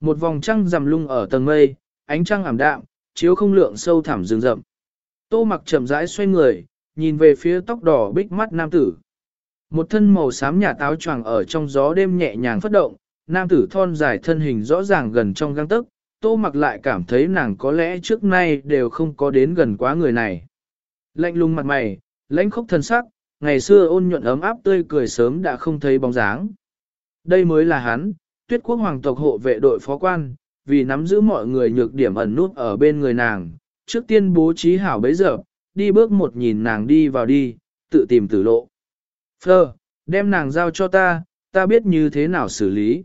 Một vòng trăng rằm lung ở tầng mây, ánh trăng ảm đạm, chiếu không lượng sâu thẳm rừng rậm. Tô mặc chậm rãi xoay người, nhìn về phía tóc đỏ bích mắt nam tử. Một thân màu xám nhà táo choàng ở trong gió đêm nhẹ nhàng phất động, nam tử thon dài thân hình rõ ràng gần trong găng tức, tô mặc lại cảm thấy nàng có lẽ trước nay đều không có đến gần quá người này. Lạnh lùng mặt mày, lãnh khốc thân sắc, ngày xưa ôn nhuận ấm áp tươi cười sớm đã không thấy bóng dáng. Đây mới là hắn, tuyết quốc hoàng tộc hộ vệ đội phó quan, vì nắm giữ mọi người nhược điểm ẩn nút ở bên người nàng, trước tiên bố trí hảo bấy giờ, đi bước một nhìn nàng đi vào đi, tự tìm tử lộ. Phơ, đem nàng giao cho ta, ta biết như thế nào xử lý.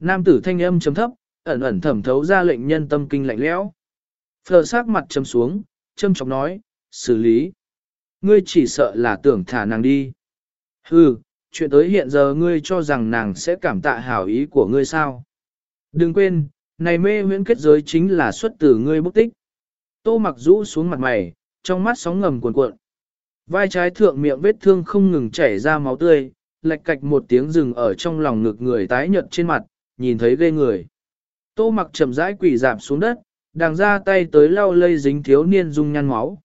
Nam tử thanh âm chấm thấp, ẩn ẩn thẩm thấu ra lệnh nhân tâm kinh lạnh lẽo. Phờ sát mặt chấm xuống, châm chọc nói, xử lý. Ngươi chỉ sợ là tưởng thả nàng đi. Hừ, chuyện tới hiện giờ ngươi cho rằng nàng sẽ cảm tạ hảo ý của ngươi sao. Đừng quên, này mê huyễn kết giới chính là xuất từ ngươi bốc tích. Tô mặc rũ xuống mặt mày, trong mắt sóng ngầm cuồn cuộn. Vai trái thượng miệng vết thương không ngừng chảy ra máu tươi, lạch cạch một tiếng rừng ở trong lòng ngực người tái nhợt trên mặt, nhìn thấy ghê người. Tô mặc chậm rãi quỳ dạp xuống đất, đàng ra tay tới lau lây dính thiếu niên dung nhăn máu.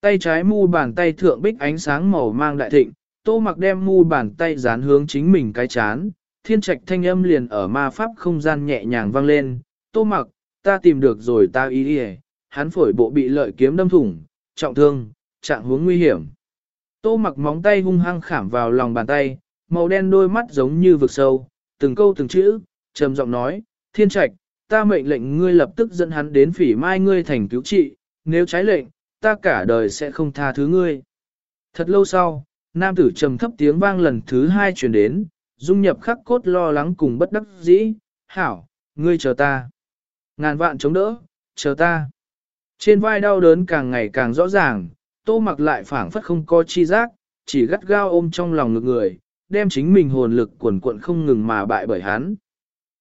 Tay trái mu bàn tay thượng bích ánh sáng màu mang đại thịnh, tô mặc đem mu bàn tay dán hướng chính mình cái chán, thiên trạch thanh âm liền ở ma pháp không gian nhẹ nhàng vang lên, tô mặc, ta tìm được rồi ta ý đi hắn phổi bộ bị lợi kiếm đâm thủng, trọng thương, trạng huống nguy hiểm. Tô mặc móng tay hung hăng khảm vào lòng bàn tay, màu đen đôi mắt giống như vực sâu, từng câu từng chữ, trầm giọng nói, thiên trạch, ta mệnh lệnh ngươi lập tức dẫn hắn đến phỉ mai ngươi thành cứu trị, nếu trái lệnh, ta cả đời sẽ không tha thứ ngươi. Thật lâu sau, nam tử trầm thấp tiếng vang lần thứ hai truyền đến, dung nhập khắc cốt lo lắng cùng bất đắc dĩ, hảo, ngươi chờ ta. Ngàn vạn chống đỡ, chờ ta. Trên vai đau đớn càng ngày càng rõ ràng, tô mặc lại phảng phất không có chi giác, chỉ gắt gao ôm trong lòng ngực người, đem chính mình hồn lực cuồn cuộn không ngừng mà bại bởi hắn.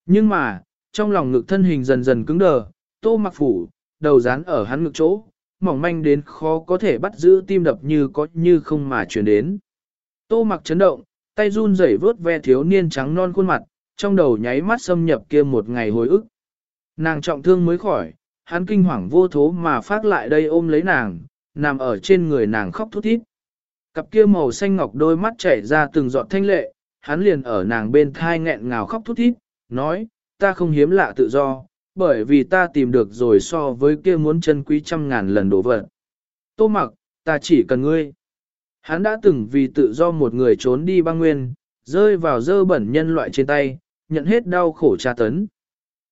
Nhưng mà, trong lòng ngực thân hình dần dần cứng đờ, tô mặc phủ, đầu dán ở hắn ngực chỗ, mỏng manh đến khó có thể bắt giữ tim đập như có như không mà chuyển đến. Tô mặc chấn động, tay run rẩy vớt ve thiếu niên trắng non khuôn mặt, trong đầu nháy mắt xâm nhập kia một ngày hồi ức. Nàng trọng thương mới khỏi, hắn kinh hoàng vô thố mà phát lại đây ôm lấy nàng, nằm ở trên người nàng khóc thút thít. Cặp kia màu xanh ngọc đôi mắt chảy ra từng giọt thanh lệ, hắn liền ở nàng bên thai nghẹn ngào khóc thút thít, nói, ta không hiếm lạ tự do, bởi vì ta tìm được rồi so với kia muốn chân quý trăm ngàn lần đổ vật. Tô mặc, ta chỉ cần ngươi. Hắn đã từng vì tự do một người trốn đi băng nguyên, rơi vào dơ bẩn nhân loại trên tay, nhận hết đau khổ tra tấn.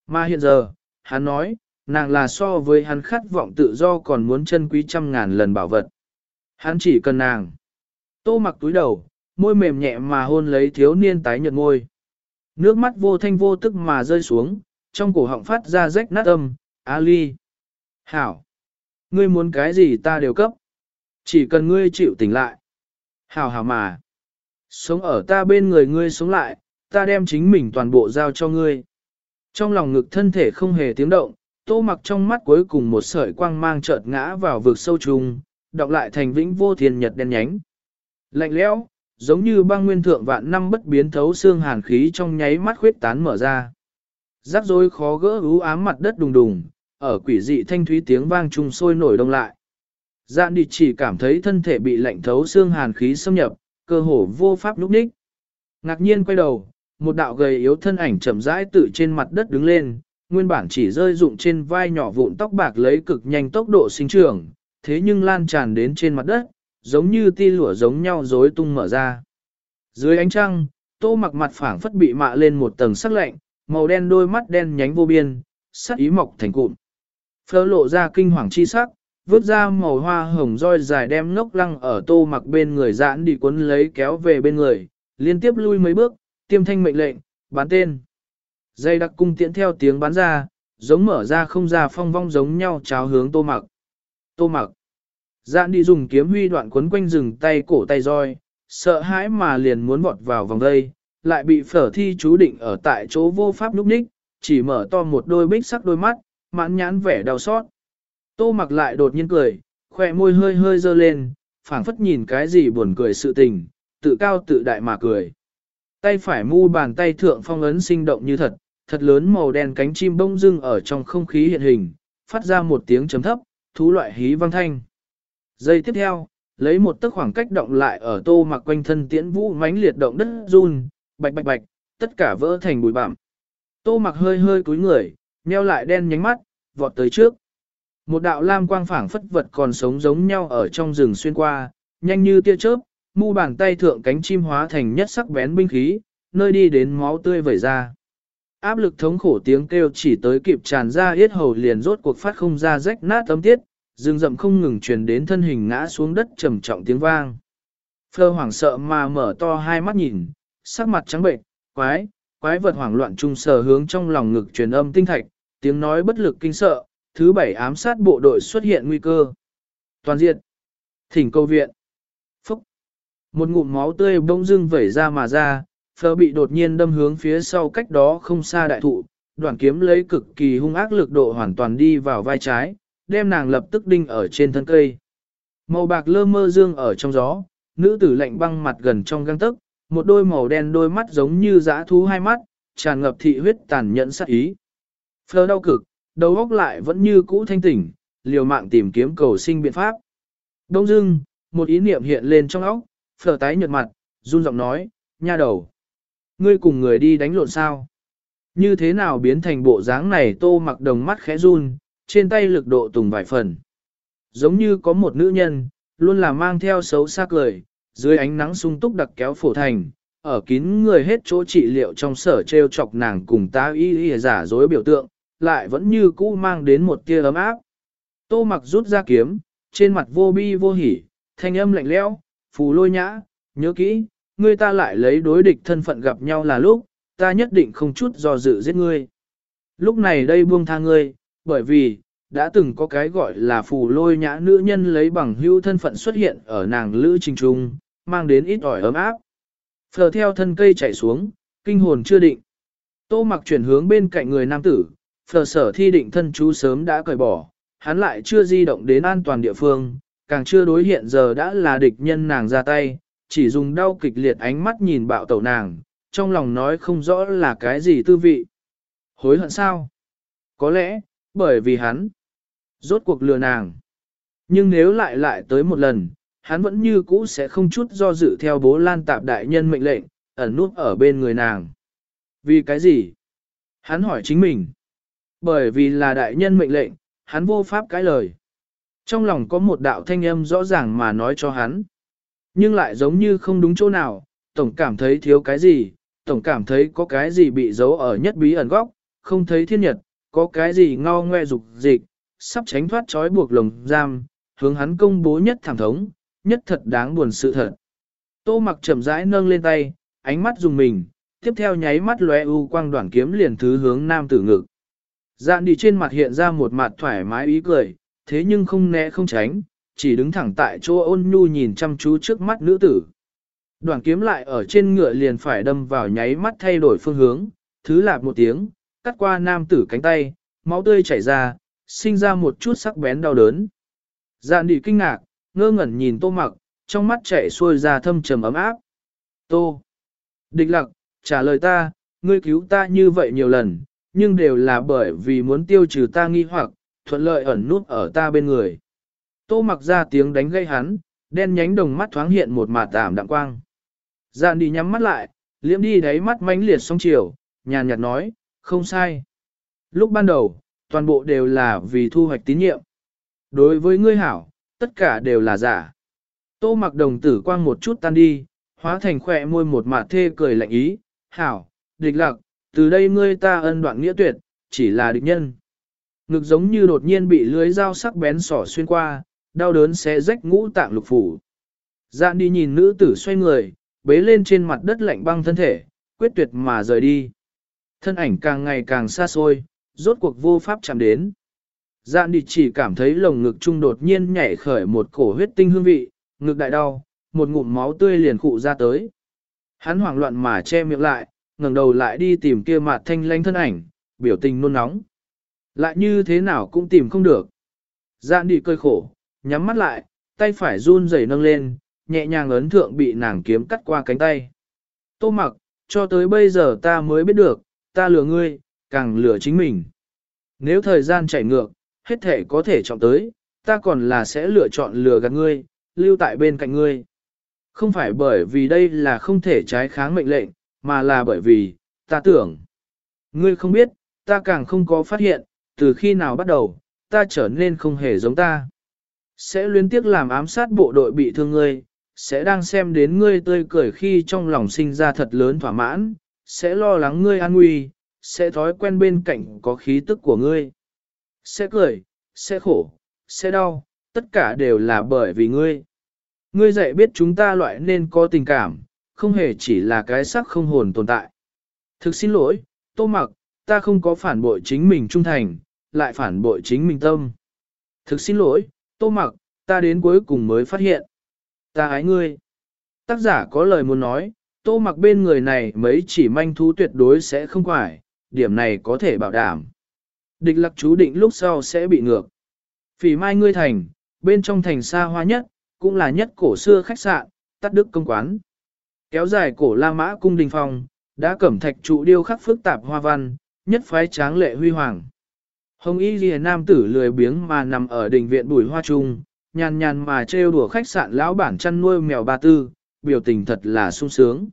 Mà hiện giờ, hắn nói, nàng là so với hắn khát vọng tự do còn muốn chân quý trăm ngàn lần bảo vật. Hắn chỉ cần nàng. Tô mặc túi đầu, môi mềm nhẹ mà hôn lấy thiếu niên tái nhợt môi. Nước mắt vô thanh vô tức mà rơi xuống, trong cổ họng phát ra rách nát âm, Ali. Hảo. Ngươi muốn cái gì ta đều cấp. Chỉ cần ngươi chịu tỉnh lại. Hảo hảo mà. Sống ở ta bên người ngươi sống lại, ta đem chính mình toàn bộ giao cho ngươi. Trong lòng ngực thân thể không hề tiếng động, tô mặc trong mắt cuối cùng một sợi quang mang chợt ngã vào vực sâu trùng, đọc lại thành vĩnh vô thiên nhật đen nhánh. Lạnh lẽo, giống như băng nguyên thượng vạn năm bất biến thấu xương hàn khí trong nháy mắt khuyết tán mở ra. Rắc rối khó gỡ ú ám mặt đất đùng đùng, ở quỷ dị thanh thúy tiếng vang trùng sôi nổi đông lại. Dạn đi chỉ cảm thấy thân thể bị lạnh thấu xương hàn khí xâm nhập, cơ hồ vô pháp lúc ních. Ngạc nhiên quay đầu, một đạo gầy yếu thân ảnh chậm rãi tự trên mặt đất đứng lên, nguyên bản chỉ rơi rụng trên vai nhỏ vụn tóc bạc lấy cực nhanh tốc độ sinh trưởng, thế nhưng lan tràn đến trên mặt đất, giống như ti lụa giống nhau rối tung mở ra. Dưới ánh trăng, tô mặc mặt phảng phất bị mạ lên một tầng sắc lạnh, màu đen đôi mắt đen nhánh vô biên, sắc ý mọc thành cụm. Phơ lộ ra kinh hoàng chi sắc, vứt ra màu hoa hồng roi dài đem ngốc lăng ở tô mặc bên người giãn đi cuốn lấy kéo về bên người, liên tiếp lui mấy bước, tiêm thanh mệnh lệnh, bán tên. Dây đặc cung tiễn theo tiếng bán ra, giống mở ra không ra phong vong giống nhau cháo hướng tô mặc. Tô mặc. Giãn đi dùng kiếm huy đoạn quấn quanh rừng tay cổ tay roi, sợ hãi mà liền muốn vọt vào vòng đây, lại bị phở thi chú định ở tại chỗ vô pháp lúc ních, chỉ mở to một đôi bích sắc đôi mắt, mãn nhãn vẻ đau xót. Tô mặc lại đột nhiên cười, khỏe môi hơi hơi dơ lên, phảng phất nhìn cái gì buồn cười sự tình, tự cao tự đại mà cười. Tay phải mu bàn tay thượng phong ấn sinh động như thật, thật lớn màu đen cánh chim bông dưng ở trong không khí hiện hình, phát ra một tiếng chấm thấp, thú loại hí vang thanh. Giây tiếp theo, lấy một tức khoảng cách động lại ở tô mặc quanh thân tiễn vũ mãnh liệt động đất run, bạch bạch bạch, tất cả vỡ thành bụi bặm. Tô mặc hơi hơi cúi người, nheo lại đen nhánh mắt, vọt tới trước. Một đạo lam quang phảng phất vật còn sống giống nhau ở trong rừng xuyên qua, nhanh như tia chớp, mu bàn tay thượng cánh chim hóa thành nhất sắc bén binh khí, nơi đi đến máu tươi vẩy ra. Áp lực thống khổ tiếng kêu chỉ tới kịp tràn ra yết hầu liền rốt cuộc phát không ra rách nát tấm tiết, rừng rậm không ngừng truyền đến thân hình ngã xuống đất trầm trọng tiếng vang. Phơ hoảng sợ mà mở to hai mắt nhìn, sắc mặt trắng bệnh, quái, quái vật hoảng loạn trung sờ hướng trong lòng ngực truyền âm tinh thạch, tiếng nói bất lực kinh sợ, thứ bảy ám sát bộ đội xuất hiện nguy cơ. Toàn diện. Thỉnh câu viện. Phúc. Một ngụm máu tươi bông dưng vẩy ra mà ra, phở bị đột nhiên đâm hướng phía sau cách đó không xa đại thụ, đoạn kiếm lấy cực kỳ hung ác lực độ hoàn toàn đi vào vai trái, đem nàng lập tức đinh ở trên thân cây. Màu bạc lơ mơ dương ở trong gió, nữ tử lạnh băng mặt gần trong găng tức, một đôi màu đen đôi mắt giống như dã thú hai mắt, tràn ngập thị huyết tàn nhẫn sát ý. Phơ đau cực, đầu óc lại vẫn như cũ thanh tỉnh, liều mạng tìm kiếm cầu sinh biện pháp. Đông dưng, một ý niệm hiện lên trong óc, phở tái nhợt mặt, run giọng nói, nha đầu. Ngươi cùng người đi đánh lộn sao? Như thế nào biến thành bộ dáng này tô mặc đồng mắt khẽ run, trên tay lực độ tùng vài phần. Giống như có một nữ nhân, luôn là mang theo xấu xa cười, dưới ánh nắng sung túc đặc kéo phổ thành, ở kín người hết chỗ trị liệu trong sở treo chọc nàng cùng ta y y giả dối biểu tượng, lại vẫn như cũ mang đến một tia ấm áp. Tô mặc rút ra kiếm, trên mặt vô bi vô hỉ, thanh âm lạnh lẽo, phù lôi nhã, nhớ kỹ, ngươi ta lại lấy đối địch thân phận gặp nhau là lúc, ta nhất định không chút do dự giết ngươi. Lúc này đây buông tha ngươi, bởi vì, đã từng có cái gọi là phù lôi nhã nữ nhân lấy bằng hưu thân phận xuất hiện ở nàng lữ trình trung, mang đến ít ỏi ấm áp. Phờ theo thân cây chạy xuống, kinh hồn chưa định. Tô mặc chuyển hướng bên cạnh người nam tử, phờ sở thi định thân chú sớm đã cởi bỏ, hắn lại chưa di động đến an toàn địa phương, càng chưa đối hiện giờ đã là địch nhân nàng ra tay, chỉ dùng đau kịch liệt ánh mắt nhìn bạo tẩu nàng, trong lòng nói không rõ là cái gì tư vị. Hối hận sao? Có lẽ, bởi vì hắn rốt cuộc lừa nàng. Nhưng nếu lại lại tới một lần, hắn vẫn như cũ sẽ không chút do dự theo bố lan tạp đại nhân mệnh lệnh, ẩn nút ở bên người nàng. Vì cái gì? Hắn hỏi chính mình. Bởi vì là đại nhân mệnh lệnh, hắn vô pháp cãi lời. Trong lòng có một đạo thanh âm rõ ràng mà nói cho hắn. Nhưng lại giống như không đúng chỗ nào, tổng cảm thấy thiếu cái gì, tổng cảm thấy có cái gì bị giấu ở nhất bí ẩn góc, không thấy thiên nhật, có cái gì ngao ngoe dục dịch, sắp tránh thoát trói buộc lồng giam, hướng hắn công bố nhất thảm thống, nhất thật đáng buồn sự thật. Tô mặc chậm rãi nâng lên tay, ánh mắt dùng mình, tiếp theo nháy mắt lóe u quang đoạn kiếm liền thứ hướng nam tử ngực. Dạn đi trên mặt hiện ra một mặt thoải mái ý cười, thế nhưng không né không tránh, chỉ đứng thẳng tại chỗ ôn nhu nhìn chăm chú trước mắt nữ tử. Đoàn kiếm lại ở trên ngựa liền phải đâm vào nháy mắt thay đổi phương hướng, thứ lạp một tiếng, cắt qua nam tử cánh tay, máu tươi chảy ra, sinh ra một chút sắc bén đau đớn. Dạn đi kinh ngạc, ngơ ngẩn nhìn tô mặc, trong mắt chảy xuôi ra thâm trầm ấm áp. Tô! Địch lặc, trả lời ta, ngươi cứu ta như vậy nhiều lần, nhưng đều là bởi vì muốn tiêu trừ ta nghi hoặc, thuận lợi ẩn nút ở ta bên người. Tô mặc ra tiếng đánh gây hắn, đen nhánh đồng mắt thoáng hiện một mạt tạm đạm quang. giàn đi nhắm mắt lại, liễm đi đáy mắt mãnh liệt song chiều, nhàn nhạt nói, không sai. Lúc ban đầu, toàn bộ đều là vì thu hoạch tín nhiệm. Đối với ngươi hảo, tất cả đều là giả. Tô mặc đồng tử quang một chút tan đi, hóa thành khỏe môi một mạt thê cười lạnh ý, hảo, địch lạc, từ đây ngươi ta ân đoạn nghĩa tuyệt, chỉ là địch nhân. Ngực giống như đột nhiên bị lưới dao sắc bén sỏ xuyên qua, đau đớn sẽ rách ngũ tạng lục phủ. Dạn đi nhìn nữ tử xoay người, bế lên trên mặt đất lạnh băng thân thể, quyết tuyệt mà rời đi. Thân ảnh càng ngày càng xa xôi, rốt cuộc vô pháp chạm đến. Dạn đi chỉ cảm thấy lồng ngực trung đột nhiên nhảy khởi một cổ huyết tinh hương vị, ngực đại đau, một ngụm máu tươi liền khụ ra tới. Hắn hoảng loạn mà che miệng lại, ngẩng đầu lại đi tìm kia mặt thanh lanh thân ảnh, biểu tình nôn nóng. Lại như thế nào cũng tìm không được. Dạn đi cơi khổ, nhắm mắt lại, tay phải run rẩy nâng lên, nhẹ nhàng ấn thượng bị nàng kiếm cắt qua cánh tay. Tô mặc, cho tới bây giờ ta mới biết được, ta lừa ngươi, càng lừa chính mình. Nếu thời gian chạy ngược, hết thể có thể chọn tới, ta còn là sẽ lựa chọn lừa gạt ngươi, lưu tại bên cạnh ngươi. Không phải bởi vì đây là không thể trái kháng mệnh lệnh, mà là bởi vì, ta tưởng. Ngươi không biết, ta càng không có phát hiện, từ khi nào bắt đầu, ta trở nên không hề giống ta. Sẽ liên tiếp làm ám sát bộ đội bị thương ngươi, sẽ đang xem đến ngươi tươi cười khi trong lòng sinh ra thật lớn thỏa mãn, sẽ lo lắng ngươi an nguy, sẽ thói quen bên cạnh có khí tức của ngươi. Sẽ cười, sẽ khổ, sẽ đau, tất cả đều là bởi vì ngươi. Ngươi dạy biết chúng ta loại nên có tình cảm, không hề chỉ là cái sắc không hồn tồn tại. Thực xin lỗi, tô mặc, ta không có phản bội chính mình trung thành, lại phản bội chính mình tâm. Thực xin lỗi, tô mặc, ta đến cuối cùng mới phát hiện. Ta ái ngươi. Tác giả có lời muốn nói, tô mặc bên người này mấy chỉ manh thú tuyệt đối sẽ không quải, điểm này có thể bảo đảm. Địch lạc chú định lúc sau sẽ bị ngược. Phỉ mai ngươi thành, bên trong thành xa hoa nhất, cũng là nhất cổ xưa khách sạn, tắt đức công quán. Kéo dài cổ la mã cung đình phong, đã cẩm thạch trụ điêu khắc phức tạp hoa văn, nhất phái tráng lệ huy hoàng. Hồng y Liễu nam tử lười biếng mà nằm ở đình viện bùi hoa trung, nhàn nhàn mà trêu đùa khách sạn lão bản chăn nuôi mèo ba tư, biểu tình thật là sung sướng.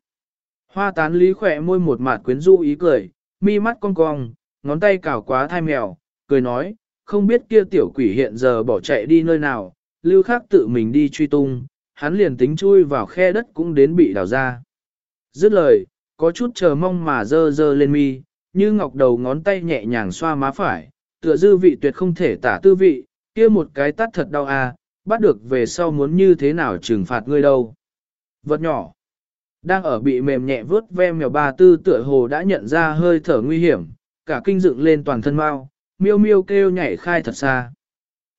Hoa tán lý khỏe môi một mặt quyến rũ ý cười, mi mắt cong cong, ngón tay cào quá thai mèo, cười nói, không biết kia tiểu quỷ hiện giờ bỏ chạy đi nơi nào, lưu khác tự mình đi truy tung, hắn liền tính chui vào khe đất cũng đến bị đào ra. Dứt lời, có chút chờ mong mà dơ dơ lên mi, như ngọc đầu ngón tay nhẹ nhàng xoa má phải, tựa dư vị tuyệt không thể tả tư vị, kia một cái tắt thật đau à, bắt được về sau muốn như thế nào trừng phạt ngươi đâu. Vật nhỏ, đang ở bị mềm nhẹ vớt ve mèo ba tư tựa hồ đã nhận ra hơi thở nguy hiểm, cả kinh dựng lên toàn thân mau, miêu miêu kêu nhảy khai thật xa.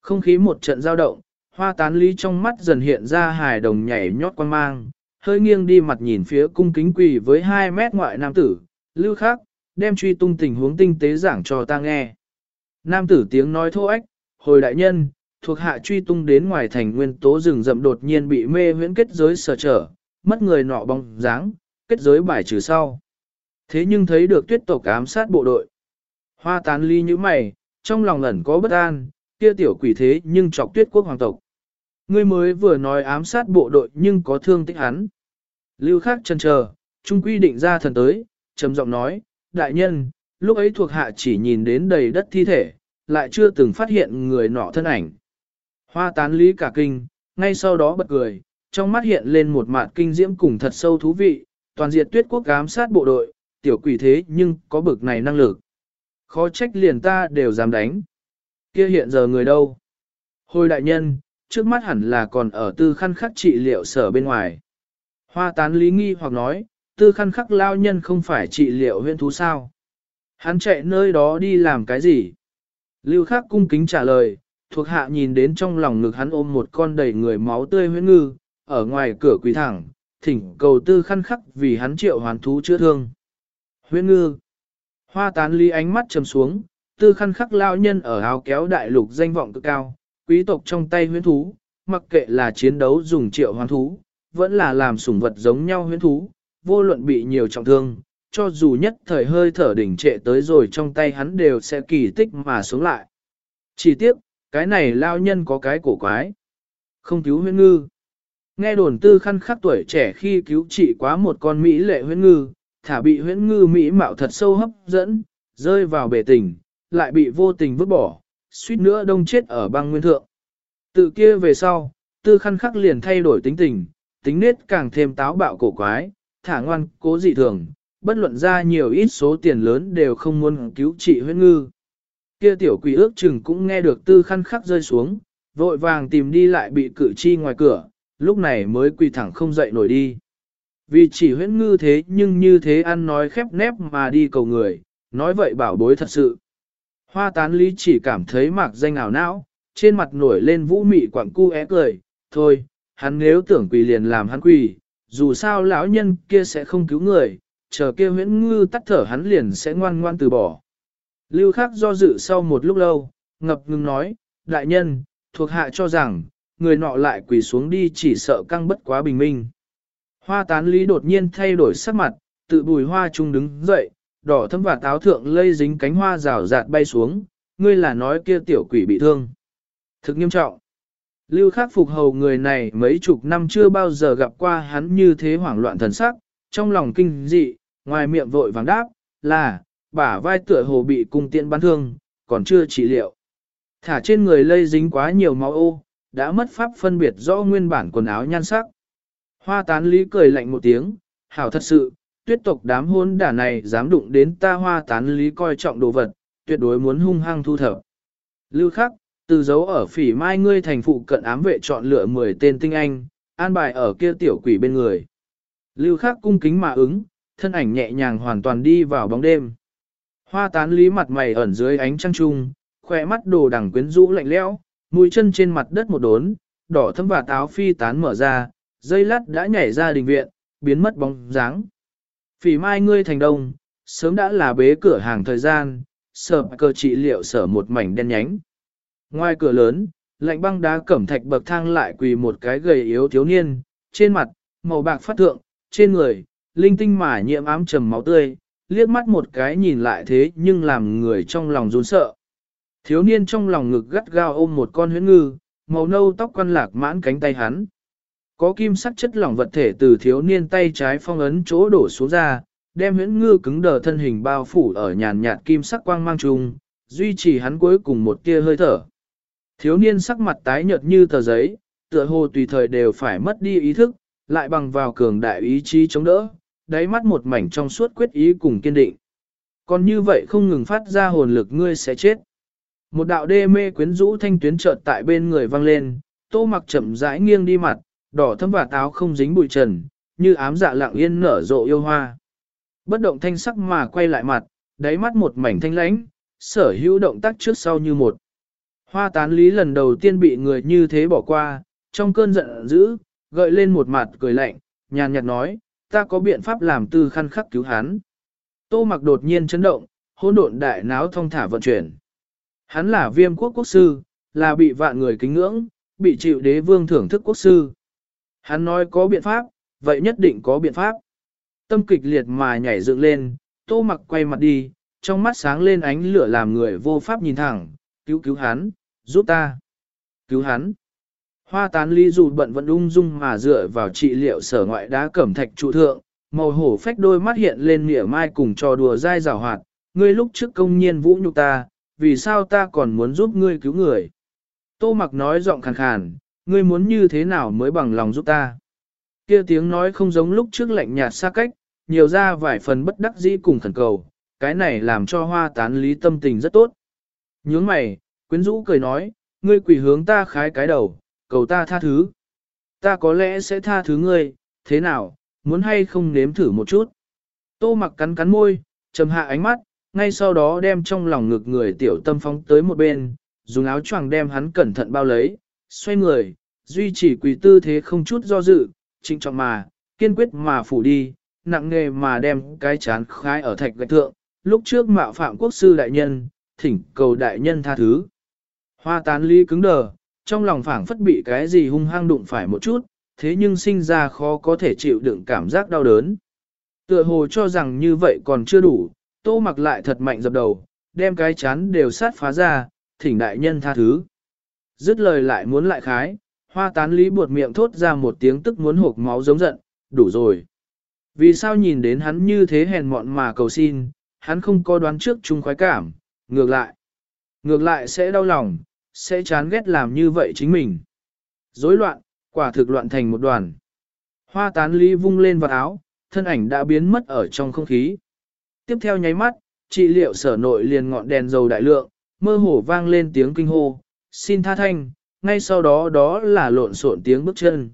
Không khí một trận dao động, hoa tán lý trong mắt dần hiện ra hài đồng nhảy nhót quan mang, hơi nghiêng đi mặt nhìn phía cung kính quỳ với 2 mét ngoại nam tử, lưu Khắc đem truy tung tình huống tinh tế giảng cho ta nghe. Nam tử tiếng nói thô ách, hồi đại nhân, thuộc hạ truy tung đến ngoài thành nguyên tố rừng rậm đột nhiên bị mê huyễn kết giới sở trở, mất người nọ bóng dáng, kết giới bài trừ sau. Thế nhưng thấy được tuyết tộc ám sát bộ đội. Hoa tán ly như mày, trong lòng ẩn có bất an, kia tiểu quỷ thế nhưng chọc tuyết quốc hoàng tộc. Ngươi mới vừa nói ám sát bộ đội nhưng có thương tích hắn. Lưu khắc chần chờ, trung quy định ra thần tới, trầm giọng nói, đại nhân, lúc ấy thuộc hạ chỉ nhìn đến đầy đất thi thể, lại chưa từng phát hiện người nọ thân ảnh. Hoa tán lý cả kinh, ngay sau đó bật cười, trong mắt hiện lên một mạt kinh diễm cùng thật sâu thú vị, toàn diện tuyết quốc ám sát bộ đội, tiểu quỷ thế nhưng có bực này năng lực. Khó trách liền ta đều dám đánh. Kia hiện giờ người đâu? Hồi đại nhân, trước mắt hẳn là còn ở tư khăn khắc trị liệu sở bên ngoài. Hoa tán lý nghi hoặc nói, tư khăn khắc lao nhân không phải trị liệu huyện thú sao? Hắn chạy nơi đó đi làm cái gì? Lưu khắc cung kính trả lời, thuộc hạ nhìn đến trong lòng ngực hắn ôm một con đầy người máu tươi huyễn ngư, ở ngoài cửa quỳ thẳng, thỉnh cầu tư khăn khắc vì hắn triệu hoàn thú chữa thương. Huyễn ngư. Hoa tán lý ánh mắt trầm xuống, tư khăn khắc lao nhân ở áo kéo đại lục danh vọng cực cao, quý tộc trong tay huyễn thú, mặc kệ là chiến đấu dùng triệu hoán thú, vẫn là làm sủng vật giống nhau huyễn thú, vô luận bị nhiều trọng thương, cho dù nhất thời hơi thở đỉnh trệ tới rồi trong tay hắn đều sẽ kỳ tích mà sống lại. Chỉ tiếc, cái này lao nhân có cái cổ quái. Không cứu huyễn ngư. Nghe đồn tư khăn khắc tuổi trẻ khi cứu trị quá một con Mỹ lệ huyễn ngư, thả bị huyễn ngư Mỹ mạo thật sâu hấp dẫn, rơi vào bể tình, lại bị vô tình vứt bỏ, suýt nữa đông chết ở băng nguyên thượng. Tự kia về sau, tư khăn khắc liền thay đổi tính tình, tính nết càng thêm táo bạo cổ quái, thả ngoan, cố dị thường, bất luận ra nhiều ít số tiền lớn đều không muốn cứu trị huyết ngư. Kia tiểu quỷ ước chừng cũng nghe được tư khăn khắc rơi xuống, vội vàng tìm đi lại bị cử chi ngoài cửa, lúc này mới quỳ thẳng không dậy nổi đi. Vì chỉ huyễn ngư thế nhưng như thế ăn nói khép nép mà đi cầu người, nói vậy bảo bối thật sự. Hoa tán lý chỉ cảm thấy mạc danh ảo não, trên mặt nổi lên vũ mị quảng cu é cười, thôi, hắn nếu tưởng quỳ liền làm hắn quỳ, dù sao lão nhân kia sẽ không cứu người, chờ kia huyễn ngư tắt thở hắn liền sẽ ngoan ngoan từ bỏ. Lưu khắc do dự sau một lúc lâu, ngập ngừng nói, đại nhân, thuộc hạ cho rằng, người nọ lại quỳ xuống đi chỉ sợ căng bất quá bình minh. Hoa tán lý đột nhiên thay đổi sắc mặt, tự bùi hoa trung đứng dậy, đỏ thâm và táo thượng lây dính cánh hoa rào rạt bay xuống, ngươi là nói kia tiểu quỷ bị thương. Thực nghiêm trọng. Lưu khắc phục hầu người này mấy chục năm chưa bao giờ gặp qua hắn như thế hoảng loạn thần sắc, trong lòng kinh dị, ngoài miệng vội vàng đáp, là, bả vai tựa hồ bị cung tiện bắn thương, còn chưa trị liệu. Thả trên người lây dính quá nhiều máu ô, đã mất pháp phân biệt rõ nguyên bản quần áo nhan sắc. Hoa tán lý cười lạnh một tiếng, hảo thật sự, tuyết tộc đám hôn đả này dám đụng đến ta hoa tán lý coi trọng đồ vật, tuyệt đối muốn hung hăng thu thập. Lưu khắc, từ dấu ở phỉ mai ngươi thành phụ cận ám vệ chọn lựa 10 tên tinh anh, an bài ở kia tiểu quỷ bên người. Lưu khắc cung kính mà ứng, thân ảnh nhẹ nhàng hoàn toàn đi vào bóng đêm. Hoa tán lý mặt mày ẩn dưới ánh trăng trung, khỏe mắt đồ đằng quyến rũ lạnh lẽo, mũi chân trên mặt đất một đốn, đỏ thâm và táo phi tán mở ra, dây lát đã nhảy ra đình viện, biến mất bóng dáng. Phỉ mai ngươi thành đông, sớm đã là bế cửa hàng thời gian, sở cơ trị liệu sở một mảnh đen nhánh. Ngoài cửa lớn, lạnh băng đá cẩm thạch bậc thang lại quỳ một cái gầy yếu thiếu niên, trên mặt, màu bạc phát thượng, trên người, linh tinh mà nhiễm ám trầm máu tươi, liếc mắt một cái nhìn lại thế nhưng làm người trong lòng run sợ. Thiếu niên trong lòng ngực gắt gao ôm một con huyễn ngư, màu nâu tóc quăn lạc mãn cánh tay hắn. Có kim sắc chất lỏng vật thể từ thiếu niên tay trái phong ấn chỗ đổ xuống ra, đem huyễn ngư cứng đờ thân hình bao phủ ở nhàn nhạt kim sắc quang mang chung, duy trì hắn cuối cùng một tia hơi thở. Thiếu niên sắc mặt tái nhợt như tờ giấy, tựa hồ tùy thời đều phải mất đi ý thức, lại bằng vào cường đại ý chí chống đỡ, đáy mắt một mảnh trong suốt quyết ý cùng kiên định. Còn như vậy không ngừng phát ra hồn lực ngươi sẽ chết. Một đạo đê mê quyến rũ thanh tuyến chợt tại bên người vang lên, tô mặc chậm rãi nghiêng đi mặt, đỏ thâm và táo không dính bụi trần, như ám dạ lặng yên nở rộ yêu hoa. Bất động thanh sắc mà quay lại mặt, đáy mắt một mảnh thanh lãnh, sở hữu động tác trước sau như một. Hoa tán lý lần đầu tiên bị người như thế bỏ qua, trong cơn giận dữ, gợi lên một mặt cười lạnh, nhàn nhạt nói, ta có biện pháp làm tư khăn khắc cứu hắn. Tô mặc đột nhiên chấn động, hỗn độn đại náo thông thả vận chuyển. Hắn là viêm quốc quốc sư, là bị vạn người kính ngưỡng, bị chịu đế vương thưởng thức quốc sư. Hắn nói có biện pháp, vậy nhất định có biện pháp. Tâm kịch liệt mà nhảy dựng lên, tô mặc quay mặt đi, trong mắt sáng lên ánh lửa làm người vô pháp nhìn thẳng, cứu cứu hắn, giúp ta. Cứu hắn. Hoa tán ly dù bận vẫn ung dung mà dựa vào trị liệu sở ngoại đá cẩm thạch trụ thượng, màu hổ phách đôi mắt hiện lên mỉa mai cùng trò đùa dai rào hoạt, ngươi lúc trước công nhiên vũ nhục ta, vì sao ta còn muốn giúp ngươi cứu người. Tô mặc nói giọng khàn khàn, ngươi muốn như thế nào mới bằng lòng giúp ta. Kia tiếng nói không giống lúc trước lạnh nhạt xa cách, nhiều ra vài phần bất đắc dĩ cùng khẩn cầu, cái này làm cho hoa tán lý tâm tình rất tốt. Nhướng mày, quyến rũ cười nói, ngươi quỷ hướng ta khái cái đầu, cầu ta tha thứ. Ta có lẽ sẽ tha thứ ngươi, thế nào, muốn hay không nếm thử một chút. Tô mặc cắn cắn môi, trầm hạ ánh mắt, ngay sau đó đem trong lòng ngực người tiểu tâm phóng tới một bên, dùng áo choàng đem hắn cẩn thận bao lấy, xoay người, duy trì quỳ tư thế không chút do dự, trịnh trọng mà, kiên quyết mà phủ đi, nặng nghề mà đem cái chán khai ở thạch gạch thượng, lúc trước mạo phạm quốc sư đại nhân, thỉnh cầu đại nhân tha thứ. Hoa tán ly cứng đờ, trong lòng phảng phất bị cái gì hung hăng đụng phải một chút, thế nhưng sinh ra khó có thể chịu đựng cảm giác đau đớn. Tựa hồ cho rằng như vậy còn chưa đủ, tô mặc lại thật mạnh dập đầu, đem cái chán đều sát phá ra, thỉnh đại nhân tha thứ. Dứt lời lại muốn lại khái, hoa tán lý buột miệng thốt ra một tiếng tức muốn hộp máu giống giận, đủ rồi. Vì sao nhìn đến hắn như thế hèn mọn mà cầu xin, hắn không có đoán trước chung khoái cảm, ngược lại. Ngược lại sẽ đau lòng, sẽ chán ghét làm như vậy chính mình. Rối loạn, quả thực loạn thành một đoàn. Hoa tán lý vung lên vào áo, thân ảnh đã biến mất ở trong không khí. Tiếp theo nháy mắt, trị liệu sở nội liền ngọn đèn dầu đại lượng, mơ hồ vang lên tiếng kinh hô, xin tha thanh, ngay sau đó đó là lộn xộn tiếng bước chân.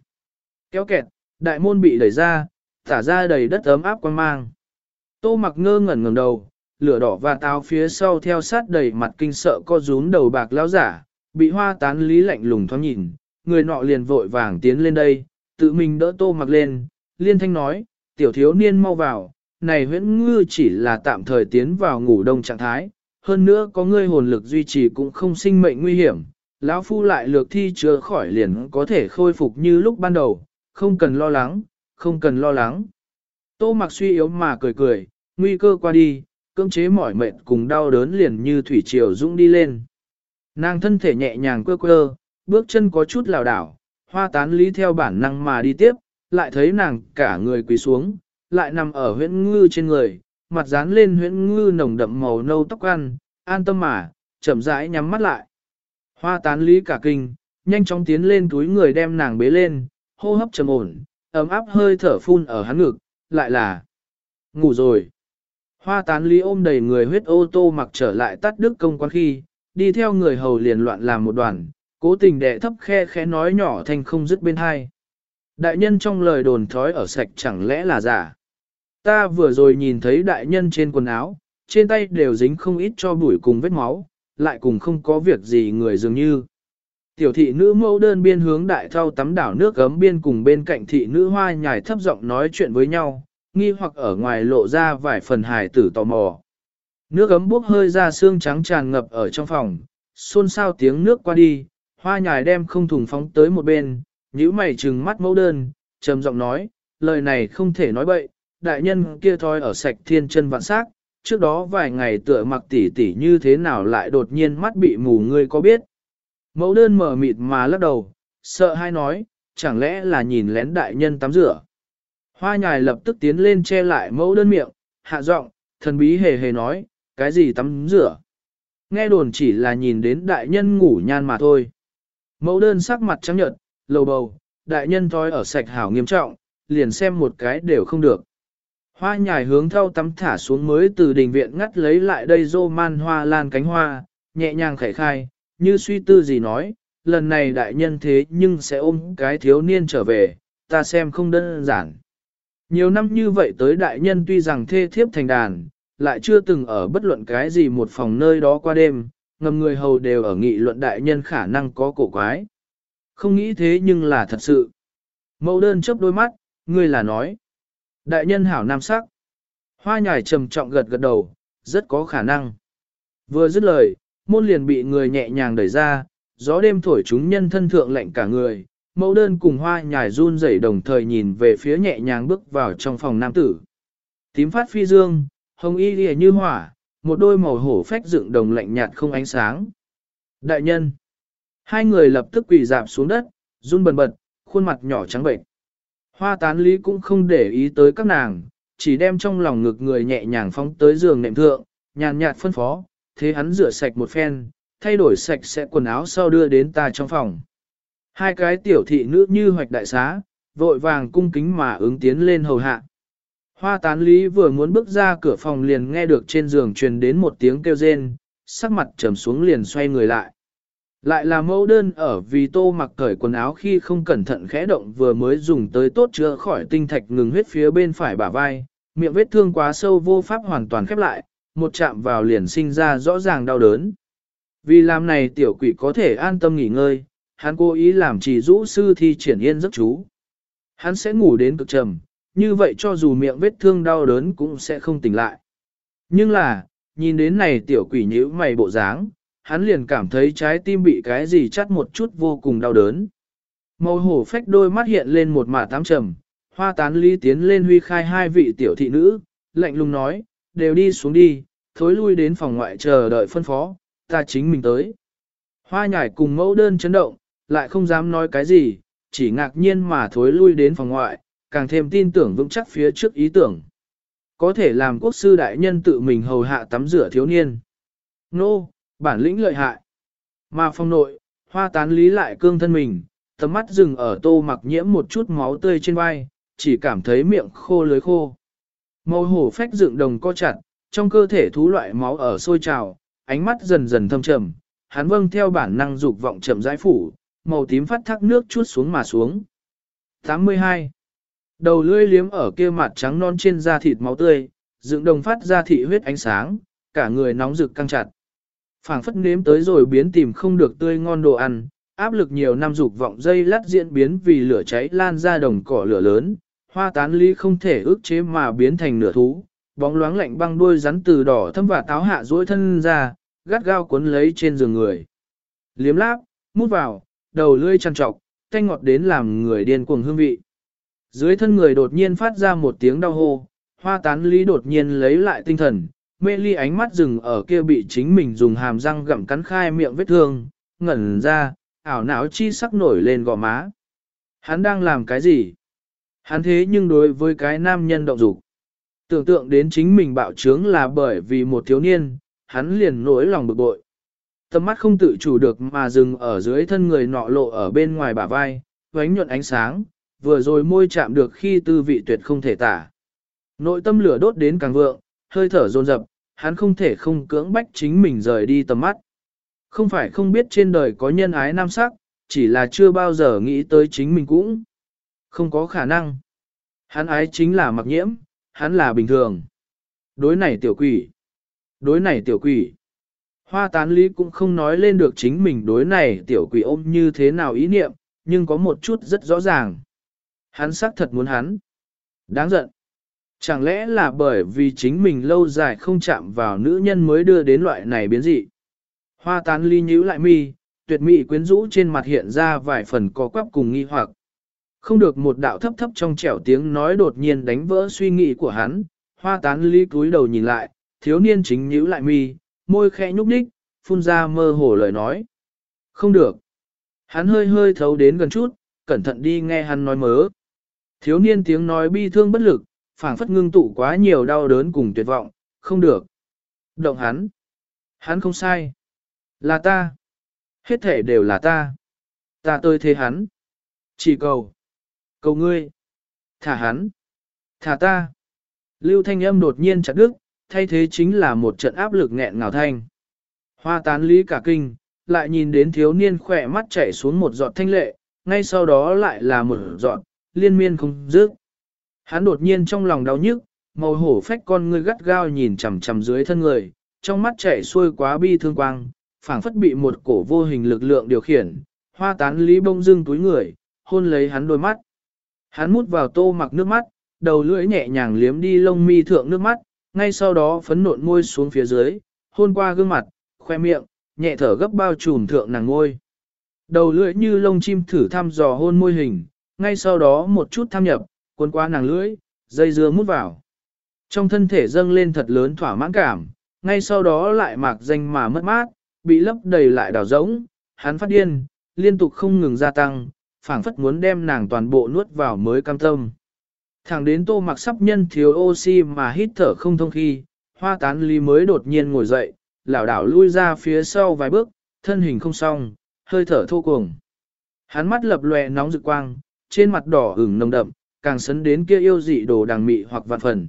Kéo kẹt, đại môn bị đẩy ra, tả ra đầy đất ấm áp quan mang. Tô mặc ngơ ngẩn ngẩng đầu, lửa đỏ và táo phía sau theo sát đầy mặt kinh sợ co rúm đầu bạc lão giả, bị hoa tán lý lạnh lùng thoáng nhìn, người nọ liền vội vàng tiến lên đây, tự mình đỡ tô mặc lên, liên thanh nói, tiểu thiếu niên mau vào, này huyễn ngư chỉ là tạm thời tiến vào ngủ đông trạng thái, hơn nữa có ngươi hồn lực duy trì cũng không sinh mệnh nguy hiểm, lão phu lại lược thi chữa khỏi liền có thể khôi phục như lúc ban đầu, không cần lo lắng, không cần lo lắng. Tô mặc suy yếu mà cười cười, nguy cơ qua đi, cưỡng chế mỏi mệt cùng đau đớn liền như thủy triều dũng đi lên. Nàng thân thể nhẹ nhàng quơ quơ, bước chân có chút lảo đảo, hoa tán lý theo bản năng mà đi tiếp, lại thấy nàng cả người quỳ xuống, lại nằm ở huyễn ngư trên người, mặt dán lên huyễn ngư nồng đậm màu nâu tóc ăn, an tâm mà, chậm rãi nhắm mắt lại. Hoa tán lý cả kinh, nhanh chóng tiến lên túi người đem nàng bế lên, hô hấp trầm ổn, ấm áp hơi thở phun ở hắn ngực, lại là ngủ rồi. Hoa tán lý ôm đầy người huyết ô tô mặc trở lại tắt đức công quan khi, đi theo người hầu liền loạn làm một đoàn, cố tình đệ thấp khe khẽ nói nhỏ thành không dứt bên hai. Đại nhân trong lời đồn thói ở sạch chẳng lẽ là giả. Ta vừa rồi nhìn thấy đại nhân trên quần áo, trên tay đều dính không ít cho bụi cùng vết máu, lại cùng không có việc gì người dường như. Tiểu thị nữ mẫu đơn biên hướng đại thao tắm đảo nước gấm biên cùng bên cạnh thị nữ hoa nhài thấp giọng nói chuyện với nhau, nghi hoặc ở ngoài lộ ra vài phần hài tử tò mò. Nước gấm bốc hơi ra xương trắng tràn ngập ở trong phòng, xôn xao tiếng nước qua đi, hoa nhài đem không thùng phóng tới một bên, nhíu mày trừng mắt mẫu đơn, trầm giọng nói, lời này không thể nói bậy, đại nhân kia thôi ở sạch thiên chân vạn sắc, trước đó vài ngày tựa mặc tỉ tỉ như thế nào lại đột nhiên mắt bị mù ngươi có biết. Mẫu đơn mở mịt mà lắc đầu, sợ hai nói, chẳng lẽ là nhìn lén đại nhân tắm rửa. Hoa nhài lập tức tiến lên che lại mẫu đơn miệng, hạ giọng, thần bí hề hề nói, cái gì tắm rửa. Nghe đồn chỉ là nhìn đến đại nhân ngủ nhan mà thôi. Mẫu đơn sắc mặt trắng nhợt, lầu bầu, đại nhân thói ở sạch hảo nghiêm trọng, liền xem một cái đều không được. Hoa nhài hướng theo tắm thả xuống mới từ đình viện ngắt lấy lại đây rô man hoa lan cánh hoa, nhẹ nhàng khải khai, như suy tư gì nói, lần này đại nhân thế nhưng sẽ ôm cái thiếu niên trở về, ta xem không đơn giản. Nhiều năm như vậy tới đại nhân tuy rằng thê thiếp thành đàn, lại chưa từng ở bất luận cái gì một phòng nơi đó qua đêm, ngầm người hầu đều ở nghị luận đại nhân khả năng có cổ quái. Không nghĩ thế nhưng là thật sự. Mẫu đơn chớp đôi mắt, ngươi là nói. Đại nhân hảo nam sắc. Hoa nhài trầm trọng gật gật đầu, rất có khả năng. Vừa dứt lời, môn liền bị người nhẹ nhàng đẩy ra, gió đêm thổi chúng nhân thân thượng lạnh cả người, mẫu đơn cùng hoa nhài run rẩy đồng thời nhìn về phía nhẹ nhàng bước vào trong phòng nam tử. Tím phát phi dương, hồng y lìa như hỏa, một đôi màu hổ phách dựng đồng lạnh nhạt không ánh sáng. Đại nhân! Hai người lập tức quỳ dạp xuống đất, run bần bật, khuôn mặt nhỏ trắng bệnh. Hoa tán lý cũng không để ý tới các nàng, chỉ đem trong lòng ngực người nhẹ nhàng phóng tới giường nệm thượng, nhàn nhạt phân phó, thế hắn rửa sạch một phen, thay đổi sạch sẽ quần áo sau đưa đến ta trong phòng. Hai cái tiểu thị nữ như hoạch đại xá, vội vàng cung kính mà ứng tiến lên hầu hạ. Hoa tán lý vừa muốn bước ra cửa phòng liền nghe được trên giường truyền đến một tiếng kêu rên, sắc mặt trầm xuống liền xoay người lại. Lại là mẫu đơn ở vì tô mặc cởi quần áo khi không cẩn thận khẽ động vừa mới dùng tới tốt chữa khỏi tinh thạch ngừng huyết phía bên phải bả vai, miệng vết thương quá sâu vô pháp hoàn toàn khép lại, một chạm vào liền sinh ra rõ ràng đau đớn. Vì làm này tiểu quỷ có thể an tâm nghỉ ngơi, hắn cố ý làm chỉ rũ sư thi triển yên giấc chú. Hắn sẽ ngủ đến cực trầm, như vậy cho dù miệng vết thương đau đớn cũng sẽ không tỉnh lại. Nhưng là, nhìn đến này tiểu quỷ nhíu mày bộ dáng, hắn liền cảm thấy trái tim bị cái gì chắt một chút vô cùng đau đớn. Màu hổ phách đôi mắt hiện lên một mả tám trầm, hoa tán ly tiến lên huy khai hai vị tiểu thị nữ, lạnh lùng nói, đều đi xuống đi, thối lui đến phòng ngoại chờ đợi phân phó, ta chính mình tới. Hoa nhải cùng mẫu đơn chấn động, lại không dám nói cái gì, chỉ ngạc nhiên mà thối lui đến phòng ngoại, càng thêm tin tưởng vững chắc phía trước ý tưởng. Có thể làm quốc sư đại nhân tự mình hầu hạ tắm rửa thiếu niên. Nô, no, bản lĩnh lợi hại. Mà phong nội, hoa tán lý lại cương thân mình, tầm mắt dừng ở tô mặc nhiễm một chút máu tươi trên vai, chỉ cảm thấy miệng khô lưới khô. Màu hổ phách dựng đồng co chặt, trong cơ thể thú loại máu ở sôi trào, ánh mắt dần dần thâm trầm, hắn vâng theo bản năng dục vọng chậm rãi phủ, màu tím phát thác nước chút xuống mà xuống. 82. Đầu lưỡi liếm ở kia mặt trắng non trên da thịt máu tươi, dựng đồng phát ra thị huyết ánh sáng, cả người nóng rực căng chặt phảng phất nếm tới rồi biến tìm không được tươi ngon đồ ăn, áp lực nhiều năm dục vọng dây lát diễn biến vì lửa cháy lan ra đồng cỏ lửa lớn, hoa tán ly không thể ức chế mà biến thành nửa thú, bóng loáng lạnh băng đuôi rắn từ đỏ thâm và táo hạ duỗi thân ra, gắt gao cuốn lấy trên giường người. Liếm láp, mút vào, đầu lưỡi chăn trọc, thanh ngọt đến làm người điên cuồng hương vị. Dưới thân người đột nhiên phát ra một tiếng đau hô, hoa tán lý đột nhiên lấy lại tinh thần, mê ly ánh mắt dừng ở kia bị chính mình dùng hàm răng gặm cắn khai miệng vết thương, ngẩn ra, ảo não chi sắc nổi lên gò má. Hắn đang làm cái gì? Hắn thế nhưng đối với cái nam nhân động dục. Tưởng tượng đến chính mình bạo trướng là bởi vì một thiếu niên, hắn liền nỗi lòng bực bội. Tầm mắt không tự chủ được mà dừng ở dưới thân người nọ lộ ở bên ngoài bả vai, vánh nhuận ánh sáng, vừa rồi môi chạm được khi tư vị tuyệt không thể tả. Nội tâm lửa đốt đến càng vượng, hơi thở dồn dập, hắn không thể không cưỡng bách chính mình rời đi tầm mắt. Không phải không biết trên đời có nhân ái nam sắc, chỉ là chưa bao giờ nghĩ tới chính mình cũng. Không có khả năng. Hắn ái chính là mặc nhiễm, hắn là bình thường. Đối này tiểu quỷ. Đối này tiểu quỷ. Hoa tán lý cũng không nói lên được chính mình đối này tiểu quỷ ôm như thế nào ý niệm, nhưng có một chút rất rõ ràng. Hắn xác thật muốn hắn. Đáng giận. Chẳng lẽ là bởi vì chính mình lâu dài không chạm vào nữ nhân mới đưa đến loại này biến dị. Hoa tán ly nhíu lại mi, tuyệt mỹ quyến rũ trên mặt hiện ra vài phần có quắp cùng nghi hoặc. Không được một đạo thấp thấp trong trẻo tiếng nói đột nhiên đánh vỡ suy nghĩ của hắn, hoa tán ly cúi đầu nhìn lại, thiếu niên chính nhíu lại mi, môi khẽ nhúc nhích, phun ra mơ hồ lời nói. Không được. Hắn hơi hơi thấu đến gần chút, cẩn thận đi nghe hắn nói mớ. Thiếu niên tiếng nói bi thương bất lực, phảng phất ngưng tụ quá nhiều đau đớn cùng tuyệt vọng, không được. Động hắn. Hắn không sai. Là ta. Hết thể đều là ta. Ta tôi thế hắn. Chỉ cầu. Cầu ngươi. Thả hắn. Thả ta. Lưu thanh âm đột nhiên chặt đứt, thay thế chính là một trận áp lực nghẹn ngào thanh. Hoa tán lý cả kinh, lại nhìn đến thiếu niên khỏe mắt chảy xuống một giọt thanh lệ, ngay sau đó lại là một giọt, liên miên không dứt. Hắn đột nhiên trong lòng đau nhức, màu hổ phách con ngươi gắt gao nhìn chằm chằm dưới thân người, trong mắt chảy xuôi quá bi thương quang, phảng phất bị một cổ vô hình lực lượng điều khiển, hoa tán lý bông dưng túi người, hôn lấy hắn đôi mắt. Hắn mút vào tô mặc nước mắt, đầu lưỡi nhẹ nhàng liếm đi lông mi thượng nước mắt, ngay sau đó phấn nộn môi xuống phía dưới, hôn qua gương mặt, khoe miệng, nhẹ thở gấp bao trùm thượng nàng ngôi. Đầu lưỡi như lông chim thử thăm dò hôn môi hình, ngay sau đó một chút tham nhập, cuốn qua nàng lưỡi, dây dưa mút vào. Trong thân thể dâng lên thật lớn thỏa mãn cảm, ngay sau đó lại mạc danh mà mất mát, bị lấp đầy lại đảo rỗng, hắn phát điên, liên tục không ngừng gia tăng, phảng phất muốn đem nàng toàn bộ nuốt vào mới cam tâm. Thẳng đến tô mặc sắp nhân thiếu oxy mà hít thở không thông khi, hoa tán ly mới đột nhiên ngồi dậy, lảo đảo lui ra phía sau vài bước, thân hình không xong, hơi thở thô cuồng. Hắn mắt lập lòe nóng rực quang, trên mặt đỏ ửng nồng đậm, càng sấn đến kia yêu dị đồ đằng mị hoặc vạn phần.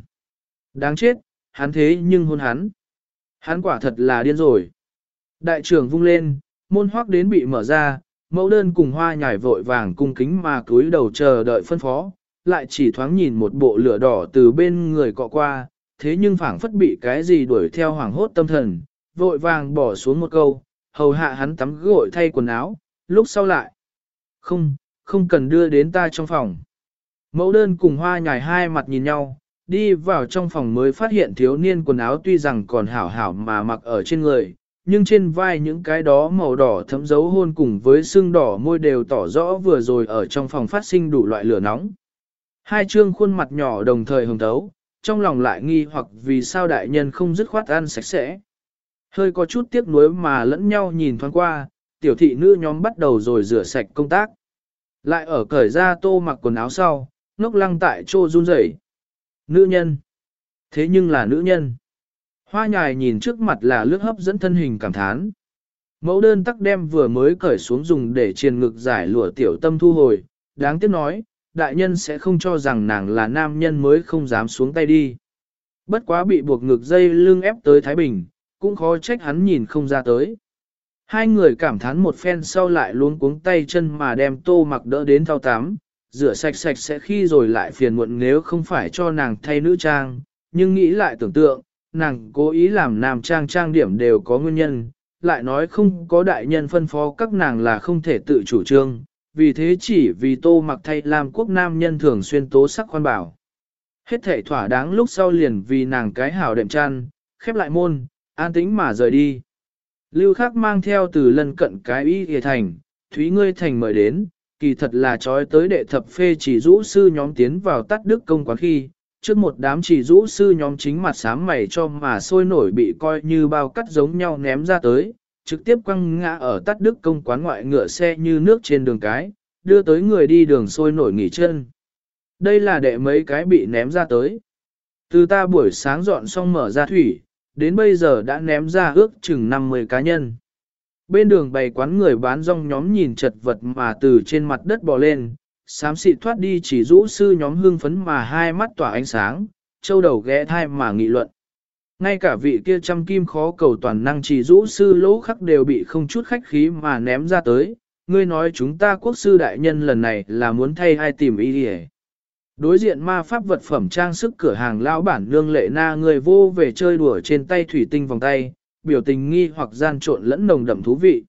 Đáng chết, hắn thế nhưng hôn hắn. Hắn quả thật là điên rồi. Đại trưởng vung lên, môn hoác đến bị mở ra, mẫu đơn cùng hoa nhải vội vàng cung kính mà cúi đầu chờ đợi phân phó, lại chỉ thoáng nhìn một bộ lửa đỏ từ bên người cọ qua, thế nhưng phảng phất bị cái gì đuổi theo hoàng hốt tâm thần, vội vàng bỏ xuống một câu, hầu hạ hắn tắm gội thay quần áo, lúc sau lại. Không, không cần đưa đến ta trong phòng. Mẫu đơn cùng hoa nhài hai mặt nhìn nhau, đi vào trong phòng mới phát hiện thiếu niên quần áo tuy rằng còn hảo hảo mà mặc ở trên người, nhưng trên vai những cái đó màu đỏ thấm dấu hôn cùng với xương đỏ môi đều tỏ rõ vừa rồi ở trong phòng phát sinh đủ loại lửa nóng. Hai trương khuôn mặt nhỏ đồng thời hồng thấu, trong lòng lại nghi hoặc vì sao đại nhân không dứt khoát ăn sạch sẽ. Hơi có chút tiếc nuối mà lẫn nhau nhìn thoáng qua, tiểu thị nữ nhóm bắt đầu rồi rửa sạch công tác. Lại ở cởi ra tô mặc quần áo sau, ngốc lăng tại chỗ run rẩy. Nữ nhân. Thế nhưng là nữ nhân. Hoa nhài nhìn trước mặt là lướt hấp dẫn thân hình cảm thán. Mẫu đơn tắc đem vừa mới cởi xuống dùng để triền ngực giải lụa tiểu tâm thu hồi, đáng tiếc nói, đại nhân sẽ không cho rằng nàng là nam nhân mới không dám xuống tay đi. Bất quá bị buộc ngực dây lưng ép tới Thái Bình, cũng khó trách hắn nhìn không ra tới. Hai người cảm thán một phen sau lại luôn cuống tay chân mà đem tô mặc đỡ đến thao tám, rửa sạch sạch sẽ khi rồi lại phiền muộn nếu không phải cho nàng thay nữ trang, nhưng nghĩ lại tưởng tượng, nàng cố ý làm nam trang trang điểm đều có nguyên nhân, lại nói không có đại nhân phân phó các nàng là không thể tự chủ trương, vì thế chỉ vì tô mặc thay làm quốc nam nhân thường xuyên tố sắc khoan bảo. Hết thể thỏa đáng lúc sau liền vì nàng cái hảo đệm chăn, khép lại môn, an tĩnh mà rời đi. Lưu Khắc mang theo từ lân cận cái y hề thành, Thúy Ngươi Thành mời đến, kỳ thật là trói tới đệ thập phê chỉ rũ sư nhóm tiến vào tắt đức công quán khi, trước một đám chỉ rũ sư nhóm chính mặt sám mày cho mà sôi nổi bị coi như bao cắt giống nhau ném ra tới, trực tiếp quăng ngã ở tắt đức công quán ngoại ngựa xe như nước trên đường cái, đưa tới người đi đường sôi nổi nghỉ chân. Đây là đệ mấy cái bị ném ra tới. Từ ta buổi sáng dọn xong mở ra thủy, đến bây giờ đã ném ra ước chừng 50 cá nhân. Bên đường bày quán người bán rong nhóm nhìn chật vật mà từ trên mặt đất bò lên, xám xịt thoát đi chỉ rũ sư nhóm hương phấn mà hai mắt tỏa ánh sáng, châu đầu ghé thai mà nghị luận. Ngay cả vị kia trăm kim khó cầu toàn năng chỉ rũ sư lỗ khắc đều bị không chút khách khí mà ném ra tới, ngươi nói chúng ta quốc sư đại nhân lần này là muốn thay ai tìm ý đi Đối diện ma pháp vật phẩm trang sức cửa hàng lão bản nương lệ na người vô về chơi đùa trên tay thủy tinh vòng tay, biểu tình nghi hoặc gian trộn lẫn nồng đậm thú vị.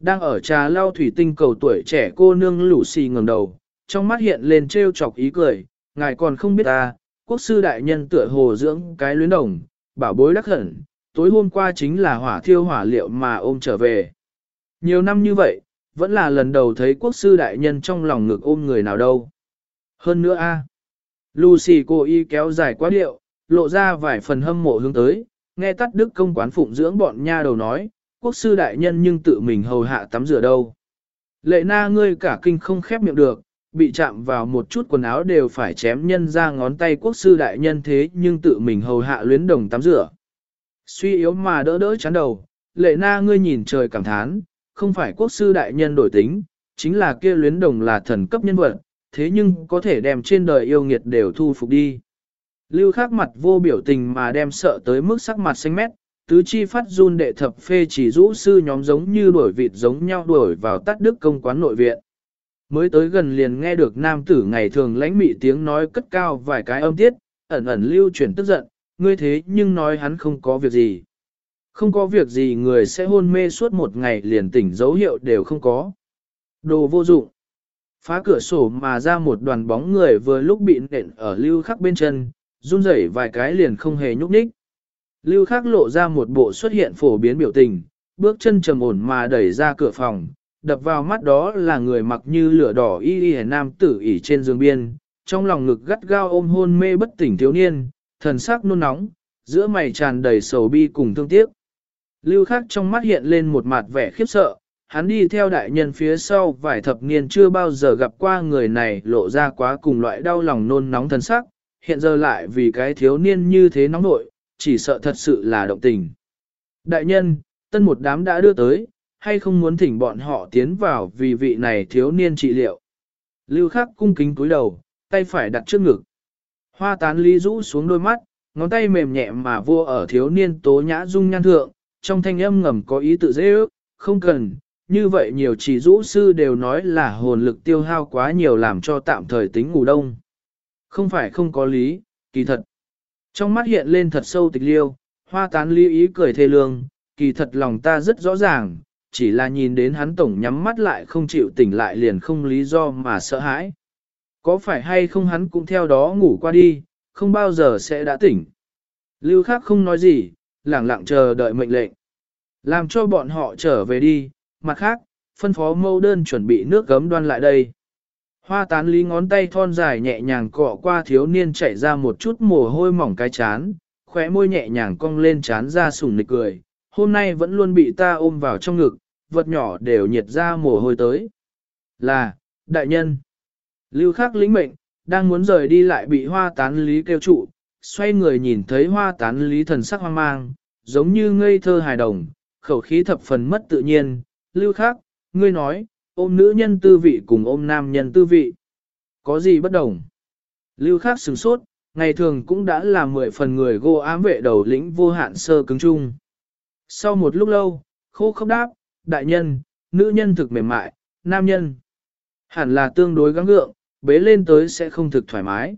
Đang ở trà lau thủy tinh cầu tuổi trẻ cô nương lũ xì ngẩng đầu, trong mắt hiện lên trêu chọc ý cười, ngài còn không biết ta, quốc sư đại nhân tựa hồ dưỡng cái luyến đồng, bảo bối đắc hẳn, tối hôm qua chính là hỏa thiêu hỏa liệu mà ôm trở về. Nhiều năm như vậy, vẫn là lần đầu thấy quốc sư đại nhân trong lòng ngực ôm người nào đâu. Hơn nữa a, Lucy cô y kéo dài quá điệu, lộ ra vài phần hâm mộ hướng tới, nghe tắt đức công quán phụng dưỡng bọn nha đầu nói, quốc sư đại nhân nhưng tự mình hầu hạ tắm rửa đâu. Lệ na ngươi cả kinh không khép miệng được, bị chạm vào một chút quần áo đều phải chém nhân ra ngón tay quốc sư đại nhân thế nhưng tự mình hầu hạ luyến đồng tắm rửa. Suy yếu mà đỡ đỡ chán đầu, lệ na ngươi nhìn trời cảm thán, không phải quốc sư đại nhân đổi tính, chính là kia luyến đồng là thần cấp nhân vật, thế nhưng có thể đem trên đời yêu nghiệt đều thu phục đi. Lưu khắc mặt vô biểu tình mà đem sợ tới mức sắc mặt xanh mét, tứ chi phát run đệ thập phê chỉ rũ sư nhóm giống như đuổi vịt giống nhau đuổi vào tắt đức công quán nội viện. Mới tới gần liền nghe được nam tử ngày thường lãnh mị tiếng nói cất cao vài cái âm tiết, ẩn ẩn lưu chuyển tức giận, ngươi thế nhưng nói hắn không có việc gì. Không có việc gì người sẽ hôn mê suốt một ngày liền tỉnh dấu hiệu đều không có. Đồ vô dụng. Phá cửa sổ mà ra một đoàn bóng người vừa lúc bị nện ở lưu khắc bên chân, run rẩy vài cái liền không hề nhúc nhích. Lưu khắc lộ ra một bộ xuất hiện phổ biến biểu tình, bước chân trầm ổn mà đẩy ra cửa phòng, đập vào mắt đó là người mặc như lửa đỏ y y nam tử ỉ trên giường biên, trong lòng ngực gắt gao ôm hôn mê bất tỉnh thiếu niên, thần sắc nôn nóng, giữa mày tràn đầy sầu bi cùng thương tiếc. Lưu khắc trong mắt hiện lên một mặt vẻ khiếp sợ, hắn đi theo đại nhân phía sau vài thập niên chưa bao giờ gặp qua người này lộ ra quá cùng loại đau lòng nôn nóng thần sắc, hiện giờ lại vì cái thiếu niên như thế nóng nội, chỉ sợ thật sự là động tình. Đại nhân, tân một đám đã đưa tới, hay không muốn thỉnh bọn họ tiến vào vì vị này thiếu niên trị liệu. Lưu khắc cung kính cúi đầu, tay phải đặt trước ngực. Hoa tán ly rũ xuống đôi mắt, ngón tay mềm nhẹ mà vua ở thiếu niên tố nhã dung nhan thượng, trong thanh âm ngầm có ý tự dễ ước, không cần, như vậy nhiều chỉ rũ sư đều nói là hồn lực tiêu hao quá nhiều làm cho tạm thời tính ngủ đông. Không phải không có lý, kỳ thật. Trong mắt hiện lên thật sâu tịch liêu, hoa tán lý ý cười thê lương, kỳ thật lòng ta rất rõ ràng, chỉ là nhìn đến hắn tổng nhắm mắt lại không chịu tỉnh lại liền không lý do mà sợ hãi. Có phải hay không hắn cũng theo đó ngủ qua đi, không bao giờ sẽ đã tỉnh. Lưu khác không nói gì, lẳng lặng chờ đợi mệnh lệnh. Làm cho bọn họ trở về đi, mặt khác, phân phó mâu đơn chuẩn bị nước gấm đoan lại đây. Hoa tán lý ngón tay thon dài nhẹ nhàng cọ qua thiếu niên chảy ra một chút mồ hôi mỏng cái chán, khóe môi nhẹ nhàng cong lên chán ra sủng nịch cười. Hôm nay vẫn luôn bị ta ôm vào trong ngực, vật nhỏ đều nhiệt ra mồ hôi tới. Là, đại nhân. Lưu khắc lĩnh mệnh, đang muốn rời đi lại bị hoa tán lý kêu trụ, xoay người nhìn thấy hoa tán lý thần sắc hoang mang, giống như ngây thơ hài đồng, khẩu khí thập phần mất tự nhiên. Lưu khắc, ngươi nói, ôm nữ nhân tư vị cùng ôm nam nhân tư vị. Có gì bất đồng? Lưu khắc sửng sốt, ngày thường cũng đã là mười phần người gô ám vệ đầu lĩnh vô hạn sơ cứng chung. Sau một lúc lâu, khô khốc đáp, đại nhân, nữ nhân thực mềm mại, nam nhân. Hẳn là tương đối gắng gượng, bế lên tới sẽ không thực thoải mái.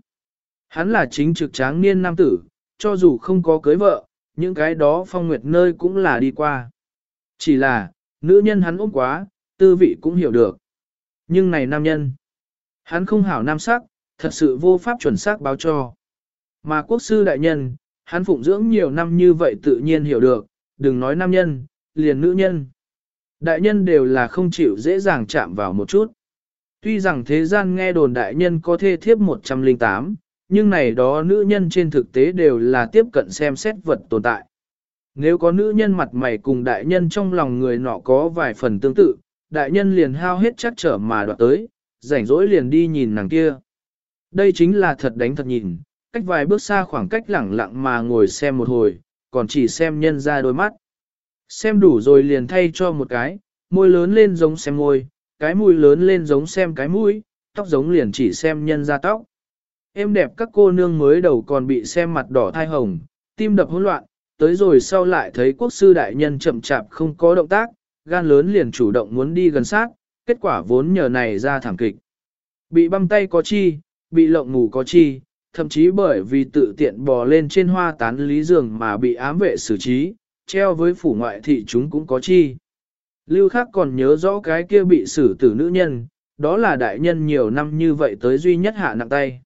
Hắn là chính trực tráng niên nam tử, cho dù không có cưới vợ, những cái đó phong nguyệt nơi cũng là đi qua. Chỉ là, nữ nhân hắn ốm quá, tư vị cũng hiểu được. Nhưng này nam nhân, hắn không hảo nam sắc, thật sự vô pháp chuẩn xác báo cho. Mà quốc sư đại nhân, hắn phụng dưỡng nhiều năm như vậy tự nhiên hiểu được, đừng nói nam nhân, liền nữ nhân. Đại nhân đều là không chịu dễ dàng chạm vào một chút. Tuy rằng thế gian nghe đồn đại nhân có thê thiếp 108, nhưng này đó nữ nhân trên thực tế đều là tiếp cận xem xét vật tồn tại. Nếu có nữ nhân mặt mày cùng đại nhân trong lòng người nọ có vài phần tương tự, đại nhân liền hao hết chắc trở mà đoạt tới, rảnh rỗi liền đi nhìn nàng kia. Đây chính là thật đánh thật nhìn, cách vài bước xa khoảng cách lẳng lặng mà ngồi xem một hồi, còn chỉ xem nhân ra đôi mắt. Xem đủ rồi liền thay cho một cái, môi lớn lên giống xem môi, cái mũi lớn lên giống xem cái mũi, tóc giống liền chỉ xem nhân ra tóc. Em đẹp các cô nương mới đầu còn bị xem mặt đỏ thai hồng, tim đập hỗn loạn, tới rồi sau lại thấy quốc sư đại nhân chậm chạp không có động tác, gan lớn liền chủ động muốn đi gần sát, kết quả vốn nhờ này ra thảm kịch. Bị băm tay có chi, bị lộng ngủ có chi, thậm chí bởi vì tự tiện bò lên trên hoa tán lý giường mà bị ám vệ xử trí, treo với phủ ngoại thị chúng cũng có chi. Lưu Khắc còn nhớ rõ cái kia bị xử tử nữ nhân, đó là đại nhân nhiều năm như vậy tới duy nhất hạ nặng tay.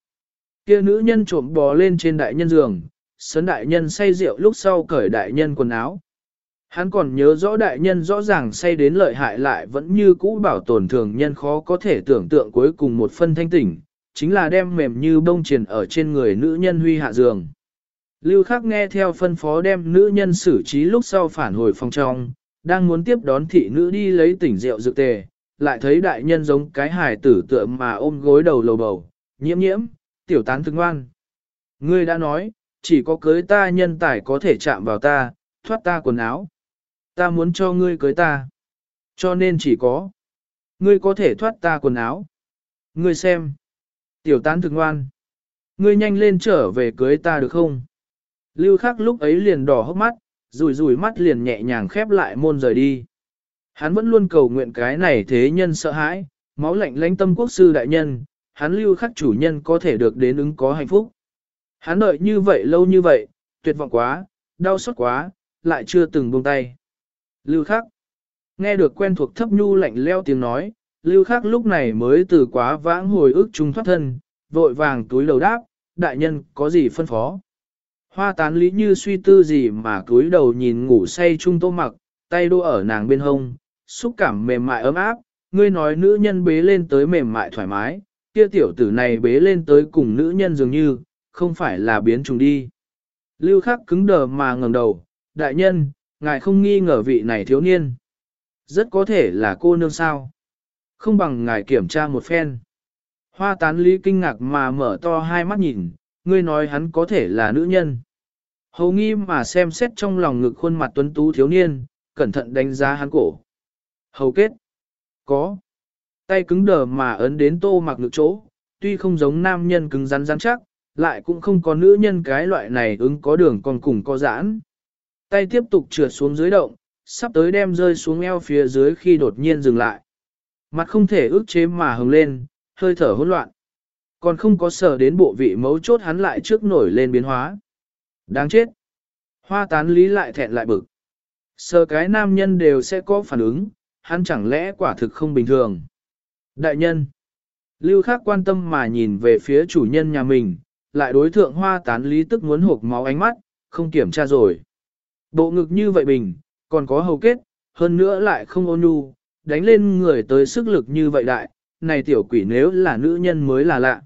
Kia nữ nhân trộm bò lên trên đại nhân giường, sấn đại nhân say rượu lúc sau cởi đại nhân quần áo. Hắn còn nhớ rõ đại nhân rõ ràng say đến lợi hại lại vẫn như cũ bảo tồn thường nhân khó có thể tưởng tượng cuối cùng một phân thanh tỉnh, chính là đem mềm như bông triền ở trên người nữ nhân huy hạ giường. Lưu Khắc nghe theo phân phó đem nữ nhân xử trí lúc sau phản hồi phòng trong, đang muốn tiếp đón thị nữ đi lấy tỉnh rượu dược tề, lại thấy đại nhân giống cái hài tử tựa mà ôm gối đầu lầu bầu, nhiễm nhiễm, tiểu tán thương ngoan. Ngươi đã nói, chỉ có cưới ta nhân tài có thể chạm vào ta, thoát ta quần áo. Ta muốn cho ngươi cưới ta. Cho nên chỉ có. Ngươi có thể thoát ta quần áo. Ngươi xem. Tiểu tán thực ngoan. Ngươi nhanh lên trở về cưới ta được không? Lưu khắc lúc ấy liền đỏ hốc mắt, rùi rùi mắt liền nhẹ nhàng khép lại môn rời đi. Hắn vẫn luôn cầu nguyện cái này thế nhân sợ hãi, máu lạnh lãnh tâm quốc sư đại nhân, hắn lưu khắc chủ nhân có thể được đến ứng có hạnh phúc. Hắn đợi như vậy lâu như vậy, tuyệt vọng quá, đau xót quá, lại chưa từng buông tay. Lưu khắc, nghe được quen thuộc thấp nhu lạnh leo tiếng nói, lưu khắc lúc này mới từ quá vãng hồi ức trung thoát thân, vội vàng túi đầu đáp, đại nhân có gì phân phó. Hoa tán lý như suy tư gì mà túi đầu nhìn ngủ say trung tô mặc, tay đô ở nàng bên hông, xúc cảm mềm mại ấm áp, ngươi nói nữ nhân bế lên tới mềm mại thoải mái, kia tiểu tử này bế lên tới cùng nữ nhân dường như, không phải là biến trùng đi. Lưu khắc cứng đờ mà ngẩng đầu, đại nhân, ngài không nghi ngờ vị này thiếu niên. Rất có thể là cô nương sao. Không bằng ngài kiểm tra một phen. Hoa tán lý kinh ngạc mà mở to hai mắt nhìn, ngươi nói hắn có thể là nữ nhân. Hầu nghi mà xem xét trong lòng ngực khuôn mặt tuấn tú thiếu niên, cẩn thận đánh giá hắn cổ. Hầu kết. Có. Tay cứng đờ mà ấn đến tô mặc ngực chỗ, tuy không giống nam nhân cứng rắn rắn chắc, lại cũng không có nữ nhân cái loại này ứng có đường còn cùng có giãn. Tay tiếp tục trượt xuống dưới động, sắp tới đem rơi xuống eo phía dưới khi đột nhiên dừng lại. Mặt không thể ước chế mà hứng lên, hơi thở hỗn loạn. Còn không có sở đến bộ vị mấu chốt hắn lại trước nổi lên biến hóa. Đáng chết. Hoa tán lý lại thẹn lại bực. Sờ cái nam nhân đều sẽ có phản ứng, hắn chẳng lẽ quả thực không bình thường. Đại nhân. Lưu Khắc quan tâm mà nhìn về phía chủ nhân nhà mình, lại đối thượng hoa tán lý tức muốn hộp máu ánh mắt, không kiểm tra rồi. Bộ ngực như vậy bình, còn có hầu kết, hơn nữa lại không ôn nhu, đánh lên người tới sức lực như vậy đại, này tiểu quỷ nếu là nữ nhân mới là lạ.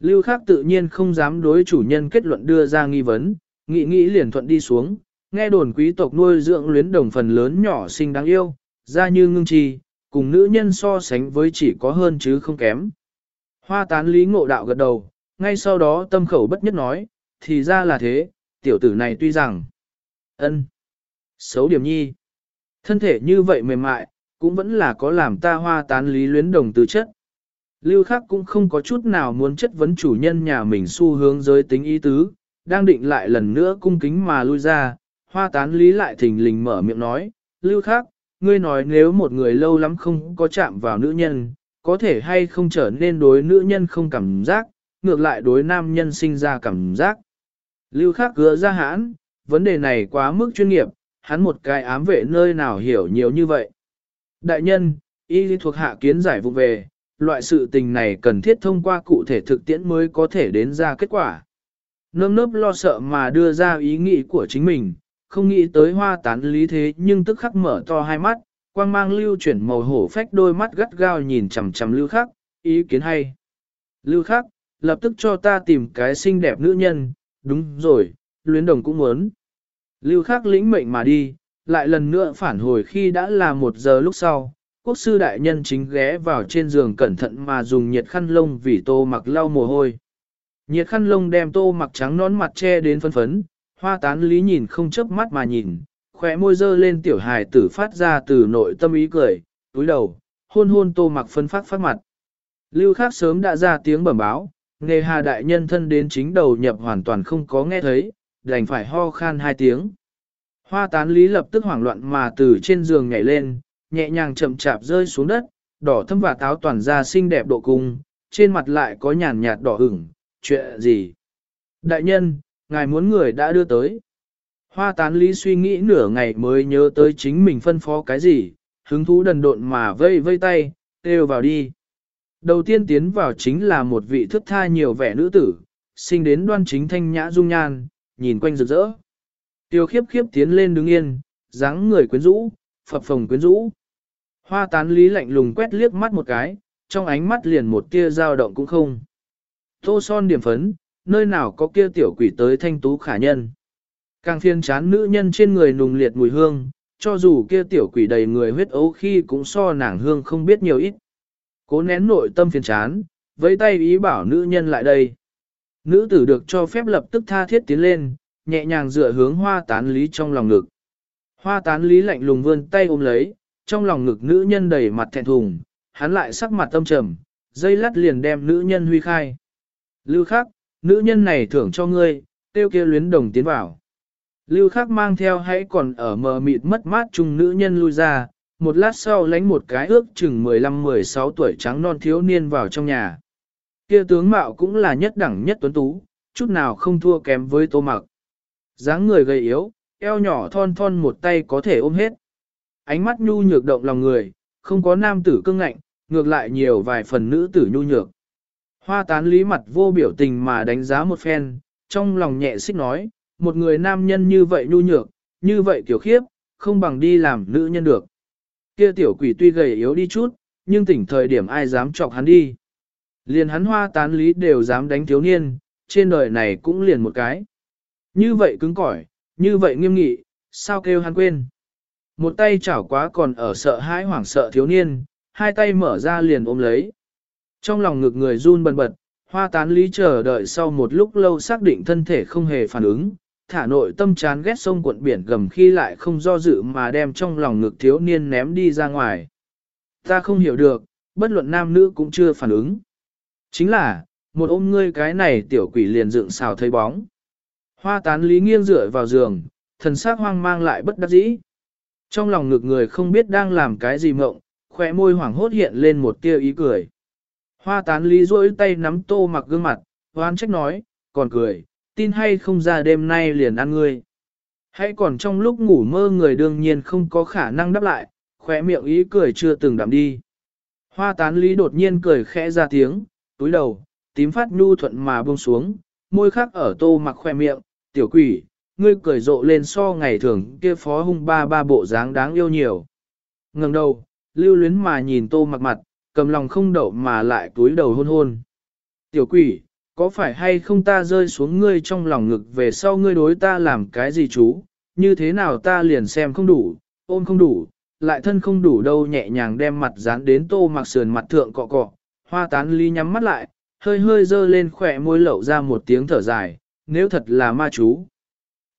Lưu Khác tự nhiên không dám đối chủ nhân kết luận đưa ra nghi vấn, nghĩ nghĩ liền thuận đi xuống, nghe đồn quý tộc nuôi dưỡng luyến đồng phần lớn nhỏ xinh đáng yêu, ra như ngưng trì, cùng nữ nhân so sánh với chỉ có hơn chứ không kém. Hoa tán lý ngộ đạo gật đầu, ngay sau đó tâm khẩu bất nhất nói, thì ra là thế, tiểu tử này tuy rằng ân xấu điểm nhi, thân thể như vậy mềm mại, cũng vẫn là có làm ta hoa tán lý luyến đồng tư chất. Lưu Khắc cũng không có chút nào muốn chất vấn chủ nhân nhà mình xu hướng giới tính ý tứ, đang định lại lần nữa cung kính mà lui ra, hoa tán lý lại thình lình mở miệng nói, Lưu Khắc, ngươi nói nếu một người lâu lắm không có chạm vào nữ nhân, có thể hay không trở nên đối nữ nhân không cảm giác, ngược lại đối nam nhân sinh ra cảm giác. Lưu Khắc gỡ ra hãn, vấn đề này quá mức chuyên nghiệp, hắn một cái ám vệ nơi nào hiểu nhiều như vậy. Đại nhân, y thuộc hạ kiến giải vụ về, loại sự tình này cần thiết thông qua cụ thể thực tiễn mới có thể đến ra kết quả. Nơm nớp lo sợ mà đưa ra ý nghĩ của chính mình, không nghĩ tới hoa tán lý thế nhưng tức khắc mở to hai mắt, quang mang lưu chuyển màu hổ phách đôi mắt gắt gao nhìn chằm chằm lưu khắc, ý kiến hay. Lưu khắc, lập tức cho ta tìm cái xinh đẹp nữ nhân, đúng rồi, luyến đồng cũng muốn. Lưu khắc lĩnh mệnh mà đi, lại lần nữa phản hồi khi đã là một giờ lúc sau, quốc sư đại nhân chính ghé vào trên giường cẩn thận mà dùng nhiệt khăn lông vì tô mặc lau mồ hôi. Nhiệt khăn lông đem tô mặc trắng nón mặt che đến phân phấn, hoa tán lý nhìn không chớp mắt mà nhìn, khỏe môi dơ lên tiểu hài tử phát ra từ nội tâm ý cười, túi đầu, hôn hôn tô mặc phân phát phát mặt. Lưu Khắc sớm đã ra tiếng bẩm báo, nghề hà đại nhân thân đến chính đầu nhập hoàn toàn không có nghe thấy, đành phải ho khan hai tiếng. Hoa tán lý lập tức hoảng loạn mà từ trên giường nhảy lên, nhẹ nhàng chậm chạp rơi xuống đất, đỏ thâm và táo toàn ra xinh đẹp độ cung, trên mặt lại có nhàn nhạt đỏ ửng, chuyện gì? Đại nhân, ngài muốn người đã đưa tới. Hoa tán lý suy nghĩ nửa ngày mới nhớ tới chính mình phân phó cái gì, hứng thú đần độn mà vây vây tay, kêu vào đi. Đầu tiên tiến vào chính là một vị thức tha nhiều vẻ nữ tử, sinh đến đoan chính thanh nhã dung nhan, nhìn quanh rực rỡ. Tiêu khiếp khiếp tiến lên đứng yên, dáng người quyến rũ, phập phồng quyến rũ. Hoa tán lý lạnh lùng quét liếc mắt một cái, trong ánh mắt liền một tia dao động cũng không. Tô son điểm phấn, nơi nào có kia tiểu quỷ tới thanh tú khả nhân. Càng phiên chán nữ nhân trên người nùng liệt mùi hương, cho dù kia tiểu quỷ đầy người huyết ấu khi cũng so nàng hương không biết nhiều ít. Cố nén nội tâm phiền chán, với tay ý bảo nữ nhân lại đây. Nữ tử được cho phép lập tức tha thiết tiến lên, nhẹ nhàng dựa hướng hoa tán lý trong lòng ngực. Hoa tán lý lạnh lùng vươn tay ôm lấy, trong lòng ngực nữ nhân đầy mặt thẹn thùng, hắn lại sắc mặt tâm trầm, dây lắt liền đem nữ nhân huy khai. Lưu khắc, nữ nhân này thưởng cho ngươi, tiêu kia luyến đồng tiến vào. Lưu khắc mang theo hãy còn ở mờ mịt mất mát chung nữ nhân lui ra, một lát sau lánh một cái ước chừng 15-16 tuổi trắng non thiếu niên vào trong nhà. Kia tướng mạo cũng là nhất đẳng nhất tuấn tú, chút nào không thua kém với tô mặc. dáng người gầy yếu, eo nhỏ thon thon một tay có thể ôm hết. Ánh mắt nhu nhược động lòng người, không có nam tử cương ngạnh, ngược lại nhiều vài phần nữ tử nhu nhược. Hoa tán lý mặt vô biểu tình mà đánh giá một phen, trong lòng nhẹ xích nói, một người nam nhân như vậy nhu nhược, như vậy tiểu khiếp, không bằng đi làm nữ nhân được. Kia tiểu quỷ tuy gầy yếu đi chút, nhưng tỉnh thời điểm ai dám chọc hắn đi. Liền hắn hoa tán lý đều dám đánh thiếu niên, trên đời này cũng liền một cái. Như vậy cứng cỏi, như vậy nghiêm nghị, sao kêu hắn quên. Một tay chảo quá còn ở sợ hãi hoảng sợ thiếu niên, hai tay mở ra liền ôm lấy. Trong lòng ngực người run bần bật, hoa tán lý chờ đợi sau một lúc lâu xác định thân thể không hề phản ứng, thả nội tâm chán ghét sông cuộn biển gầm khi lại không do dự mà đem trong lòng ngực thiếu niên ném đi ra ngoài. Ta không hiểu được, bất luận nam nữ cũng chưa phản ứng. Chính là, một ôm ngươi cái này tiểu quỷ liền dựng xào thấy bóng. Hoa tán lý nghiêng dựa vào giường, thần sắc hoang mang lại bất đắc dĩ. Trong lòng ngực người không biết đang làm cái gì mộng, khỏe môi hoảng hốt hiện lên một tia ý cười. Hoa tán lý rỗi tay nắm tô mặc gương mặt, hoan trách nói, còn cười, tin hay không ra đêm nay liền ăn ngươi. Hãy còn trong lúc ngủ mơ người đương nhiên không có khả năng đáp lại, khỏe miệng ý cười chưa từng đạm đi. Hoa tán lý đột nhiên cười khẽ ra tiếng, túi đầu, tím phát nhu thuận mà buông xuống, môi khắc ở tô mặc khoe miệng, tiểu quỷ, ngươi cười rộ lên so ngày thường kia phó hung ba ba bộ dáng đáng yêu nhiều. ngẩng đầu, lưu luyến mà nhìn tô mặc mặt, cầm lòng không đậu mà lại túi đầu hôn hôn. Tiểu quỷ, có phải hay không ta rơi xuống ngươi trong lòng ngực về sau ngươi đối ta làm cái gì chú, như thế nào ta liền xem không đủ, ôm không đủ, lại thân không đủ đâu nhẹ nhàng đem mặt dán đến tô mặc sườn mặt thượng cọ cọ, hoa tán ly nhắm mắt lại, hơi hơi dơ lên khỏe môi lậu ra một tiếng thở dài, nếu thật là ma chú.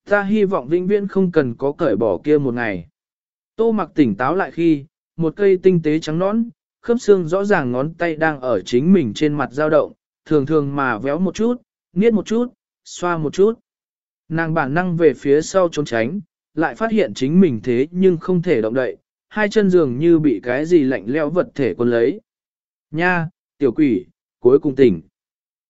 Ta hy vọng vĩnh viễn không cần có cởi bỏ kia một ngày. Tô mặc tỉnh táo lại khi, một cây tinh tế trắng nõn, khớp xương rõ ràng ngón tay đang ở chính mình trên mặt dao động, thường thường mà véo một chút, nghiết một chút, xoa một chút. Nàng bản năng về phía sau trốn tránh, lại phát hiện chính mình thế nhưng không thể động đậy, hai chân dường như bị cái gì lạnh leo vật thể quân lấy. Nha, tiểu quỷ, cuối cùng tỉnh.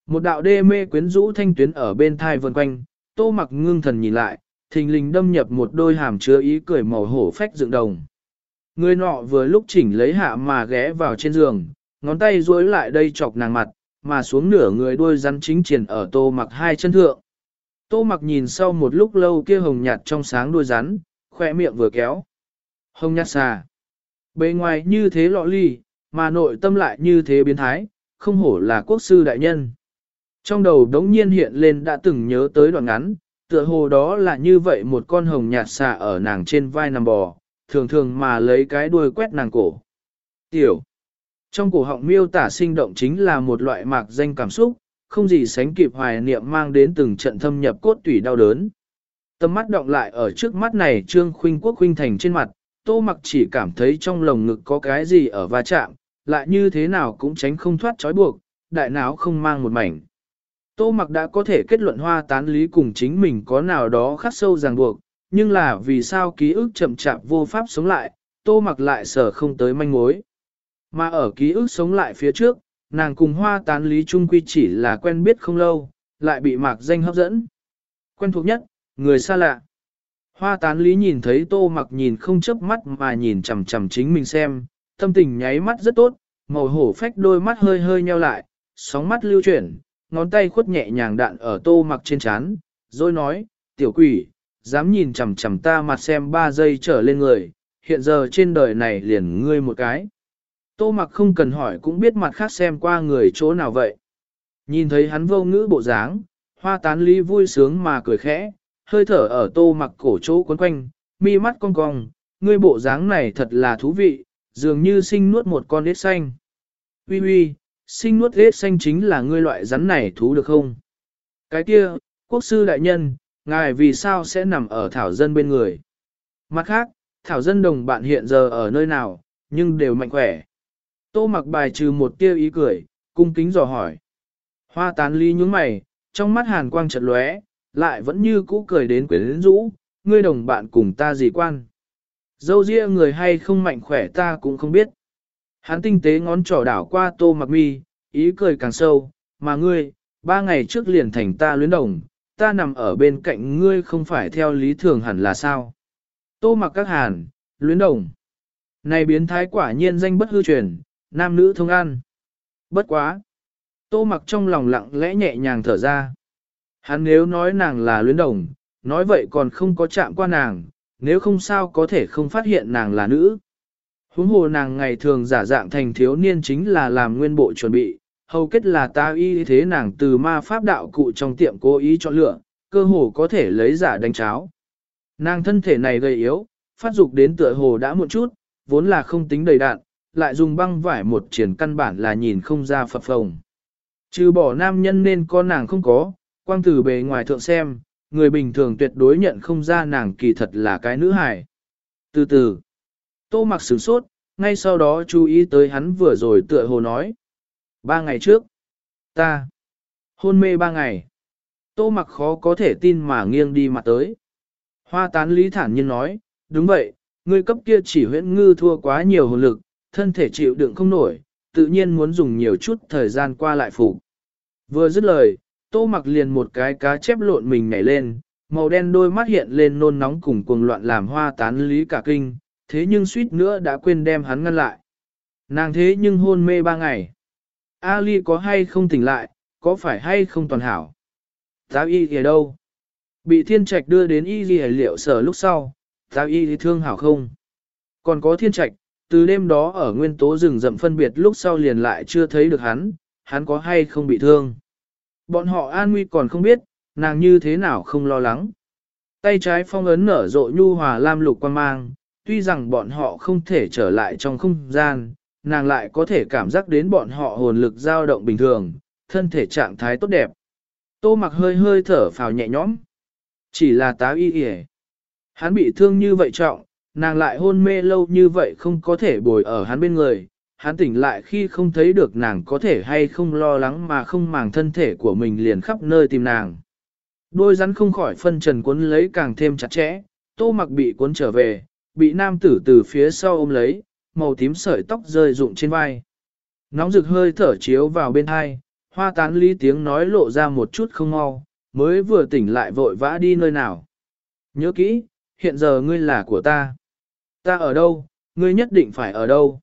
Một đạo đê mê quyến rũ thanh tuyến ở bên thai vần quanh, tô mặc ngưng thần nhìn lại, thình lình đâm nhập một đôi hàm chứa ý cười màu hổ phách dựng đồng. Người nọ vừa lúc chỉnh lấy hạ mà ghé vào trên giường, ngón tay duỗi lại đây chọc nàng mặt, mà xuống nửa người đuôi rắn chính triển ở tô mặc hai chân thượng. Tô mặc nhìn sau một lúc lâu kia hồng nhạt trong sáng đuôi rắn, khỏe miệng vừa kéo. Hồng nhạt xà. Bề ngoài như thế lọ ly, mà nội tâm lại như thế biến thái, không hổ là quốc sư đại nhân. Trong đầu đống nhiên hiện lên đã từng nhớ tới đoạn ngắn, tựa hồ đó là như vậy một con hồng nhạt xà ở nàng trên vai nằm bò, thường thường mà lấy cái đuôi quét nàng cổ. Tiểu. Trong cổ họng miêu tả sinh động chính là một loại mạc danh cảm xúc, không gì sánh kịp hoài niệm mang đến từng trận thâm nhập cốt tủy đau đớn. Tâm mắt động lại ở trước mắt này trương khuynh quốc khuynh thành trên mặt, tô mặc chỉ cảm thấy trong lồng ngực có cái gì ở va chạm, lại như thế nào cũng tránh không thoát trói buộc, đại não không mang một mảnh. Tô mặc đã có thể kết luận hoa tán lý cùng chính mình có nào đó khắc sâu ràng buộc, nhưng là vì sao ký ức chậm chạp vô pháp sống lại, tô mặc lại sở không tới manh mối. Mà ở ký ức sống lại phía trước, nàng cùng hoa tán lý trung quy chỉ là quen biết không lâu, lại bị mạc danh hấp dẫn. Quen thuộc nhất, người xa lạ. Hoa tán lý nhìn thấy tô mặc nhìn không chớp mắt mà nhìn chằm chằm chính mình xem, tâm tình nháy mắt rất tốt, màu hổ phách đôi mắt hơi hơi nheo lại, sóng mắt lưu chuyển, ngón tay khuất nhẹ nhàng đạn ở tô mặc trên chán, rồi nói, tiểu quỷ, dám nhìn chằm chằm ta mặt xem ba giây trở lên người, hiện giờ trên đời này liền ngươi một cái. Tô mặc không cần hỏi cũng biết mặt khác xem qua người chỗ nào vậy. Nhìn thấy hắn vô ngữ bộ dáng, hoa tán lý vui sướng mà cười khẽ, hơi thở ở tô mặc cổ chỗ quấn quanh, mi mắt cong cong, ngươi bộ dáng này thật là thú vị, dường như sinh nuốt một con ếch xanh. Ui ui, sinh nuốt ếch xanh chính là ngươi loại rắn này thú được không? Cái kia, quốc sư đại nhân, ngài vì sao sẽ nằm ở thảo dân bên người? Mặt khác, thảo dân đồng bạn hiện giờ ở nơi nào, nhưng đều mạnh khỏe. Tô mặc bài trừ một tia ý cười, cung kính dò hỏi. Hoa tán ly nhúng mày, trong mắt hàn quang chợt lóe, lại vẫn như cũ cười đến quyến rũ, ngươi đồng bạn cùng ta gì quan. Dâu ria người hay không mạnh khỏe ta cũng không biết. Hắn tinh tế ngón trỏ đảo qua tô mặc mi, ý cười càng sâu, mà ngươi, ba ngày trước liền thành ta luyến đồng, ta nằm ở bên cạnh ngươi không phải theo lý thường hẳn là sao. Tô mặc các hàn, luyến đồng. Này biến thái quả nhiên danh bất hư truyền, nam nữ thông ăn. Bất quá. Tô mặc trong lòng lặng lẽ nhẹ nhàng thở ra. Hắn nếu nói nàng là luyến đồng, nói vậy còn không có chạm qua nàng, nếu không sao có thể không phát hiện nàng là nữ. Huống hồ nàng ngày thường giả dạng thành thiếu niên chính là làm nguyên bộ chuẩn bị, hầu kết là ta y thế nàng từ ma pháp đạo cụ trong tiệm cố ý chọn lựa, cơ hồ có thể lấy giả đánh cháo. Nàng thân thể này gầy yếu, phát dục đến tựa hồ đã một chút, vốn là không tính đầy đạn, lại dùng băng vải một triển căn bản là nhìn không ra phập phồng. Trừ bỏ nam nhân nên có nàng không có, quang từ bề ngoài thượng xem, người bình thường tuyệt đối nhận không ra nàng kỳ thật là cái nữ hài. Từ từ, tô mặc sửng sốt, ngay sau đó chú ý tới hắn vừa rồi tựa hồ nói. Ba ngày trước, ta, hôn mê ba ngày. Tô mặc khó có thể tin mà nghiêng đi mặt tới. Hoa tán lý thản nhiên nói, đúng vậy, ngươi cấp kia chỉ huyễn ngư thua quá nhiều hồn lực, thân thể chịu đựng không nổi, tự nhiên muốn dùng nhiều chút thời gian qua lại phục. Vừa dứt lời, tô mặc liền một cái cá chép lộn mình nhảy lên, màu đen đôi mắt hiện lên nôn nóng cùng cuồng loạn làm hoa tán lý cả kinh, thế nhưng suýt nữa đã quên đem hắn ngăn lại. Nàng thế nhưng hôn mê ba ngày. Ali có hay không tỉnh lại, có phải hay không toàn hảo? Giáo y ở đâu? Bị thiên trạch đưa đến y gì liệu sở lúc sau, giáo y thương hảo không? Còn có thiên trạch, từ đêm đó ở nguyên tố rừng rậm phân biệt lúc sau liền lại chưa thấy được hắn, hắn có hay không bị thương. Bọn họ an nguy còn không biết, nàng như thế nào không lo lắng. Tay trái phong ấn nở rộ nhu hòa lam lục quan mang, tuy rằng bọn họ không thể trở lại trong không gian, nàng lại có thể cảm giác đến bọn họ hồn lực dao động bình thường, thân thể trạng thái tốt đẹp. Tô mặc hơi hơi thở phào nhẹ nhõm. Chỉ là tá y y Hắn bị thương như vậy trọng, nàng lại hôn mê lâu như vậy không có thể bồi ở hắn bên người, hắn tỉnh lại khi không thấy được nàng có thể hay không lo lắng mà không màng thân thể của mình liền khắp nơi tìm nàng. Đôi rắn không khỏi phân trần cuốn lấy càng thêm chặt chẽ, tô mặc bị cuốn trở về, bị nam tử từ phía sau ôm lấy, màu tím sợi tóc rơi rụng trên vai. Nóng rực hơi thở chiếu vào bên hai, hoa tán Lý tiếng nói lộ ra một chút không mau, mới vừa tỉnh lại vội vã đi nơi nào. Nhớ kỹ, hiện giờ ngươi là của ta. Ta ở đâu, ngươi nhất định phải ở đâu.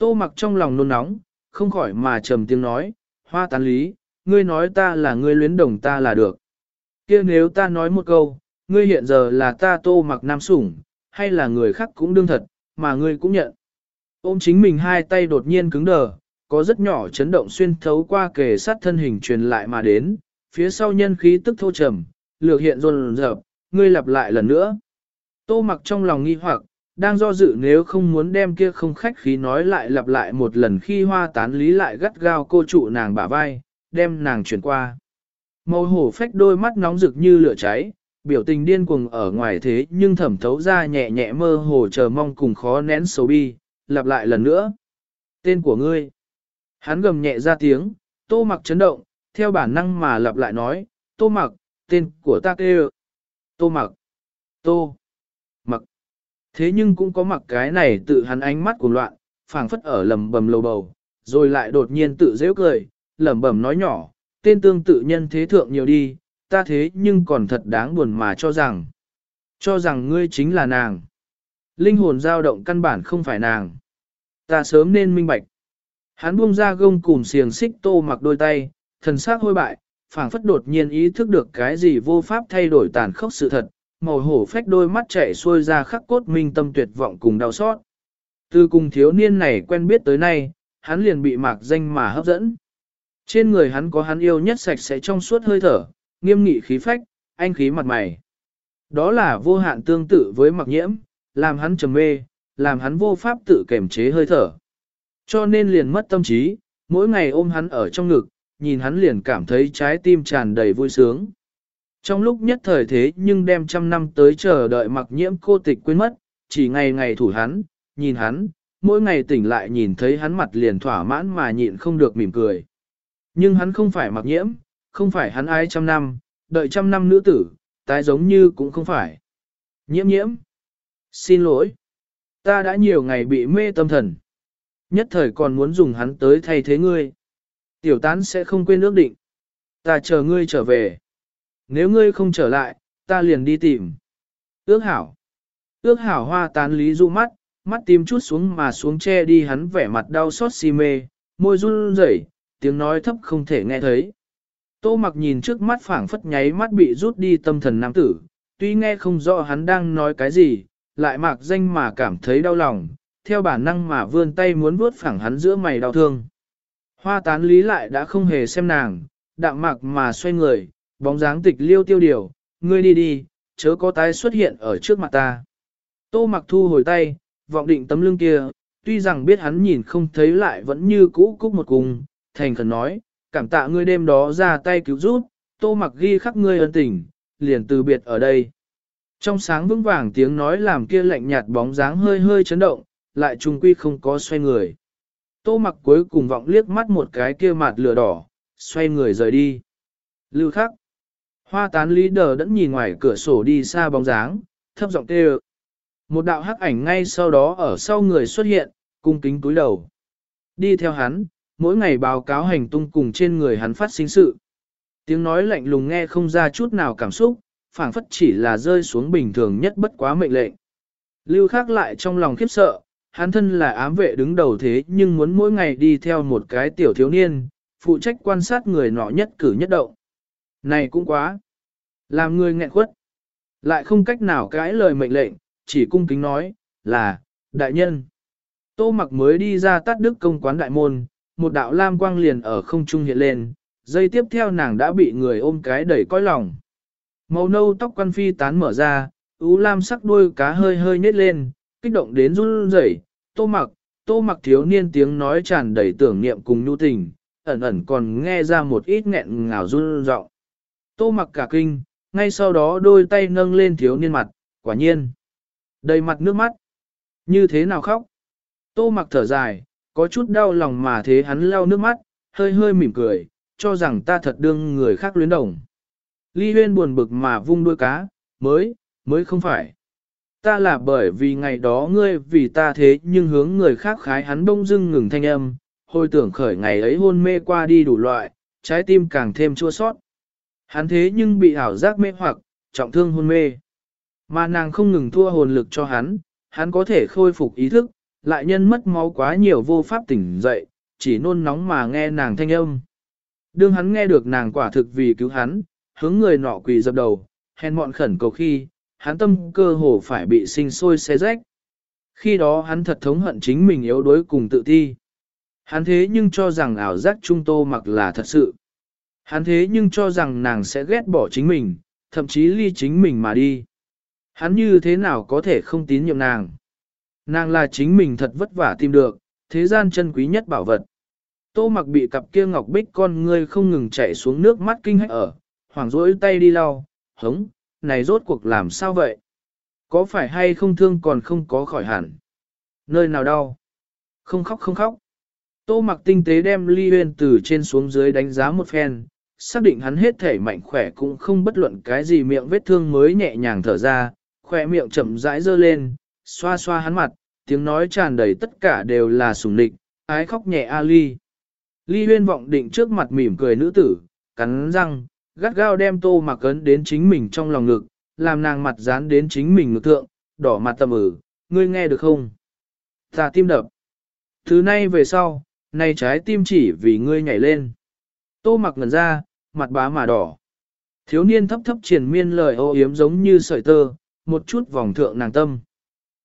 Tô mặc trong lòng nôn nóng, không khỏi mà trầm tiếng nói, hoa tán lý, ngươi nói ta là ngươi luyến đồng ta là được. kia nếu ta nói một câu, ngươi hiện giờ là ta tô mặc nam sủng, hay là người khác cũng đương thật, mà ngươi cũng nhận. Ôm chính mình hai tay đột nhiên cứng đờ, có rất nhỏ chấn động xuyên thấu qua kề sát thân hình truyền lại mà đến, phía sau nhân khí tức thô trầm, lược hiện rồn rợp, ngươi lặp lại lần nữa. Tô mặc trong lòng nghi hoặc, đang do dự nếu không muốn đem kia không khách khí nói lại lặp lại một lần khi hoa tán lý lại gắt gao cô trụ nàng bả vai, đem nàng chuyển qua. Màu hổ phách đôi mắt nóng rực như lửa cháy, biểu tình điên cuồng ở ngoài thế nhưng thẩm thấu ra nhẹ nhẹ mơ hồ chờ mong cùng khó nén xấu bi, lặp lại lần nữa. Tên của ngươi. Hắn gầm nhẹ ra tiếng, tô mặc chấn động, theo bản năng mà lặp lại nói, tô mặc, tên của ta kêu. Tô mặc. Tô. Thế nhưng cũng có mặc cái này tự hắn ánh mắt cuồng loạn, phảng phất ở lầm bầm lầu bầu, rồi lại đột nhiên tự dễ cười, lẩm bẩm nói nhỏ, tên tương tự nhân thế thượng nhiều đi, ta thế nhưng còn thật đáng buồn mà cho rằng, cho rằng ngươi chính là nàng. Linh hồn dao động căn bản không phải nàng. Ta sớm nên minh bạch. Hắn buông ra gông cùng xiềng xích tô mặc đôi tay, thần sắc hôi bại, phảng phất đột nhiên ý thức được cái gì vô pháp thay đổi tàn khốc sự thật, màu hổ phách đôi mắt chảy xuôi ra khắc cốt minh tâm tuyệt vọng cùng đau xót. Từ cùng thiếu niên này quen biết tới nay, hắn liền bị mạc danh mà hấp dẫn. Trên người hắn có hắn yêu nhất sạch sẽ trong suốt hơi thở, nghiêm nghị khí phách, anh khí mặt mày. Đó là vô hạn tương tự với mặc nhiễm, làm hắn trầm mê, làm hắn vô pháp tự kềm chế hơi thở. Cho nên liền mất tâm trí, mỗi ngày ôm hắn ở trong ngực, nhìn hắn liền cảm thấy trái tim tràn đầy vui sướng. Trong lúc nhất thời thế nhưng đem trăm năm tới chờ đợi mặc nhiễm cô tịch quên mất, chỉ ngày ngày thủ hắn, nhìn hắn, mỗi ngày tỉnh lại nhìn thấy hắn mặt liền thỏa mãn mà nhịn không được mỉm cười. Nhưng hắn không phải mặc nhiễm, không phải hắn ai trăm năm, đợi trăm năm nữ tử, tái giống như cũng không phải. Nhiễm nhiễm. Xin lỗi. Ta đã nhiều ngày bị mê tâm thần. Nhất thời còn muốn dùng hắn tới thay thế ngươi. Tiểu tán sẽ không quên ước định. Ta chờ ngươi trở về. Nếu ngươi không trở lại, ta liền đi tìm. Ước hảo. Ước hảo hoa tán lý du mắt, mắt tim chút xuống mà xuống che đi hắn vẻ mặt đau xót si mê, môi run rẩy, tiếng nói thấp không thể nghe thấy. Tô mặc nhìn trước mắt phảng phất nháy mắt bị rút đi tâm thần nam tử, tuy nghe không rõ hắn đang nói cái gì, lại mạc danh mà cảm thấy đau lòng, theo bản năng mà vươn tay muốn vuốt phẳng hắn giữa mày đau thương. Hoa tán lý lại đã không hề xem nàng, đạm mạc mà xoay người, bóng dáng tịch liêu tiêu điều, ngươi đi đi, chớ có tái xuất hiện ở trước mặt ta. Tô mặc thu hồi tay, vọng định tấm lưng kia, tuy rằng biết hắn nhìn không thấy lại vẫn như cũ cúc một cùng, thành khẩn nói, cảm tạ ngươi đêm đó ra tay cứu giúp, tô mặc ghi khắc ngươi ân tình, liền từ biệt ở đây. Trong sáng vững vàng tiếng nói làm kia lạnh nhạt bóng dáng hơi hơi chấn động, lại trung quy không có xoay người. Tô mặc cuối cùng vọng liếc mắt một cái kia mặt lửa đỏ, xoay người rời đi. Lưu khắc. Hoa tán lý đờ đẫn nhìn ngoài cửa sổ đi xa bóng dáng, thấp giọng kêu. Một đạo hắc ảnh ngay sau đó ở sau người xuất hiện, cung kính túi đầu. Đi theo hắn, mỗi ngày báo cáo hành tung cùng trên người hắn phát sinh sự. Tiếng nói lạnh lùng nghe không ra chút nào cảm xúc, phảng phất chỉ là rơi xuống bình thường nhất bất quá mệnh lệnh. Lưu khắc lại trong lòng khiếp sợ, hắn thân là ám vệ đứng đầu thế nhưng muốn mỗi ngày đi theo một cái tiểu thiếu niên, phụ trách quan sát người nọ nhất cử nhất động. Này cũng quá. Làm người nghẹn quất. Lại không cách nào cãi lời mệnh lệnh, chỉ cung kính nói, là, đại nhân. Tô mặc mới đi ra tắt đức công quán đại môn, một đạo lam quang liền ở không trung hiện lên, dây tiếp theo nàng đã bị người ôm cái đẩy coi lòng. Màu nâu tóc quan phi tán mở ra, ú lam sắc đuôi cá hơi hơi nhét lên, kích động đến run rẩy. tô mặc, tô mặc thiếu niên tiếng nói tràn đầy tưởng niệm cùng nhu tình, ẩn ẩn còn nghe ra một ít nghẹn ngào run rọng. Tô mặc cả kinh, ngay sau đó đôi tay nâng lên thiếu niên mặt, quả nhiên. Đầy mặt nước mắt. Như thế nào khóc? Tô mặc thở dài, có chút đau lòng mà thế hắn lau nước mắt, hơi hơi mỉm cười, cho rằng ta thật đương người khác luyến đồng. Ly huyên buồn bực mà vung đuôi cá, mới, mới không phải. Ta là bởi vì ngày đó ngươi vì ta thế nhưng hướng người khác khái hắn bông dưng ngừng thanh âm, hồi tưởng khởi ngày ấy hôn mê qua đi đủ loại, trái tim càng thêm chua sót. Hắn thế nhưng bị ảo giác mê hoặc, trọng thương hôn mê. Mà nàng không ngừng thua hồn lực cho hắn, hắn có thể khôi phục ý thức, lại nhân mất máu quá nhiều vô pháp tỉnh dậy, chỉ nôn nóng mà nghe nàng thanh âm. Đương hắn nghe được nàng quả thực vì cứu hắn, hướng người nọ quỳ dập đầu, hèn mọn khẩn cầu khi, hắn tâm cơ hồ phải bị sinh sôi xé rách. Khi đó hắn thật thống hận chính mình yếu đuối cùng tự thi. Hắn thế nhưng cho rằng ảo giác trung tô mặc là thật sự. Hắn thế nhưng cho rằng nàng sẽ ghét bỏ chính mình, thậm chí ly chính mình mà đi. Hắn như thế nào có thể không tín nhiệm nàng? Nàng là chính mình thật vất vả tìm được, thế gian chân quý nhất bảo vật. Tô mặc bị cặp kia ngọc bích con ngươi không ngừng chảy xuống nước mắt kinh hãi ở, hoảng rỗi tay đi lau, hống, này rốt cuộc làm sao vậy? Có phải hay không thương còn không có khỏi hẳn? Nơi nào đau? Không khóc không khóc. Tô mặc tinh tế đem ly huyên từ trên xuống dưới đánh giá một phen, xác định hắn hết thể mạnh khỏe cũng không bất luận cái gì miệng vết thương mới nhẹ nhàng thở ra, khỏe miệng chậm rãi dơ lên, xoa xoa hắn mặt, tiếng nói tràn đầy tất cả đều là sùng địch, ái khóc nhẹ a ly. Ly huyên vọng định trước mặt mỉm cười nữ tử, cắn răng, gắt gao đem tô mặc ấn đến chính mình trong lòng ngực, làm nàng mặt dán đến chính mình ngực thượng, đỏ mặt tầm ử, ngươi nghe được không? Ta tim đập. Thứ nay về sau, nay trái tim chỉ vì ngươi nhảy lên. Tô mặc ngần ra, mặt bá mà đỏ. Thiếu niên thấp thấp triển miên lời ô yếm giống như sợi tơ, một chút vòng thượng nàng tâm.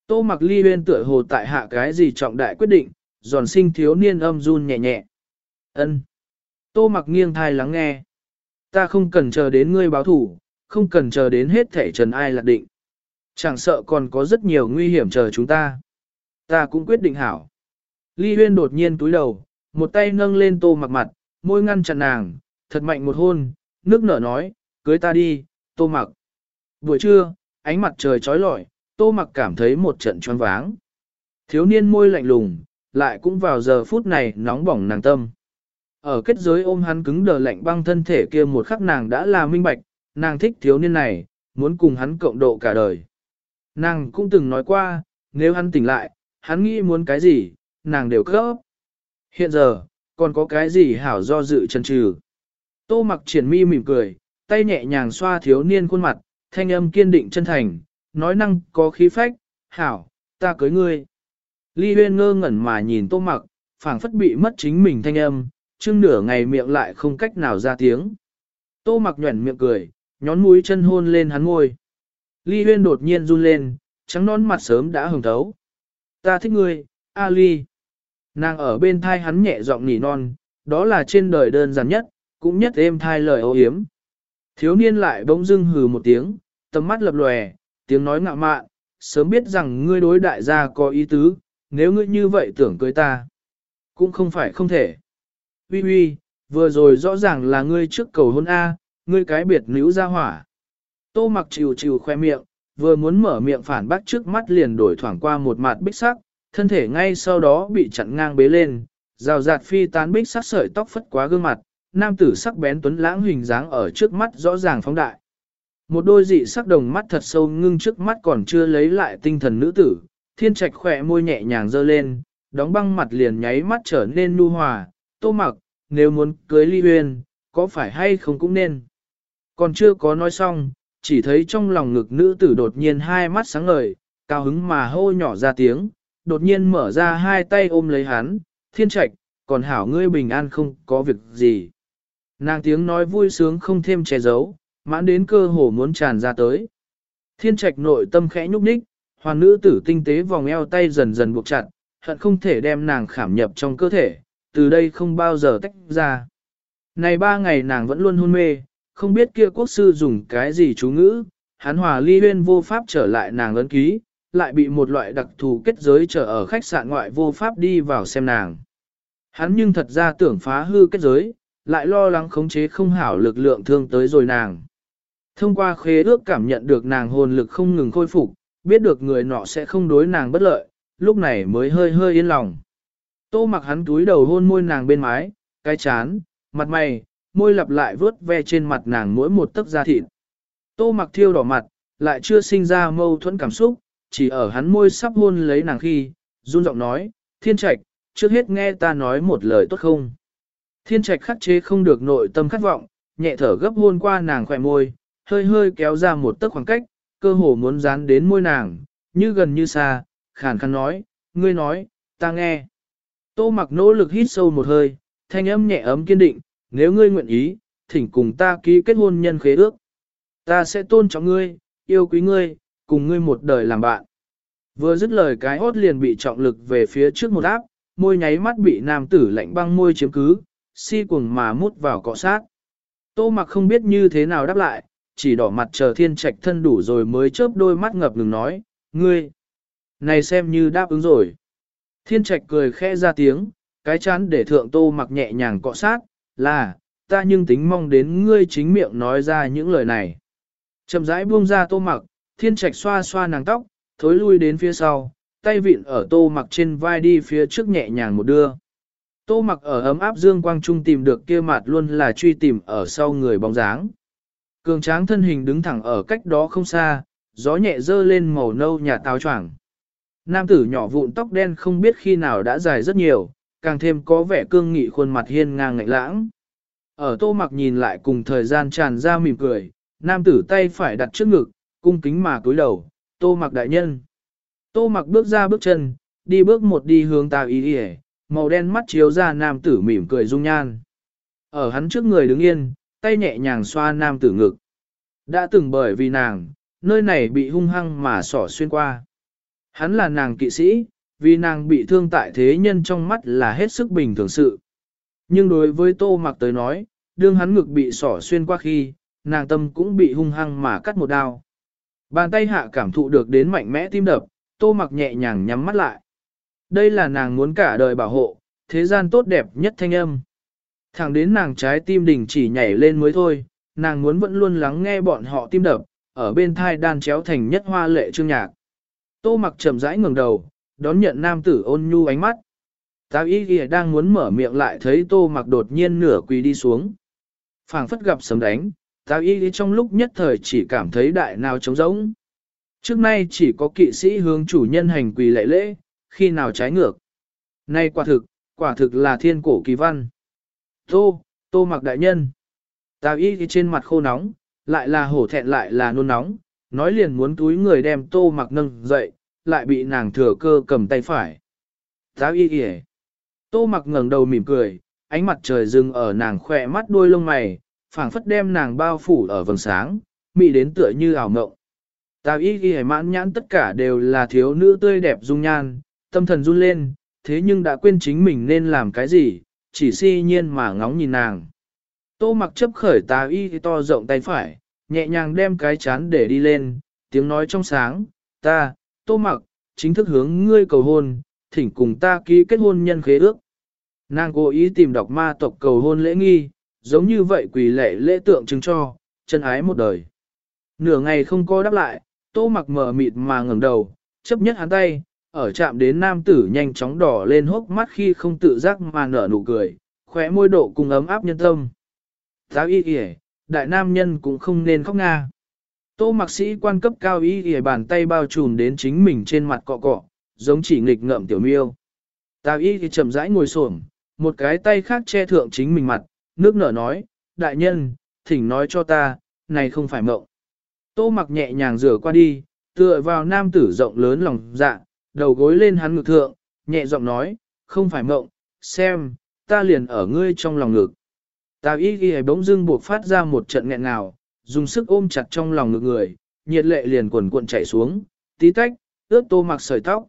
Tô mặc ly huyên tựa hồ tại hạ cái gì trọng đại quyết định, giòn sinh thiếu niên âm run nhẹ nhẹ. ân Tô mặc nghiêng thai lắng nghe. Ta không cần chờ đến ngươi báo thủ, không cần chờ đến hết thể trần ai lạc định. Chẳng sợ còn có rất nhiều nguy hiểm chờ chúng ta. Ta cũng quyết định hảo. Ly huyên đột nhiên túi đầu, một tay nâng lên tô mặc mặt, môi ngăn chặn nàng, thật mạnh một hôn, nước nở nói, cưới ta đi, tô mặc. Buổi trưa, ánh mặt trời trói lọi, tô mặc cảm thấy một trận choáng váng. Thiếu niên môi lạnh lùng, lại cũng vào giờ phút này nóng bỏng nàng tâm. Ở kết giới ôm hắn cứng đờ lạnh băng thân thể kia một khắc nàng đã là minh bạch, nàng thích thiếu niên này, muốn cùng hắn cộng độ cả đời. Nàng cũng từng nói qua, nếu hắn tỉnh lại, hắn nghĩ muốn cái gì, nàng đều cấp. Hiện giờ, còn có cái gì hảo do dự chân trừ. Tô mặc triển mi mỉm cười, tay nhẹ nhàng xoa thiếu niên khuôn mặt, thanh âm kiên định chân thành, nói năng có khí phách, hảo, ta cưới ngươi. Ly huyên ngơ ngẩn mà nhìn tô mặc, phảng phất bị mất chính mình thanh âm, chưng nửa ngày miệng lại không cách nào ra tiếng. Tô mặc nhuẩn miệng cười, nhón mũi chân hôn lên hắn ngôi. Ly huyên đột nhiên run lên, trắng nón mặt sớm đã hồng thấu. Ta thích ngươi, A Ly. Nàng ở bên thai hắn nhẹ giọng nỉ non, đó là trên đời đơn giản nhất, cũng nhất êm thai lời ô hiếm. Thiếu niên lại bỗng dưng hừ một tiếng, tầm mắt lập lòe, tiếng nói ngạo mạn, sớm biết rằng ngươi đối đại gia có ý tứ, nếu ngươi như vậy tưởng cưới ta, cũng không phải không thể. Uy uy, vừa rồi rõ ràng là ngươi trước cầu hôn A, ngươi cái biệt nữ ra hỏa. Tô mặc chịu chịu khoe miệng, vừa muốn mở miệng phản bác trước mắt liền đổi thoảng qua một mặt bích sắc, thân thể ngay sau đó bị chặn ngang bế lên, rào rạt phi tán bích sắc sợi tóc phất quá gương mặt, nam tử sắc bén tuấn lãng hình dáng ở trước mắt rõ ràng phóng đại. Một đôi dị sắc đồng mắt thật sâu ngưng trước mắt còn chưa lấy lại tinh thần nữ tử, thiên trạch khỏe môi nhẹ nhàng dơ lên, đóng băng mặt liền nháy mắt trở nên nu hòa, tô mặc, nếu muốn cưới ly huyền, có phải hay không cũng nên. Còn chưa có nói xong, chỉ thấy trong lòng ngực nữ tử đột nhiên hai mắt sáng ngời, cao hứng mà hô nhỏ ra tiếng, đột nhiên mở ra hai tay ôm lấy hắn, thiên trạch, còn hảo ngươi bình an không có việc gì. Nàng tiếng nói vui sướng không thêm che giấu, mãn đến cơ hồ muốn tràn ra tới. Thiên trạch nội tâm khẽ nhúc nhích, hoàn nữ tử tinh tế vòng eo tay dần dần buộc chặt, hận không thể đem nàng khảm nhập trong cơ thể, từ đây không bao giờ tách ra. Này ba ngày nàng vẫn luôn hôn mê, không biết kia quốc sư dùng cái gì chú ngữ, hắn hòa ly huyên vô pháp trở lại nàng ấn ký, lại bị một loại đặc thù kết giới trở ở khách sạn ngoại vô pháp đi vào xem nàng. Hắn nhưng thật ra tưởng phá hư kết giới, lại lo lắng khống chế không hảo lực lượng thương tới rồi nàng. Thông qua khế ước cảm nhận được nàng hồn lực không ngừng khôi phục, biết được người nọ sẽ không đối nàng bất lợi, lúc này mới hơi hơi yên lòng. Tô mặc hắn túi đầu hôn môi nàng bên mái, cái chán, mặt mày, môi lặp lại vớt ve trên mặt nàng mỗi một tấc da thịt. Tô mặc thiêu đỏ mặt, lại chưa sinh ra mâu thuẫn cảm xúc, chỉ ở hắn môi sắp hôn lấy nàng khi, run giọng nói, thiên trạch, trước hết nghe ta nói một lời tốt không. Thiên trạch khắc chế không được nội tâm khát vọng, nhẹ thở gấp hôn qua nàng khỏe môi, hơi hơi kéo ra một tấc khoảng cách, cơ hồ muốn dán đến môi nàng, như gần như xa, khàn khàn nói, ngươi nói, ta nghe. Tô mặc nỗ lực hít sâu một hơi, thanh âm nhẹ ấm kiên định, nếu ngươi nguyện ý, thỉnh cùng ta ký kết hôn nhân khế ước. Ta sẽ tôn trọng ngươi, yêu quý ngươi, cùng ngươi một đời làm bạn. Vừa dứt lời cái hốt liền bị trọng lực về phía trước một áp, môi nháy mắt bị nam tử lạnh băng môi chiếm cứ, si cuồng mà mút vào cọ sát. Tô mặc không biết như thế nào đáp lại, chỉ đỏ mặt chờ thiên trạch thân đủ rồi mới chớp đôi mắt ngập ngừng nói, ngươi, này xem như đáp ứng rồi. Thiên trạch cười khẽ ra tiếng, cái chán để thượng tô mặc nhẹ nhàng cọ sát, là, ta nhưng tính mong đến ngươi chính miệng nói ra những lời này. Chậm rãi buông ra tô mặc, thiên trạch xoa xoa nàng tóc, thối lui đến phía sau, tay vịn ở tô mặc trên vai đi phía trước nhẹ nhàng một đưa. Tô mặc ở ấm áp dương quang trung tìm được kia mặt luôn là truy tìm ở sau người bóng dáng. Cường tráng thân hình đứng thẳng ở cách đó không xa, gió nhẹ dơ lên màu nâu nhà táo choàng. Nam tử nhỏ vụn tóc đen không biết khi nào đã dài rất nhiều, càng thêm có vẻ cương nghị khuôn mặt hiên ngang ngạnh lãng. Ở tô mặc nhìn lại cùng thời gian tràn ra mỉm cười, nam tử tay phải đặt trước ngực, cung kính mà cúi đầu, tô mặc đại nhân. Tô mặc bước ra bước chân, đi bước một đi hướng tà ý đi màu đen mắt chiếu ra nam tử mỉm cười dung nhan. Ở hắn trước người đứng yên, tay nhẹ nhàng xoa nam tử ngực. Đã từng bởi vì nàng, nơi này bị hung hăng mà sỏ xuyên qua. Hắn là nàng kỵ sĩ, vì nàng bị thương tại thế nhân trong mắt là hết sức bình thường sự. Nhưng đối với tô mặc tới nói, đương hắn ngực bị sỏ xuyên qua khi, nàng tâm cũng bị hung hăng mà cắt một đao. Bàn tay hạ cảm thụ được đến mạnh mẽ tim đập, tô mặc nhẹ nhàng nhắm mắt lại. Đây là nàng muốn cả đời bảo hộ, thế gian tốt đẹp nhất thanh âm. Thẳng đến nàng trái tim đình chỉ nhảy lên mới thôi, nàng muốn vẫn luôn lắng nghe bọn họ tim đập, ở bên thai đan chéo thành nhất hoa lệ chương nhạc. Tô mặc chậm rãi ngẩng đầu, đón nhận nam tử ôn nhu ánh mắt. táo y ghi đang muốn mở miệng lại thấy tô mặc đột nhiên nửa quỳ đi xuống. phảng phất gặp sấm đánh, tào y trong lúc nhất thời chỉ cảm thấy đại nào trống rỗng. Trước nay chỉ có kỵ sĩ hướng chủ nhân hành quỳ lệ lễ, khi nào trái ngược. Nay quả thực, quả thực là thiên cổ kỳ văn. Tô, tô mặc đại nhân. Tào y trên mặt khô nóng, lại là hổ thẹn lại là nôn nóng, nói liền muốn túi người đem tô mặc nâng dậy, lại bị nàng thừa cơ cầm tay phải. Tào y kìa. Tô mặc ngẩng đầu mỉm cười, ánh mặt trời dừng ở nàng khỏe mắt đuôi lông mày, phảng phất đem nàng bao phủ ở vầng sáng, mị đến tựa như ảo mộng. Tào y ghi mãn nhãn tất cả đều là thiếu nữ tươi đẹp dung nhan, tâm thần run lên, thế nhưng đã quên chính mình nên làm cái gì, chỉ si nhiên mà ngóng nhìn nàng. Tô mặc chấp khởi tà y to rộng tay phải, nhẹ nhàng đem cái chán để đi lên, tiếng nói trong sáng, ta, tô mặc, chính thức hướng ngươi cầu hôn, thỉnh cùng ta ký kết hôn nhân khế ước. Nàng cố ý tìm đọc ma tộc cầu hôn lễ nghi, giống như vậy quỳ lệ lễ tượng trưng cho, chân ái một đời. Nửa ngày không có đáp lại, tô mặc mờ mịt mà ngẩng đầu, chấp nhất hắn tay, ở chạm đến nam tử nhanh chóng đỏ lên hốc mắt khi không tự giác mà nở nụ cười, khóe môi độ cùng ấm áp nhân tâm. Giáo y kìa, đại nam nhân cũng không nên khóc nga. Tô mặc sĩ quan cấp cao y kìa bàn tay bao trùm đến chính mình trên mặt cọ cọ, giống chỉ nghịch ngợm tiểu miêu. Tào y thì chậm rãi ngồi xổm, một cái tay khác che thượng chính mình mặt, nước nở nói, đại nhân, thỉnh nói cho ta, này không phải mộng. Tô mặc nhẹ nhàng rửa qua đi, tựa vào nam tử rộng lớn lòng dạ, đầu gối lên hắn ngực thượng, nhẹ giọng nói, không phải mộng, xem, ta liền ở ngươi trong lòng ngực. Tào y ghi bỗng dưng buộc phát ra một trận nghẹn nào, dùng sức ôm chặt trong lòng ngực người, nhiệt lệ liền cuồn cuộn chảy xuống, tí tách, ướt tô mặc sợi tóc.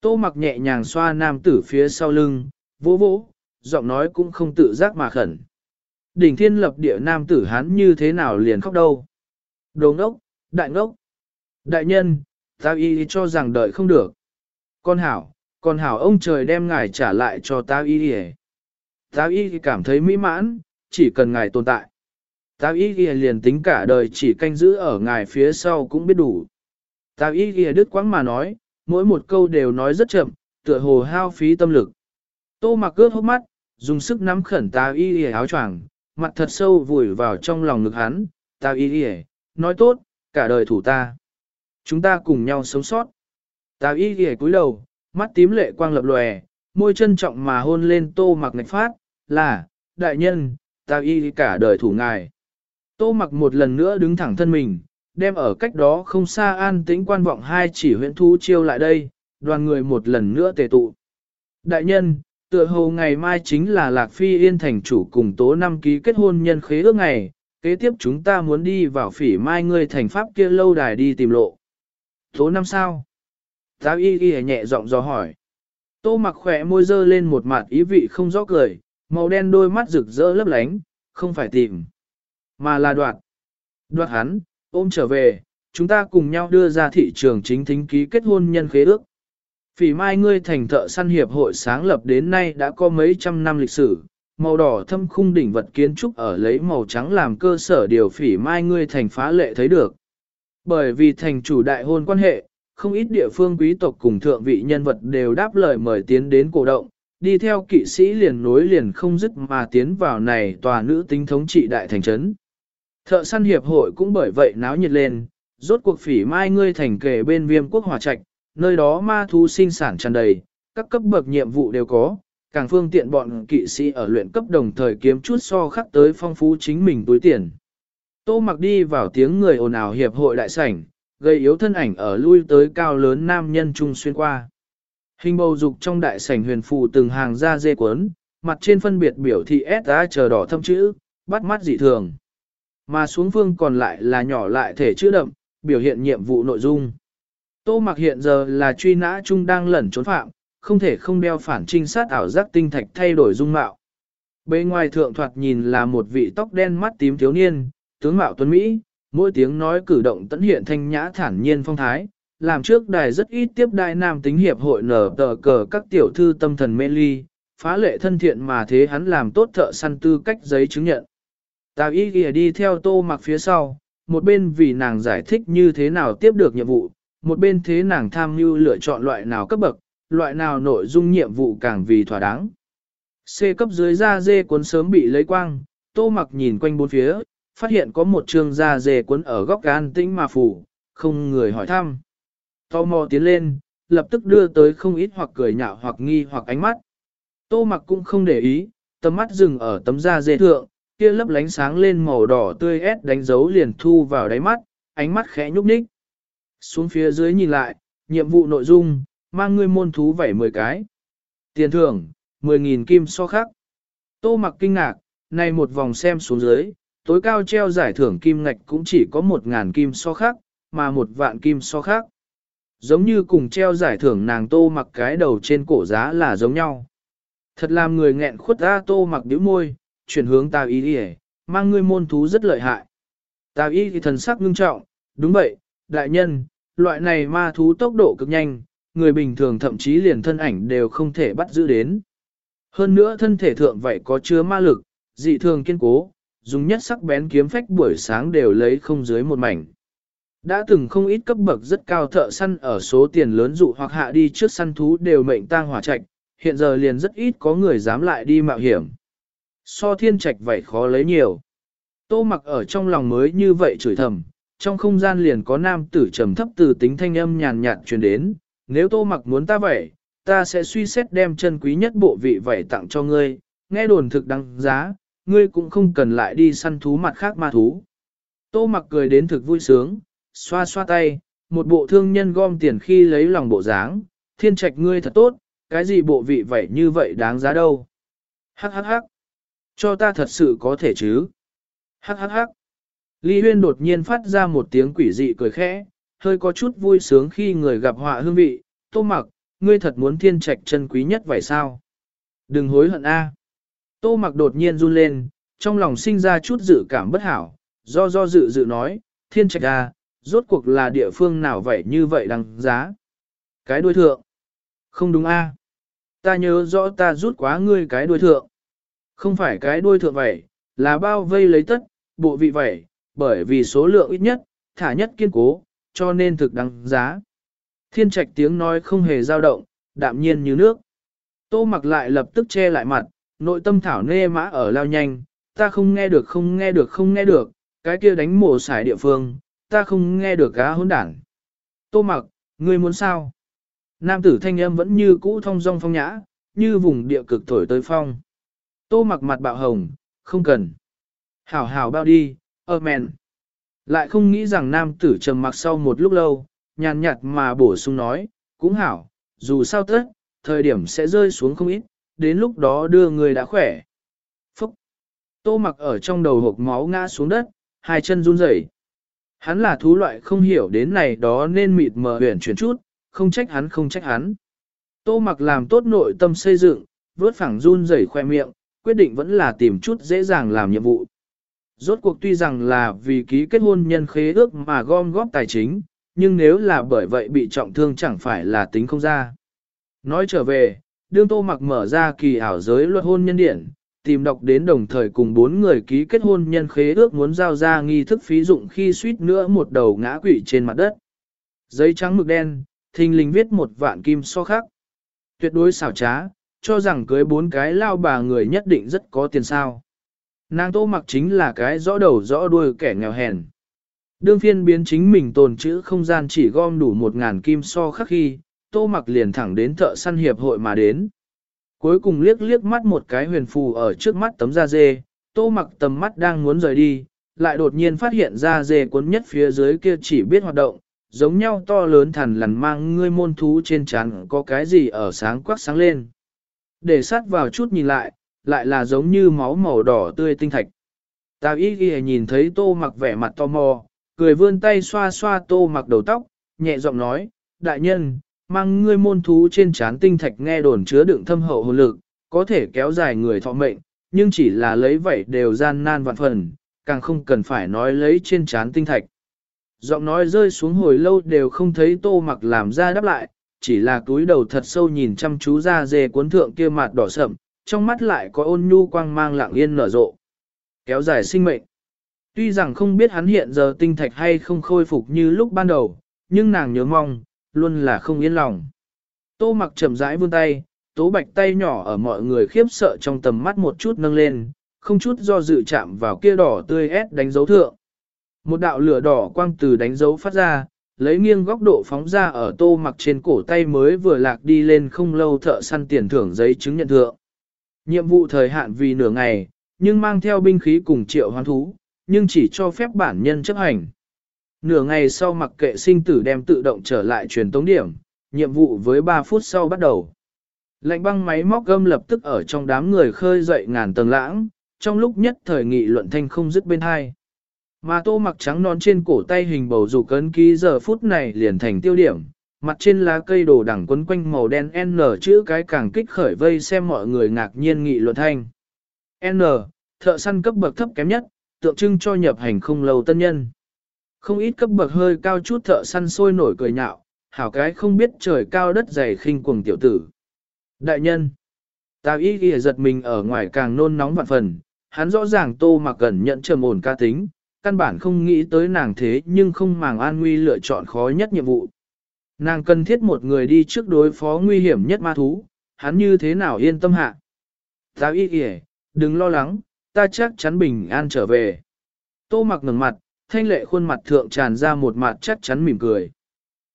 Tô mặc nhẹ nhàng xoa nam tử phía sau lưng, vỗ vỗ, giọng nói cũng không tự giác mà khẩn. Đỉnh thiên lập địa nam tử hán như thế nào liền khóc đâu. Đồ ngốc, đại ngốc, đại nhân, ta y cho rằng đợi không được. Con hảo, con hảo ông trời đem ngài trả lại cho ta y đi Ta y cảm thấy mỹ mãn, chỉ cần ngài tồn tại. Ta y liền tính cả đời chỉ canh giữ ở ngài phía sau cũng biết đủ. Ta y ghi đứt quãng mà nói, mỗi một câu đều nói rất chậm, tựa hồ hao phí tâm lực. Tô mặc cướp hốc mắt, dùng sức nắm khẩn ta y ghi áo choàng, mặt thật sâu vùi vào trong lòng ngực hắn. Tao y y nói tốt, cả đời thủ ta. Chúng ta cùng nhau sống sót. Ta y y cúi đầu, mắt tím lệ quang lập lòe, môi trân trọng mà hôn lên tô mặc ngạch phát, là, đại nhân, ta y cả đời thủ ngài. Tô mặc một lần nữa đứng thẳng thân mình, đem ở cách đó không xa an tĩnh quan vọng hai chỉ huyện thu chiêu lại đây, đoàn người một lần nữa tề tụ. Đại nhân, tựa hồ ngày mai chính là Lạc Phi Yên thành chủ cùng tố năm ký kết hôn nhân khế ước ngày, kế tiếp chúng ta muốn đi vào phỉ mai ngươi thành pháp kia lâu đài đi tìm lộ. Tố năm sao? Giáo y ghi nhẹ giọng do hỏi. Tô mặc khỏe môi dơ lên một mặt ý vị không rõ cười, màu đen đôi mắt rực rỡ lấp lánh, không phải tìm, mà là đoạt. Đoạt hắn, ôm trở về, chúng ta cùng nhau đưa ra thị trường chính thính ký kết hôn nhân khế ước. Phỉ mai ngươi thành thợ săn hiệp hội sáng lập đến nay đã có mấy trăm năm lịch sử, màu đỏ thâm khung đỉnh vật kiến trúc ở lấy màu trắng làm cơ sở điều phỉ mai ngươi thành phá lệ thấy được. Bởi vì thành chủ đại hôn quan hệ, không ít địa phương quý tộc cùng thượng vị nhân vật đều đáp lời mời tiến đến cổ động, đi theo kỵ sĩ liền nối liền không dứt mà tiến vào này tòa nữ tính thống trị đại thành trấn. Thợ săn hiệp hội cũng bởi vậy náo nhiệt lên, rốt cuộc phỉ mai ngươi thành kề bên viêm quốc hòa trạch, nơi đó ma thú sinh sản tràn đầy, các cấp bậc nhiệm vụ đều có, càng phương tiện bọn kỵ sĩ ở luyện cấp đồng thời kiếm chút so khắc tới phong phú chính mình túi tiền. Tô mặc đi vào tiếng người ồn ào hiệp hội đại sảnh, gây yếu thân ảnh ở lui tới cao lớn nam nhân trung xuyên qua. Hình bầu dục trong đại sảnh huyền phù từng hàng da dê cuốn, mặt trên phân biệt biểu thị S chờ đỏ thâm chữ, bắt mắt dị thường. Mà xuống phương còn lại là nhỏ lại thể chữ đậm, biểu hiện nhiệm vụ nội dung. Tô mặc hiện giờ là truy nã chung đang lẩn trốn phạm, không thể không đeo phản trinh sát ảo giác tinh thạch thay đổi dung mạo. Bề ngoài thượng thoạt nhìn là một vị tóc đen mắt tím thiếu niên, tướng mạo tuấn Mỹ, mỗi tiếng nói cử động tận hiện thanh nhã thản nhiên phong thái, làm trước đài rất ít tiếp đại nam tính hiệp hội nở tờ cờ các tiểu thư tâm thần mê ly, phá lệ thân thiện mà thế hắn làm tốt thợ săn tư cách giấy chứng nhận. Tào y ghi đi theo tô mặc phía sau, một bên vì nàng giải thích như thế nào tiếp được nhiệm vụ, một bên thế nàng tham mưu lựa chọn loại nào cấp bậc, loại nào nội dung nhiệm vụ càng vì thỏa đáng. C cấp dưới da dê cuốn sớm bị lấy quang, tô mặc nhìn quanh bốn phía, phát hiện có một trường da dê cuốn ở góc gan tĩnh mà phủ, không người hỏi thăm. Tò mò tiến lên, lập tức đưa tới không ít hoặc cười nhạo hoặc nghi hoặc ánh mắt. Tô mặc cũng không để ý, tầm mắt dừng ở tấm da dê thượng, kia lấp lánh sáng lên màu đỏ tươi ép đánh dấu liền thu vào đáy mắt, ánh mắt khẽ nhúc nhích. Xuống phía dưới nhìn lại, nhiệm vụ nội dung, mang ngươi môn thú vảy 10 cái. Tiền thưởng, 10.000 kim so khắc. Tô mặc kinh ngạc, này một vòng xem xuống dưới, tối cao treo giải thưởng kim ngạch cũng chỉ có 1.000 kim so khắc, mà một vạn kim so khắc. Giống như cùng treo giải thưởng nàng tô mặc cái đầu trên cổ giá là giống nhau. Thật làm người nghẹn khuất ra tô mặc điếu môi, chuyển hướng tào y đi mang ngươi môn thú rất lợi hại. Tào y thì thần sắc ngưng trọng, đúng vậy, đại nhân, loại này ma thú tốc độ cực nhanh, người bình thường thậm chí liền thân ảnh đều không thể bắt giữ đến. Hơn nữa thân thể thượng vậy có chứa ma lực, dị thường kiên cố, dùng nhất sắc bén kiếm phách buổi sáng đều lấy không dưới một mảnh. Đã từng không ít cấp bậc rất cao thợ săn ở số tiền lớn dụ hoặc hạ đi trước săn thú đều mệnh tang hỏa trạch, hiện giờ liền rất ít có người dám lại đi mạo hiểm. So thiên trạch vậy khó lấy nhiều. Tô mặc ở trong lòng mới như vậy chửi thầm, trong không gian liền có nam tử trầm thấp từ tính thanh âm nhàn nhạt truyền đến, nếu tô mặc muốn ta vậy, ta sẽ suy xét đem chân quý nhất bộ vị vậy tặng cho ngươi, nghe đồn thực đăng giá, ngươi cũng không cần lại đi săn thú mặt khác ma thú. Tô mặc cười đến thực vui sướng, xoa xoa tay, một bộ thương nhân gom tiền khi lấy lòng bộ dáng, thiên trạch ngươi thật tốt, cái gì bộ vị vậy như vậy đáng giá đâu. Hắc hắc hắc, cho ta thật sự có thể chứ. Hắc hắc hắc. Ly Huyên đột nhiên phát ra một tiếng quỷ dị cười khẽ, hơi có chút vui sướng khi người gặp họa hương vị, tô mặc, ngươi thật muốn thiên trạch chân quý nhất vậy sao? Đừng hối hận a. Tô mặc đột nhiên run lên, trong lòng sinh ra chút dự cảm bất hảo, do do dự dự nói, thiên trạch a, rốt cuộc là địa phương nào vậy như vậy đằng giá? Cái đuôi thượng. Không đúng a. Ta nhớ rõ ta rút quá ngươi cái đuôi thượng. Không phải cái đuôi thượng vậy, là bao vây lấy tất, bộ vị vậy, bởi vì số lượng ít nhất, thả nhất kiên cố, cho nên thực đăng giá. Thiên trạch tiếng nói không hề dao động, đạm nhiên như nước. Tô mặc lại lập tức che lại mặt, nội tâm thảo nê mã ở lao nhanh, ta không nghe được không nghe được không nghe được, cái kia đánh mổ xài địa phương, ta không nghe được cá hỗn đản. Tô mặc, ngươi muốn sao? Nam tử thanh âm vẫn như cũ thông dong phong nhã, như vùng địa cực thổi tới phong. Tô mặc mặt bạo hồng, không cần. Hảo hảo bao đi, Amen. Lại không nghĩ rằng nam tử trầm mặc sau một lúc lâu, nhàn nhạt mà bổ sung nói, cũng hảo, dù sao tất, thời điểm sẽ rơi xuống không ít, đến lúc đó đưa người đã khỏe. Phúc! Tô mặc ở trong đầu hộp máu ngã xuống đất, hai chân run rẩy. Hắn là thú loại không hiểu đến này đó nên mịt mờ huyền chuyển chút, không trách hắn không trách hắn. Tô mặc làm tốt nội tâm xây dựng, vớt phẳng run rẩy khoe miệng, quyết định vẫn là tìm chút dễ dàng làm nhiệm vụ. Rốt cuộc tuy rằng là vì ký kết hôn nhân khế ước mà gom góp tài chính, nhưng nếu là bởi vậy bị trọng thương chẳng phải là tính không ra. Nói trở về, đương tô mặc mở ra kỳ ảo giới luật hôn nhân điển, tìm đọc đến đồng thời cùng bốn người ký kết hôn nhân khế ước muốn giao ra nghi thức phí dụng khi suýt nữa một đầu ngã quỵ trên mặt đất. Giấy trắng mực đen, thình lình viết một vạn kim so khác. Tuyệt đối xảo trá, cho rằng cưới bốn cái lao bà người nhất định rất có tiền sao. Nàng tô mặc chính là cái rõ đầu rõ đuôi kẻ nghèo hèn. Đương phiên biến chính mình tồn chữ không gian chỉ gom đủ một ngàn kim so khắc khi, tô mặc liền thẳng đến thợ săn hiệp hội mà đến. Cuối cùng liếc liếc mắt một cái huyền phù ở trước mắt tấm da dê, tô mặc tầm mắt đang muốn rời đi, lại đột nhiên phát hiện da dê cuốn nhất phía dưới kia chỉ biết hoạt động, giống nhau to lớn thằn lằn mang ngươi môn thú trên trán có cái gì ở sáng quắc sáng lên. Để sát vào chút nhìn lại, lại là giống như máu màu đỏ tươi tinh thạch. Tào y ghi nhìn thấy tô mặc vẻ mặt to mò, cười vươn tay xoa xoa tô mặc đầu tóc, nhẹ giọng nói, đại nhân, mang ngươi môn thú trên trán tinh thạch nghe đồn chứa đựng thâm hậu hồn lực, có thể kéo dài người thọ mệnh, nhưng chỉ là lấy vậy đều gian nan vạn phần, càng không cần phải nói lấy trên trán tinh thạch. Giọng nói rơi xuống hồi lâu đều không thấy tô mặc làm ra đáp lại, chỉ là túi đầu thật sâu nhìn chăm chú ra dề cuốn thượng kia mặt đỏ sậm, trong mắt lại có ôn nhu quang mang lặng yên nở rộ. Kéo dài sinh mệnh. Tuy rằng không biết hắn hiện giờ tinh thạch hay không khôi phục như lúc ban đầu, nhưng nàng nhớ mong, luôn là không yên lòng. Tô mặc chậm rãi vươn tay, tố bạch tay nhỏ ở mọi người khiếp sợ trong tầm mắt một chút nâng lên, không chút do dự chạm vào kia đỏ tươi ép đánh dấu thượng. Một đạo lửa đỏ quang từ đánh dấu phát ra, lấy nghiêng góc độ phóng ra ở tô mặc trên cổ tay mới vừa lạc đi lên không lâu thợ săn tiền thưởng giấy chứng nhận thượng. Nhiệm vụ thời hạn vì nửa ngày, nhưng mang theo binh khí cùng triệu hoán thú, nhưng chỉ cho phép bản nhân chấp hành. Nửa ngày sau mặc kệ sinh tử đem tự động trở lại truyền tống điểm, nhiệm vụ với 3 phút sau bắt đầu. Lệnh băng máy móc gâm lập tức ở trong đám người khơi dậy ngàn tầng lãng, trong lúc nhất thời nghị luận thanh không dứt bên hai. Mà tô mặc trắng non trên cổ tay hình bầu dục cấn ký giờ phút này liền thành tiêu điểm, mặt trên lá cây đồ đẳng quấn quanh màu đen N chữ cái càng kích khởi vây xem mọi người ngạc nhiên nghị luận thanh. N, thợ săn cấp bậc thấp kém nhất, tượng trưng cho nhập hành không lâu tân nhân. Không ít cấp bậc hơi cao chút thợ săn sôi nổi cười nhạo, hảo cái không biết trời cao đất dày khinh cuồng tiểu tử. Đại nhân, tào ý ghi giật mình ở ngoài càng nôn nóng vạn phần, hắn rõ ràng tô mặc gần nhận trầm ổn ca tính, căn bản không nghĩ tới nàng thế nhưng không màng an nguy lựa chọn khó nhất nhiệm vụ. Nàng cần thiết một người đi trước đối phó nguy hiểm nhất ma thú, hắn như thế nào yên tâm hạ. Ta y kìa, đừng lo lắng, ta chắc chắn bình an trở về. Tô mặc ngừng mặt, thanh lệ khuôn mặt thượng tràn ra một mặt chắc chắn mỉm cười.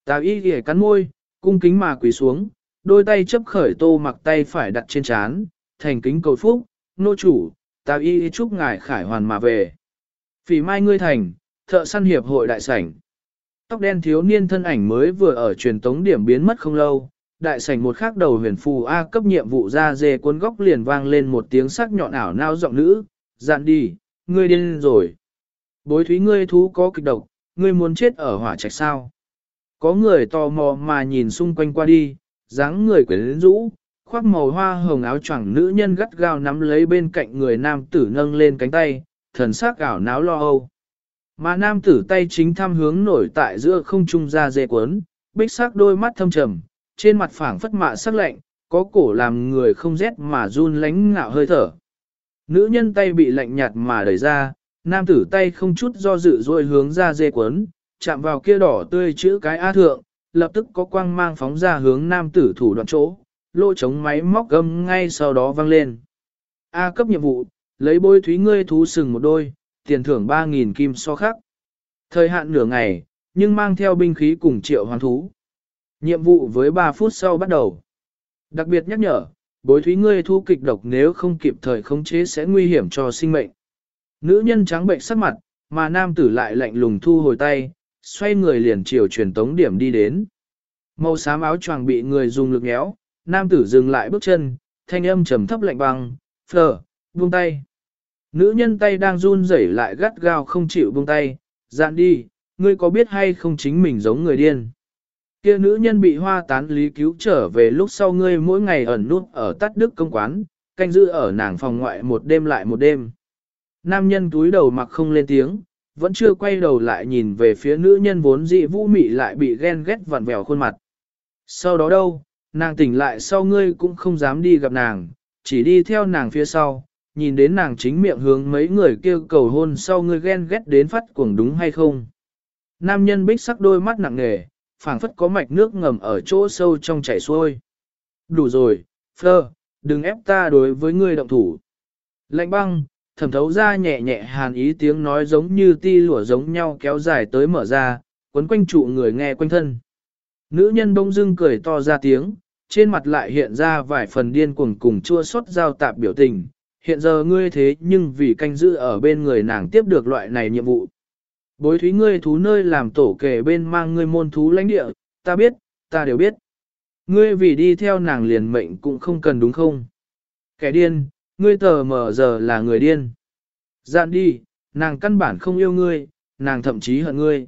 Ta y kìa cắn môi, cung kính mà quỳ xuống, đôi tay chấp khởi tô mặc tay phải đặt trên chán, thành kính cầu phúc, nô chủ, ta y chúc ngài khải hoàn mà về. Phỉ mai ngươi thành, thợ săn hiệp hội đại sảnh. Tóc đen thiếu niên thân ảnh mới vừa ở truyền tống điểm biến mất không lâu, đại sảnh một khắc đầu huyền phù A cấp nhiệm vụ ra dê cuốn góc liền vang lên một tiếng sắc nhọn ảo nao giọng nữ, dạn đi, ngươi điên rồi. Bối thúy ngươi thú có kịch độc, ngươi muốn chết ở hỏa trạch sao. Có người tò mò mà nhìn xung quanh qua đi, dáng người quyến rũ, khoác màu hoa hồng áo choàng nữ nhân gắt gao nắm lấy bên cạnh người nam tử nâng lên cánh tay, thần sắc ảo náo lo âu. Mà nam tử tay chính thăm hướng nổi tại giữa không trung ra dê cuốn, bích sắc đôi mắt thâm trầm, trên mặt phảng phất mạ sắc lạnh, có cổ làm người không rét mà run lánh ngạo hơi thở. Nữ nhân tay bị lạnh nhạt mà đẩy ra, nam tử tay không chút do dự rồi hướng ra dê cuốn, chạm vào kia đỏ tươi chữ cái A thượng, lập tức có quang mang phóng ra hướng nam tử thủ đoạn chỗ, lỗ chống máy móc gâm ngay sau đó vang lên. A cấp nhiệm vụ, lấy bôi thúy ngươi thú sừng một đôi, tiền thưởng 3.000 kim so khác. Thời hạn nửa ngày, nhưng mang theo binh khí cùng triệu hoàng thú. Nhiệm vụ với 3 phút sau bắt đầu. Đặc biệt nhắc nhở, bối thúy ngươi thu kịch độc nếu không kịp thời khống chế sẽ nguy hiểm cho sinh mệnh. Nữ nhân trắng bệnh sắc mặt, mà nam tử lại lạnh lùng thu hồi tay, xoay người liền chiều truyền tống điểm đi đến. Màu xám áo choàng bị người dùng lực nhéo, nam tử dừng lại bước chân, thanh âm trầm thấp lạnh băng, phở, buông tay. Nữ nhân tay đang run rẩy lại gắt gao không chịu buông tay, dạn đi, ngươi có biết hay không chính mình giống người điên. kia nữ nhân bị hoa tán lý cứu trở về lúc sau ngươi mỗi ngày ẩn nút ở tắt đức công quán, canh giữ ở nàng phòng ngoại một đêm lại một đêm. Nam nhân túi đầu mặc không lên tiếng, vẫn chưa quay đầu lại nhìn về phía nữ nhân vốn dị vũ mị lại bị ghen ghét vặn vẹo khuôn mặt. Sau đó đâu, nàng tỉnh lại sau ngươi cũng không dám đi gặp nàng, chỉ đi theo nàng phía sau, nhìn đến nàng chính miệng hướng mấy người kêu cầu hôn sau ngươi ghen ghét đến phát cuồng đúng hay không. Nam nhân bích sắc đôi mắt nặng nề, phảng phất có mạch nước ngầm ở chỗ sâu trong chảy xuôi. Đủ rồi, Fleur, đừng ép ta đối với ngươi động thủ. Lạnh băng, thẩm thấu ra nhẹ nhẹ hàn ý tiếng nói giống như ti lụa giống nhau kéo dài tới mở ra, quấn quanh trụ người nghe quanh thân. Nữ nhân bông dưng cười to ra tiếng, trên mặt lại hiện ra vài phần điên cuồng cùng chua xót giao tạp biểu tình. Hiện giờ ngươi thế nhưng vì canh giữ ở bên người nàng tiếp được loại này nhiệm vụ. Bối thúy ngươi thú nơi làm tổ kể bên mang ngươi môn thú lãnh địa, ta biết, ta đều biết. Ngươi vì đi theo nàng liền mệnh cũng không cần đúng không? Kẻ điên, ngươi tờ mở giờ là người điên. Dạn đi, nàng căn bản không yêu ngươi, nàng thậm chí hận ngươi.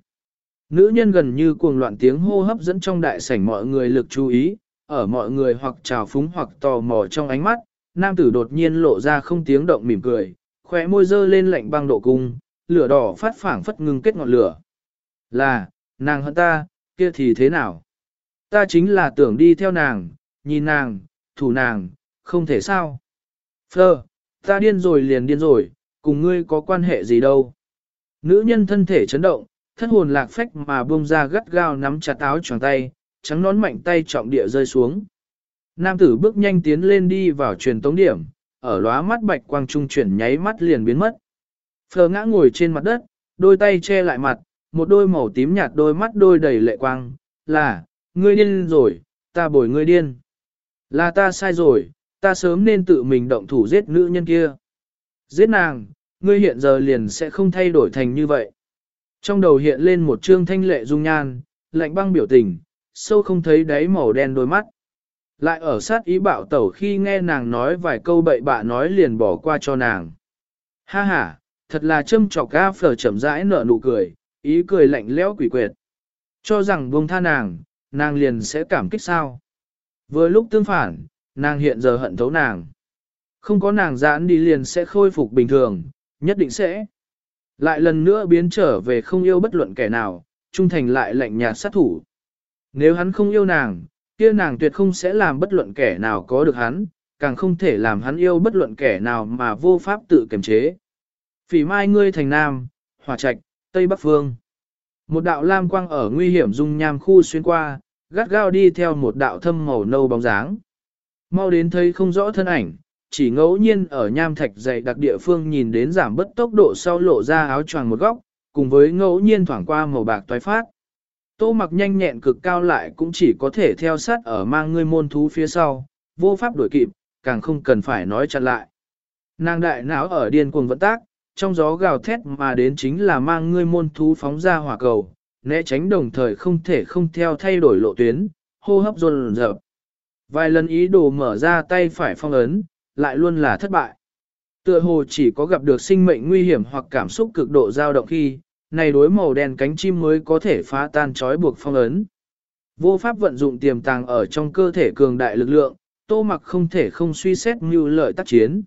Nữ nhân gần như cuồng loạn tiếng hô hấp dẫn trong đại sảnh mọi người lực chú ý, ở mọi người hoặc trào phúng hoặc tò mò trong ánh mắt, nam tử đột nhiên lộ ra không tiếng động mỉm cười, khóe môi dơ lên lạnh băng độ cung, lửa đỏ phát phảng phất ngưng kết ngọn lửa. Là, nàng hận ta, kia thì thế nào? Ta chính là tưởng đi theo nàng, nhìn nàng, thủ nàng, không thể sao. Phơ, ta điên rồi liền điên rồi, cùng ngươi có quan hệ gì đâu. Nữ nhân thân thể chấn động, thân hồn lạc phách mà buông ra gắt gao nắm chặt áo choàng tay, trắng nón mạnh tay trọng địa rơi xuống. Nam tử bước nhanh tiến lên đi vào truyền tống điểm, ở lóa mắt bạch quang trung chuyển nháy mắt liền biến mất. Phờ ngã ngồi trên mặt đất, đôi tay che lại mặt, một đôi màu tím nhạt đôi mắt đôi đầy lệ quang, là, ngươi điên rồi, ta bồi ngươi điên. Là ta sai rồi, ta sớm nên tự mình động thủ giết nữ nhân kia. Giết nàng, ngươi hiện giờ liền sẽ không thay đổi thành như vậy. Trong đầu hiện lên một trương thanh lệ dung nhan, lạnh băng biểu tình, sâu không thấy đáy màu đen đôi mắt. Lại ở sát ý bạo tẩu khi nghe nàng nói vài câu bậy bạ nói liền bỏ qua cho nàng. Ha ha, thật là châm trọc ga phở chậm rãi nở nụ cười, ý cười lạnh lẽo quỷ quyệt. Cho rằng buông tha nàng, nàng liền sẽ cảm kích sao. Vừa lúc tương phản, nàng hiện giờ hận thấu nàng. Không có nàng giãn đi liền sẽ khôi phục bình thường, nhất định sẽ. Lại lần nữa biến trở về không yêu bất luận kẻ nào, trung thành lại lạnh nhạt sát thủ. Nếu hắn không yêu nàng, kia nàng tuyệt không sẽ làm bất luận kẻ nào có được hắn, càng không thể làm hắn yêu bất luận kẻ nào mà vô pháp tự kiềm chế. Phỉ mai ngươi thành nam, hòa trạch, tây bắc phương. Một đạo lam quang ở nguy hiểm dung nham khu xuyên qua, gắt gao đi theo một đạo thâm màu nâu bóng dáng. Mau đến thấy không rõ thân ảnh, chỉ ngẫu nhiên ở nham thạch dày đặc địa phương nhìn đến giảm bất tốc độ sau lộ ra áo choàng một góc, cùng với ngẫu nhiên thoảng qua màu bạc toái phát. Tô mặc nhanh nhẹn cực cao lại cũng chỉ có thể theo sát ở mang ngươi môn thú phía sau, vô pháp đuổi kịp, càng không cần phải nói chặn lại. Nàng đại não ở điên cuồng vận tác, trong gió gào thét mà đến chính là mang ngươi môn thú phóng ra hỏa cầu, né tránh đồng thời không thể không theo thay đổi lộ tuyến, hô hấp run rợp. Vài lần ý đồ mở ra tay phải phong ấn, lại luôn là thất bại. Tựa hồ chỉ có gặp được sinh mệnh nguy hiểm hoặc cảm xúc cực độ dao động khi, này đối màu đen cánh chim mới có thể phá tan trói buộc phong ấn. Vô pháp vận dụng tiềm tàng ở trong cơ thể cường đại lực lượng, tô mặc không thể không suy xét mưu lợi tác chiến.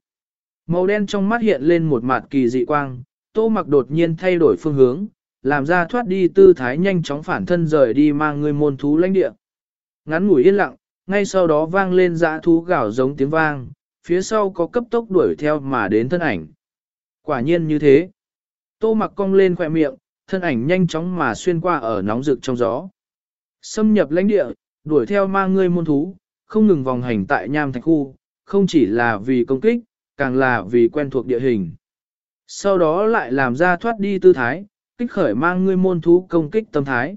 Màu đen trong mắt hiện lên một mặt kỳ dị quang, tô mặc đột nhiên thay đổi phương hướng, làm ra thoát đi tư thái nhanh chóng phản thân rời đi mang người môn thú lãnh địa. Ngắn ngủi yên lặng, ngay sau đó vang lên dã thú gào giống tiếng vang, phía sau có cấp tốc đuổi theo mà đến thân ảnh. Quả nhiên như thế. Tô mặc cong lên khỏe miệng, thân ảnh nhanh chóng mà xuyên qua ở nóng rực trong gió. Xâm nhập lãnh địa, đuổi theo mang ngươi môn thú, không ngừng vòng hành tại nham thạch khu, không chỉ là vì công kích, càng là vì quen thuộc địa hình. Sau đó lại làm ra thoát đi tư thái, kích khởi mang ngươi môn thú công kích tâm thái.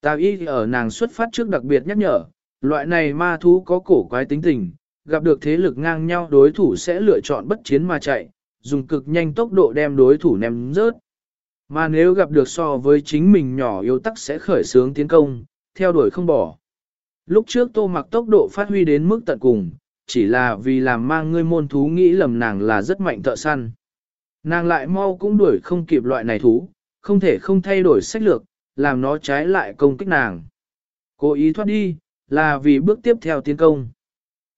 Tào y ở nàng xuất phát trước đặc biệt nhắc nhở, loại này ma thú có cổ quái tính tình, gặp được thế lực ngang nhau đối thủ sẽ lựa chọn bất chiến mà chạy, dùng cực nhanh tốc độ đem đối thủ ném rớt. Mà nếu gặp được so với chính mình nhỏ yếu tắc sẽ khởi sướng tiến công, theo đuổi không bỏ. Lúc trước tô mặc tốc độ phát huy đến mức tận cùng, chỉ là vì làm mang ngươi môn thú nghĩ lầm nàng là rất mạnh thợ săn. Nàng lại mau cũng đuổi không kịp loại này thú, không thể không thay đổi sách lược, làm nó trái lại công kích nàng. Cố ý thoát đi, là vì bước tiếp theo tiến công.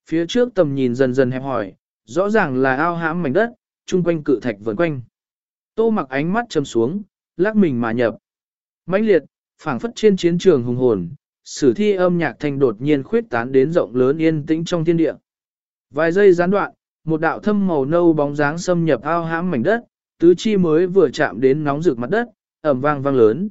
Phía trước tầm nhìn dần dần hẹp hỏi, rõ ràng là ao hãm mảnh đất, chung quanh cự thạch vần quanh. Tô mặc ánh mắt chầm xuống, lắc mình mà nhập. mãnh liệt, phảng phất trên chiến trường hùng hồn, sử thi âm nhạc thanh đột nhiên khuyết tán đến rộng lớn yên tĩnh trong thiên địa. Vài giây gián đoạn, một đạo thâm màu nâu bóng dáng xâm nhập ao hãm mảnh đất, tứ chi mới vừa chạm đến nóng rực mặt đất, ẩm vang vang lớn.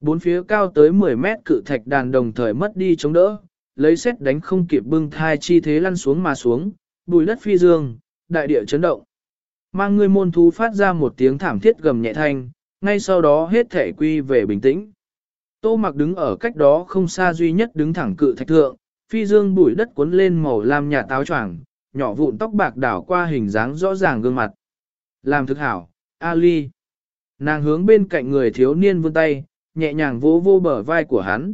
Bốn phía cao tới 10 mét cự thạch đàn đồng thời mất đi chống đỡ, lấy xét đánh không kịp bưng thai chi thế lăn xuống mà xuống, bùi đất phi dương, đại địa chấn động. Mang người môn thú phát ra một tiếng thảm thiết gầm nhẹ thanh, ngay sau đó hết thể quy về bình tĩnh. Tô mặc đứng ở cách đó không xa duy nhất đứng thẳng cự thạch thượng, phi dương bụi đất cuốn lên màu lam nhà táo choàng, nhỏ vụn tóc bạc đảo qua hình dáng rõ ràng gương mặt. Làm thực hảo, Ali. Nàng hướng bên cạnh người thiếu niên vươn tay, nhẹ nhàng vỗ vô bờ vai của hắn.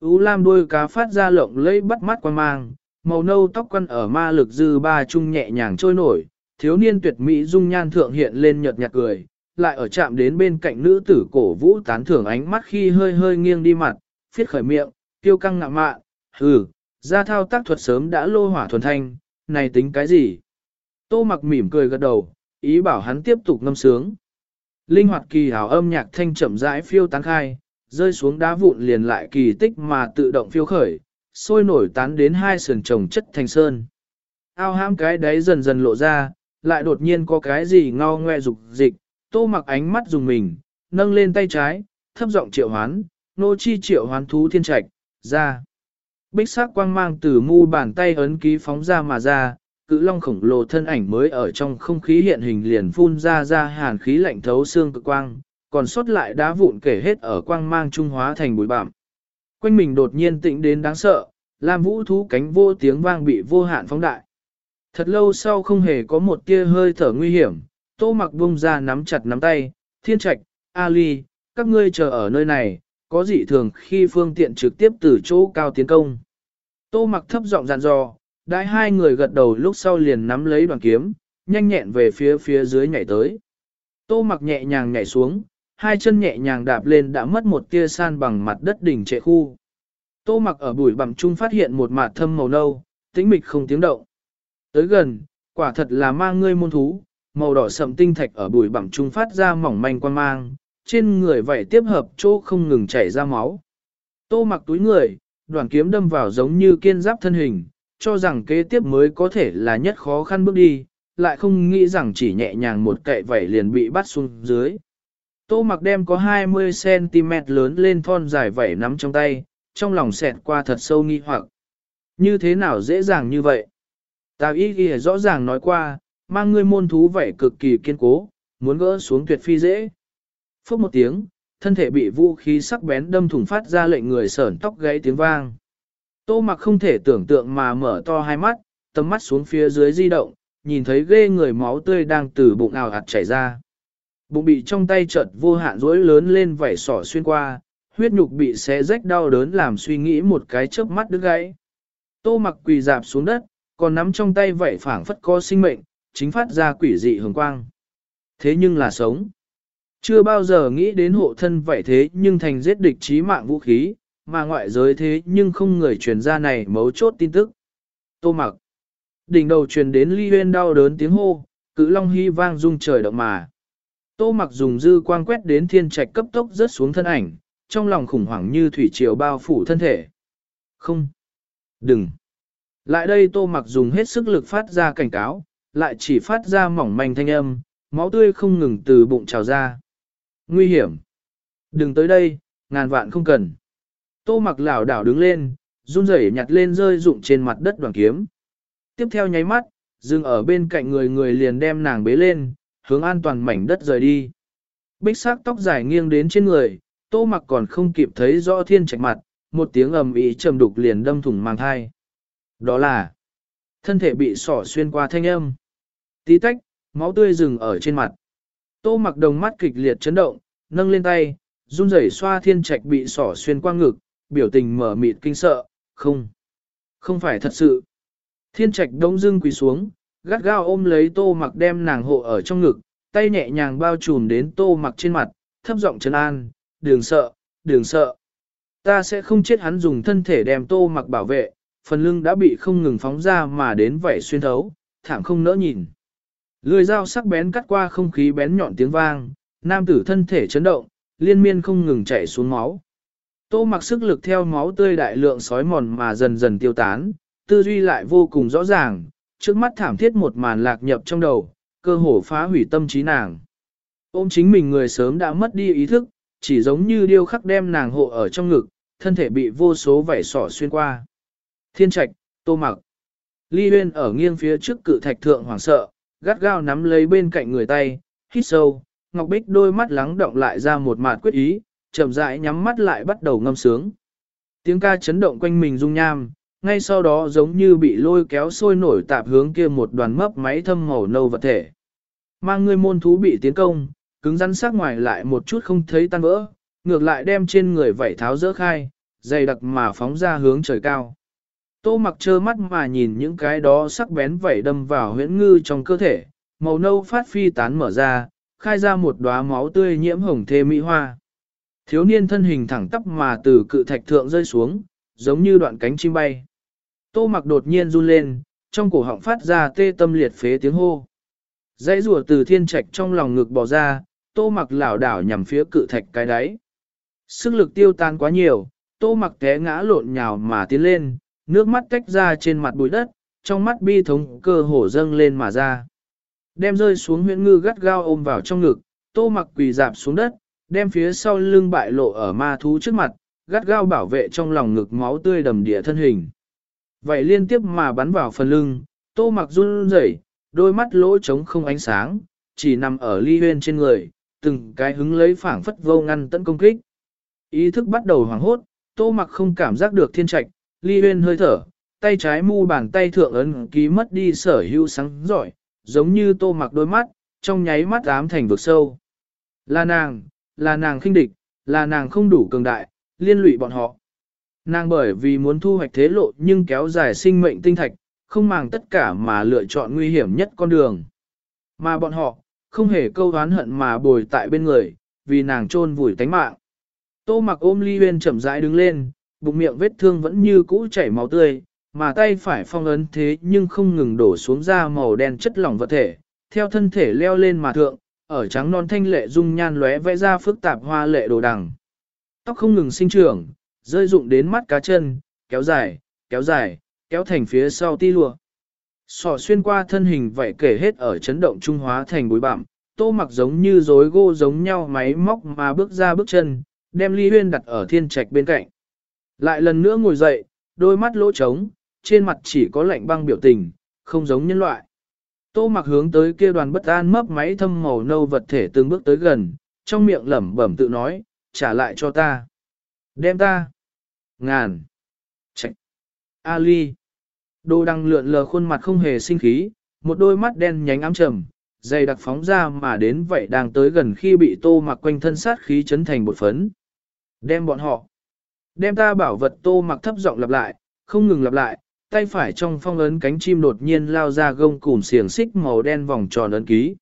Ú lam đôi cá phát ra lộng lẫy bắt mắt quan mang, màu nâu tóc quăn ở ma lực dư ba trung nhẹ nhàng trôi nổi, thiếu niên tuyệt mỹ dung nhan thượng hiện lên nhợt nhạt cười, lại ở chạm đến bên cạnh nữ tử cổ vũ tán thưởng ánh mắt khi hơi hơi nghiêng đi mặt, phiết khởi miệng, tiêu căng ngạ mạ, hừ, ra thao tác thuật sớm đã lô hỏa thuần thanh, này tính cái gì? Tô mặc mỉm cười gật đầu, ý bảo hắn tiếp tục ngâm sướng. Linh hoạt kỳ hào âm nhạc thanh chậm rãi phiêu tán khai, rơi xuống đá vụn liền lại kỳ tích mà tự động phiêu khởi, sôi nổi tán đến hai sườn trồng chất thành sơn. Ao hãm cái đáy dần dần lộ ra, lại đột nhiên có cái gì ngao ngoe dục dịch, tô mặc ánh mắt dùng mình, nâng lên tay trái, thấp giọng triệu hoán, nô chi triệu hoán thú thiên trạch, ra. Bích sắc quang mang từ mu bàn tay ấn ký phóng ra mà ra, cự long khổng lồ thân ảnh mới ở trong không khí hiện hình liền phun ra ra hàn khí lạnh thấu xương cực quang, còn sót lại đá vụn kể hết ở quang mang trung hóa thành bụi bặm. Quanh mình đột nhiên tĩnh đến đáng sợ, Lam vũ thú cánh vô tiếng vang bị vô hạn phóng đại. Thật lâu sau không hề có một tia hơi thở nguy hiểm, tô mặc bung ra nắm chặt nắm tay, thiên trạch, Ali, các ngươi chờ ở nơi này, có dị thường khi phương tiện trực tiếp từ chỗ cao tiến công. Tô mặc thấp giọng dặn dò, đại hai người gật đầu lúc sau liền nắm lấy đoàn kiếm, nhanh nhẹn về phía phía dưới nhảy tới. Tô mặc nhẹ nhàng nhảy xuống, hai chân nhẹ nhàng đạp lên đã mất một tia san bằng mặt đất đỉnh trệ khu. Tô mặc ở bụi bặm trung phát hiện một mạt thâm màu nâu, tĩnh mịch không tiếng động. Tới gần, quả thật là mang ngươi môn thú, màu đỏ sậm tinh thạch ở bụi bặm trung phát ra mỏng manh quan mang, trên người vảy tiếp hợp chỗ không ngừng chảy ra máu. Tô mặc túi người, đoàn kiếm đâm vào giống như kiên giáp thân hình, cho rằng kế tiếp mới có thể là nhất khó khăn bước đi, lại không nghĩ rằng chỉ nhẹ nhàng một cậy vảy liền bị bắt xuống dưới. Tô mặc đem có 20cm lớn lên thon dài vảy nắm trong tay, trong lòng xẹt qua thật sâu nghi hoặc. Như thế nào dễ dàng như vậy? Tào ý ghi rõ ràng nói qua, mang ngươi môn thú vảy cực kỳ kiên cố, muốn gỡ xuống tuyệt phi dễ. Phốc một tiếng, thân thể bị vũ khí sắc bén đâm thủng phát ra lệnh người sởn tóc gãy tiếng vang. Tô mặc không thể tưởng tượng mà mở to hai mắt, tầm mắt xuống phía dưới di động, nhìn thấy ghê người máu tươi đang từ bụng ảo hạt chảy ra. Bụng bị trong tay chợt vô hạn rối lớn lên vảy sỏ xuyên qua, huyết nhục bị xé rách đau đớn làm suy nghĩ một cái chớp mắt đứt gãy. Tô mặc quỳ dạp xuống đất, còn nắm trong tay vậy phảng phất có sinh mệnh, chính phát ra quỷ dị hường quang. Thế nhưng là sống. Chưa bao giờ nghĩ đến hộ thân vậy thế nhưng thành giết địch chí mạng vũ khí, mà ngoại giới thế nhưng không người truyền ra này mấu chốt tin tức. Tô mặc. Đỉnh đầu truyền đến ly huyên đau đớn tiếng hô, cự long hy vang rung trời động mà. Tô mặc dùng dư quang quét đến thiên trạch cấp tốc rớt xuống thân ảnh, trong lòng khủng hoảng như thủy triều bao phủ thân thể. Không. Đừng. Lại đây tô mặc dùng hết sức lực phát ra cảnh cáo, lại chỉ phát ra mỏng manh thanh âm, máu tươi không ngừng từ bụng trào ra. Nguy hiểm. Đừng tới đây, ngàn vạn không cần. Tô mặc lảo đảo đứng lên, run rẩy nhặt lên rơi rụng trên mặt đất đoàn kiếm. Tiếp theo nháy mắt, dừng ở bên cạnh người người liền đem nàng bế lên, hướng an toàn mảnh đất rời đi. Bích sắc tóc dài nghiêng đến trên người, tô mặc còn không kịp thấy rõ thiên trạch mặt, một tiếng ầm ĩ trầm đục liền đâm thủng màng thai. Đó là thân thể bị sỏ xuyên qua thanh âm. Tí tách, máu tươi rừng ở trên mặt. Tô mặc đồng mắt kịch liệt chấn động, nâng lên tay, run rẩy xoa thiên trạch bị sỏ xuyên qua ngực, biểu tình mở mịt kinh sợ, không. Không phải thật sự. Thiên trạch đông dưng quỳ xuống, gắt gao ôm lấy tô mặc đem nàng hộ ở trong ngực, tay nhẹ nhàng bao trùm đến tô mặc trên mặt, thấp giọng trấn an, đừng sợ, đừng sợ. Ta sẽ không chết hắn dùng thân thể đem tô mặc bảo vệ, phần lưng đã bị không ngừng phóng ra mà đến vảy xuyên thấu, thảm không nỡ nhìn. Lưỡi dao sắc bén cắt qua không khí bén nhọn tiếng vang, nam tử thân thể chấn động, liên miên không ngừng chảy xuống máu. Tô mặc sức lực theo máu tươi đại lượng sói mòn mà dần dần tiêu tán, tư duy lại vô cùng rõ ràng, trước mắt thảm thiết một màn lạc nhập trong đầu, cơ hồ phá hủy tâm trí nàng. Ôm chính mình người sớm đã mất đi ý thức, chỉ giống như điêu khắc đem nàng hộ ở trong ngực, thân thể bị vô số vảy sỏ xuyên qua. Thiên trạch, tô mặc. Ly Huyên ở nghiêng phía trước cự thạch thượng hoảng sợ, gắt gao nắm lấy bên cạnh người tay, hít sâu, Ngọc Bích đôi mắt lắng động lại ra một mạt quyết ý, chậm rãi nhắm mắt lại bắt đầu ngâm sướng. Tiếng ca chấn động quanh mình rung nham, ngay sau đó giống như bị lôi kéo sôi nổi tạp hướng kia một đoàn mấp máy thâm màu nâu vật thể. Mang người môn thú bị tiến công, cứng rắn sắc ngoài lại một chút không thấy tan vỡ, ngược lại đem trên người vảy tháo dỡ khai, dày đặc mà phóng ra hướng trời cao. Tô mặc trơ mắt mà nhìn những cái đó sắc bén vảy đâm vào huyễn ngư trong cơ thể, màu nâu phát phi tán mở ra, khai ra một đóa máu tươi nhiễm hồng thê mỹ hoa. Thiếu niên thân hình thẳng tắp mà từ cự thạch thượng rơi xuống, giống như đoạn cánh chim bay. Tô mặc đột nhiên run lên, trong cổ họng phát ra tê tâm liệt phế tiếng hô. Dãy rùa từ thiên trạch trong lòng ngực bò ra, tô mặc lảo đảo nhằm phía cự thạch cái đáy. Sức lực tiêu tan quá nhiều, tô mặc té ngã lộn nhào mà tiến lên, nước mắt tách ra trên mặt bụi đất, trong mắt bi thống cơ hổ dâng lên mà ra. Đem rơi xuống huyện ngư gắt gao ôm vào trong ngực, tô mặc quỳ dạp xuống đất, đem phía sau lưng bại lộ ở ma thú trước mặt, gắt gao bảo vệ trong lòng ngực máu tươi đầm địa thân hình. Vậy liên tiếp mà bắn vào phần lưng, tô mặc run rẩy, đôi mắt lỗ trống không ánh sáng, chỉ nằm ở ly huyên trên người, từng cái hứng lấy phảng phất vô ngăn tấn công kích. Ý thức bắt đầu hoảng hốt, tô mặc không cảm giác được thiên trạch, ly huyên hơi thở, tay trái mu bàn tay thượng ấn ký mất đi sở hữu sáng giỏi, giống như tô mặc đôi mắt, trong nháy mắt ám thành vực sâu. Là nàng, là nàng khinh địch, là nàng không đủ cường đại, liên lụy bọn họ. Nàng bởi vì muốn thu hoạch thế lộ nhưng kéo dài sinh mệnh tinh thạch, không màng tất cả mà lựa chọn nguy hiểm nhất con đường. Mà bọn họ, không hề câu oán hận mà bồi tại bên người, vì nàng trôn vùi tánh mạng. Tô mặc ôm ly huyên chậm rãi đứng lên, bụng miệng vết thương vẫn như cũ chảy máu tươi, mà tay phải phong ấn thế nhưng không ngừng đổ xuống ra màu đen chất lỏng vật thể, theo thân thể leo lên mà thượng, ở trắng non thanh lệ dung nhan lóe vẽ ra phức tạp hoa lệ đồ đằng. Tóc không ngừng sinh trưởng, rơi rụng đến mắt cá chân, kéo dài, kéo dài, kéo thành phía sau ti lùa. Sỏ xuyên qua thân hình vậy kể hết ở chấn động trung hóa thành bụi bạm, tô mặc giống như rối gô giống nhau máy móc mà bước ra bước chân, đem ly huyên đặt ở thiên trạch bên cạnh. Lại lần nữa ngồi dậy, đôi mắt lỗ trống, trên mặt chỉ có lạnh băng biểu tình, không giống nhân loại. Tô mặc hướng tới kia đoàn bất an mấp máy thâm màu nâu vật thể từng bước tới gần, trong miệng lẩm bẩm tự nói, trả lại cho ta. Đem ta. Ngàn. Chạy. Ali. Đồ đăng lượn lờ khuôn mặt không hề sinh khí, một đôi mắt đen nhánh ám trầm, dày đặc phóng ra mà đến vậy đang tới gần khi bị tô mặc quanh thân sát khí chấn thành bột phấn. Đem bọn họ. Đem ta bảo vật tô mặc thấp giọng lặp lại, không ngừng lặp lại, tay phải trong phong ấn cánh chim đột nhiên lao ra gông cùm xiềng xích màu đen vòng tròn ấn ký.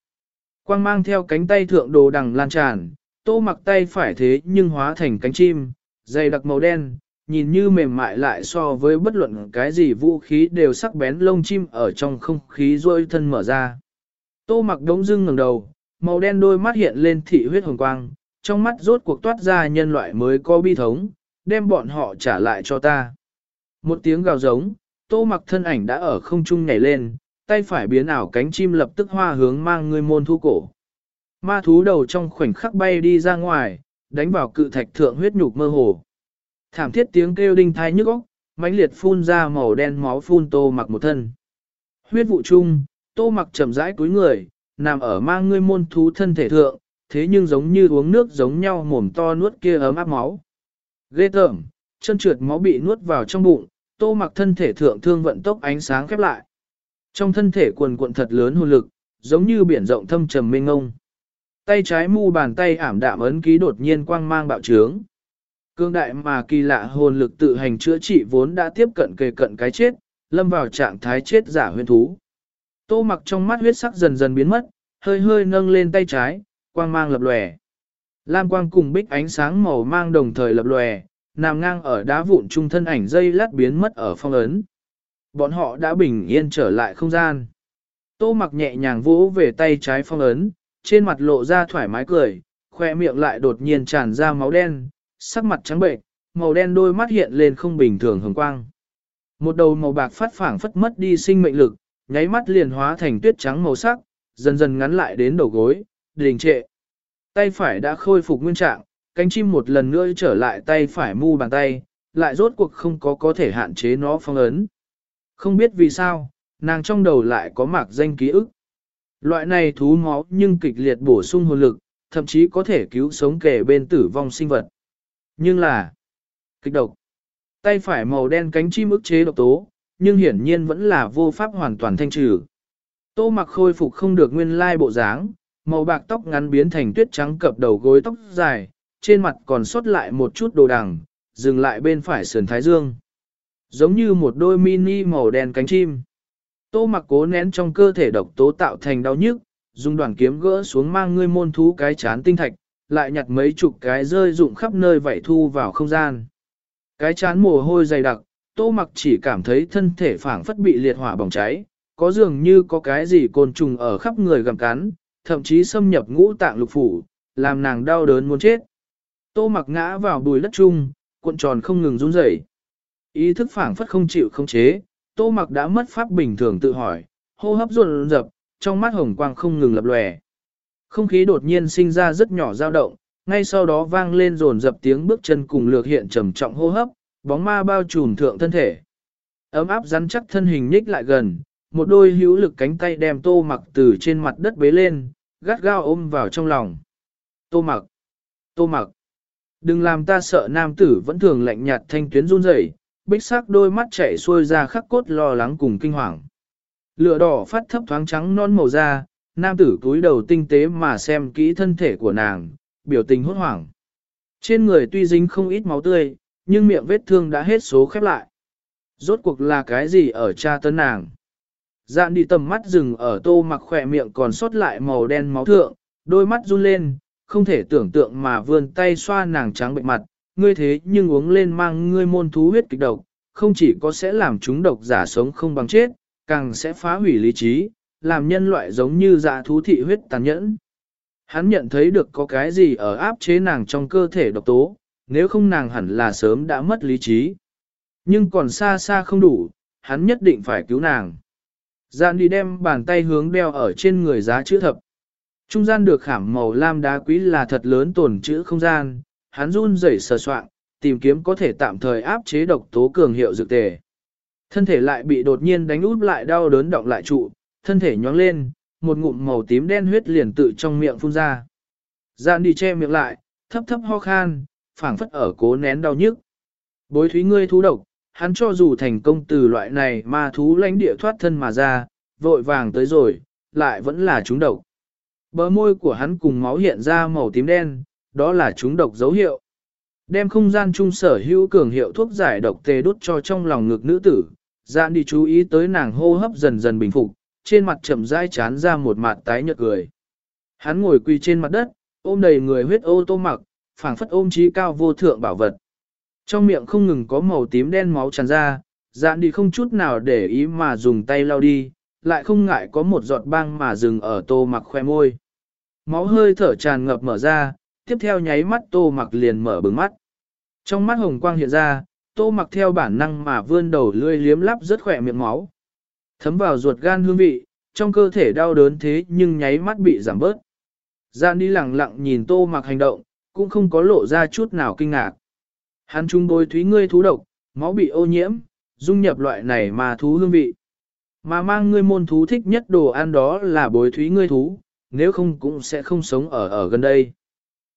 Quang mang theo cánh tay thượng đồ đằng lan tràn, tô mặc tay phải thế nhưng hóa thành cánh chim, dày đặc màu đen, nhìn như mềm mại lại so với bất luận cái gì vũ khí đều sắc bén lông chim ở trong không khí rôi thân mở ra. Tô mặc đống dưng ngẩng đầu, màu đen đôi mắt hiện lên thị huyết hồng quang, trong mắt rốt cuộc toát ra nhân loại mới có bi thống, đem bọn họ trả lại cho ta. Một tiếng gào giống, tô mặc thân ảnh đã ở không trung nhảy lên, tay phải biến ảo cánh chim lập tức hoa hướng mang người môn thu cổ. Ma thú đầu trong khoảnh khắc bay đi ra ngoài, đánh vào cự thạch thượng huyết nhục mơ hồ. Thảm thiết tiếng kêu đinh thai nhức óc, mãnh liệt phun ra màu đen máu phun tô mặc một thân. Huyết vụ chung, tô mặc chậm rãi cúi người, nằm ở mang ngươi môn thú thân thể thượng, thế nhưng giống như uống nước giống nhau mồm to nuốt kia ấm áp máu. Ghê tởm, chân trượt máu bị nuốt vào trong bụng, tô mặc thân thể thượng thương vận tốc ánh sáng khép lại. Trong thân thể quần cuộn thật lớn hồn lực, giống như biển rộng thâm trầm mênh ngông. Tay trái mu bàn tay ảm đạm ấn ký đột nhiên quang mang bạo trướng. Cương đại mà kỳ lạ hồn lực tự hành chữa trị vốn đã tiếp cận kề cận cái chết, lâm vào trạng thái chết giả huyên thú. Tô mặc trong mắt huyết sắc dần dần biến mất, hơi hơi nâng lên tay trái, quang mang lập lòe. Lam quang cùng bích ánh sáng màu mang đồng thời lập lòe, nằm ngang ở đá vụn trung thân ảnh dây lát biến mất ở phong ấn. Bọn họ đã bình yên trở lại không gian. Tô mặc nhẹ nhàng vỗ về tay trái phong ấn, trên mặt lộ ra thoải mái cười, khoe miệng lại đột nhiên tràn ra máu đen, sắc mặt trắng bệnh, màu đen đôi mắt hiện lên không bình thường hồng quang. Một đầu màu bạc phát phảng phất mất đi sinh mệnh lực, nháy mắt liền hóa thành tuyết trắng màu sắc, dần dần ngắn lại đến đầu gối, đình trệ. Tay phải đã khôi phục nguyên trạng, cánh chim một lần nữa trở lại tay phải mu bàn tay, lại rốt cuộc không có có thể hạn chế nó phong ấn. Không biết vì sao, nàng trong đầu lại có mạc danh ký ức. Loại này thú máu nhưng kịch liệt bổ sung hồn lực, thậm chí có thể cứu sống kẻ bên tử vong sinh vật. Nhưng là kịch độc. Tay phải màu đen cánh chim ức chế độc tố, nhưng hiển nhiên vẫn là vô pháp hoàn toàn thanh trừ. Tô mặc khôi phục không được nguyên lai bộ dáng, màu bạc tóc ngắn biến thành tuyết trắng cập đầu gối tóc dài, trên mặt còn sót lại một chút đồ đằng, dừng lại bên phải sườn thái dương. Giống như một đôi mini màu đen cánh chim. Tô mặc cố nén trong cơ thể độc tố tạo thành đau nhức, dùng đoàn kiếm gỡ xuống mang ngươi môn thú cái chán tinh thạch, lại nhặt mấy chục cái rơi rụng khắp nơi vậy thu vào không gian. Cái chán mồ hôi dày đặc, tô mặc chỉ cảm thấy thân thể phảng phất bị liệt hỏa bỏng cháy, có dường như có cái gì côn trùng ở khắp người gặm cắn, thậm chí xâm nhập ngũ tạng lục phủ, làm nàng đau đớn muốn chết. Tô mặc ngã vào bùi đất chung, cuộn tròn không ngừng run rẩy. Ý thức phản phất không chịu không chế, tô mặc đã mất pháp bình thường tự hỏi, hô hấp ruột rập, trong mắt hồng quang không ngừng lập lòe. Không khí đột nhiên sinh ra rất nhỏ dao động, ngay sau đó vang lên rồn dập tiếng bước chân cùng lược hiện trầm trọng hô hấp, bóng ma bao trùm thượng thân thể. Ấm áp rắn chắc thân hình nhích lại gần, một đôi hữu lực cánh tay đem tô mặc từ trên mặt đất bế lên, gắt gao ôm vào trong lòng. Tô mặc, tô mặc, đừng làm ta sợ nam tử vẫn thường lạnh nhạt thanh tuyến run rẩy, bích sắc đôi mắt chảy xuôi ra khắc cốt lo lắng cùng kinh hoàng. Lửa đỏ phát thấp thoáng trắng non màu da, nam tử cúi đầu tinh tế mà xem kỹ thân thể của nàng, biểu tình hốt hoảng. Trên người tuy dính không ít máu tươi, nhưng miệng vết thương đã hết số khép lại. Rốt cuộc là cái gì ở cha tân nàng? Dạn đi tầm mắt dừng ở tô mặc khỏe miệng còn sót lại màu đen máu thượng, đôi mắt run lên, không thể tưởng tượng mà vươn tay xoa nàng trắng bệnh mặt, ngươi thế nhưng uống lên mang ngươi môn thú huyết kịch độc, không chỉ có sẽ làm chúng độc giả sống không bằng chết, càng sẽ phá hủy lý trí, làm nhân loại giống như dạ thú thị huyết tàn nhẫn. Hắn nhận thấy được có cái gì ở áp chế nàng trong cơ thể độc tố, nếu không nàng hẳn là sớm đã mất lý trí. Nhưng còn xa xa không đủ, hắn nhất định phải cứu nàng. Giàn đi đem bàn tay hướng đeo ở trên người giá chữ thập. Trung gian được khảm màu lam đá quý là thật lớn tồn chữ không gian, hắn run rẩy sờ soạn, tìm kiếm có thể tạm thời áp chế độc tố cường hiệu dược tề. Thân thể lại bị đột nhiên đánh út lại đau đớn động lại trụ, thân thể nhóng lên, một ngụm màu tím đen huyết liền tự trong miệng phun ra. Giàn đi che miệng lại, thấp thấp ho khan, phảng phất ở cố nén đau nhức. Bối thúy ngươi thú độc, hắn cho dù thành công từ loại này mà thú lãnh địa thoát thân mà ra, vội vàng tới rồi, lại vẫn là chúng độc. Bờ môi của hắn cùng máu hiện ra màu tím đen, đó là chúng độc dấu hiệu. Đem không gian trung sở hữu cường hiệu thuốc giải độc tê đút cho trong lòng ngực nữ tử, dạn đi chú ý tới nàng hô hấp dần dần bình phục, trên mặt chậm rãi chán ra một mặt tái nhợt cười. Hắn ngồi quỳ trên mặt đất, ôm đầy người huyết ô tô mặc, phảng phất ôm trí cao vô thượng bảo vật. Trong miệng không ngừng có màu tím đen máu tràn ra, dạn đi không chút nào để ý mà dùng tay lau đi, lại không ngại có một giọt băng mà dừng ở tô mặc khoe môi. Máu hơi thở tràn ngập mở ra, tiếp theo nháy mắt tô mặc liền mở bừng mắt. Trong mắt hồng quang hiện ra, tô mặc theo bản năng mà vươn đầu lươi liếm lắp rất khỏe miệng máu. Thấm vào ruột gan hương vị, trong cơ thể đau đớn thế nhưng nháy mắt bị giảm bớt. Gian đi lặng lặng nhìn tô mặc hành động, cũng không có lộ ra chút nào kinh ngạc. Hắn trung bôi thúy ngươi thú độc, máu bị ô nhiễm, dung nhập loại này mà thú hương vị. Mà mang ngươi môn thú thích nhất đồ ăn đó là bối thúy ngươi thú, nếu không cũng sẽ không sống ở ở gần đây.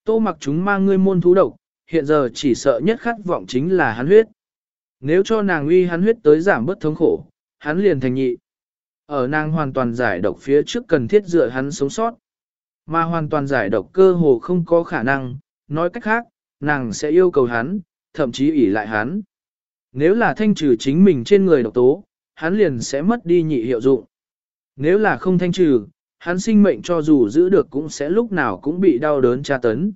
Tô mặc chúng mang ngươi môn thú độc, hiện giờ chỉ sợ nhất khát vọng chính là hắn huyết. Nếu cho nàng uy hắn huyết tới giảm bớt thống khổ, hắn liền thành nhị. Ở nàng hoàn toàn giải độc phía trước cần thiết dựa hắn sống sót. Mà hoàn toàn giải độc cơ hồ không có khả năng, nói cách khác, nàng sẽ yêu cầu hắn, thậm chí ủy lại hắn. Nếu là thanh trừ chính mình trên người độc tố, hắn liền sẽ mất đi nhị hiệu dụng. Nếu là không thanh trừ, hắn sinh mệnh cho dù giữ được cũng sẽ lúc nào cũng bị đau đớn tra tấn.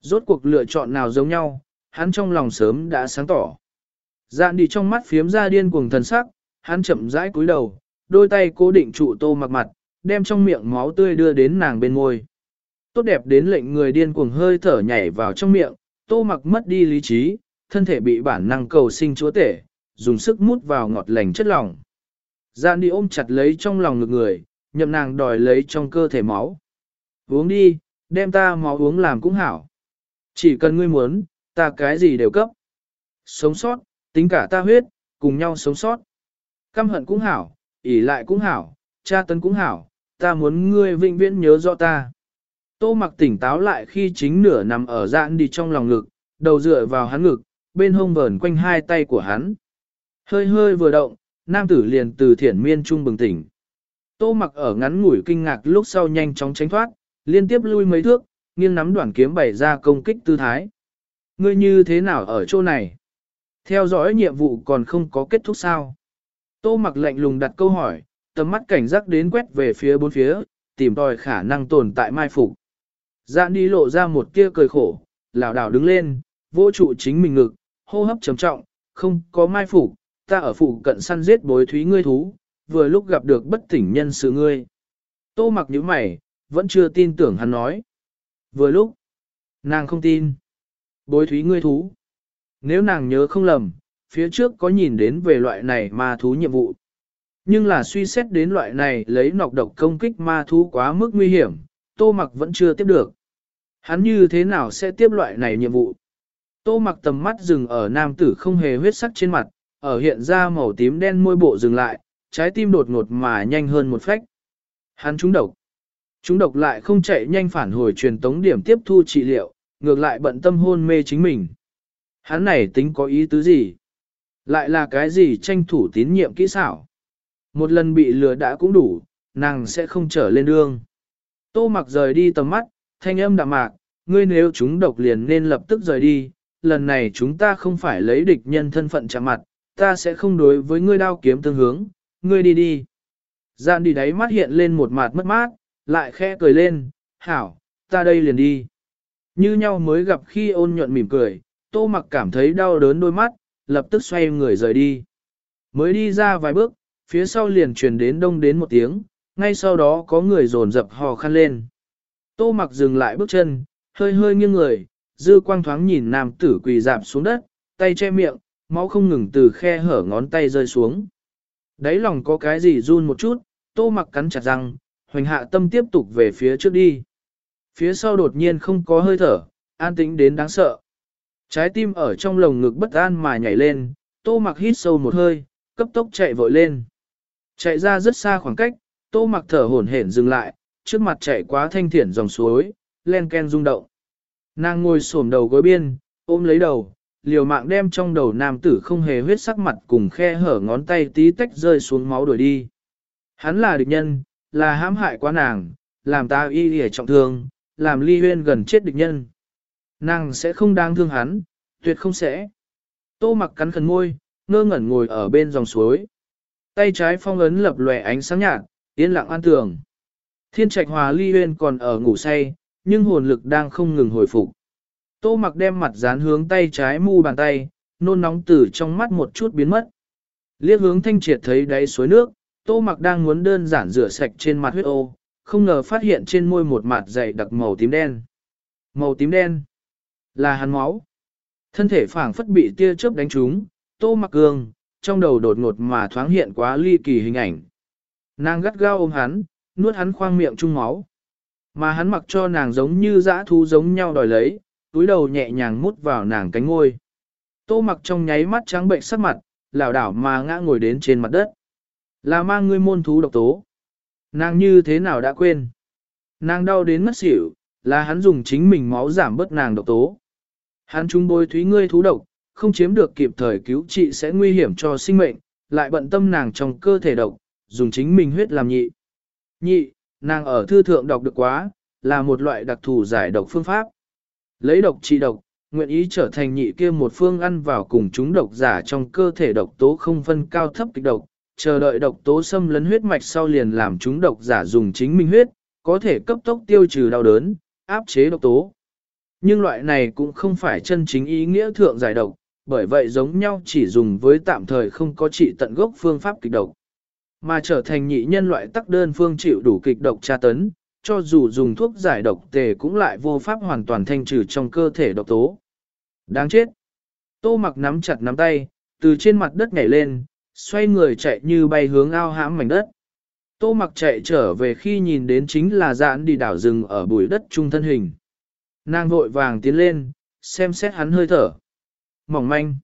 Rốt cuộc lựa chọn nào giống nhau, hắn trong lòng sớm đã sáng tỏ. Dạn đi trong mắt phiếm ra điên cuồng thần sắc, hắn chậm rãi cúi đầu, đôi tay cố định trụ tô mặc mặt, đem trong miệng máu tươi đưa đến nàng bên môi. Tốt đẹp đến lệnh người điên cuồng hơi thở nhảy vào trong miệng, tô mặc mất đi lý trí, thân thể bị bản năng cầu sinh chúa tể, dùng sức mút vào ngọt lành chất lỏng. Dạn đi ôm chặt lấy trong lòng ngực người, nhậm nàng đòi lấy trong cơ thể máu. Uống đi, đem ta máu uống làm cũng hảo. Chỉ cần ngươi muốn, ta cái gì đều cấp. Sống sót, tính cả ta huyết, cùng nhau sống sót. Căm hận cũng hảo, ỉ lại cũng hảo, cha tấn cũng hảo, ta muốn ngươi vĩnh viễn nhớ rõ ta. Tô mặc tỉnh táo lại khi chính nửa nằm ở dạn đi trong lòng ngực, đầu dựa vào hắn ngực, bên hông vờn quanh hai tay của hắn. Hơi hơi vừa động, nam tử liền từ thiển miên trung bừng tỉnh. Tô mặc ở ngắn ngủi kinh ngạc lúc sau nhanh chóng tránh thoát, liên tiếp lui mấy thước, nghiêng nắm đoạn kiếm bày ra công kích tư thái. Ngươi như thế nào ở chỗ này? Theo dõi nhiệm vụ còn không có kết thúc sao? Tô mặc lạnh lùng đặt câu hỏi, tầm mắt cảnh giác đến quét về phía bốn phía, tìm tòi khả năng tồn tại mai phục. Dạn đi lộ ra một tia cười khổ, lảo đảo đứng lên, vô trụ chính mình ngực, hô hấp trầm trọng, không có mai phủ, ta ở phủ cận săn giết bối thúy ngươi thú, vừa lúc gặp được bất tỉnh nhân sự ngươi. Tô mặc như mày, vẫn chưa tin tưởng hắn nói. Vừa lúc, nàng không tin. Bối thúy ngươi thú. Nếu nàng nhớ không lầm, phía trước có nhìn đến về loại này ma thú nhiệm vụ. Nhưng là suy xét đến loại này lấy nọc độc công kích ma thú quá mức nguy hiểm, tô mặc vẫn chưa tiếp được. Hắn như thế nào sẽ tiếp loại này nhiệm vụ? Tô mặc tầm mắt dừng ở nam tử không hề huyết sắc trên mặt, ở hiện ra màu tím đen môi bộ dừng lại, trái tim đột ngột mà nhanh hơn một phách. Hắn trúng độc. Trúng độc lại không chạy nhanh phản hồi truyền tống điểm tiếp thu trị liệu, ngược lại bận tâm hôn mê chính mình. Hắn này tính có ý tứ gì? Lại là cái gì tranh thủ tín nhiệm kỹ xảo? Một lần bị lừa đã cũng đủ, nàng sẽ không trở lên đường. Tô mặc rời đi tầm mắt, thanh âm đạm mạc, ngươi nếu chúng độc liền nên lập tức rời đi, lần này chúng ta không phải lấy địch nhân thân phận chạm mặt, ta sẽ không đối với ngươi đao kiếm tương hướng, ngươi đi đi. Giàn đi đáy mắt hiện lên một mặt mất mát, lại khẽ cười lên, hảo, ta đây liền đi. Như nhau mới gặp khi ôn nhuận mỉm cười, tô mặc cảm thấy đau đớn đôi mắt, lập tức xoay người rời đi. Mới đi ra vài bước, phía sau liền truyền đến đông đến một tiếng, ngay sau đó có người dồn dập hò khăn lên. Tô mặc dừng lại bước chân, hơi hơi nghiêng người, dư quang thoáng nhìn nam tử quỳ dạp xuống đất, tay che miệng, máu không ngừng từ khe hở ngón tay rơi xuống. Đấy lòng có cái gì run một chút, tô mặc cắn chặt răng, hoành hạ tâm tiếp tục về phía trước đi. Phía sau đột nhiên không có hơi thở, an tĩnh đến đáng sợ. Trái tim ở trong lồng ngực bất an mà nhảy lên, tô mặc hít sâu một hơi, cấp tốc chạy vội lên. Chạy ra rất xa khoảng cách, tô mặc thở hổn hển dừng lại, trước mặt chạy quá thanh thiển dòng suối, len ken rung động. Nàng ngồi xổm đầu gối biên, ôm lấy đầu, liều mạng đem trong đầu nam tử không hề huyết sắc mặt cùng khe hở ngón tay tí tách rơi xuống máu đuổi đi. Hắn là địch nhân, là hãm hại quá nàng, làm ta y hề trọng thương, làm ly huyên gần chết địch nhân. Nàng sẽ không đáng thương hắn, tuyệt không sẽ. Tô mặc cắn khẩn môi, ngơ ngẩn ngồi ở bên dòng suối. Tay trái phong ấn lập lòe ánh sáng nhạt, yên lặng an tường. Thiên trạch hòa ly huyên còn ở ngủ say, nhưng hồn lực đang không ngừng hồi phục. Tô mặc đem mặt dán hướng tay trái mu bàn tay, nôn nóng từ trong mắt một chút biến mất. Liếc hướng thanh triệt thấy đáy suối nước, tô mặc đang muốn đơn giản rửa sạch trên mặt huyết ô, không ngờ phát hiện trên môi một mặt dày đặc màu tím đen. Màu tím đen là hắn máu. Thân thể phảng phất bị tia chớp đánh trúng, tô mặc cường trong đầu đột ngột mà thoáng hiện quá ly kỳ hình ảnh. Nàng gắt gao ôm hắn, nuốt hắn khoang miệng chung máu. Mà hắn mặc cho nàng giống như dã thú giống nhau đòi lấy, túi đầu nhẹ nhàng mút vào nàng cánh ngôi. Tô mặc trong nháy mắt trắng bệnh sắc mặt, lảo đảo mà ngã ngồi đến trên mặt đất. Là mang ngươi môn thú độc tố. Nàng như thế nào đã quên. Nàng đau đến mất xỉu, là hắn dùng chính mình máu giảm bớt nàng độc tố. Hắn trung bôi thúy ngươi thú độc, không chiếm được kịp thời cứu trị sẽ nguy hiểm cho sinh mệnh, lại bận tâm nàng trong cơ thể độc, dùng chính mình huyết làm nhị. Nhị, nàng ở thư thượng đọc được quá, là một loại đặc thù giải độc phương pháp. Lấy độc trị độc, nguyện ý trở thành nhị kia một phương ăn vào cùng chúng độc giả trong cơ thể độc tố không phân cao thấp kịch độc, chờ đợi độc tố xâm lấn huyết mạch sau liền làm chúng độc giả dùng chính mình huyết, có thể cấp tốc tiêu trừ đau đớn, áp chế độc tố. Nhưng loại này cũng không phải chân chính ý nghĩa thượng giải độc, bởi vậy giống nhau chỉ dùng với tạm thời không có trị tận gốc phương pháp kịch độc. Mà trở thành nhị nhân loại tắc đơn phương chịu đủ kịch độc tra tấn, cho dù dùng thuốc giải độc tề cũng lại vô pháp hoàn toàn thanh trừ trong cơ thể độc tố. Đáng chết! Tô mặc nắm chặt nắm tay, từ trên mặt đất nhảy lên, xoay người chạy như bay hướng ao hãm mảnh đất. Tô mặc chạy trở về khi nhìn đến chính là dạn đi đảo rừng ở bụi đất trung thân hình. Nàng vội vàng tiến lên, xem xét hắn hơi thở. Mỏng manh.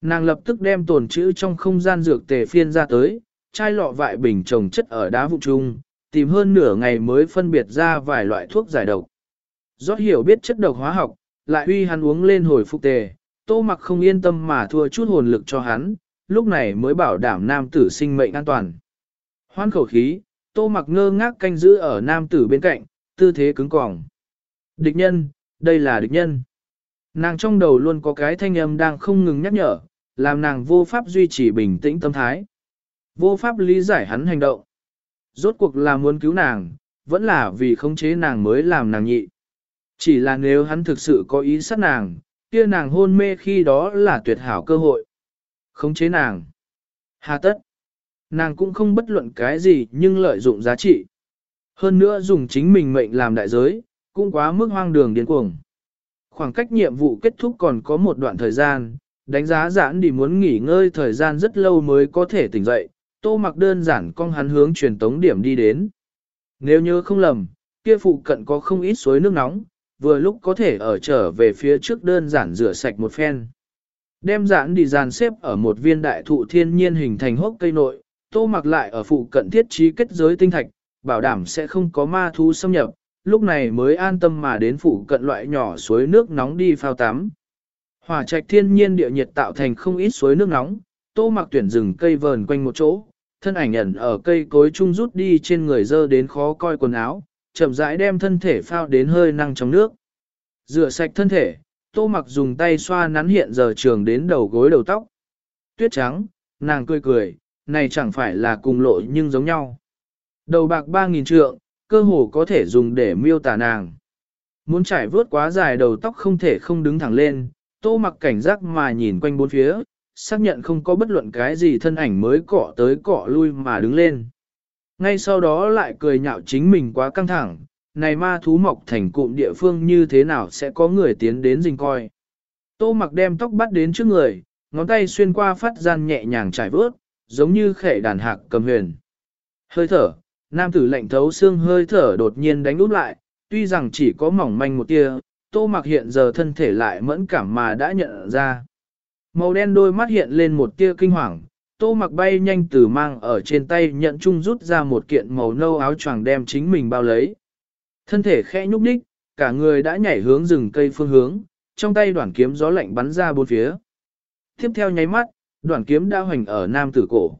Nàng lập tức đem tồn chữ trong không gian dược tề phiên ra tới, chai lọ vại bình trồng chất ở đá vụ trung, tìm hơn nửa ngày mới phân biệt ra vài loại thuốc giải độc. Do hiểu biết chất độc hóa học, lại huy hắn uống lên hồi phục tề, tô mặc không yên tâm mà thua chút hồn lực cho hắn, lúc này mới bảo đảm nam tử sinh mệnh an toàn. Hoan khẩu khí, tô mặc ngơ ngác canh giữ ở nam tử bên cạnh, tư thế cứng cỏng. Địch nhân, đây là địch nhân. Nàng trong đầu luôn có cái thanh âm đang không ngừng nhắc nhở, làm nàng vô pháp duy trì bình tĩnh tâm thái. Vô pháp lý giải hắn hành động. Rốt cuộc là muốn cứu nàng, vẫn là vì khống chế nàng mới làm nàng nhị. Chỉ là nếu hắn thực sự có ý sát nàng, kia nàng hôn mê khi đó là tuyệt hảo cơ hội. Khống chế nàng. Hà tất. Nàng cũng không bất luận cái gì nhưng lợi dụng giá trị. Hơn nữa dùng chính mình mệnh làm đại giới, cũng quá mức hoang đường điên cuồng. Khoảng cách nhiệm vụ kết thúc còn có một đoạn thời gian, đánh giá giãn đi muốn nghỉ ngơi thời gian rất lâu mới có thể tỉnh dậy, tô mặc đơn giản con hắn hướng truyền tống điểm đi đến. Nếu nhớ không lầm, kia phụ cận có không ít suối nước nóng, vừa lúc có thể ở trở về phía trước đơn giản rửa sạch một phen. Đem giản đi dàn xếp ở một viên đại thụ thiên nhiên hình thành hốc cây nội, tô mặc lại ở phụ cận thiết trí kết giới tinh thạch, bảo đảm sẽ không có ma thú xâm nhập, lúc này mới an tâm mà đến phụ cận loại nhỏ suối nước nóng đi phao tắm. Hỏa trạch thiên nhiên địa nhiệt tạo thành không ít suối nước nóng, tô mặc tuyển rừng cây vờn quanh một chỗ, thân ảnh ẩn ở cây cối chung rút đi trên người dơ đến khó coi quần áo, chậm rãi đem thân thể phao đến hơi năng trong nước. Rửa sạch thân thể, tô mặc dùng tay xoa nắn hiện giờ trường đến đầu gối đầu tóc. Tuyết trắng, nàng cười cười, này chẳng phải là cùng lộ nhưng giống nhau. Đầu bạc ba nghìn trượng, cơ hồ có thể dùng để miêu tả nàng. Muốn trải vớt quá dài đầu tóc không thể không đứng thẳng lên, tô mặc cảnh giác mà nhìn quanh bốn phía, xác nhận không có bất luận cái gì thân ảnh mới cọ tới cọ lui mà đứng lên. Ngay sau đó lại cười nhạo chính mình quá căng thẳng, này ma thú mọc thành cụm địa phương như thế nào sẽ có người tiến đến rình coi. Tô mặc đem tóc bắt đến trước người, ngón tay xuyên qua phát gian nhẹ nhàng trải vớt, giống như khệ đàn hạc cầm huyền. Hơi thở, nam tử lạnh thấu xương hơi thở đột nhiên đánh úp lại, tuy rằng chỉ có mỏng manh một tia, tô mặc hiện giờ thân thể lại mẫn cảm mà đã nhận ra. Màu đen đôi mắt hiện lên một tia kinh hoàng, tô mặc bay nhanh từ mang ở trên tay nhận chung rút ra một kiện màu nâu áo choàng đem chính mình bao lấy. Thân thể khẽ nhúc đích, cả người đã nhảy hướng rừng cây phương hướng, trong tay đoạn kiếm gió lạnh bắn ra bốn phía. Tiếp theo nháy mắt, đoạn kiếm đã hoành ở nam tử cổ.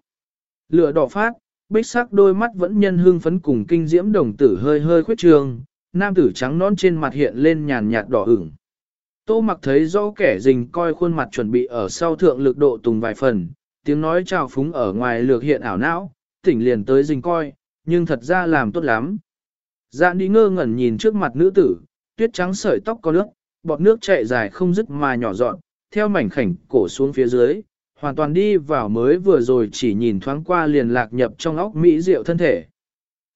Lửa đỏ phát, bích sắc đôi mắt vẫn nhân hương phấn cùng kinh diễm đồng tử hơi hơi khuyết trường, nam tử trắng nón trên mặt hiện lên nhàn nhạt đỏ ửng. Tô mặc thấy rõ kẻ rình coi khuôn mặt chuẩn bị ở sau thượng lực độ tùng vài phần, tiếng nói chào phúng ở ngoài lược hiện ảo não, tỉnh liền tới rình coi, nhưng thật ra làm tốt lắm. Dạn đi ngơ ngẩn nhìn trước mặt nữ tử, tuyết trắng sợi tóc có nước, bọt nước chạy dài không dứt mà nhỏ dọn, theo mảnh khảnh cổ xuống phía dưới, hoàn toàn đi vào mới vừa rồi chỉ nhìn thoáng qua liền lạc nhập trong óc mỹ diệu thân thể.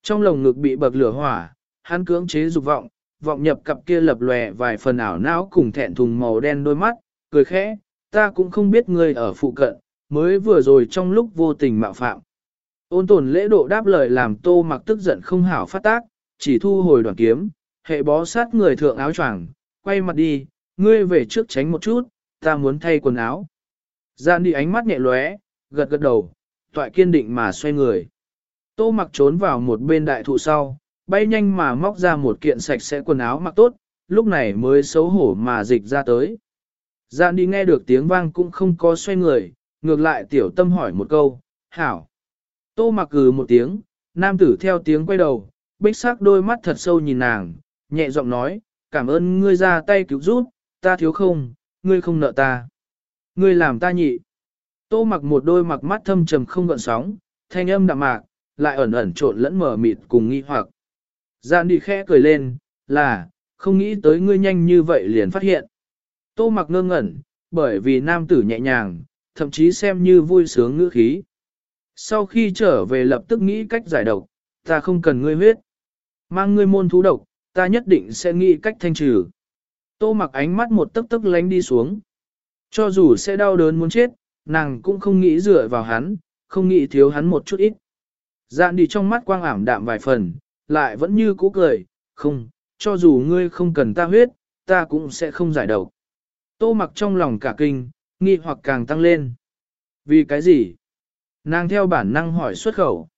Trong lồng ngực bị bậc lửa hỏa, hắn cưỡng chế dục vọng, vọng nhập cặp kia lập lòe vài phần ảo não cùng thẹn thùng màu đen đôi mắt, cười khẽ, ta cũng không biết ngươi ở phụ cận, mới vừa rồi trong lúc vô tình mạo phạm. Ôn tồn lễ độ đáp lời làm tô mặc tức giận không hảo phát tác, chỉ thu hồi đoàn kiếm, hệ bó sát người thượng áo choàng, quay mặt đi, ngươi về trước tránh một chút, ta muốn thay quần áo. Gian đi ánh mắt nhẹ lóe, gật gật đầu, toại kiên định mà xoay người. Tô mặc trốn vào một bên đại thụ sau, bay nhanh mà móc ra một kiện sạch sẽ quần áo mặc tốt, lúc này mới xấu hổ mà dịch ra tới. Gian đi nghe được tiếng vang cũng không có xoay người, ngược lại tiểu tâm hỏi một câu, hảo. Tô mặc cừ một tiếng, nam tử theo tiếng quay đầu, bích sắc đôi mắt thật sâu nhìn nàng, nhẹ giọng nói, cảm ơn ngươi ra tay cứu giúp, ta thiếu không, ngươi không nợ ta. Ngươi làm ta nhị. Tô mặc một đôi mặc mắt thâm trầm không gợn sóng, thanh âm đạm mạc, lại ẩn ẩn trộn lẫn mở mịt cùng nghi hoặc. Giản đi khẽ cười lên, là, không nghĩ tới ngươi nhanh như vậy liền phát hiện. Tô mặc ngơ ngẩn, bởi vì nam tử nhẹ nhàng, thậm chí xem như vui sướng ngữ khí. Sau khi trở về lập tức nghĩ cách giải độc, ta không cần ngươi huyết. Mang ngươi môn thú độc, ta nhất định sẽ nghĩ cách thanh trừ. Tô mặc ánh mắt một tấc tấc lánh đi xuống. Cho dù sẽ đau đớn muốn chết, nàng cũng không nghĩ dựa vào hắn, không nghĩ thiếu hắn một chút ít. Dạn đi trong mắt quang ảm đạm vài phần, lại vẫn như cũ cười, không, cho dù ngươi không cần ta huyết, ta cũng sẽ không giải độc. Tô mặc trong lòng cả kinh, nghi hoặc càng tăng lên. Vì cái gì? Nàng theo bản năng hỏi xuất khẩu.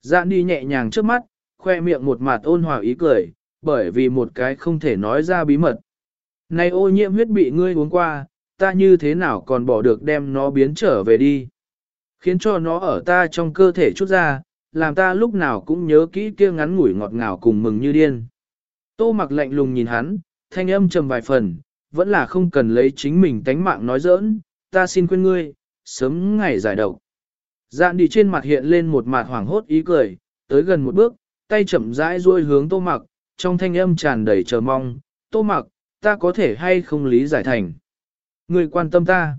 Dạn đi nhẹ nhàng trước mắt, khoe miệng một mặt ôn hòa ý cười, bởi vì một cái không thể nói ra bí mật. Này ô nhiễm huyết bị ngươi uống qua, ta như thế nào còn bỏ được đem nó biến trở về đi. Khiến cho nó ở ta trong cơ thể chút ra, làm ta lúc nào cũng nhớ kỹ kia ngắn ngủi ngọt ngào cùng mừng như điên. Tô mặc lạnh lùng nhìn hắn, thanh âm trầm vài phần, vẫn là không cần lấy chính mình tánh mạng nói giỡn, ta xin quên ngươi, sớm ngày giải độc. Dạn đi trên mặt hiện lên một mặt hoảng hốt ý cười, tới gần một bước, tay chậm rãi duỗi hướng tô mặc, trong thanh âm tràn đầy chờ mong, tô mặc, ta có thể hay không lý giải thành. Người quan tâm ta.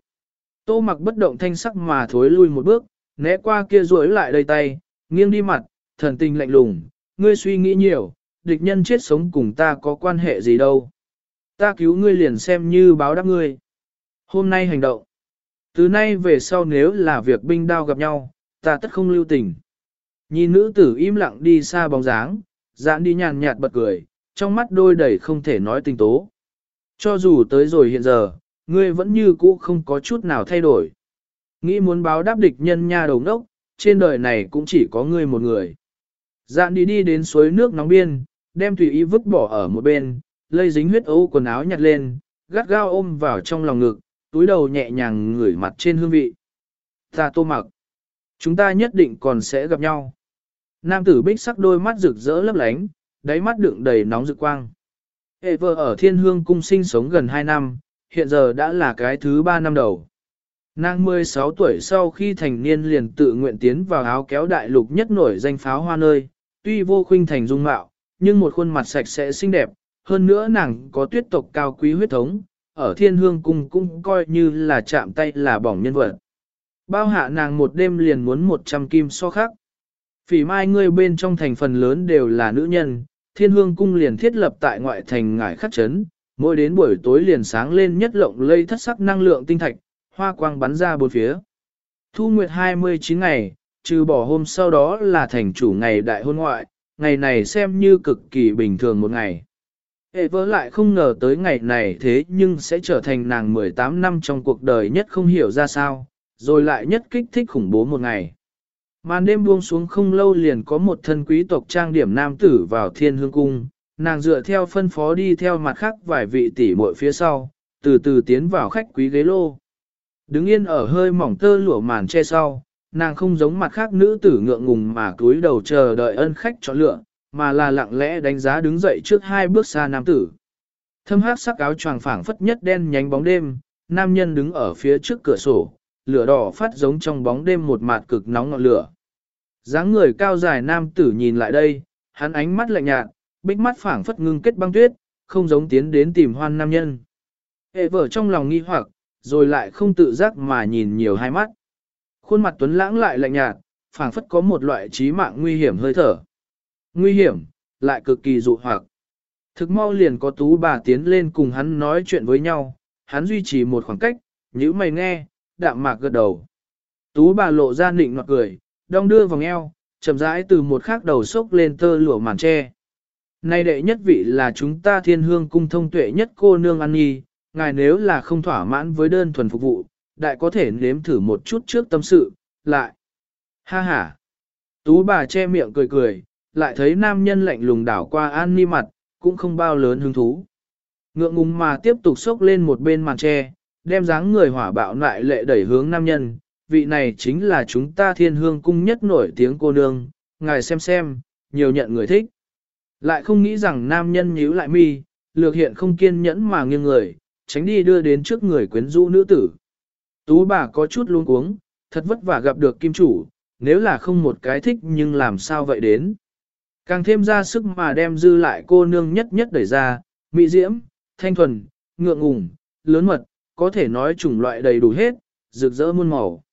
Tô mặc bất động thanh sắc mà thối lui một bước, né qua kia duỗi lại đầy tay, nghiêng đi mặt, thần tình lạnh lùng, ngươi suy nghĩ nhiều, địch nhân chết sống cùng ta có quan hệ gì đâu. Ta cứu ngươi liền xem như báo đáp ngươi. Hôm nay hành động. Từ nay về sau nếu là việc binh đao gặp nhau, ta tất không lưu tình. Nhìn nữ tử im lặng đi xa bóng dáng, dạn đi nhàn nhạt bật cười, trong mắt đôi đầy không thể nói tình tố. Cho dù tới rồi hiện giờ, ngươi vẫn như cũ không có chút nào thay đổi. Nghĩ muốn báo đáp địch nhân nha đầu ngốc, trên đời này cũng chỉ có ngươi một người. Dạn đi đi đến suối nước nóng biên, đem tùy ý vứt bỏ ở một bên, lây dính huyết ấu quần áo nhặt lên, gắt gao ôm vào trong lòng ngực, túi đầu nhẹ nhàng ngửi mặt trên hương vị. Ta tô mặc. Chúng ta nhất định còn sẽ gặp nhau. Nam tử bích sắc đôi mắt rực rỡ lấp lánh, đáy mắt đựng đầy nóng rực quang. Hệ vợ ở thiên hương cung sinh sống gần 2 năm, hiện giờ đã là cái thứ 3 năm đầu. Nàng 16 tuổi sau khi thành niên liền tự nguyện tiến vào áo kéo đại lục nhất nổi danh pháo hoa nơi, tuy vô khuynh thành dung mạo, nhưng một khuôn mặt sạch sẽ xinh đẹp, hơn nữa nàng có tuyết tộc cao quý huyết thống, ở thiên hương cung cũng coi như là chạm tay là bỏng nhân vật. Bao hạ nàng một đêm liền muốn 100 kim so khác. Phỉ mai ngươi bên trong thành phần lớn đều là nữ nhân, thiên hương cung liền thiết lập tại ngoại thành ngải khắc chấn, mỗi đến buổi tối liền sáng lên nhất lộng lây thất sắc năng lượng tinh thạch, hoa quang bắn ra bốn phía. Thu nguyệt 29 ngày, trừ bỏ hôm sau đó là thành chủ ngày đại hôn ngoại, ngày này xem như cực kỳ bình thường một ngày. Hệ vỡ lại không ngờ tới ngày này thế nhưng sẽ trở thành nàng 18 năm trong cuộc đời nhất không hiểu ra sao, rồi lại nhất kích thích khủng bố một ngày. Màn đêm buông xuống không lâu liền có một thân quý tộc trang điểm nam tử vào thiên hương cung, nàng dựa theo phân phó đi theo mặt khác vài vị tỷ muội phía sau, từ từ tiến vào khách quý ghế lô. Đứng yên ở hơi mỏng tơ lụa màn che sau, nàng không giống mặt khác nữ tử ngượng ngùng mà cúi đầu chờ đợi ân khách chọn lựa, mà là lặng lẽ đánh giá đứng dậy trước hai bước xa nam tử. Thâm hát sắc áo choàng phảng phất nhất đen nhánh bóng đêm, nam nhân đứng ở phía trước cửa sổ, lửa đỏ phát giống trong bóng đêm một mạt cực nóng ngọn lửa. dáng người cao dài nam tử nhìn lại đây, hắn ánh mắt lạnh nhạt, bích mắt phảng phất ngưng kết băng tuyết, không giống tiến đến tìm hoan nam nhân. Hệ vợ trong lòng nghi hoặc, rồi lại không tự giác mà nhìn nhiều hai mắt. Khuôn mặt tuấn lãng lại lạnh nhạt, phảng phất có một loại trí mạng nguy hiểm hơi thở. Nguy hiểm, lại cực kỳ dụ hoặc. Thực mau liền có tú bà tiến lên cùng hắn nói chuyện với nhau, hắn duy trì một khoảng cách, nhữ mày nghe, đạm mạc gật đầu. Tú bà lộ ra nịnh ngọt cười, đong đưa vòng eo, chậm rãi từ một khắc đầu sốc lên tơ lụa màn tre. Nay đệ nhất vị là chúng ta thiên hương cung thông tuệ nhất cô nương ăn nhi, ngài nếu là không thỏa mãn với đơn thuần phục vụ, đại có thể nếm thử một chút trước tâm sự, lại. Ha ha. Tú bà che miệng cười cười, lại thấy nam nhân lạnh lùng đảo qua an ni mặt, cũng không bao lớn hứng thú. Ngượng ngùng mà tiếp tục xốc lên một bên màn tre, đem dáng người hỏa bạo lại lệ đẩy hướng nam nhân, vị này chính là chúng ta thiên hương cung nhất nổi tiếng cô nương, ngài xem xem, nhiều nhận người thích. Lại không nghĩ rằng nam nhân nhíu lại mi, lược hiện không kiên nhẫn mà nghiêng người, tránh đi đưa đến trước người quyến rũ nữ tử. Tú bà có chút luống cuống, thật vất vả gặp được kim chủ, nếu là không một cái thích nhưng làm sao vậy đến. Càng thêm ra sức mà đem dư lại cô nương nhất nhất đẩy ra, Mỹ diễm, thanh thuần, ngượng ngùng, lớn mật, có thể nói chủng loại đầy đủ hết, rực rỡ muôn màu.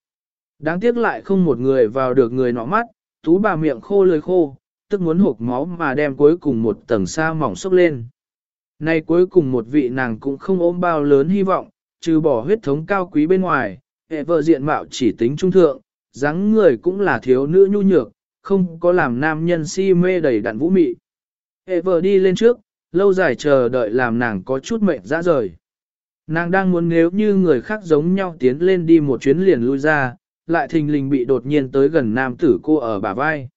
Đáng tiếc lại không một người vào được người nọ mắt, tú bà miệng khô lưỡi khô, tức muốn hộp máu mà đem cuối cùng một tầng sa mỏng sốc lên. Nay cuối cùng một vị nàng cũng không ôm bao lớn hy vọng, trừ bỏ huyết thống cao quý bên ngoài, hệ vợ diện mạo chỉ tính trung thượng, dáng người cũng là thiếu nữ nhu nhược, không có làm nam nhân si mê đầy đặn vũ mị. Hệ vợ đi lên trước, lâu dài chờ đợi làm nàng có chút mệnh ra rời. Nàng đang muốn nếu như người khác giống nhau tiến lên đi một chuyến liền lui ra, lại thình lình bị đột nhiên tới gần nam tử cô ở bả vai.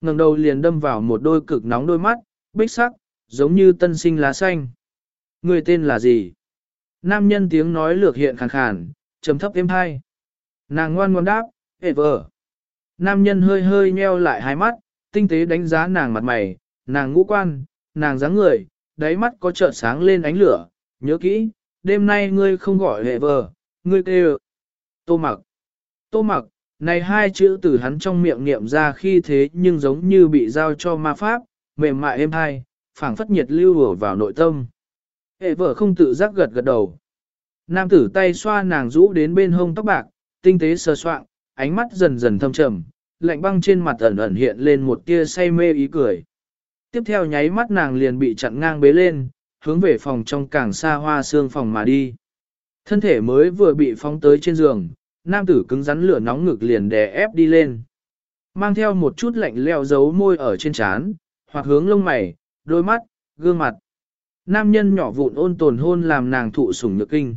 ngẩng đầu liền đâm vào một đôi cực nóng đôi mắt, bích sắc, giống như tân sinh lá xanh. Người tên là gì? Nam nhân tiếng nói lược hiện khàn khàn, trầm thấp êm hai. Nàng ngoan ngoan đáp, hệ vợ. Nam nhân hơi hơi nheo lại hai mắt, tinh tế đánh giá nàng mặt mày, nàng ngũ quan, nàng dáng người, đáy mắt có chợt sáng lên ánh lửa, nhớ kỹ, đêm nay ngươi không gọi hệ vợ, ngươi kêu. Tô mặc. Tô mặc, này hai chữ từ hắn trong miệng niệm ra khi thế nhưng giống như bị giao cho ma pháp, mềm mại êm hai, phảng phất nhiệt lưu vào nội tâm. Hệ vợ không tự giác gật gật đầu. Nam tử tay xoa nàng rũ đến bên hông tóc bạc, tinh tế sơ soạn, ánh mắt dần dần thâm trầm, lạnh băng trên mặt ẩn ẩn hiện lên một tia say mê ý cười. Tiếp theo nháy mắt nàng liền bị chặn ngang bế lên, hướng về phòng trong càng xa hoa xương phòng mà đi. Thân thể mới vừa bị phóng tới trên giường, nam tử cứng rắn lửa nóng ngực liền đè ép đi lên. Mang theo một chút lạnh leo dấu môi ở trên trán, hoặc hướng lông mày, đôi mắt, gương mặt. Nam nhân nhỏ vụn ôn tồn hôn làm nàng thụ sủng nhược kinh.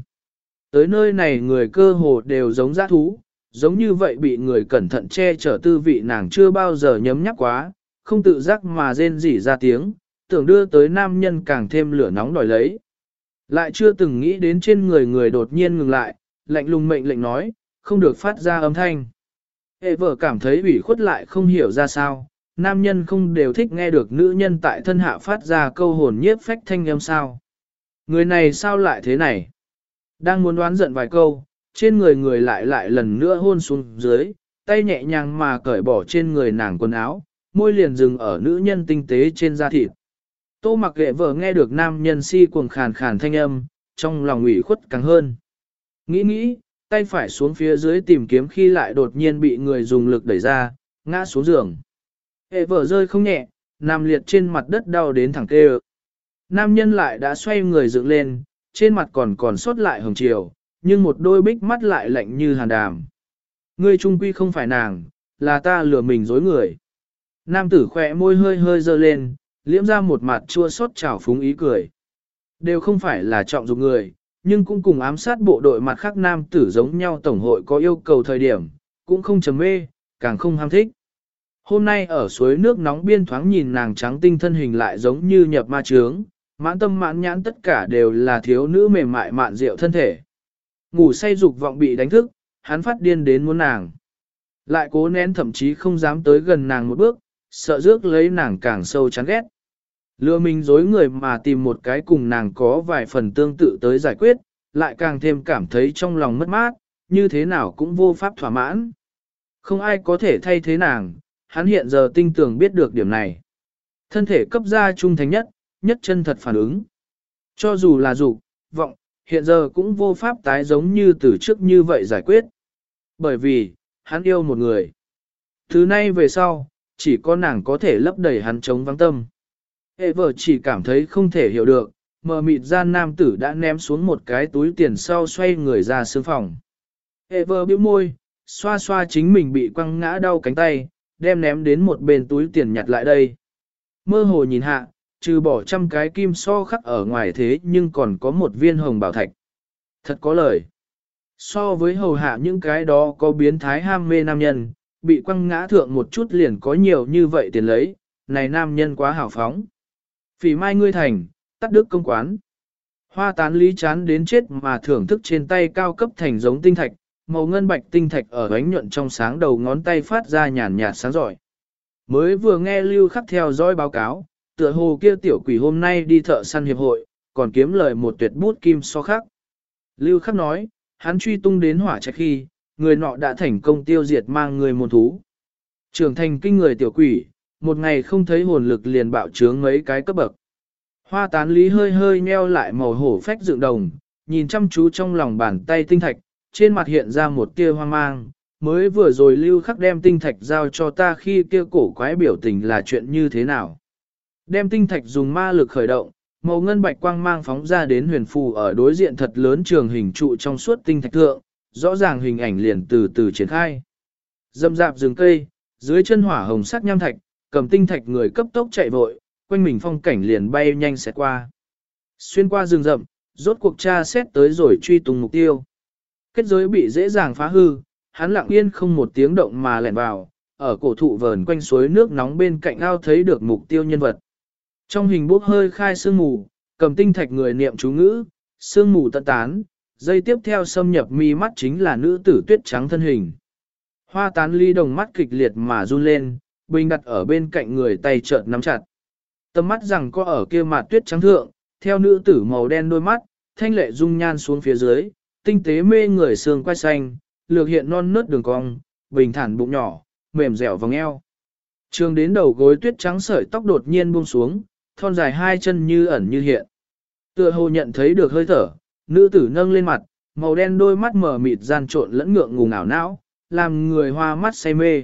Tới nơi này người cơ hồ đều giống giã thú, giống như vậy bị người cẩn thận che chở tư vị nàng chưa bao giờ nhấm nhắc quá, không tự giác mà rên rỉ ra tiếng, tưởng đưa tới nam nhân càng thêm lửa nóng đòi lấy. Lại chưa từng nghĩ đến trên người người đột nhiên ngừng lại, lạnh lùng mệnh lệnh nói, không được phát ra âm thanh. Hệ vợ cảm thấy ủy khuất lại không hiểu ra sao, nam nhân không đều thích nghe được nữ nhân tại thân hạ phát ra câu hồn nhiếp phách thanh âm sao. Người này sao lại thế này? Đang muốn đoán giận vài câu, trên người người lại lại lần nữa hôn xuống dưới, tay nhẹ nhàng mà cởi bỏ trên người nàng quần áo, môi liền dừng ở nữ nhân tinh tế trên da thịt. Tô mặc ghệ vợ nghe được nam nhân si cuồng khàn khàn thanh âm, trong lòng ủy khuất càng hơn. Nghĩ nghĩ, tay phải xuống phía dưới tìm kiếm khi lại đột nhiên bị người dùng lực đẩy ra, ngã xuống giường. Hệ vở rơi không nhẹ, nằm liệt trên mặt đất đau đến thẳng kê Nam nhân lại đã xoay người dựng lên, trên mặt còn còn sót lại hồng chiều, nhưng một đôi bích mắt lại lạnh như hàn đàm. Ngươi trung quy không phải nàng, là ta lừa mình dối người. Nam tử khỏe môi hơi hơi dơ lên, liễm ra một mặt chua xót trào phúng ý cười. Đều không phải là trọng dụng người, nhưng cũng cùng ám sát bộ đội mặt khác nam tử giống nhau tổng hội có yêu cầu thời điểm, cũng không chấm mê, càng không ham thích. Hôm nay ở suối nước nóng biên thoáng nhìn nàng trắng tinh thân hình lại giống như nhập ma trướng, mãn tâm mãn nhãn tất cả đều là thiếu nữ mềm mại mạn rượu thân thể. Ngủ say dục vọng bị đánh thức, hắn phát điên đến muốn nàng. Lại cố nén thậm chí không dám tới gần nàng một bước, sợ rước lấy nàng càng sâu chán ghét. Lừa mình dối người mà tìm một cái cùng nàng có vài phần tương tự tới giải quyết, lại càng thêm cảm thấy trong lòng mất mát, như thế nào cũng vô pháp thỏa mãn. Không ai có thể thay thế nàng, hắn hiện giờ tinh tường biết được điểm này. Thân thể cấp gia trung thành nhất, nhất chân thật phản ứng. Cho dù là dục vọng, hiện giờ cũng vô pháp tái giống như từ trước như vậy giải quyết. Bởi vì, hắn yêu một người. Thứ nay về sau, chỉ có nàng có thể lấp đầy hắn chống vắng tâm. Hệ vợ chỉ cảm thấy không thể hiểu được, mờ mịt gian nam tử đã ném xuống một cái túi tiền sau xoay người ra sương phòng. Hệ vợ bĩu môi, xoa xoa chính mình bị quăng ngã đau cánh tay, đem ném đến một bên túi tiền nhặt lại đây. Mơ hồ nhìn hạ, trừ bỏ trăm cái kim so khắc ở ngoài thế nhưng còn có một viên hồng bảo thạch. Thật có lời. So với hầu hạ những cái đó có biến thái ham mê nam nhân, bị quăng ngã thượng một chút liền có nhiều như vậy tiền lấy, này nam nhân quá hào phóng. Phỉ mai ngươi thành, tắt đức công quán. Hoa tán lý chán đến chết mà thưởng thức trên tay cao cấp thành giống tinh thạch, màu ngân bạch tinh thạch ở ánh nhuận trong sáng đầu ngón tay phát ra nhàn nhạt sáng giỏi. Mới vừa nghe lưu khắc theo dõi báo cáo, tựa hồ kia tiểu quỷ hôm nay đi thợ săn hiệp hội, còn kiếm lời một tuyệt bút kim so khác. Lưu khắc nói, hắn truy tung đến hỏa trạch khi, người nọ đã thành công tiêu diệt mang người môn thú. Trưởng thành kinh người tiểu quỷ, một ngày không thấy hồn lực liền bạo trướng mấy cái cấp bậc. Hoa tán lý hơi hơi nheo lại màu hổ phách dựng đồng, nhìn chăm chú trong lòng bàn tay tinh thạch, trên mặt hiện ra một tia hoang mang, mới vừa rồi lưu khắc đem tinh thạch giao cho ta khi kia cổ quái biểu tình là chuyện như thế nào. Đem tinh thạch dùng ma lực khởi động, màu ngân bạch quang mang phóng ra đến huyền phù ở đối diện thật lớn trường hình trụ trong suốt tinh thạch thượng, rõ ràng hình ảnh liền từ từ triển khai. Dâm dạp rừng cây, dưới chân hỏa hồng sắc nham thạch, cầm tinh thạch người cấp tốc chạy vội, quanh mình phong cảnh liền bay nhanh sẽ qua. Xuyên qua rừng rậm, rốt cuộc tra xét tới rồi truy tung mục tiêu. Kết giới bị dễ dàng phá hư, hắn lặng yên không một tiếng động mà lẻn vào, ở cổ thụ vờn quanh suối nước nóng bên cạnh ao thấy được mục tiêu nhân vật. Trong hình bốc hơi khai sương mù, cầm tinh thạch người niệm chú ngữ, sương mù tận tán, dây tiếp theo xâm nhập mi mắt chính là nữ tử tuyết trắng thân hình. Hoa tán ly đồng mắt kịch liệt mà run lên, bình đặt ở bên cạnh người tay chợt nắm chặt. Tầm mắt rằng có ở kia mặt tuyết trắng thượng, theo nữ tử màu đen đôi mắt, thanh lệ dung nhan xuống phía dưới, tinh tế mê người xương quai xanh, lược hiện non nớt đường cong, bình thản bụng nhỏ, mềm dẻo vòng eo. Trường đến đầu gối tuyết trắng sợi tóc đột nhiên buông xuống, thon dài hai chân như ẩn như hiện. Tựa hồ nhận thấy được hơi thở, nữ tử nâng lên mặt, màu đen đôi mắt mở mịt gian trộn lẫn ngượng ngùng ảo não, làm người hoa mắt say mê.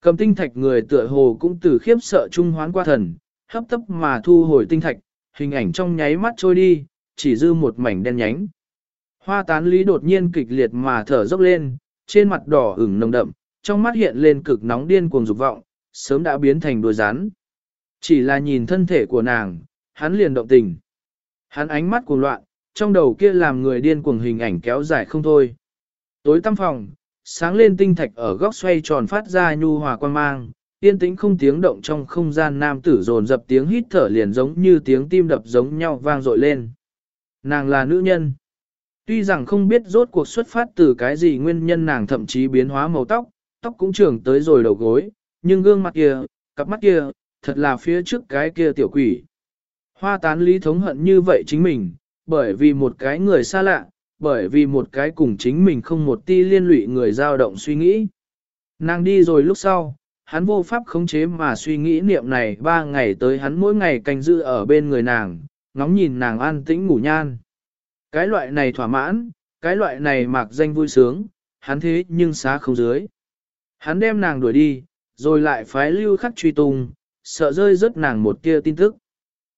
Cầm tinh thạch người tựa hồ cũng từ khiếp sợ trung hoán qua thần, hấp tấp mà thu hồi tinh thạch, hình ảnh trong nháy mắt trôi đi, chỉ dư một mảnh đen nhánh. Hoa tán lý đột nhiên kịch liệt mà thở dốc lên, trên mặt đỏ ửng nồng đậm, trong mắt hiện lên cực nóng điên cuồng dục vọng, sớm đã biến thành đuôi rắn. Chỉ là nhìn thân thể của nàng, hắn liền động tình. Hắn ánh mắt cuồng loạn, trong đầu kia làm người điên cuồng hình ảnh kéo dài không thôi. Tối tăm phòng, sáng lên tinh thạch ở góc xoay tròn phát ra nhu hòa quan mang, yên tĩnh không tiếng động trong không gian nam tử dồn dập tiếng hít thở liền giống như tiếng tim đập giống nhau vang dội lên. Nàng là nữ nhân. Tuy rằng không biết rốt cuộc xuất phát từ cái gì nguyên nhân nàng thậm chí biến hóa màu tóc, tóc cũng trưởng tới rồi đầu gối, nhưng gương mặt kia, cặp mắt kia, thật là phía trước cái kia tiểu quỷ. Hoa tán lý thống hận như vậy chính mình, bởi vì một cái người xa lạ, bởi vì một cái cùng chính mình không một ti liên lụy người dao động suy nghĩ. Nàng đi rồi lúc sau, hắn vô pháp khống chế mà suy nghĩ niệm này ba ngày tới hắn mỗi ngày canh giữ ở bên người nàng, ngóng nhìn nàng an tĩnh ngủ nhan. Cái loại này thỏa mãn, cái loại này mạc danh vui sướng, hắn thế nhưng xá không dưới. Hắn đem nàng đuổi đi, rồi lại phái lưu khắc truy tung, sợ rơi rớt nàng một kia tin tức.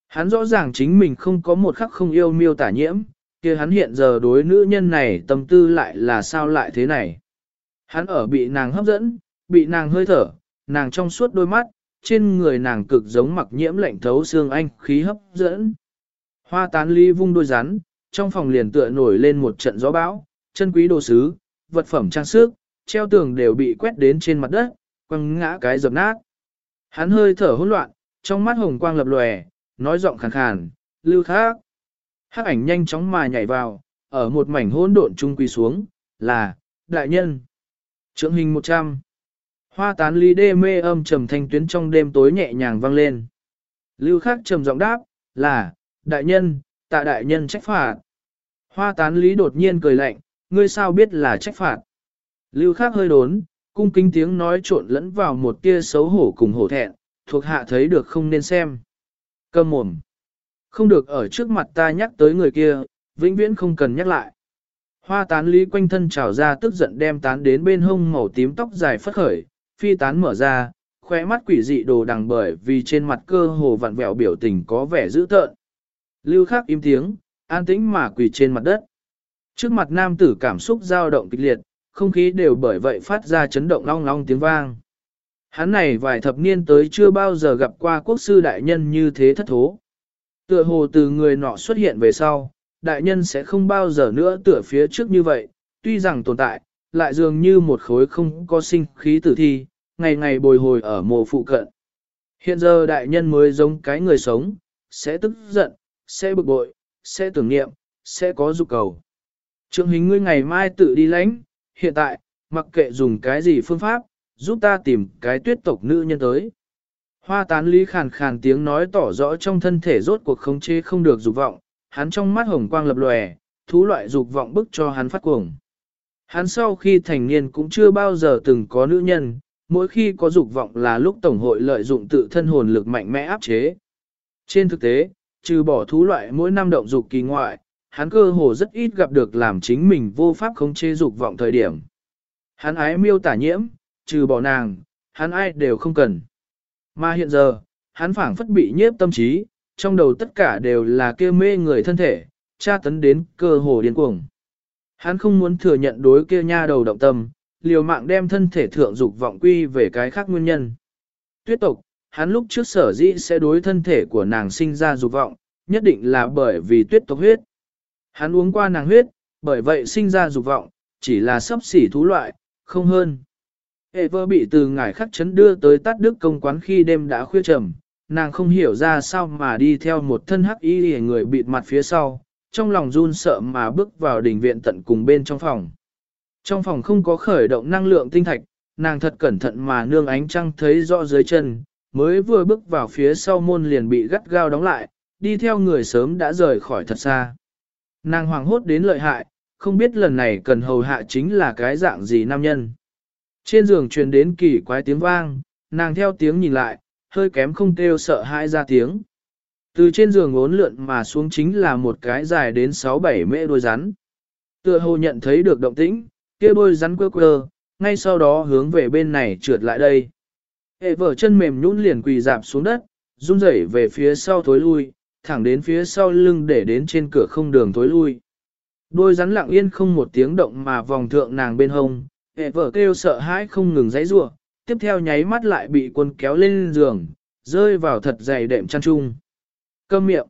Hắn rõ ràng chính mình không có một khắc không yêu miêu tả nhiễm, kia hắn hiện giờ đối nữ nhân này tâm tư lại là sao lại thế này. Hắn ở bị nàng hấp dẫn, bị nàng hơi thở, nàng trong suốt đôi mắt, trên người nàng cực giống mặc nhiễm lạnh thấu xương anh khí hấp dẫn. Hoa tán ly vung đôi rắn, trong phòng liền tựa nổi lên một trận gió bão, chân quý đồ sứ, vật phẩm trang sức, treo tường đều bị quét đến trên mặt đất, quăng ngã cái dập nát. Hắn hơi thở hỗn loạn, trong mắt hồng quang lập lòe, nói giọng khàn khàn, lưu thác. Hắc ảnh nhanh chóng mà nhảy vào, ở một mảnh hỗn độn trung quỳ xuống, là, đại nhân. Trượng hình 100. Hoa tán ly đê mê âm trầm thanh tuyến trong đêm tối nhẹ nhàng vang lên. Lưu khắc trầm giọng đáp, là, đại nhân, tạ đại nhân trách phạt. Hoa tán lý đột nhiên cười lạnh, ngươi sao biết là trách phạt. Lưu Khác hơi đốn, cung kính tiếng nói trộn lẫn vào một tia xấu hổ cùng hổ thẹn, thuộc hạ thấy được không nên xem. Cầm mồm. Không được ở trước mặt ta nhắc tới người kia, vĩnh viễn không cần nhắc lại. Hoa tán lý quanh thân trào ra tức giận đem tán đến bên hông màu tím tóc dài phất khởi, phi tán mở ra, khóe mắt quỷ dị đồ đằng bởi vì trên mặt cơ hồ vặn vẹo biểu tình có vẻ dữ tợn. Lưu khắc im tiếng, an tĩnh mà quỳ trên mặt đất. Trước mặt nam tử cảm xúc dao động kịch liệt, không khí đều bởi vậy phát ra chấn động long long tiếng vang. Hắn này vài thập niên tới chưa bao giờ gặp qua quốc sư đại nhân như thế thất thố. Tựa hồ từ người nọ xuất hiện về sau, đại nhân sẽ không bao giờ nữa tựa phía trước như vậy, tuy rằng tồn tại, lại dường như một khối không có sinh khí tử thi, ngày ngày bồi hồi ở mồ phụ cận. Hiện giờ đại nhân mới giống cái người sống, sẽ tức giận, sẽ bực bội, sẽ tưởng niệm, sẽ có dục cầu. Trương hình ngươi ngày mai tự đi lãnh, hiện tại, mặc kệ dùng cái gì phương pháp, giúp ta tìm cái tuyết tộc nữ nhân tới. Hoa tán lý khàn khàn tiếng nói tỏ rõ trong thân thể rốt cuộc khống chế không được dục vọng, hắn trong mắt hồng quang lập lòe, thú loại dục vọng bức cho hắn phát cuồng. Hắn sau khi thành niên cũng chưa bao giờ từng có nữ nhân, mỗi khi có dục vọng là lúc Tổng hội lợi dụng tự thân hồn lực mạnh mẽ áp chế. Trên thực tế, trừ bỏ thú loại mỗi năm động dục kỳ ngoại, hắn cơ hồ rất ít gặp được làm chính mình vô pháp khống chế dục vọng thời điểm. Hắn ái miêu tả nhiễm, trừ bỏ nàng, hắn ai đều không cần. Mà hiện giờ, hắn phảng phất bị nhiếp tâm trí, trong đầu tất cả đều là kia mê người thân thể, tra tấn đến cơ hồ điên cuồng. Hắn không muốn thừa nhận đối kia nha đầu động tâm, liều mạng đem thân thể thượng dục vọng quy về cái khác nguyên nhân. Tuyết tộc, hắn lúc trước sở dĩ sẽ đối thân thể của nàng sinh ra dục vọng, nhất định là bởi vì tuyết tộc huyết. Hắn uống qua nàng huyết, bởi vậy sinh ra dục vọng, chỉ là sấp xỉ thú loại, không hơn. Hệ vơ bị từ ngải khắc chấn đưa tới tát đức công quán khi đêm đã khuya trầm, nàng không hiểu ra sao mà đi theo một thân hắc y người bịt mặt phía sau, trong lòng run sợ mà bước vào đỉnh viện tận cùng bên trong phòng. Trong phòng không có khởi động năng lượng tinh thạch, nàng thật cẩn thận mà nương ánh trăng thấy rõ dưới chân, mới vừa bước vào phía sau môn liền bị gắt gao đóng lại, đi theo người sớm đã rời khỏi thật xa. Nàng hoàng hốt đến lợi hại, không biết lần này cần hầu hạ chính là cái dạng gì nam nhân. Trên giường truyền đến kỳ quái tiếng vang, nàng theo tiếng nhìn lại, hơi kém không kêu sợ hãi ra tiếng. Từ trên giường ốn lượn mà xuống chính là một cái dài đến 6-7 mễ đôi rắn. Tựa hồ nhận thấy được động tĩnh, kia đôi rắn quơ quơ, ngay sau đó hướng về bên này trượt lại đây. Hệ vở chân mềm nhũn liền quỳ dạp xuống đất, run rẩy về phía sau thối lui, thẳng đến phía sau lưng để đến trên cửa không đường thối lui. Đôi rắn lặng yên không một tiếng động mà vòng thượng nàng bên hông, hệ vở kêu sợ hãi không ngừng giãy giụa, tiếp theo nháy mắt lại bị quân kéo lên giường, rơi vào thật dày đệm chăn chung. Câm miệng.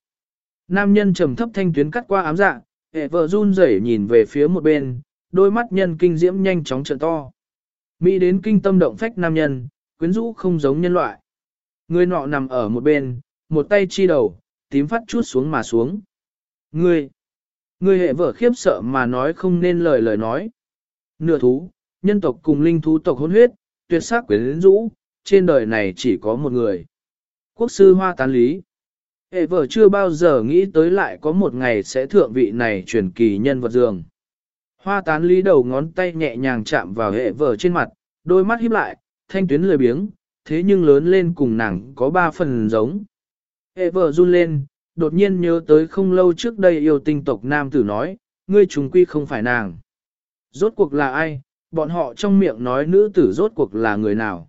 Nam nhân trầm thấp thanh tuyến cắt qua ám dạ, hệ vợ run rẩy nhìn về phía một bên, đôi mắt nhân kinh diễm nhanh chóng trợn to. Mỹ đến kinh tâm động phách nam nhân, quyến rũ không giống nhân loại. Người nọ nằm ở một bên, một tay chi đầu, tím phát chút xuống mà xuống. Ngươi, ngươi hệ vợ khiếp sợ mà nói không nên lời lời nói. Nửa thú, nhân tộc cùng linh thú tộc hôn huyết, tuyệt sắc quyến rũ, trên đời này chỉ có một người. Quốc sư hoa tán lý. Hệ vợ chưa bao giờ nghĩ tới lại có một ngày sẽ thượng vị này truyền kỳ nhân vật dường. Hoa tán lý đầu ngón tay nhẹ nhàng chạm vào hệ vợ trên mặt, đôi mắt híp lại, thanh tuyến lười biếng, thế nhưng lớn lên cùng nàng có ba phần giống. Hệ vợ run lên, đột nhiên nhớ tới không lâu trước đây yêu tinh tộc nam tử nói, ngươi trùng quy không phải nàng. Rốt cuộc là ai, bọn họ trong miệng nói nữ tử rốt cuộc là người nào.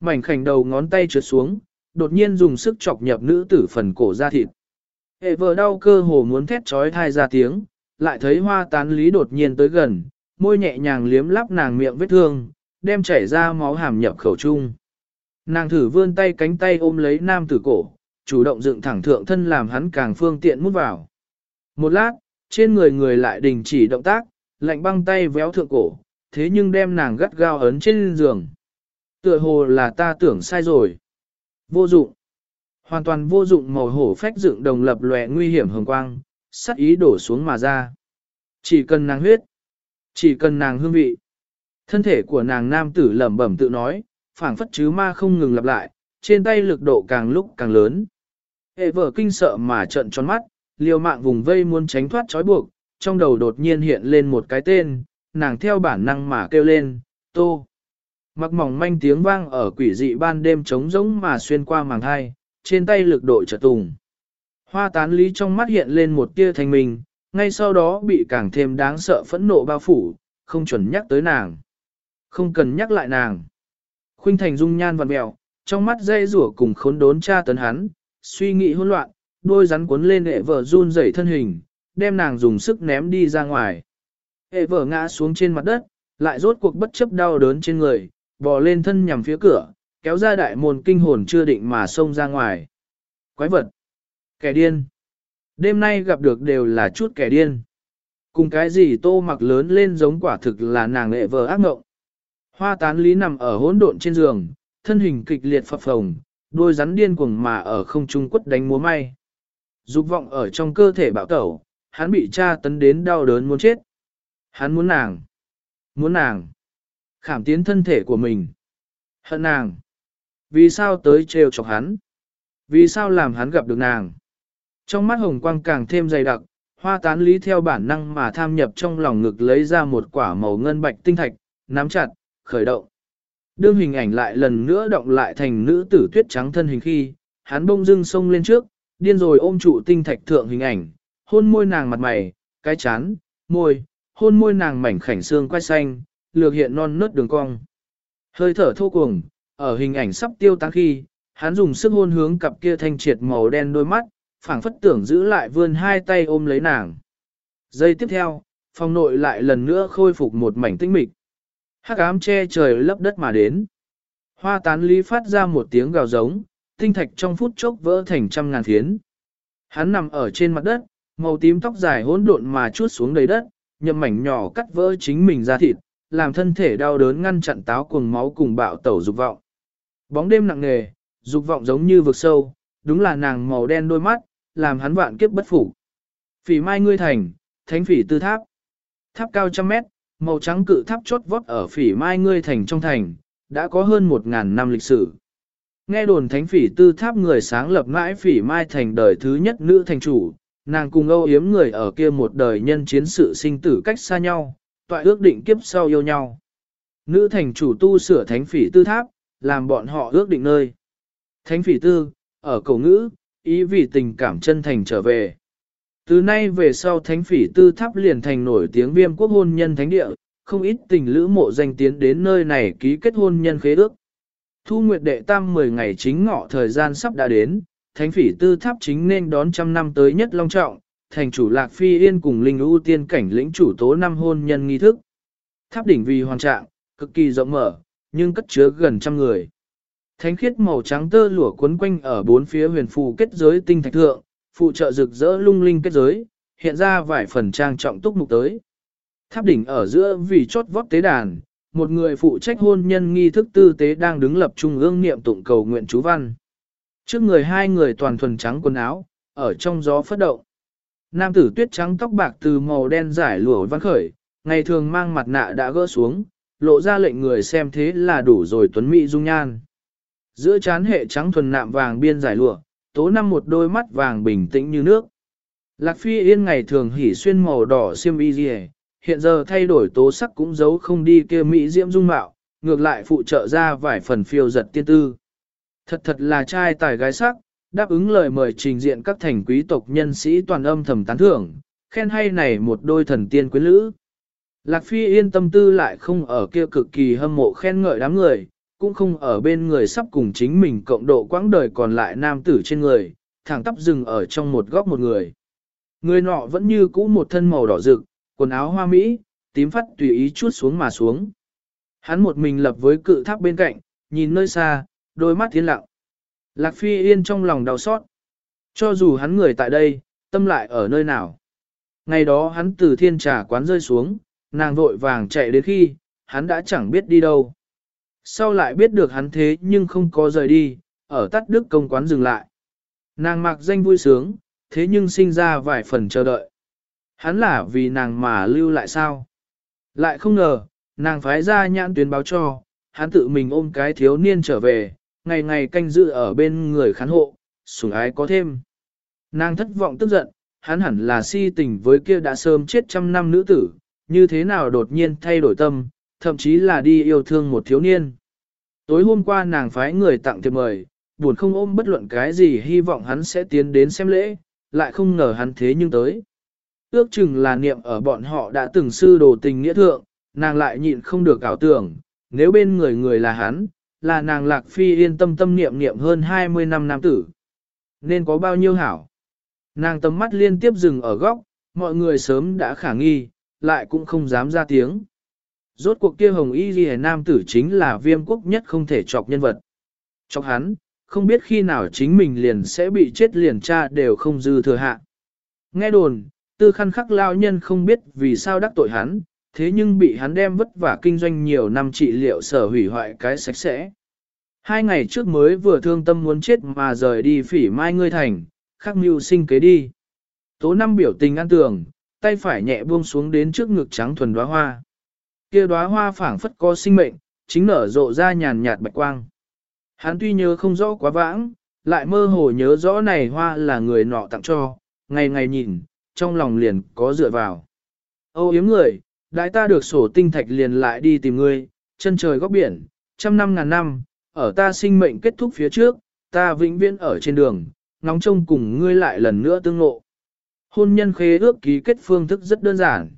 Mảnh khảnh đầu ngón tay trượt xuống, đột nhiên dùng sức chọc nhập nữ tử phần cổ ra thịt. Hệ vợ đau cơ hồ muốn thét trói thai ra tiếng, lại thấy hoa tán lý đột nhiên tới gần, môi nhẹ nhàng liếm lắp nàng miệng vết thương, đem chảy ra máu hàm nhập khẩu trung. Nàng thử vươn tay cánh tay ôm lấy nam tử cổ, chủ động dựng thẳng thượng thân làm hắn càng phương tiện mút vào. Một lát, trên người người lại đình chỉ động tác, lạnh băng tay véo thượng cổ, thế nhưng đem nàng gắt gao ấn trên giường. Tựa hồ là ta tưởng sai rồi. Vô dụng. Hoàn toàn vô dụng màu hổ phách dựng đồng lập lòe nguy hiểm hồng quang, sắc ý đổ xuống mà ra. Chỉ cần nàng huyết. Chỉ cần nàng hương vị. Thân thể của nàng nam tử lẩm bẩm tự nói, phảng phất chứ ma không ngừng lặp lại, trên tay lực độ càng lúc càng lớn. Hệ vợ kinh sợ mà trợn tròn mắt, liều mạng vùng vây muốn tránh thoát trói buộc, trong đầu đột nhiên hiện lên một cái tên, nàng theo bản năng mà kêu lên, tô. Mặc mỏng manh tiếng vang ở quỷ dị ban đêm trống rỗng mà xuyên qua màng hai, trên tay lực độ chợt tùng. Hoa tán lý trong mắt hiện lên một tia thanh minh, ngay sau đó bị càng thêm đáng sợ phẫn nộ bao phủ, không chuẩn nhắc tới nàng. Không cần nhắc lại nàng. Khuynh thành dung nhan vằn mèo, trong mắt dây rủa cùng khốn đốn cha tấn hắn, suy nghĩ hỗn loạn, đôi rắn cuốn lên hệ vợ run rẩy thân hình, đem nàng dùng sức ném đi ra ngoài. Hệ vợ ngã xuống trên mặt đất, lại rốt cuộc bất chấp đau đớn trên người, bò lên thân nhằm phía cửa, kéo ra đại môn kinh hồn chưa định mà xông ra ngoài. Quái vật! Kẻ điên! Đêm nay gặp được đều là chút kẻ điên. Cùng cái gì tô mặc lớn lên giống quả thực là nàng lệ vợ ác ngộng. Hoa tán lý nằm ở hỗn độn trên giường, thân hình kịch liệt phập phồng, đôi rắn điên cuồng mà ở không trung quất đánh múa may. Dục vọng ở trong cơ thể bạo tẩu, hắn bị tra tấn đến đau đớn muốn chết. Hắn muốn nàng. Muốn nàng. Khảm tiến thân thể của mình. Hận nàng. Vì sao tới trêu chọc hắn? Vì sao làm hắn gặp được nàng? Trong mắt hồng quang càng thêm dày đặc, hoa tán lý theo bản năng mà tham nhập trong lòng ngực lấy ra một quả màu ngân bạch tinh thạch, nắm chặt, khởi động. Đương hình ảnh lại lần nữa động lại thành nữ tử tuyết trắng thân hình khi, hắn bông dưng sông lên trước, điên rồi ôm trụ tinh thạch thượng hình ảnh, hôn môi nàng mặt mày, cái chán, môi, hôn môi nàng mảnh khảnh xương quai xanh, lược hiện non nớt đường cong. Hơi thở thô cuồng, ở hình ảnh sắp tiêu tán khi, hắn dùng sức hôn hướng cặp kia thanh triệt màu đen đôi mắt, phảng phất tưởng giữ lại vươn hai tay ôm lấy nàng. Giây tiếp theo, phòng nội lại lần nữa khôi phục một mảnh tĩnh mịch. Hắc ám che trời lấp đất mà đến. Hoa tán lý phát ra một tiếng gào giống, tinh thạch trong phút chốc vỡ thành trăm ngàn phiến. Hắn nằm ở trên mặt đất, màu tím tóc dài hỗn độn mà chuốt xuống đầy đất, nhậm mảnh nhỏ cắt vỡ chính mình ra thịt, làm thân thể đau đớn ngăn chặn táo cuồng máu cùng bạo tẩu dục vọng. Bóng đêm nặng nề, dục vọng giống như vực sâu, đúng là nàng màu đen đôi mắt, làm hắn vạn kiếp bất phục. Phỉ mai ngươi thành, thánh phỉ tư tháp. Tháp cao trăm mét, màu trắng cự tháp chốt vót ở phỉ mai ngươi thành trong thành, đã có hơn một ngàn năm lịch sử. Nghe đồn thánh phỉ tư tháp người sáng lập mãi phỉ mai thành đời thứ nhất nữ thành chủ, nàng cùng âu yếm người ở kia một đời nhân chiến sự sinh tử cách xa nhau, tọa ước định kiếp sau yêu nhau. Nữ thành chủ tu sửa thánh phỉ tư tháp, làm bọn họ ước định nơi. Thánh phỉ tư, ở cổ ngữ, ý vì tình cảm chân thành trở về. Từ nay về sau thánh phỉ tư tháp liền thành nổi tiếng viêm quốc hôn nhân thánh địa, không ít tình lữ mộ danh tiến đến nơi này ký kết hôn nhân khế ước. Thu nguyệt đệ tam 10 ngày chính ngọ thời gian sắp đã đến, thánh phỉ tư tháp chính nên đón trăm năm tới nhất long trọng, thành chủ lạc phi yên cùng linh ưu tiên cảnh lĩnh chủ tố năm hôn nhân nghi thức. Tháp đỉnh vì hoàn trạng, cực kỳ rộng mở, nhưng cất chứa gần trăm người. Thánh khiết màu trắng tơ lụa quấn quanh ở bốn phía huyền phù kết giới tinh thạch thượng, phụ trợ rực rỡ lung linh kết giới, hiện ra vài phần trang trọng túc mục tới. Tháp đỉnh ở giữa vì chót vót tế đàn, một người phụ trách hôn nhân nghi thức tư tế đang đứng lập trung ương niệm tụng cầu nguyện chú văn. Trước người hai người toàn thuần trắng quần áo, ở trong gió phất động. Nam tử tuyết trắng tóc bạc từ màu đen giải lụa văn khởi, ngày thường mang mặt nạ đã gỡ xuống, lộ ra lệnh người xem thế là đủ rồi tuấn mỹ dung nhan. Giữa chán hệ trắng thuần nạm vàng biên giải lụa, tố năm một đôi mắt vàng bình tĩnh như nước. Lạc phi yên ngày thường hỉ xuyên màu đỏ xiêm y dì hiện giờ thay đổi tố sắc cũng giấu không đi kia mỹ diễm dung mạo, ngược lại phụ trợ ra vài phần phiêu giật tiên tư. Thật thật là trai tài gái sắc, đáp ứng lời mời trình diện các thành quý tộc nhân sĩ toàn âm thầm tán thưởng, khen hay này một đôi thần tiên quyến lữ. Lạc Phi yên tâm tư lại không ở kia cực kỳ hâm mộ khen ngợi đám người, cũng không ở bên người sắp cùng chính mình cộng độ quãng đời còn lại nam tử trên người, thẳng tắp dừng ở trong một góc một người. Người nọ vẫn như cũ một thân màu đỏ rực, quần áo hoa mỹ, tím phát tùy ý chút xuống mà xuống. Hắn một mình lập với cự tháp bên cạnh, nhìn nơi xa, đôi mắt thiên lặng. Lạc Phi yên trong lòng đau xót. Cho dù hắn người tại đây, tâm lại ở nơi nào. Ngày đó hắn từ thiên trà quán rơi xuống, nàng vội vàng chạy đến khi, hắn đã chẳng biết đi đâu. Sau lại biết được hắn thế nhưng không có rời đi, ở tắt đức công quán dừng lại. Nàng mặc danh vui sướng, thế nhưng sinh ra vài phần chờ đợi. Hắn là vì nàng mà lưu lại sao? Lại không ngờ, nàng phái ra nhãn tuyến báo cho, hắn tự mình ôm cái thiếu niên trở về, ngày ngày canh giữ ở bên người khán hộ, sủng ái có thêm. Nàng thất vọng tức giận, hắn hẳn là si tình với kia đã sớm chết trăm năm nữ tử, như thế nào đột nhiên thay đổi tâm, thậm chí là đi yêu thương một thiếu niên. Tối hôm qua nàng phái người tặng thiệp mời, buồn không ôm bất luận cái gì hy vọng hắn sẽ tiến đến xem lễ, lại không ngờ hắn thế nhưng tới. Ước chừng là niệm ở bọn họ đã từng sư đồ tình nghĩa thượng, nàng lại nhịn không được ảo tưởng, nếu bên người người là hắn, là nàng lạc phi yên tâm tâm niệm niệm hơn 20 năm nam tử. Nên có bao nhiêu hảo. Nàng tầm mắt liên tiếp dừng ở góc, mọi người sớm đã khả nghi, lại cũng không dám ra tiếng. Rốt cuộc kia hồng y ghi nam tử chính là viêm quốc nhất không thể chọc nhân vật. Chọc hắn, không biết khi nào chính mình liền sẽ bị chết liền cha đều không dư thừa hạ. Nghe đồn, tư khăn khắc lao nhân không biết vì sao đắc tội hắn, thế nhưng bị hắn đem vất vả kinh doanh nhiều năm trị liệu sở hủy hoại cái sạch sẽ. Hai ngày trước mới vừa thương tâm muốn chết mà rời đi phỉ mai ngươi thành, khắc mưu sinh kế đi. Tố năm biểu tình an tường, tay phải nhẹ buông xuống đến trước ngực trắng thuần đóa hoa. Kia đóa hoa phảng phất có sinh mệnh, chính nở rộ ra nhàn nhạt bạch quang. Hắn tuy nhớ không rõ quá vãng, lại mơ hồ nhớ rõ này hoa là người nọ tặng cho, ngày ngày nhìn, trong lòng liền có dựa vào. Âu yếm người, đại ta được sổ tinh thạch liền lại đi tìm ngươi, chân trời góc biển, trăm năm ngàn năm, ở ta sinh mệnh kết thúc phía trước, ta vĩnh viễn ở trên đường, ngóng trông cùng ngươi lại lần nữa tương ngộ. Hôn nhân khế ước ký kết phương thức rất đơn giản.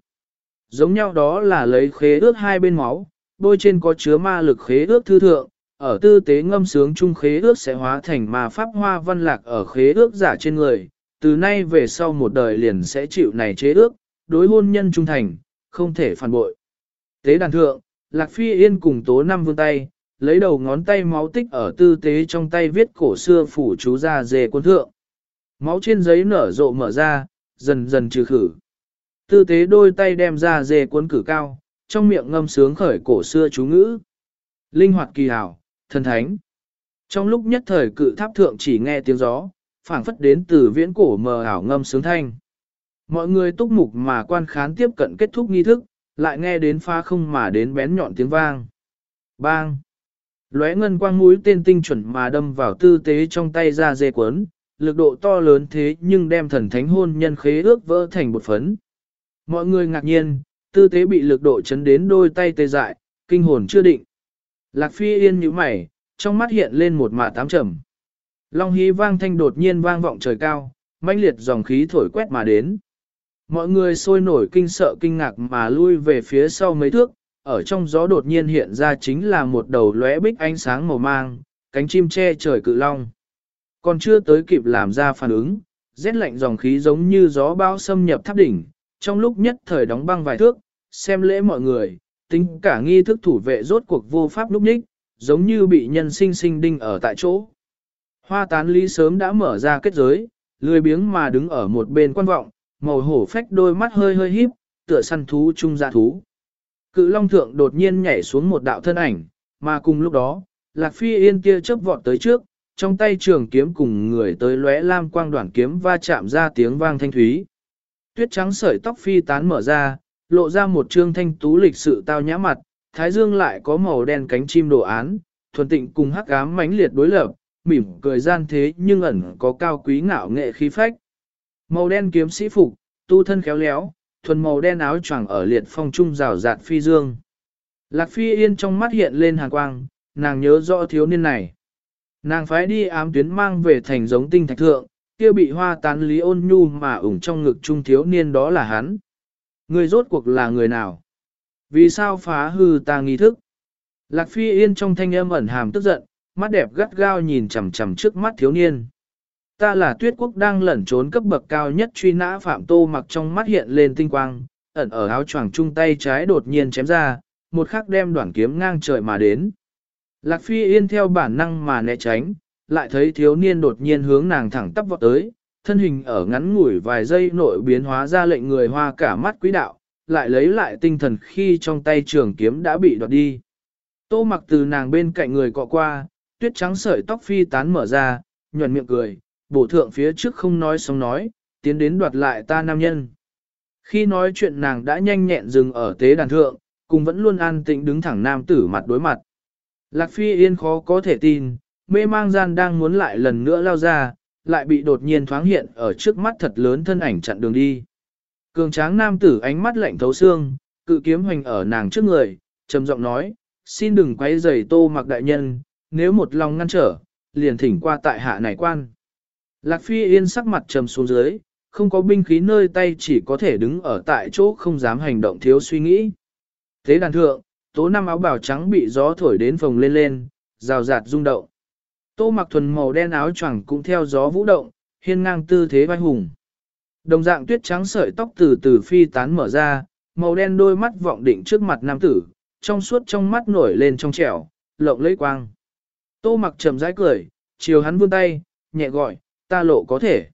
Giống nhau đó là lấy khế ước hai bên máu, bôi trên có chứa ma lực khế ước thư thượng, ở tư tế ngâm sướng chung khế ước sẽ hóa thành ma pháp hoa văn lạc ở khế ước giả trên người, từ nay về sau một đời liền sẽ chịu này chế ước, đối hôn nhân trung thành, không thể phản bội. Tế đàn thượng, Lạc Phi Yên cùng tố năm vương tay, lấy đầu ngón tay máu tích ở tư tế trong tay viết cổ xưa phủ chú ra dề quân thượng. Máu trên giấy nở rộ mở ra, dần dần trừ khử. Tư tế đôi tay đem ra dề cuốn cử cao, trong miệng ngâm sướng khởi cổ xưa chú ngữ. Linh hoạt kỳ hảo, thần thánh. Trong lúc nhất thời cự tháp thượng chỉ nghe tiếng gió, phảng phất đến từ viễn cổ mờ ảo ngâm sướng thanh. Mọi người túc mục mà quan khán tiếp cận kết thúc nghi thức, lại nghe đến pha không mà đến bén nhọn tiếng vang. Bang! Lóe ngân quang mũi tên tinh chuẩn mà đâm vào tư tế trong tay ra dê quấn, lực độ to lớn thế nhưng đem thần thánh hôn nhân khế ước vỡ thành một phấn. Mọi người ngạc nhiên, tư tế bị lực độ chấn đến đôi tay tê dại, kinh hồn chưa định. Lạc phi yên như mày, trong mắt hiện lên một mạ tám trầm. Long hí vang thanh đột nhiên vang vọng trời cao, mãnh liệt dòng khí thổi quét mà đến. Mọi người sôi nổi kinh sợ kinh ngạc mà lui về phía sau mấy thước, ở trong gió đột nhiên hiện ra chính là một đầu lóe bích ánh sáng màu mang, cánh chim che trời cự long. Còn chưa tới kịp làm ra phản ứng, rét lạnh dòng khí giống như gió bão xâm nhập tháp đỉnh, trong lúc nhất thời đóng băng vài thước, xem lễ mọi người, tính cả nghi thức thủ vệ rốt cuộc vô pháp lúc nhích, giống như bị nhân sinh sinh đinh ở tại chỗ. Hoa tán lý sớm đã mở ra kết giới, lười biếng mà đứng ở một bên quan vọng, màu hổ phách đôi mắt hơi hơi híp, tựa săn thú trung dạ thú. Cự long thượng đột nhiên nhảy xuống một đạo thân ảnh, mà cùng lúc đó, Lạc Phi Yên kia chớp vọt tới trước, trong tay trường kiếm cùng người tới lóe lam quang đoạn kiếm va chạm ra tiếng vang thanh thúy. Tuyết trắng sợi tóc phi tán mở ra, lộ ra một trương thanh tú lịch sự tao nhã mặt, thái dương lại có màu đen cánh chim đồ án, thuần tịnh cùng hắc ám mãnh liệt đối lập, mỉm cười gian thế nhưng ẩn có cao quý ngạo nghệ khí phách. Màu đen kiếm sĩ phục, tu thân khéo léo, thuần màu đen áo choàng ở liệt phong trung rào rạt phi dương. Lạc phi yên trong mắt hiện lên hàn quang, nàng nhớ rõ thiếu niên này. Nàng phái đi ám tuyến mang về thành giống tinh thạch thượng, kia bị hoa tán lý ôn nhu mà ủng trong ngực trung thiếu niên đó là hắn. Người rốt cuộc là người nào? Vì sao phá hư ta nghi thức? Lạc phi yên trong thanh âm ẩn hàm tức giận, mắt đẹp gắt gao nhìn chằm chằm trước mắt thiếu niên. Ta là tuyết quốc đang lẩn trốn cấp bậc cao nhất truy nã phạm tô mặc trong mắt hiện lên tinh quang, ẩn ở áo choàng chung tay trái đột nhiên chém ra, một khắc đem đoạn kiếm ngang trời mà đến. Lạc phi yên theo bản năng mà né tránh, lại thấy thiếu niên đột nhiên hướng nàng thẳng tắp vọt tới, thân hình ở ngắn ngủi vài giây nội biến hóa ra lệnh người hoa cả mắt quý đạo, lại lấy lại tinh thần khi trong tay trường kiếm đã bị đoạt đi. Tô mặc từ nàng bên cạnh người cọ qua, tuyết trắng sợi tóc phi tán mở ra, nhuận miệng cười, bổ thượng phía trước không nói sống nói, tiến đến đoạt lại ta nam nhân. Khi nói chuyện nàng đã nhanh nhẹn dừng ở tế đàn thượng, cùng vẫn luôn an tĩnh đứng thẳng nam tử mặt đối mặt. Lạc Phi Yên khó có thể tin, mê mang gian đang muốn lại lần nữa lao ra, lại bị đột nhiên thoáng hiện ở trước mắt thật lớn thân ảnh chặn đường đi. Cường tráng nam tử ánh mắt lạnh thấu xương, cự kiếm hoành ở nàng trước người, trầm giọng nói, xin đừng quay rầy tô mặc đại nhân, nếu một lòng ngăn trở, liền thỉnh qua tại hạ này quan. Lạc Phi Yên sắc mặt trầm xuống dưới, không có binh khí nơi tay chỉ có thể đứng ở tại chỗ không dám hành động thiếu suy nghĩ. Thế đàn thượng, tố năm áo bào trắng bị gió thổi đến phồng lên lên, rào rạt rung động. Tô mặc thuần màu đen áo choàng cũng theo gió vũ động, hiên ngang tư thế vai hùng. Đồng dạng tuyết trắng sợi tóc từ từ phi tán mở ra, màu đen đôi mắt vọng định trước mặt nam tử, trong suốt trong mắt nổi lên trong trẻo, lộng lấy quang. Tô mặc trầm rãi cười, chiều hắn vươn tay, nhẹ gọi, ta lộ có thể.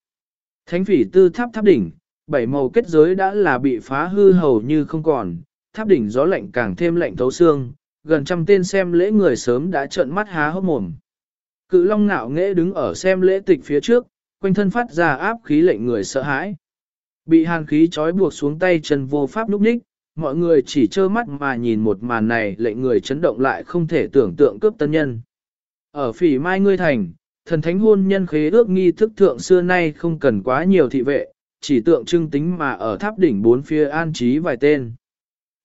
Thánh phỉ tư tháp tháp đỉnh, bảy màu kết giới đã là bị phá hư hầu như không còn, tháp đỉnh gió lạnh càng thêm lạnh thấu xương, gần trăm tên xem lễ người sớm đã trợn mắt há hốc mồm. Cự long ngạo nghễ đứng ở xem lễ tịch phía trước, quanh thân phát ra áp khí lệnh người sợ hãi. Bị hàn khí trói buộc xuống tay chân vô pháp núp ních, mọi người chỉ trơ mắt mà nhìn một màn này lệnh người chấn động lại không thể tưởng tượng cướp tân nhân. Ở phỉ mai ngươi thành, thần thánh hôn nhân khế ước nghi thức thượng xưa nay không cần quá nhiều thị vệ, chỉ tượng trưng tính mà ở tháp đỉnh bốn phía an trí vài tên.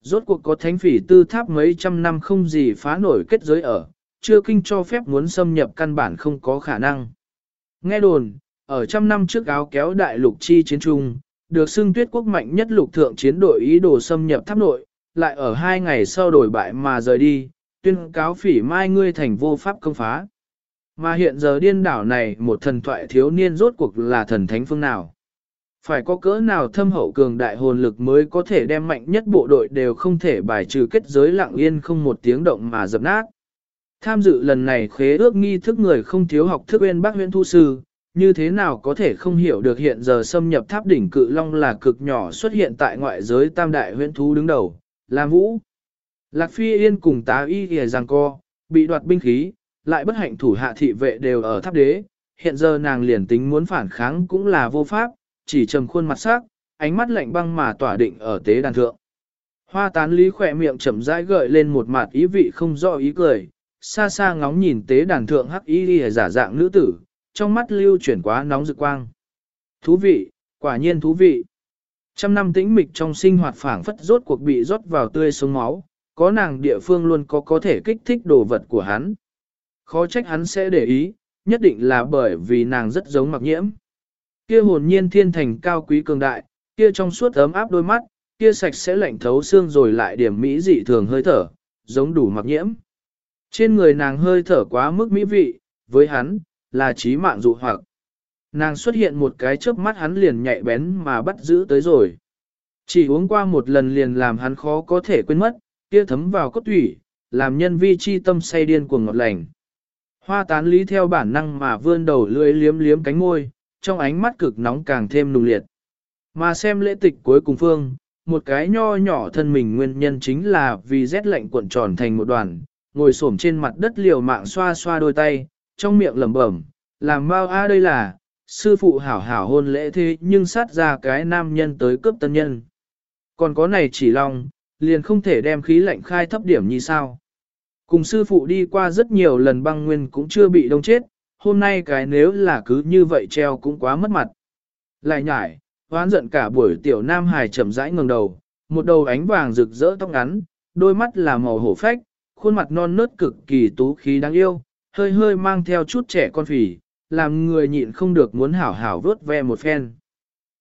Rốt cuộc có thánh phỉ tư tháp mấy trăm năm không gì phá nổi kết giới ở, chưa kinh cho phép muốn xâm nhập căn bản không có khả năng. Nghe đồn, ở trăm năm trước áo kéo đại lục chi chiến trung, được xưng tuyết quốc mạnh nhất lục thượng chiến đội ý đồ xâm nhập tháp nội, lại ở hai ngày sau đổi bại mà rời đi, tuyên cáo phỉ mai ngươi thành vô pháp công phá. Mà hiện giờ điên đảo này một thần thoại thiếu niên rốt cuộc là thần thánh phương nào. Phải có cỡ nào thâm hậu cường đại hồn lực mới có thể đem mạnh nhất bộ đội đều không thể bài trừ kết giới lặng yên không một tiếng động mà dập nát. Tham dự lần này khế ước nghi thức người không thiếu học thức bên bác huyện thu sư, như thế nào có thể không hiểu được hiện giờ xâm nhập tháp đỉnh cự long là cực nhỏ xuất hiện tại ngoại giới tam đại huyện thú đứng đầu, Lam Vũ. Lạc Phi Yên cùng tá y hề giang co, bị đoạt binh khí, lại bất hạnh thủ hạ thị vệ đều ở tháp đế, hiện giờ nàng liền tính muốn phản kháng cũng là vô pháp, chỉ trầm khuôn mặt sắc, ánh mắt lạnh băng mà tỏa định ở tế đàn thượng. Hoa tán lý khỏe miệng chậm rãi gợi lên một mặt ý vị không rõ ý cười, xa xa ngóng nhìn tế đàn thượng hắc y đi giả dạng nữ tử, trong mắt lưu chuyển quá nóng rực quang. Thú vị, quả nhiên thú vị. Trăm năm tĩnh mịch trong sinh hoạt phảng phất rốt cuộc bị rót vào tươi sống máu, có nàng địa phương luôn có có thể kích thích đồ vật của hắn. Khó trách hắn sẽ để ý, nhất định là bởi vì nàng rất giống mặc nhiễm. Kia hồn nhiên thiên thành cao quý cường đại, kia trong suốt ấm áp đôi mắt, kia sạch sẽ lạnh thấu xương rồi lại điểm mỹ dị thường hơi thở, giống đủ mặc nhiễm. Trên người nàng hơi thở quá mức mỹ vị, với hắn, là trí mạng dụ hoặc. Nàng xuất hiện một cái chớp mắt hắn liền nhạy bén mà bắt giữ tới rồi. Chỉ uống qua một lần liền làm hắn khó có thể quên mất, kia thấm vào cốt thủy, làm nhân vi chi tâm say điên cuồng ngọt lành. Hoa tán lý theo bản năng mà vươn đầu lưỡi liếm liếm cánh môi, trong ánh mắt cực nóng càng thêm nung liệt. Mà xem lễ tịch cuối cùng phương, một cái nho nhỏ thân mình nguyên nhân chính là vì rét lạnh cuộn tròn thành một đoàn, ngồi xổm trên mặt đất liều mạng xoa xoa đôi tay, trong miệng lẩm bẩm, làm bao a đây là, sư phụ hảo hảo hôn lễ thế nhưng sát ra cái nam nhân tới cướp tân nhân. Còn có này chỉ long, liền không thể đem khí lạnh khai thấp điểm như sao. Cùng sư phụ đi qua rất nhiều lần băng nguyên cũng chưa bị đông chết, hôm nay cái nếu là cứ như vậy treo cũng quá mất mặt. Lại nhải, hoán giận cả buổi tiểu nam hài chậm rãi ngẩng đầu, một đầu ánh vàng rực rỡ tóc ngắn, đôi mắt là màu hổ phách, khuôn mặt non nớt cực kỳ tú khí đáng yêu, hơi hơi mang theo chút trẻ con phì, làm người nhịn không được muốn hảo hảo vớt ve một phen.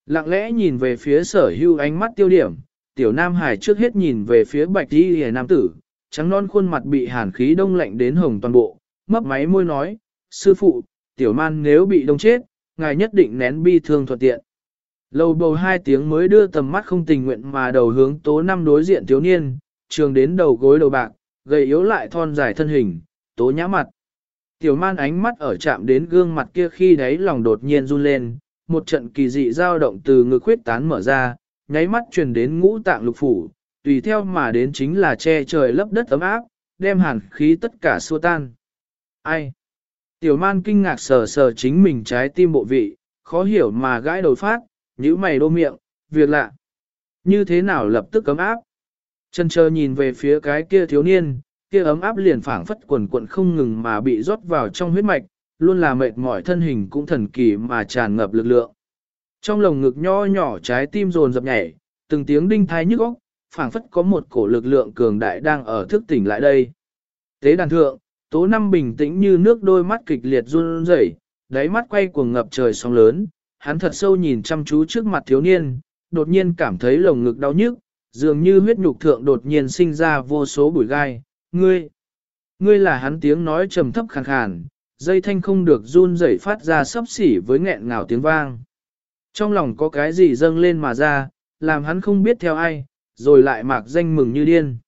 Lặng lẽ nhìn về phía sở hưu ánh mắt tiêu điểm, tiểu nam hải trước hết nhìn về phía bạch đi hề nam tử, trắng non khuôn mặt bị hàn khí đông lạnh đến hồng toàn bộ, mấp máy môi nói, sư phụ, tiểu man nếu bị đông chết, ngài nhất định nén bi thương thuận tiện. Lâu bầu hai tiếng mới đưa tầm mắt không tình nguyện mà đầu hướng tố năm đối diện thiếu niên, trường đến đầu gối đầu bạc, gầy yếu lại thon dài thân hình, tố nhã mặt. Tiểu man ánh mắt ở chạm đến gương mặt kia khi đấy lòng đột nhiên run lên, một trận kỳ dị dao động từ ngực khuyết tán mở ra, nháy mắt truyền đến ngũ tạng lục phủ, tùy theo mà đến chính là che trời lấp đất ấm áp, đem hàn khí tất cả xua tan. Ai? Tiểu man kinh ngạc sờ sờ chính mình trái tim bộ vị, khó hiểu mà gãi đầu phát, nhíu mày đô miệng, việc lạ. Như thế nào lập tức cấm áp? Chân chờ nhìn về phía cái kia thiếu niên, kia ấm áp liền phảng phất quần quận không ngừng mà bị rót vào trong huyết mạch, luôn là mệt mỏi thân hình cũng thần kỳ mà tràn ngập lực lượng. Trong lồng ngực nho nhỏ trái tim rồn dập nhảy, từng tiếng đinh thai nhức óc, phảng phất có một cổ lực lượng cường đại đang ở thức tỉnh lại đây. Tế đàn thượng, tố năm bình tĩnh như nước đôi mắt kịch liệt run rẩy, đáy mắt quay cuồng ngập trời sóng lớn, hắn thật sâu nhìn chăm chú trước mặt thiếu niên, đột nhiên cảm thấy lồng ngực đau nhức, dường như huyết nhục thượng đột nhiên sinh ra vô số bụi gai, ngươi, ngươi là hắn tiếng nói trầm thấp khàn khàn, dây thanh không được run rẩy phát ra sấp xỉ với nghẹn ngào tiếng vang. Trong lòng có cái gì dâng lên mà ra, làm hắn không biết theo ai, rồi lại mạc danh mừng như điên.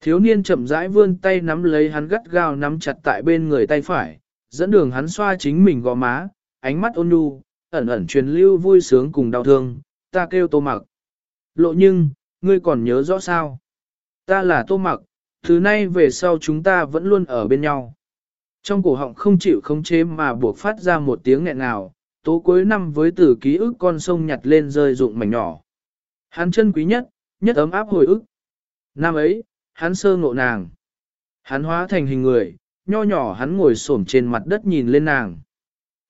Thiếu niên chậm rãi vươn tay nắm lấy hắn gắt gao nắm chặt tại bên người tay phải, dẫn đường hắn xoa chính mình gò má, ánh mắt ôn nhu, ẩn ẩn truyền lưu vui sướng cùng đau thương, ta kêu tô mặc. Lộ nhưng, ngươi còn nhớ rõ sao? Ta là tô mặc, từ nay về sau chúng ta vẫn luôn ở bên nhau. Trong cổ họng không chịu khống chế mà buộc phát ra một tiếng nghẹn nào, tố cuối năm với từ ký ức con sông nhặt lên rơi rụng mảnh nhỏ. Hắn chân quý nhất, nhất ấm áp hồi ức. Năm ấy, hắn sơ ngộ nàng. Hắn hóa thành hình người, nho nhỏ hắn ngồi xổm trên mặt đất nhìn lên nàng.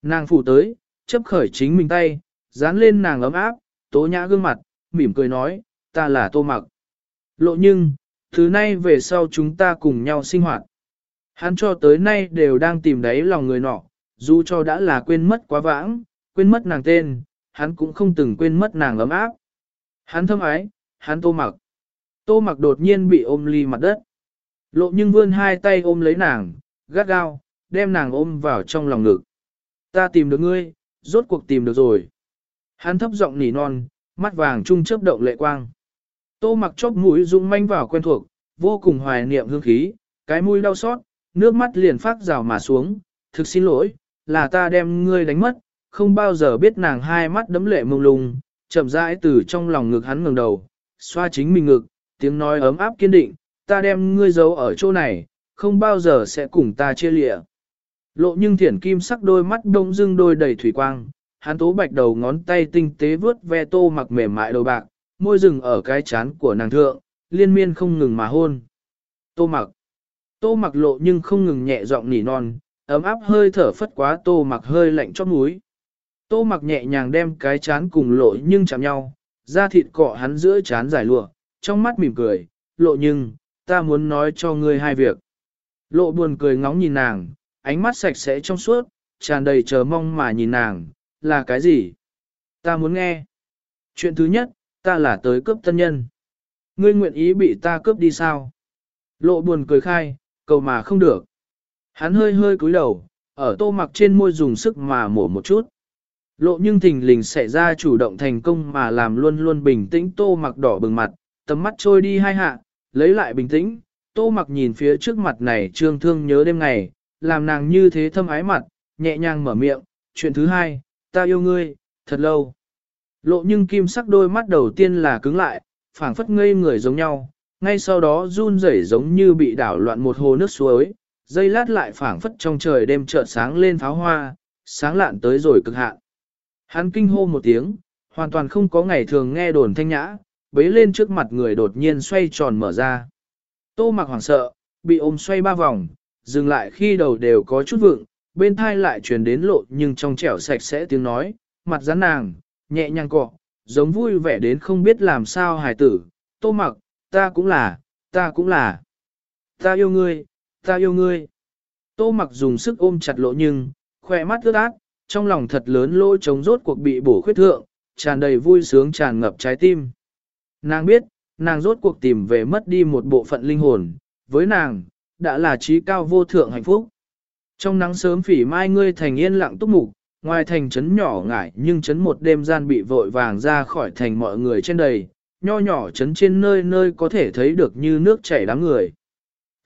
Nàng phụ tới, chấp khởi chính mình tay, dán lên nàng ấm áp, tố nhã gương mặt, mỉm cười nói, ta là tô mặc. Lộ nhưng, thứ nay về sau chúng ta cùng nhau sinh hoạt. Hắn cho tới nay đều đang tìm đáy lòng người nọ, dù cho đã là quên mất quá vãng, quên mất nàng tên, hắn cũng không từng quên mất nàng ấm áp. Hắn thâm ái, hắn tô mặc. Tô mặc đột nhiên bị ôm ly mặt đất. Lộ nhưng vươn hai tay ôm lấy nàng, gắt gao, đem nàng ôm vào trong lòng ngực. Ta tìm được ngươi, rốt cuộc tìm được rồi. Hắn thấp giọng nỉ non, mắt vàng trung chớp động lệ quang. Tô mặc chóp mũi rung manh vào quen thuộc, vô cùng hoài niệm hương khí, cái mũi đau xót, nước mắt liền phát rào mà xuống, thực xin lỗi, là ta đem ngươi đánh mất, không bao giờ biết nàng hai mắt đấm lệ mông lung, chậm rãi từ trong lòng ngực hắn ngẩng đầu, xoa chính mình ngực, tiếng nói ấm áp kiên định, ta đem ngươi giấu ở chỗ này, không bao giờ sẽ cùng ta chia lịa. Lộ nhưng thiển kim sắc đôi mắt đông dưng đôi đầy thủy quang, hắn tố bạch đầu ngón tay tinh tế vướt ve tô mặc mềm mại đầu bạc, môi rừng ở cái chán của nàng thượng, liên miên không ngừng mà hôn. Tô mặc. Tô mặc lộ nhưng không ngừng nhẹ giọng nỉ non, ấm áp hơi thở phất quá tô mặc hơi lạnh chót núi. Tô mặc nhẹ nhàng đem cái chán cùng lộ nhưng chạm nhau, da thịt cọ hắn giữa chán giải lụa, trong mắt mỉm cười, lộ nhưng, ta muốn nói cho ngươi hai việc. Lộ buồn cười ngóng nhìn nàng, ánh mắt sạch sẽ trong suốt, tràn đầy chờ mong mà nhìn nàng, là cái gì? Ta muốn nghe. Chuyện thứ nhất, ta là tới cướp tân nhân. Ngươi nguyện ý bị ta cướp đi sao? Lộ buồn cười khai, cầu mà không được. Hắn hơi hơi cúi đầu, ở tô mặc trên môi dùng sức mà mổ một chút. Lộ nhưng thình lình xảy ra chủ động thành công mà làm luôn luôn bình tĩnh tô mặc đỏ bừng mặt, tầm mắt trôi đi hai hạ, lấy lại bình tĩnh, tô mặc nhìn phía trước mặt này trương thương nhớ đêm ngày, làm nàng như thế thâm ái mặt, nhẹ nhàng mở miệng, chuyện thứ hai, ta yêu ngươi, thật lâu. Lộ nhưng kim sắc đôi mắt đầu tiên là cứng lại, phảng phất ngây người giống nhau, ngay sau đó run rẩy giống như bị đảo loạn một hồ nước suối, dây lát lại phảng phất trong trời đêm chợt sáng lên pháo hoa, sáng lạn tới rồi cực hạn. Hắn kinh hô một tiếng, hoàn toàn không có ngày thường nghe đồn thanh nhã, bế lên trước mặt người đột nhiên xoay tròn mở ra. Tô mặc hoảng sợ, bị ôm xoay ba vòng, dừng lại khi đầu đều có chút vượng, bên thai lại truyền đến lộ nhưng trong trẻo sạch sẽ tiếng nói, mặt rắn nàng, nhẹ nhàng cọ, giống vui vẻ đến không biết làm sao hài tử, tô mặc, ta cũng là, ta cũng là, ta yêu ngươi, ta yêu ngươi. Tô mặc dùng sức ôm chặt lộ nhưng, khỏe mắt ướt át, trong lòng thật lớn lỗ trống rốt cuộc bị bổ khuyết thượng, tràn đầy vui sướng tràn ngập trái tim. Nàng biết, nàng rốt cuộc tìm về mất đi một bộ phận linh hồn, với nàng, đã là trí cao vô thượng hạnh phúc. Trong nắng sớm phỉ mai ngươi thành yên lặng túc mục, ngoài thành trấn nhỏ ngại nhưng trấn một đêm gian bị vội vàng ra khỏi thành mọi người trên đầy, nho nhỏ trấn trên nơi nơi có thể thấy được như nước chảy đám người.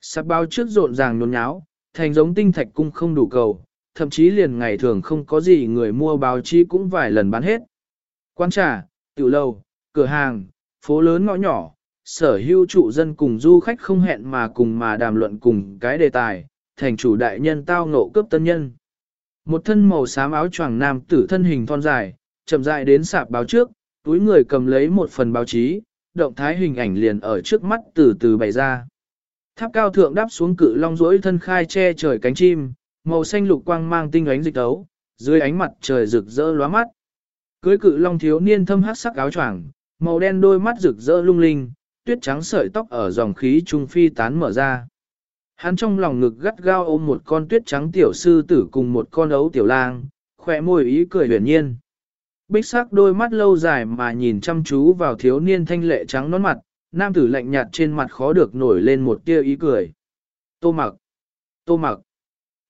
Sạp bao trước rộn ràng nhốn nháo, thành giống tinh thạch cung không đủ cầu, thậm chí liền ngày thường không có gì người mua báo chí cũng vài lần bán hết. Quan trà, tiểu lầu, cửa hàng, phố lớn ngõ nhỏ, sở hữu trụ dân cùng du khách không hẹn mà cùng mà đàm luận cùng cái đề tài, thành chủ đại nhân tao ngộ cướp tân nhân. Một thân màu xám áo choàng nam tử thân hình thon dài, chậm rãi đến sạp báo trước, túi người cầm lấy một phần báo chí, động thái hình ảnh liền ở trước mắt từ từ bày ra. Tháp cao thượng đáp xuống cự long rỗi thân khai che trời cánh chim, màu xanh lục quang mang tinh ánh dịch tấu, dưới ánh mặt trời rực rỡ lóa mắt. Cưới cự long thiếu niên thâm hát sắc áo choàng, màu đen đôi mắt rực rỡ lung linh, tuyết trắng sợi tóc ở dòng khí trung phi tán mở ra. Hắn trong lòng ngực gắt gao ôm một con tuyết trắng tiểu sư tử cùng một con ấu tiểu lang, khỏe môi ý cười huyền nhiên. Bích sắc đôi mắt lâu dài mà nhìn chăm chú vào thiếu niên thanh lệ trắng nón mặt, nam tử lạnh nhạt trên mặt khó được nổi lên một tia ý cười. Tô mặc, tô mặc.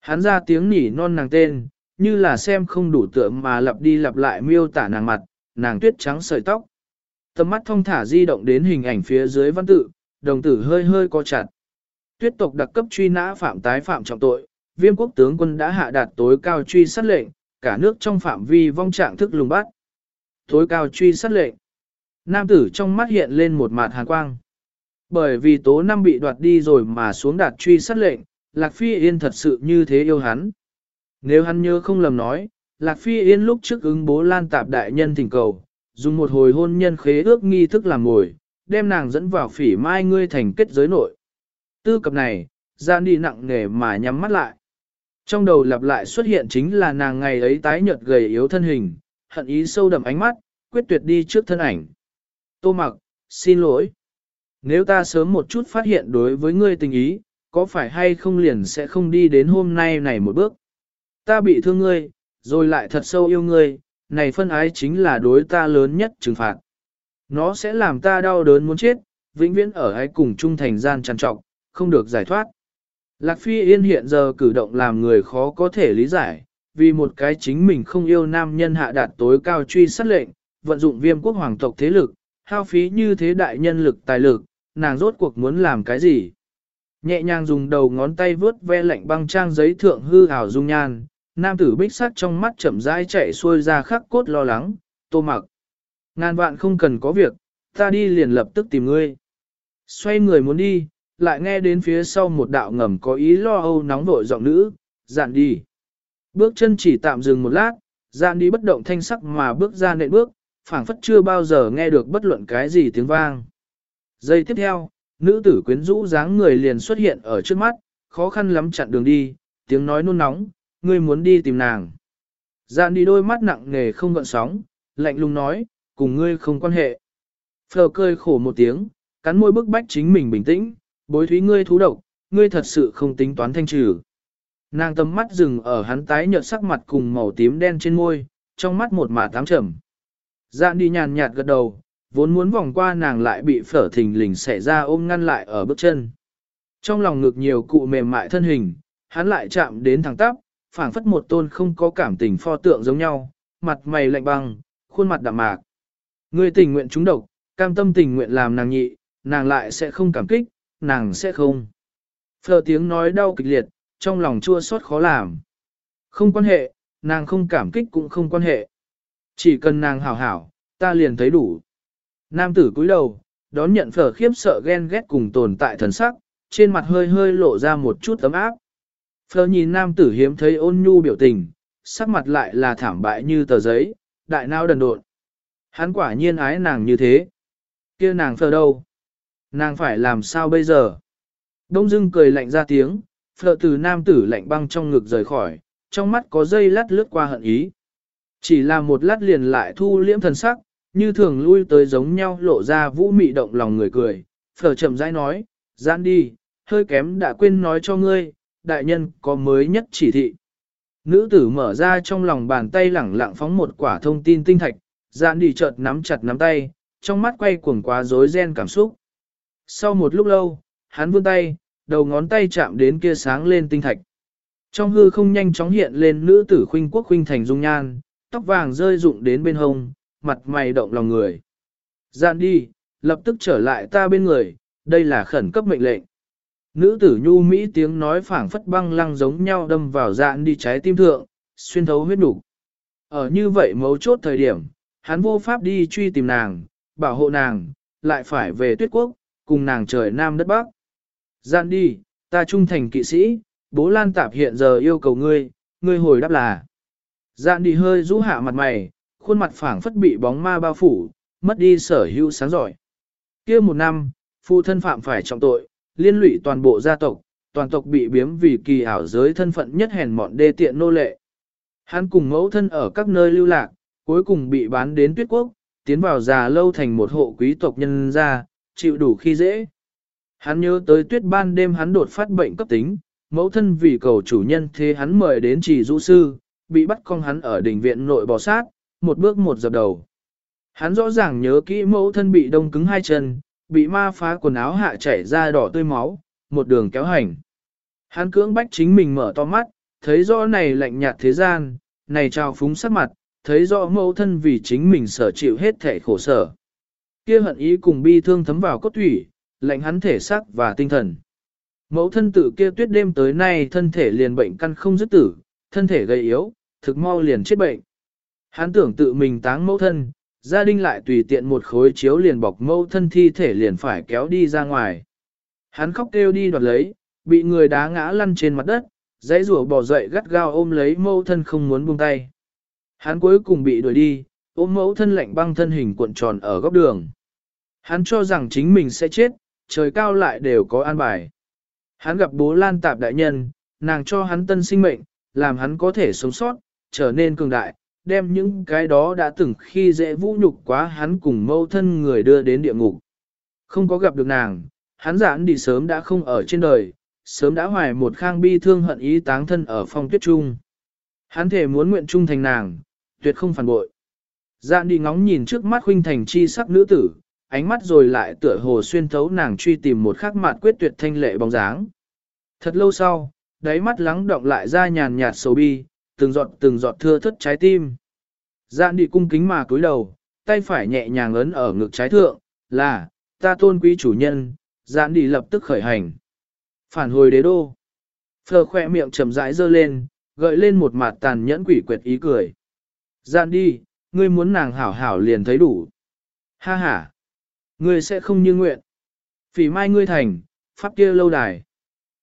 Hắn ra tiếng nỉ non nàng tên, như là xem không đủ tượng mà lặp đi lặp lại miêu tả nàng mặt, nàng tuyết trắng sợi tóc. Tầm mắt thông thả di động đến hình ảnh phía dưới văn tự, đồng tử hơi hơi co chặt. Tuyết tộc đặc cấp truy nã phạm tái phạm trọng tội, viêm quốc tướng quân đã hạ đạt tối cao truy sát lệnh, cả nước trong phạm vi vong trạng thức lùng bắt. Tối cao truy sát lệnh. Nam tử trong mắt hiện lên một mặt hàn quang. Bởi vì tố năm bị đoạt đi rồi mà xuống đạt truy sát lệnh, Lạc Phi Yên thật sự như thế yêu hắn. Nếu hắn nhớ không lầm nói, Lạc Phi Yên lúc trước ứng bố lan tạp đại nhân thỉnh cầu, dùng một hồi hôn nhân khế ước nghi thức làm ngồi, đem nàng dẫn vào phỉ mai ngươi thành kết giới nội. Tư cập này, gian đi nặng nề mà nhắm mắt lại. Trong đầu lặp lại xuất hiện chính là nàng ngày ấy tái nhợt gầy yếu thân hình, hận ý sâu đậm ánh mắt, quyết tuyệt đi trước thân ảnh. Tô mặc, xin lỗi. Nếu ta sớm một chút phát hiện đối với ngươi tình ý, có phải hay không liền sẽ không đi đến hôm nay này một bước. Ta bị thương ngươi, rồi lại thật sâu yêu ngươi, này phân ái chính là đối ta lớn nhất trừng phạt. Nó sẽ làm ta đau đớn muốn chết, vĩnh viễn ở ái cùng trung thành gian trằn trọng, không được giải thoát. Lạc Phi Yên hiện giờ cử động làm người khó có thể lý giải, vì một cái chính mình không yêu nam nhân hạ đạt tối cao truy sát lệnh, vận dụng viêm quốc hoàng tộc thế lực, hao phí như thế đại nhân lực tài lực, nàng rốt cuộc muốn làm cái gì. Nhẹ nhàng dùng đầu ngón tay vướt ve lạnh băng trang giấy thượng hư ảo dung nhan, nam tử bích sắc trong mắt chậm rãi chạy xuôi ra khắc cốt lo lắng, tô mặc. Ngàn vạn không cần có việc, ta đi liền lập tức tìm ngươi. Xoay người muốn đi, lại nghe đến phía sau một đạo ngầm có ý lo âu nóng vội giọng nữ, dạn đi. Bước chân chỉ tạm dừng một lát, dạn đi bất động thanh sắc mà bước ra nệm bước, phảng phất chưa bao giờ nghe được bất luận cái gì tiếng vang. Giây tiếp theo, nữ tử quyến rũ dáng người liền xuất hiện ở trước mắt, khó khăn lắm chặn đường đi, tiếng nói nôn nóng, ngươi muốn đi tìm nàng. Dạn đi đôi mắt nặng nề không gợn sóng, lạnh lùng nói, cùng ngươi không quan hệ. Phờ cười khổ một tiếng, cắn môi bức bách chính mình bình tĩnh, bối thúy ngươi thú độc, ngươi thật sự không tính toán thanh trừ. Nàng tầm mắt dừng ở hắn tái nhợt sắc mặt cùng màu tím đen trên môi, trong mắt một mả tám trầm. Dạn đi nhàn nhạt gật đầu, vốn muốn vòng qua nàng lại bị phở thình lình xẻ ra ôm ngăn lại ở bước chân. Trong lòng ngực nhiều cụ mềm mại thân hình, hắn lại chạm đến thẳng tắp, phảng phất một tôn không có cảm tình pho tượng giống nhau, mặt mày lạnh băng, khuôn mặt đạm mạc. Ngươi tình nguyện trúng độc, cam tâm tình nguyện làm nàng nhị, nàng lại sẽ không cảm kích, nàng sẽ không. Phờ tiếng nói đau kịch liệt, trong lòng chua xót khó làm. Không quan hệ, nàng không cảm kích cũng không quan hệ. Chỉ cần nàng hảo hảo, ta liền thấy đủ. Nam tử cúi đầu, đón nhận phở khiếp sợ ghen ghét cùng tồn tại thần sắc, trên mặt hơi hơi lộ ra một chút ấm áp. Phở nhìn nam tử hiếm thấy ôn nhu biểu tình, sắc mặt lại là thảm bại như tờ giấy, đại nao đần độn. Hắn quả nhiên ái nàng như thế. kia nàng phở đâu? Nàng phải làm sao bây giờ? Đông dưng cười lạnh ra tiếng, phở từ nam tử lạnh băng trong ngực rời khỏi, trong mắt có dây lát lướt qua hận ý. Chỉ là một lát liền lại thu liễm thần sắc, như thường lui tới giống nhau lộ ra vũ mị động lòng người cười. Phở chậm rãi nói, giãn đi, hơi kém đã quên nói cho ngươi, đại nhân có mới nhất chỉ thị. Nữ tử mở ra trong lòng bàn tay lẳng lặng phóng một quả thông tin tinh thạch, giãn đi chợt nắm chặt nắm tay, trong mắt quay cuồng quá rối ren cảm xúc. Sau một lúc lâu, hắn vươn tay, đầu ngón tay chạm đến kia sáng lên tinh thạch. Trong hư không nhanh chóng hiện lên nữ tử khuynh quốc khuynh thành dung nhan, tóc vàng rơi rụng đến bên hông, mặt mày động lòng người. Dạn đi, lập tức trở lại ta bên người, đây là khẩn cấp mệnh lệnh. Nữ tử nhu Mỹ tiếng nói phảng phất băng lăng giống nhau đâm vào dạn đi trái tim thượng, xuyên thấu huyết đủ. Ở như vậy mấu chốt thời điểm, hắn vô pháp đi truy tìm nàng, bảo hộ nàng, lại phải về tuyết quốc, cùng nàng trời nam đất bắc. Dạn đi, ta trung thành kỵ sĩ, bố lan tạp hiện giờ yêu cầu ngươi, ngươi hồi đáp là. Dạn đi hơi rũ hạ mặt mày, khuôn mặt phảng phất bị bóng ma bao phủ, mất đi sở hữu sáng giỏi. kia một năm, phụ thân phạm phải trọng tội, liên lụy toàn bộ gia tộc, toàn tộc bị biếm vì kỳ ảo giới thân phận nhất hèn mọn đê tiện nô lệ. Hắn cùng mẫu thân ở các nơi lưu lạc, cuối cùng bị bán đến tuyết quốc, tiến vào già lâu thành một hộ quý tộc nhân gia, chịu đủ khi dễ. Hắn nhớ tới tuyết ban đêm hắn đột phát bệnh cấp tính, mẫu thân vì cầu chủ nhân thế hắn mời đến chỉ dụ sư, bị bắt con hắn ở đỉnh viện nội bò sát, một bước một dập đầu. Hắn rõ ràng nhớ kỹ mẫu thân bị đông cứng hai chân, bị ma phá quần áo hạ chảy ra đỏ tươi máu, một đường kéo hành. Hắn cưỡng bách chính mình mở to mắt, thấy rõ này lạnh nhạt thế gian, này trao phúng sắc mặt, thấy rõ mẫu thân vì chính mình sở chịu hết thể khổ sở. Kia hận ý cùng bi thương thấm vào cốt thủy, lạnh hắn thể xác và tinh thần. Mẫu thân tử kia tuyết đêm tới nay thân thể liền bệnh căn không dứt tử, thân thể gầy yếu, thực mau liền chết bệnh. Hắn tưởng tự mình táng mẫu thân, gia đình lại tùy tiện một khối chiếu liền bọc mẫu thân thi thể liền phải kéo đi ra ngoài. Hắn khóc kêu đi đoạt lấy, bị người đá ngã lăn trên mặt đất, dãy rủa bỏ dậy gắt gao ôm lấy mẫu thân không muốn buông tay. Hắn cuối cùng bị đuổi đi, ôm mẫu thân lạnh băng thân hình cuộn tròn ở góc đường. Hắn cho rằng chính mình sẽ chết, trời cao lại đều có an bài. Hắn gặp bố Lan Tạp đại nhân, nàng cho hắn tân sinh mệnh, làm hắn có thể sống sót, trở nên cường đại, đem những cái đó đã từng khi dễ vũ nhục quá hắn cùng mâu thân người đưa đến địa ngục. Không có gặp được nàng, hắn giãn đi sớm đã không ở trên đời, sớm đã hoài một khang bi thương hận ý táng thân ở phong tuyết trung. Hắn thể muốn nguyện trung thành nàng, tuyệt không phản bội. Dạn đi ngóng nhìn trước mắt huynh thành chi sắc nữ tử, ánh mắt rồi lại tựa hồ xuyên thấu nàng truy tìm một khắc mạn quyết tuyệt thanh lệ bóng dáng. Thật lâu sau, đáy mắt lắng động lại ra nhàn nhạt sầu bi, từng giọt từng giọt thưa thất trái tim. Dạn đi cung kính mà cúi đầu, tay phải nhẹ nhàng ấn ở ngực trái thượng, là, ta tôn quý chủ nhân, dạn đi lập tức khởi hành. Phản hồi đế đô. Phờ khoe miệng chậm rãi dơ lên, gợi lên một mặt tàn nhẫn quỷ quyệt ý cười. Dạn đi, ngươi muốn nàng hảo hảo liền thấy đủ. Ha ha, ngươi sẽ không như nguyện. Phỉ mai ngươi thành, pháp kia lâu đài.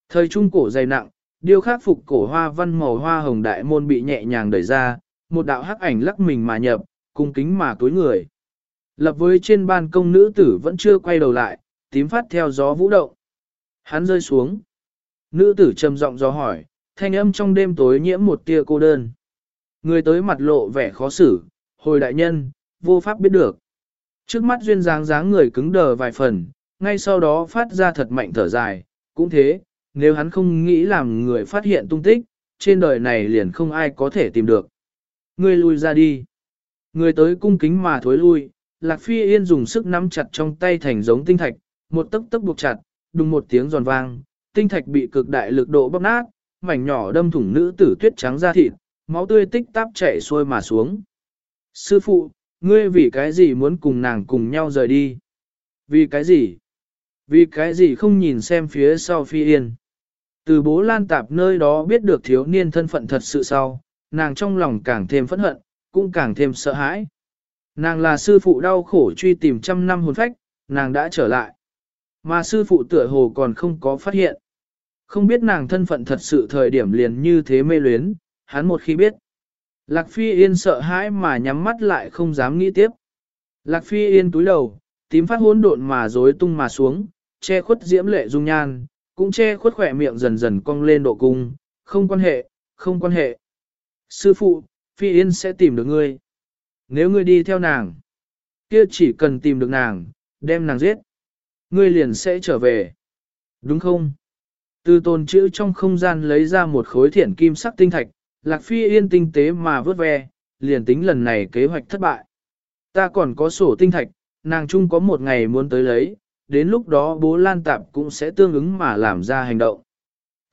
Thời trung cổ dày nặng, điêu khắc phục cổ hoa văn màu hoa hồng đại môn bị nhẹ nhàng đẩy ra, một đạo hắc ảnh lắc mình mà nhập, cung kính mà túi người. Lập với trên ban công nữ tử vẫn chưa quay đầu lại, tím phát theo gió vũ động. Hắn rơi xuống. Nữ tử trầm giọng gió hỏi, thanh âm trong đêm tối nhiễm một tia cô đơn. Người tới mặt lộ vẻ khó xử, hồi đại nhân, vô pháp biết được. Trước mắt duyên dáng dáng người cứng đờ vài phần, ngay sau đó phát ra thật mạnh thở dài, cũng thế, nếu hắn không nghĩ làm người phát hiện tung tích, trên đời này liền không ai có thể tìm được. người lui ra đi. Người tới cung kính mà thối lui, Lạc Phi Yên dùng sức nắm chặt trong tay thành giống tinh thạch, một tấc tấc buộc chặt, đùng một tiếng giòn vang, tinh thạch bị cực đại lực độ bóp nát, mảnh nhỏ đâm thủng nữ tử tuyết trắng da thịt, máu tươi tích táp chảy xuôi mà xuống. Sư phụ, ngươi vì cái gì muốn cùng nàng cùng nhau rời đi? Vì cái gì? Vì cái gì không nhìn xem phía sau Phi Yên? Từ bố lan tạp nơi đó biết được thiếu niên thân phận thật sự sau, nàng trong lòng càng thêm phẫn hận, cũng càng thêm sợ hãi. Nàng là sư phụ đau khổ truy tìm trăm năm hồn phách, nàng đã trở lại. Mà sư phụ tựa hồ còn không có phát hiện. Không biết nàng thân phận thật sự thời điểm liền như thế mê luyến, hắn một khi biết. Lạc Phi Yên sợ hãi mà nhắm mắt lại không dám nghĩ tiếp. Lạc Phi Yên túi đầu, tím phát hỗn độn mà rối tung mà xuống, che khuất diễm lệ dung nhan, cũng che khuất khỏe miệng dần dần cong lên độ cung, không quan hệ, không quan hệ. Sư phụ, Phi Yên sẽ tìm được ngươi. Nếu ngươi đi theo nàng, kia chỉ cần tìm được nàng, đem nàng giết, ngươi liền sẽ trở về. Đúng không? Từ tồn chữ trong không gian lấy ra một khối thiển kim sắc tinh thạch, Lạc Phi Yên tinh tế mà vớt ve, liền tính lần này kế hoạch thất bại. Ta còn có sổ tinh thạch, nàng chung có một ngày muốn tới lấy, đến lúc đó bố Lan Tạp cũng sẽ tương ứng mà làm ra hành động.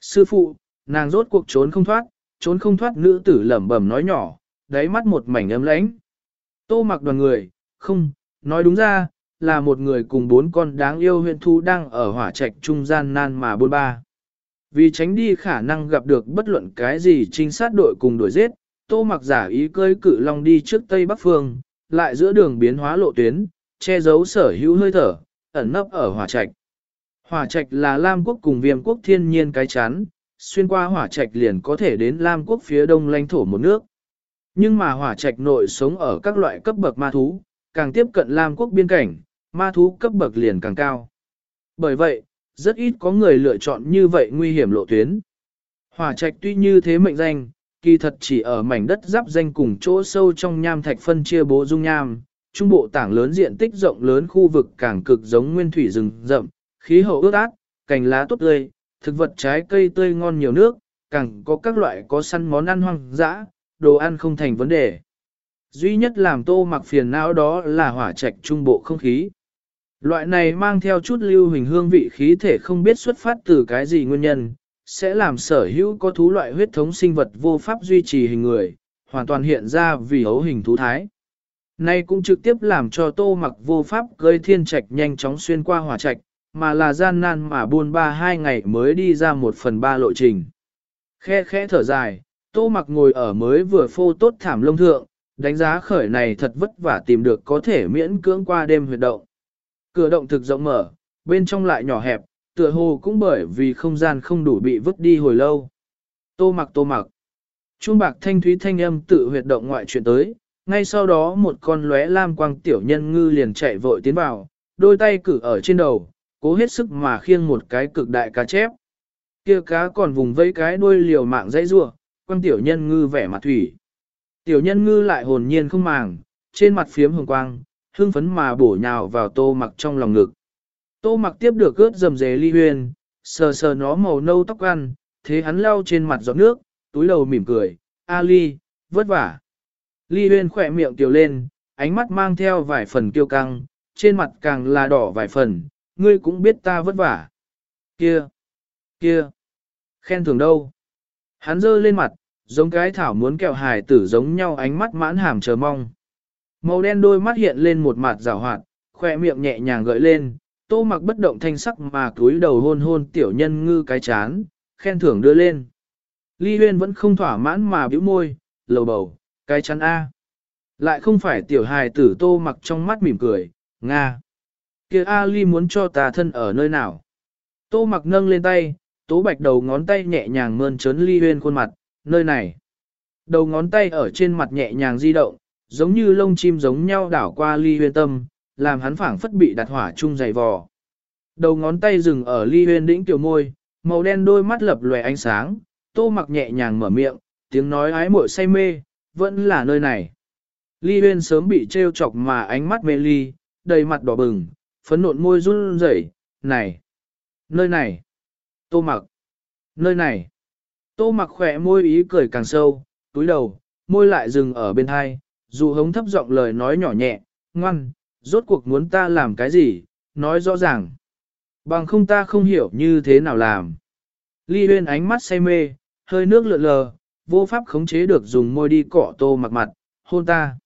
Sư phụ, nàng rốt cuộc trốn không thoát, trốn không thoát nữ tử lẩm bẩm nói nhỏ, đáy mắt một mảnh ấm lãnh. Tô mặc đoàn người, không, nói đúng ra, là một người cùng bốn con đáng yêu huyện thu đang ở hỏa trạch trung gian nan mà bôn ba. Vì tránh đi khả năng gặp được bất luận cái gì trinh sát đội cùng đuổi giết, tô mặc giả ý cơi cự long đi trước tây bắc phương, lại giữa đường biến hóa lộ tuyến, che giấu sở hữu hơi thở, ẩn nấp ở hỏa trạch. Hỏa trạch là Lam quốc cùng viêm quốc thiên nhiên cái chán, xuyên qua hỏa trạch liền có thể đến Lam quốc phía đông lãnh thổ một nước. Nhưng mà hỏa trạch nội sống ở các loại cấp bậc ma thú, càng tiếp cận Lam quốc biên cảnh, ma thú cấp bậc liền càng cao. Bởi vậy, rất ít có người lựa chọn như vậy nguy hiểm lộ tuyến. Hỏa trạch tuy như thế mệnh danh, kỳ thật chỉ ở mảnh đất giáp danh cùng chỗ sâu trong nham thạch phân chia bố dung nham, trung bộ tảng lớn diện tích rộng lớn khu vực càng cực giống nguyên thủy rừng rậm, khí hậu ướt át, cành lá tốt tươi, thực vật trái cây tươi ngon nhiều nước, càng có các loại có săn món ăn hoang dã, đồ ăn không thành vấn đề. Duy nhất làm tô mặc phiền não đó là hỏa trạch trung bộ không khí. Loại này mang theo chút lưu hình hương vị khí thể không biết xuất phát từ cái gì nguyên nhân, sẽ làm sở hữu có thú loại huyết thống sinh vật vô pháp duy trì hình người, hoàn toàn hiện ra vì hấu hình thú thái. Nay cũng trực tiếp làm cho tô mặc vô pháp gây thiên trạch nhanh chóng xuyên qua hỏa trạch, mà là gian nan mà buôn ba hai ngày mới đi ra một phần ba lộ trình. Khe khẽ thở dài, tô mặc ngồi ở mới vừa phô tốt thảm lông thượng, đánh giá khởi này thật vất vả tìm được có thể miễn cưỡng qua đêm huyệt động. Cửa động thực rộng mở, bên trong lại nhỏ hẹp, tựa hồ cũng bởi vì không gian không đủ bị vứt đi hồi lâu. Tô mặc tô mặc. Trung bạc thanh thúy thanh âm tự huyệt động ngoại chuyện tới, ngay sau đó một con lóe lam quang tiểu nhân ngư liền chạy vội tiến vào, đôi tay cử ở trên đầu, cố hết sức mà khiêng một cái cực đại cá chép. Kia cá còn vùng vẫy cái đuôi liều mạng dãy rua, quang tiểu nhân ngư vẻ mặt thủy. Tiểu nhân ngư lại hồn nhiên không màng, trên mặt phiếm hồng quang, hương phấn mà bổ nhào vào tô mặc trong lòng ngực. Tô mặc tiếp được ướt dầm dề ly huyền, sờ sờ nó màu nâu tóc ăn, thế hắn lau trên mặt giọt nước, túi đầu mỉm cười, A ly, vất vả. Ly huyền khỏe miệng tiểu lên, ánh mắt mang theo vài phần kiêu căng, trên mặt càng là đỏ vài phần, ngươi cũng biết ta vất vả. Kia, kia, khen thường đâu? Hắn giơ lên mặt, giống cái thảo muốn kẹo hài tử giống nhau ánh mắt mãn hàm chờ mong. Màu đen đôi mắt hiện lên một mặt rào hoạt, khoe miệng nhẹ nhàng gợi lên, tô mặc bất động thanh sắc mà cúi đầu hôn hôn tiểu nhân ngư cái chán, khen thưởng đưa lên. Ly huyên vẫn không thỏa mãn mà bĩu môi, lầu bầu, cái chán A. Lại không phải tiểu hài tử tô mặc trong mắt mỉm cười, Nga. kia A Ly muốn cho ta thân ở nơi nào? Tô mặc nâng lên tay, tố bạch đầu ngón tay nhẹ nhàng mơn trớn Ly huyên khuôn mặt, nơi này. Đầu ngón tay ở trên mặt nhẹ nhàng di động, giống như lông chim giống nhau đảo qua ly huyên tâm, làm hắn phảng phất bị đặt hỏa chung dày vò. Đầu ngón tay dừng ở ly huyên đĩnh tiểu môi, màu đen đôi mắt lập lòe ánh sáng, tô mặc nhẹ nhàng mở miệng, tiếng nói ái muội say mê, vẫn là nơi này. Ly huyên sớm bị trêu chọc mà ánh mắt mê ly, đầy mặt đỏ bừng, phấn nộn môi run rẩy, này, nơi này, tô mặc, nơi này. Tô mặc khỏe môi ý cười càng sâu, túi đầu, môi lại dừng ở bên hai, dù hống thấp giọng lời nói nhỏ nhẹ, ngoan, rốt cuộc muốn ta làm cái gì, nói rõ ràng. Bằng không ta không hiểu như thế nào làm. Ly huyên ánh mắt say mê, hơi nước lượn lờ, vô pháp khống chế được dùng môi đi cọ tô mặc mặt, hôn ta.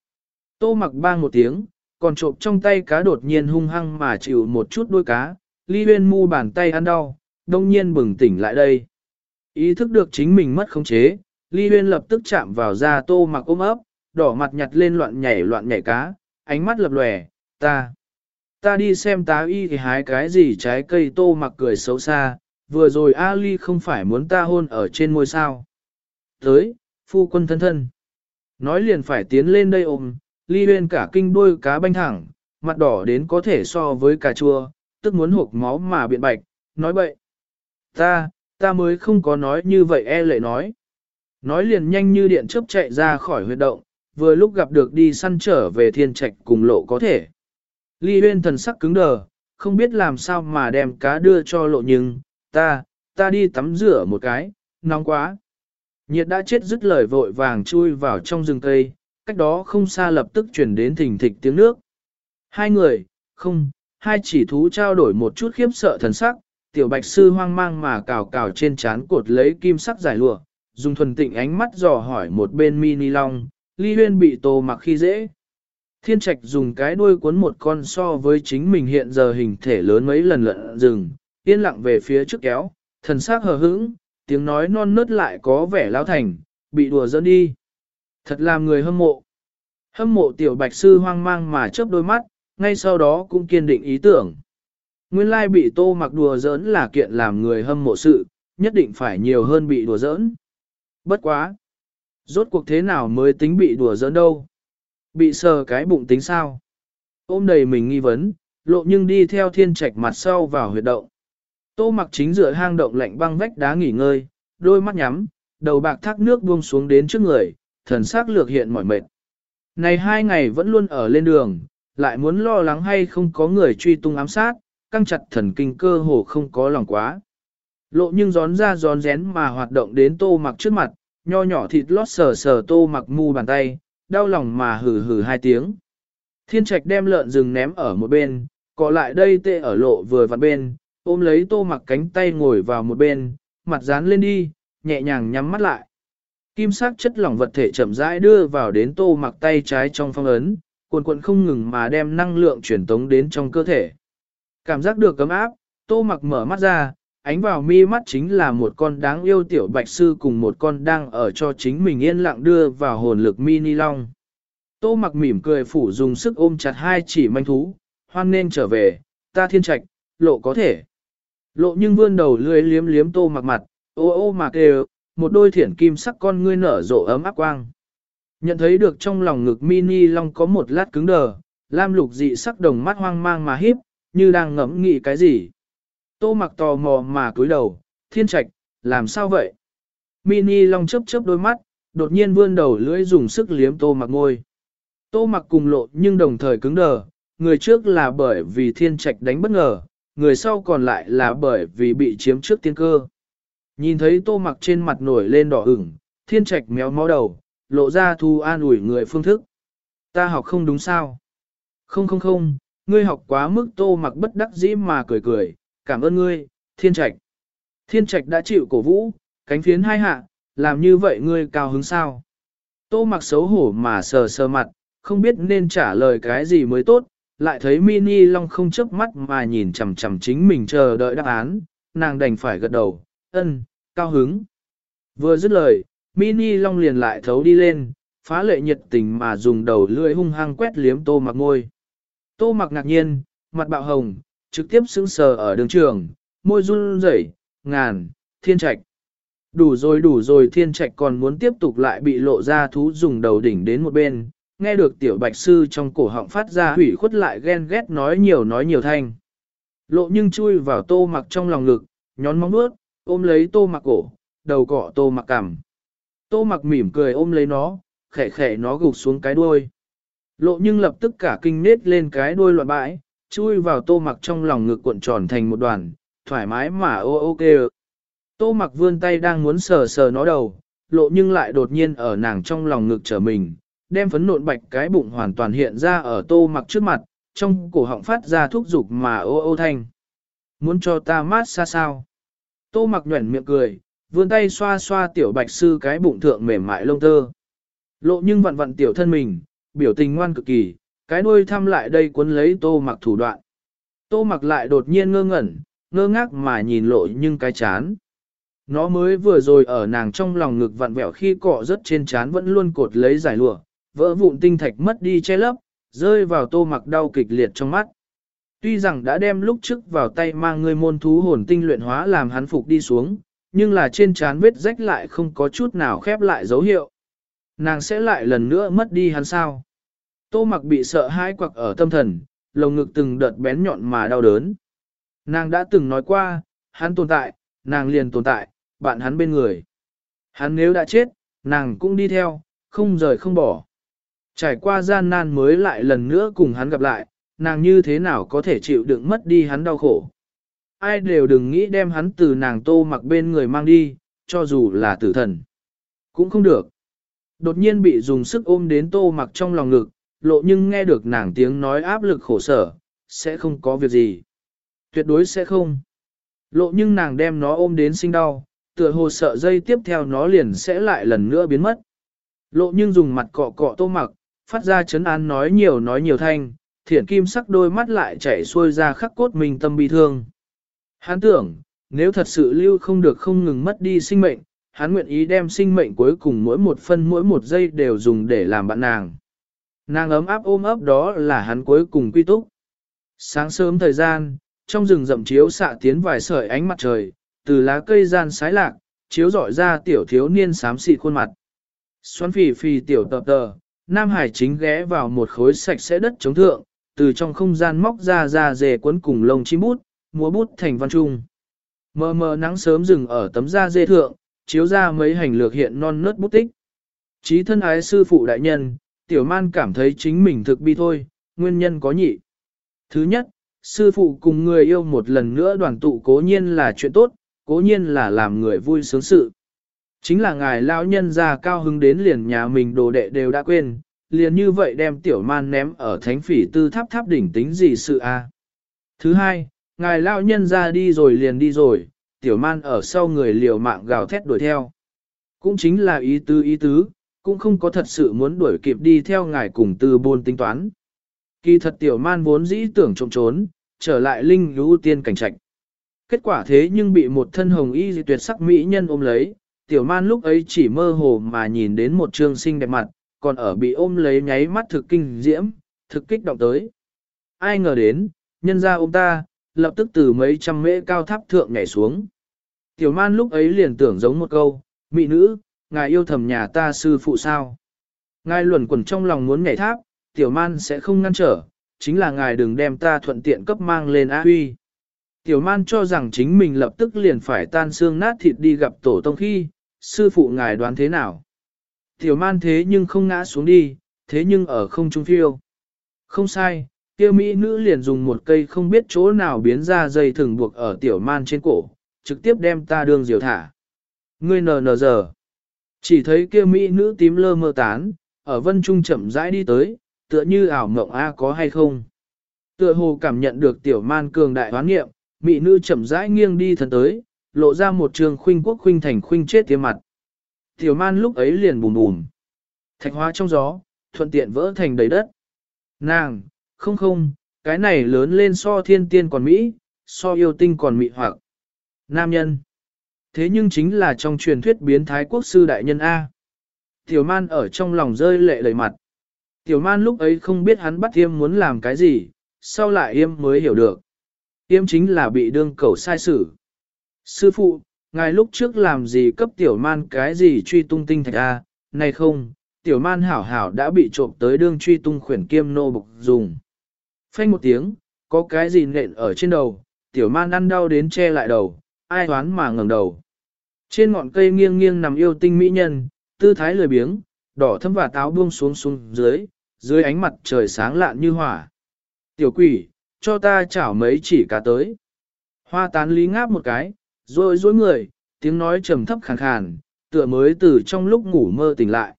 Tô mặc bang một tiếng, còn trộm trong tay cá đột nhiên hung hăng mà chịu một chút đuôi cá, ly huyên mu bàn tay ăn đau, đông nhiên bừng tỉnh lại đây. Ý thức được chính mình mất khống chế, ly huyên lập tức chạm vào da tô mặc ôm ấp, đỏ mặt nhặt lên loạn nhảy loạn nhảy cá, ánh mắt lập lòe, ta. Ta đi xem tá y thì hái cái gì trái cây tô mặc cười xấu xa, vừa rồi Ali không phải muốn ta hôn ở trên môi sao. Tới, phu quân thân thân. Nói liền phải tiến lên đây ôm, ly huyên cả kinh đôi cá banh thẳng, mặt đỏ đến có thể so với cà chua, tức muốn hộp máu mà biện bạch, nói bậy. Ta, ta mới không có nói như vậy e lệ nói. Nói liền nhanh như điện chớp chạy ra khỏi huyệt động, vừa lúc gặp được đi săn trở về thiên trạch cùng lộ có thể. Ly huyên thần sắc cứng đờ, không biết làm sao mà đem cá đưa cho lộ nhưng, ta, ta đi tắm rửa một cái, nóng quá. Nhiệt đã chết dứt lời vội vàng chui vào trong rừng cây, cách đó không xa lập tức chuyển đến thình thịch tiếng nước. Hai người, không, hai chỉ thú trao đổi một chút khiếp sợ thần sắc, tiểu bạch sư hoang mang mà cào cào trên chán cột lấy kim sắc giải lụa, dùng thuần tịnh ánh mắt dò hỏi một bên mini long, ly huyên bị tô mặc khi dễ. Thiên trạch dùng cái đuôi cuốn một con so với chính mình hiện giờ hình thể lớn mấy lần lận rừng, yên lặng về phía trước kéo, thần sắc hờ hững, tiếng nói non nớt lại có vẻ lao thành, bị đùa dẫn đi. Thật làm người hâm mộ. Hâm mộ tiểu bạch sư hoang mang mà chớp đôi mắt, ngay sau đó cũng kiên định ý tưởng. Nguyên lai bị tô mặc đùa giỡn là kiện làm người hâm mộ sự, nhất định phải nhiều hơn bị đùa giỡn. Bất quá. Rốt cuộc thế nào mới tính bị đùa giỡn đâu? Bị sờ cái bụng tính sao? Ôm đầy mình nghi vấn, lộ nhưng đi theo thiên trạch mặt sau vào huyệt động. Tô mặc chính dựa hang động lạnh băng vách đá nghỉ ngơi, đôi mắt nhắm, đầu bạc thác nước buông xuống đến trước người, thần sắc lược hiện mỏi mệt. Này hai ngày vẫn luôn ở lên đường, lại muốn lo lắng hay không có người truy tung ám sát, căng chặt thần kinh cơ hồ không có lòng quá. Lộ nhưng gión ra gión rén mà hoạt động đến tô mặc trước mặt, nho nhỏ thịt lót sờ sờ tô mặc mu bàn tay, đau lòng mà hừ hừ hai tiếng. Thiên trạch đem lợn rừng ném ở một bên, có lại đây tê ở lộ vừa vặn bên, ôm lấy tô mặc cánh tay ngồi vào một bên, mặt dán lên đi, nhẹ nhàng nhắm mắt lại. Kim sắc chất lỏng vật thể chậm rãi đưa vào đến tô mặc tay trái trong phong ấn, cuộn cuộn không ngừng mà đem năng lượng truyền tống đến trong cơ thể. Cảm giác được cấm áp, tô mặc mở mắt ra, ánh vào mi mắt chính là một con đáng yêu tiểu bạch sư cùng một con đang ở cho chính mình yên lặng đưa vào hồn lực mini long. Tô mặc mỉm cười phủ dùng sức ôm chặt hai chỉ manh thú, hoan nên trở về, ta thiên trạch, lộ có thể. Lộ nhưng vươn đầu lưỡi liếm liếm tô mặc mặt, ô ô mà kêu, một đôi thiển kim sắc con ngươi nở rộ ấm áp quang. Nhận thấy được trong lòng ngực mini long có một lát cứng đờ, lam lục dị sắc đồng mắt hoang mang mà híp, như đang ngẫm nghĩ cái gì. Tô mặc tò mò mà cúi đầu, thiên trạch, làm sao vậy? Mini long chớp chớp đôi mắt, đột nhiên vươn đầu lưỡi dùng sức liếm tô mặc ngôi. Tô mặc cùng lộ nhưng đồng thời cứng đờ, người trước là bởi vì thiên trạch đánh bất ngờ, người sau còn lại là bởi vì bị chiếm trước tiên cơ. Nhìn thấy tô mặc trên mặt nổi lên đỏ ửng, thiên trạch méo mó đầu, lộ ra thu an ủi người phương thức. Ta học không đúng sao? Không không không, ngươi học quá mức tô mặc bất đắc dĩ mà cười cười, cảm ơn ngươi, thiên trạch. Thiên trạch đã chịu cổ vũ, cánh phiến hai hạ, làm như vậy ngươi cao hứng sao? Tô mặc xấu hổ mà sờ sờ mặt, không biết nên trả lời cái gì mới tốt, lại thấy mini long không chớp mắt mà nhìn chằm chằm chính mình chờ đợi đáp án, nàng đành phải gật đầu, ân, cao hứng. Vừa dứt lời, mini long liền lại thấu đi lên, phá lệ nhiệt tình mà dùng đầu lưỡi hung hăng quét liếm tô mặc ngôi. Tô mặc ngạc nhiên, mặt bạo hồng, trực tiếp sững sờ ở đường trường, môi run rẩy, ngàn, thiên trạch. Đủ rồi đủ rồi thiên trạch còn muốn tiếp tục lại bị lộ ra thú dùng đầu đỉnh đến một bên, nghe được tiểu bạch sư trong cổ họng phát ra hủy khuất lại ghen ghét nói nhiều nói nhiều thanh. Lộ nhưng chui vào tô mặc trong lòng ngực, nhón móng nuốt, ôm lấy tô mặc cổ, đầu cọ tô mặc cằm. Tô mặc mỉm cười ôm lấy nó, khẽ khẽ nó gục xuống cái đuôi. Lộ nhưng lập tức cả kinh nết lên cái đuôi loạn bãi, chui vào tô mặc trong lòng ngực cuộn tròn thành một đoàn, thoải mái mà ô ô kêu. Tô mặc vươn tay đang muốn sờ sờ nó đầu, lộ nhưng lại đột nhiên ở nàng trong lòng ngực trở mình, đem phấn nộn bạch cái bụng hoàn toàn hiện ra ở tô mặc trước mặt, trong cổ họng phát ra thúc dục mà ô ô thanh. Muốn cho ta mát xa sao? Tô mặc nhuẩn miệng cười, vươn tay xoa xoa tiểu bạch sư cái bụng thượng mềm mại lông tơ. Lộ nhưng vặn vặn tiểu thân mình, biểu tình ngoan cực kỳ, cái đuôi thăm lại đây cuốn lấy tô mặc thủ đoạn. Tô mặc lại đột nhiên ngơ ngẩn, ngơ ngác mà nhìn lộ nhưng cái chán. Nó mới vừa rồi ở nàng trong lòng ngực vặn vẹo khi cọ rất trên chán vẫn luôn cột lấy giải lụa, vỡ vụn tinh thạch mất đi che lấp, rơi vào tô mặc đau kịch liệt trong mắt. Tuy rằng đã đem lúc trước vào tay mang người môn thú hồn tinh luyện hóa làm hắn phục đi xuống, nhưng là trên chán vết rách lại không có chút nào khép lại dấu hiệu. Nàng sẽ lại lần nữa mất đi hắn sao? Tô mặc bị sợ hãi quặc ở tâm thần, lồng ngực từng đợt bén nhọn mà đau đớn. Nàng đã từng nói qua, hắn tồn tại, nàng liền tồn tại, bạn hắn bên người. Hắn nếu đã chết, nàng cũng đi theo, không rời không bỏ. Trải qua gian nan mới lại lần nữa cùng hắn gặp lại, nàng như thế nào có thể chịu đựng mất đi hắn đau khổ. Ai đều đừng nghĩ đem hắn từ nàng tô mặc bên người mang đi, cho dù là tử thần. Cũng không được. Đột nhiên bị dùng sức ôm đến tô mặc trong lòng ngực, lộ nhưng nghe được nàng tiếng nói áp lực khổ sở, sẽ không có việc gì. Tuyệt đối sẽ không. Lộ nhưng nàng đem nó ôm đến sinh đau, tựa hồ sợ dây tiếp theo nó liền sẽ lại lần nữa biến mất. Lộ nhưng dùng mặt cọ cọ tô mặc, phát ra chấn an nói nhiều nói nhiều thanh, thiện kim sắc đôi mắt lại chảy xuôi ra khắc cốt mình tâm bi thương. Hắn tưởng, nếu thật sự lưu không được không ngừng mất đi sinh mệnh, hắn nguyện ý đem sinh mệnh cuối cùng mỗi một phân mỗi một giây đều dùng để làm bạn nàng. Nàng ấm áp ôm ấp đó là hắn cuối cùng quy túc. Sáng sớm thời gian, trong rừng rậm chiếu xạ tiến vài sợi ánh mặt trời, từ lá cây gian sái lạc, chiếu rọi ra tiểu thiếu niên xám xịt khuôn mặt. Xoắn phì phì tiểu tờ tờ, Nam Hải chính ghé vào một khối sạch sẽ đất chống thượng, từ trong không gian móc ra ra dề cuốn cùng lông chim bút, múa bút thành văn trung. Mờ mờ nắng sớm rừng ở tấm da dê thượng, chiếu ra mấy hành lược hiện non nớt bút tích. Chí thân ái sư phụ đại nhân, tiểu man cảm thấy chính mình thực bi thôi, nguyên nhân có nhị. Thứ nhất, sư phụ cùng người yêu một lần nữa đoàn tụ cố nhiên là chuyện tốt, cố nhiên là làm người vui sướng sự. Chính là ngài lão nhân già cao hứng đến liền nhà mình đồ đệ đều đã quên, liền như vậy đem tiểu man ném ở thánh phỉ tư tháp tháp đỉnh tính gì sự a Thứ hai, ngài lão nhân ra đi rồi liền đi rồi, tiểu man ở sau người liều mạng gào thét đuổi theo. Cũng chính là ý tứ ý tứ, cũng không có thật sự muốn đuổi kịp đi theo ngài cùng tư buôn tính toán. Kỳ thật tiểu man vốn dĩ tưởng trộm trốn, trở lại linh lũ tiên cảnh trạch. Kết quả thế nhưng bị một thân hồng y tuyệt sắc mỹ nhân ôm lấy, tiểu man lúc ấy chỉ mơ hồ mà nhìn đến một trương sinh đẹp mặt, còn ở bị ôm lấy nháy mắt thực kinh diễm, thực kích động tới. Ai ngờ đến, nhân ra ôm ta, lập tức từ mấy trăm mễ cao tháp thượng nhảy xuống. Tiểu man lúc ấy liền tưởng giống một câu, mỹ nữ, ngài yêu thầm nhà ta sư phụ sao. Ngài luẩn quẩn trong lòng muốn nhảy tháp, tiểu man sẽ không ngăn trở, chính là ngài đừng đem ta thuận tiện cấp mang lên á huy. Tiểu man cho rằng chính mình lập tức liền phải tan xương nát thịt đi gặp tổ tông khi, sư phụ ngài đoán thế nào. Tiểu man thế nhưng không ngã xuống đi, thế nhưng ở không trung phiêu. Không sai, kia mỹ nữ liền dùng một cây không biết chỗ nào biến ra dây thừng buộc ở tiểu man trên cổ, trực tiếp đem ta đường diều thả. Ngươi nờ nờ giờ. Chỉ thấy kia mỹ nữ tím lơ mơ tán, ở vân trung chậm rãi đi tới, tựa như ảo mộng A có hay không. Tựa hồ cảm nhận được tiểu man cường đại hoán nghiệm, mỹ nữ chậm rãi nghiêng đi thần tới, lộ ra một trường khuynh quốc khuynh thành khuynh chết tiếng mặt. Tiểu man lúc ấy liền bùm bùm. Thạch hóa trong gió, thuận tiện vỡ thành đầy đất. Nàng, không không, cái này lớn lên so thiên tiên còn Mỹ, so yêu tinh còn mị hoặc. Nam nhân. Thế nhưng chính là trong truyền thuyết biến thái quốc sư đại nhân A. Tiểu man ở trong lòng rơi lệ đầy mặt. Tiểu man lúc ấy không biết hắn bắt tiêm muốn làm cái gì, sau lại yêm mới hiểu được. Yêm chính là bị đương cầu sai xử. Sư phụ, ngài lúc trước làm gì cấp tiểu man cái gì truy tung tinh thạch A, này không, tiểu man hảo hảo đã bị trộm tới đương truy tung khuyển kiêm nô bục dùng. Phanh một tiếng, có cái gì nện ở trên đầu, tiểu man ăn đau đến che lại đầu, ai hoán mà ngẩng đầu. Trên ngọn cây nghiêng nghiêng nằm yêu tinh mỹ nhân, tư thái lười biếng, đỏ thâm và táo buông xuống xuống dưới, dưới ánh mặt trời sáng lạn như hỏa. Tiểu quỷ, cho ta chảo mấy chỉ cá tới. Hoa tán lý ngáp một cái, rồi dối người, tiếng nói trầm thấp khàn khàn, tựa mới từ trong lúc ngủ mơ tỉnh lại.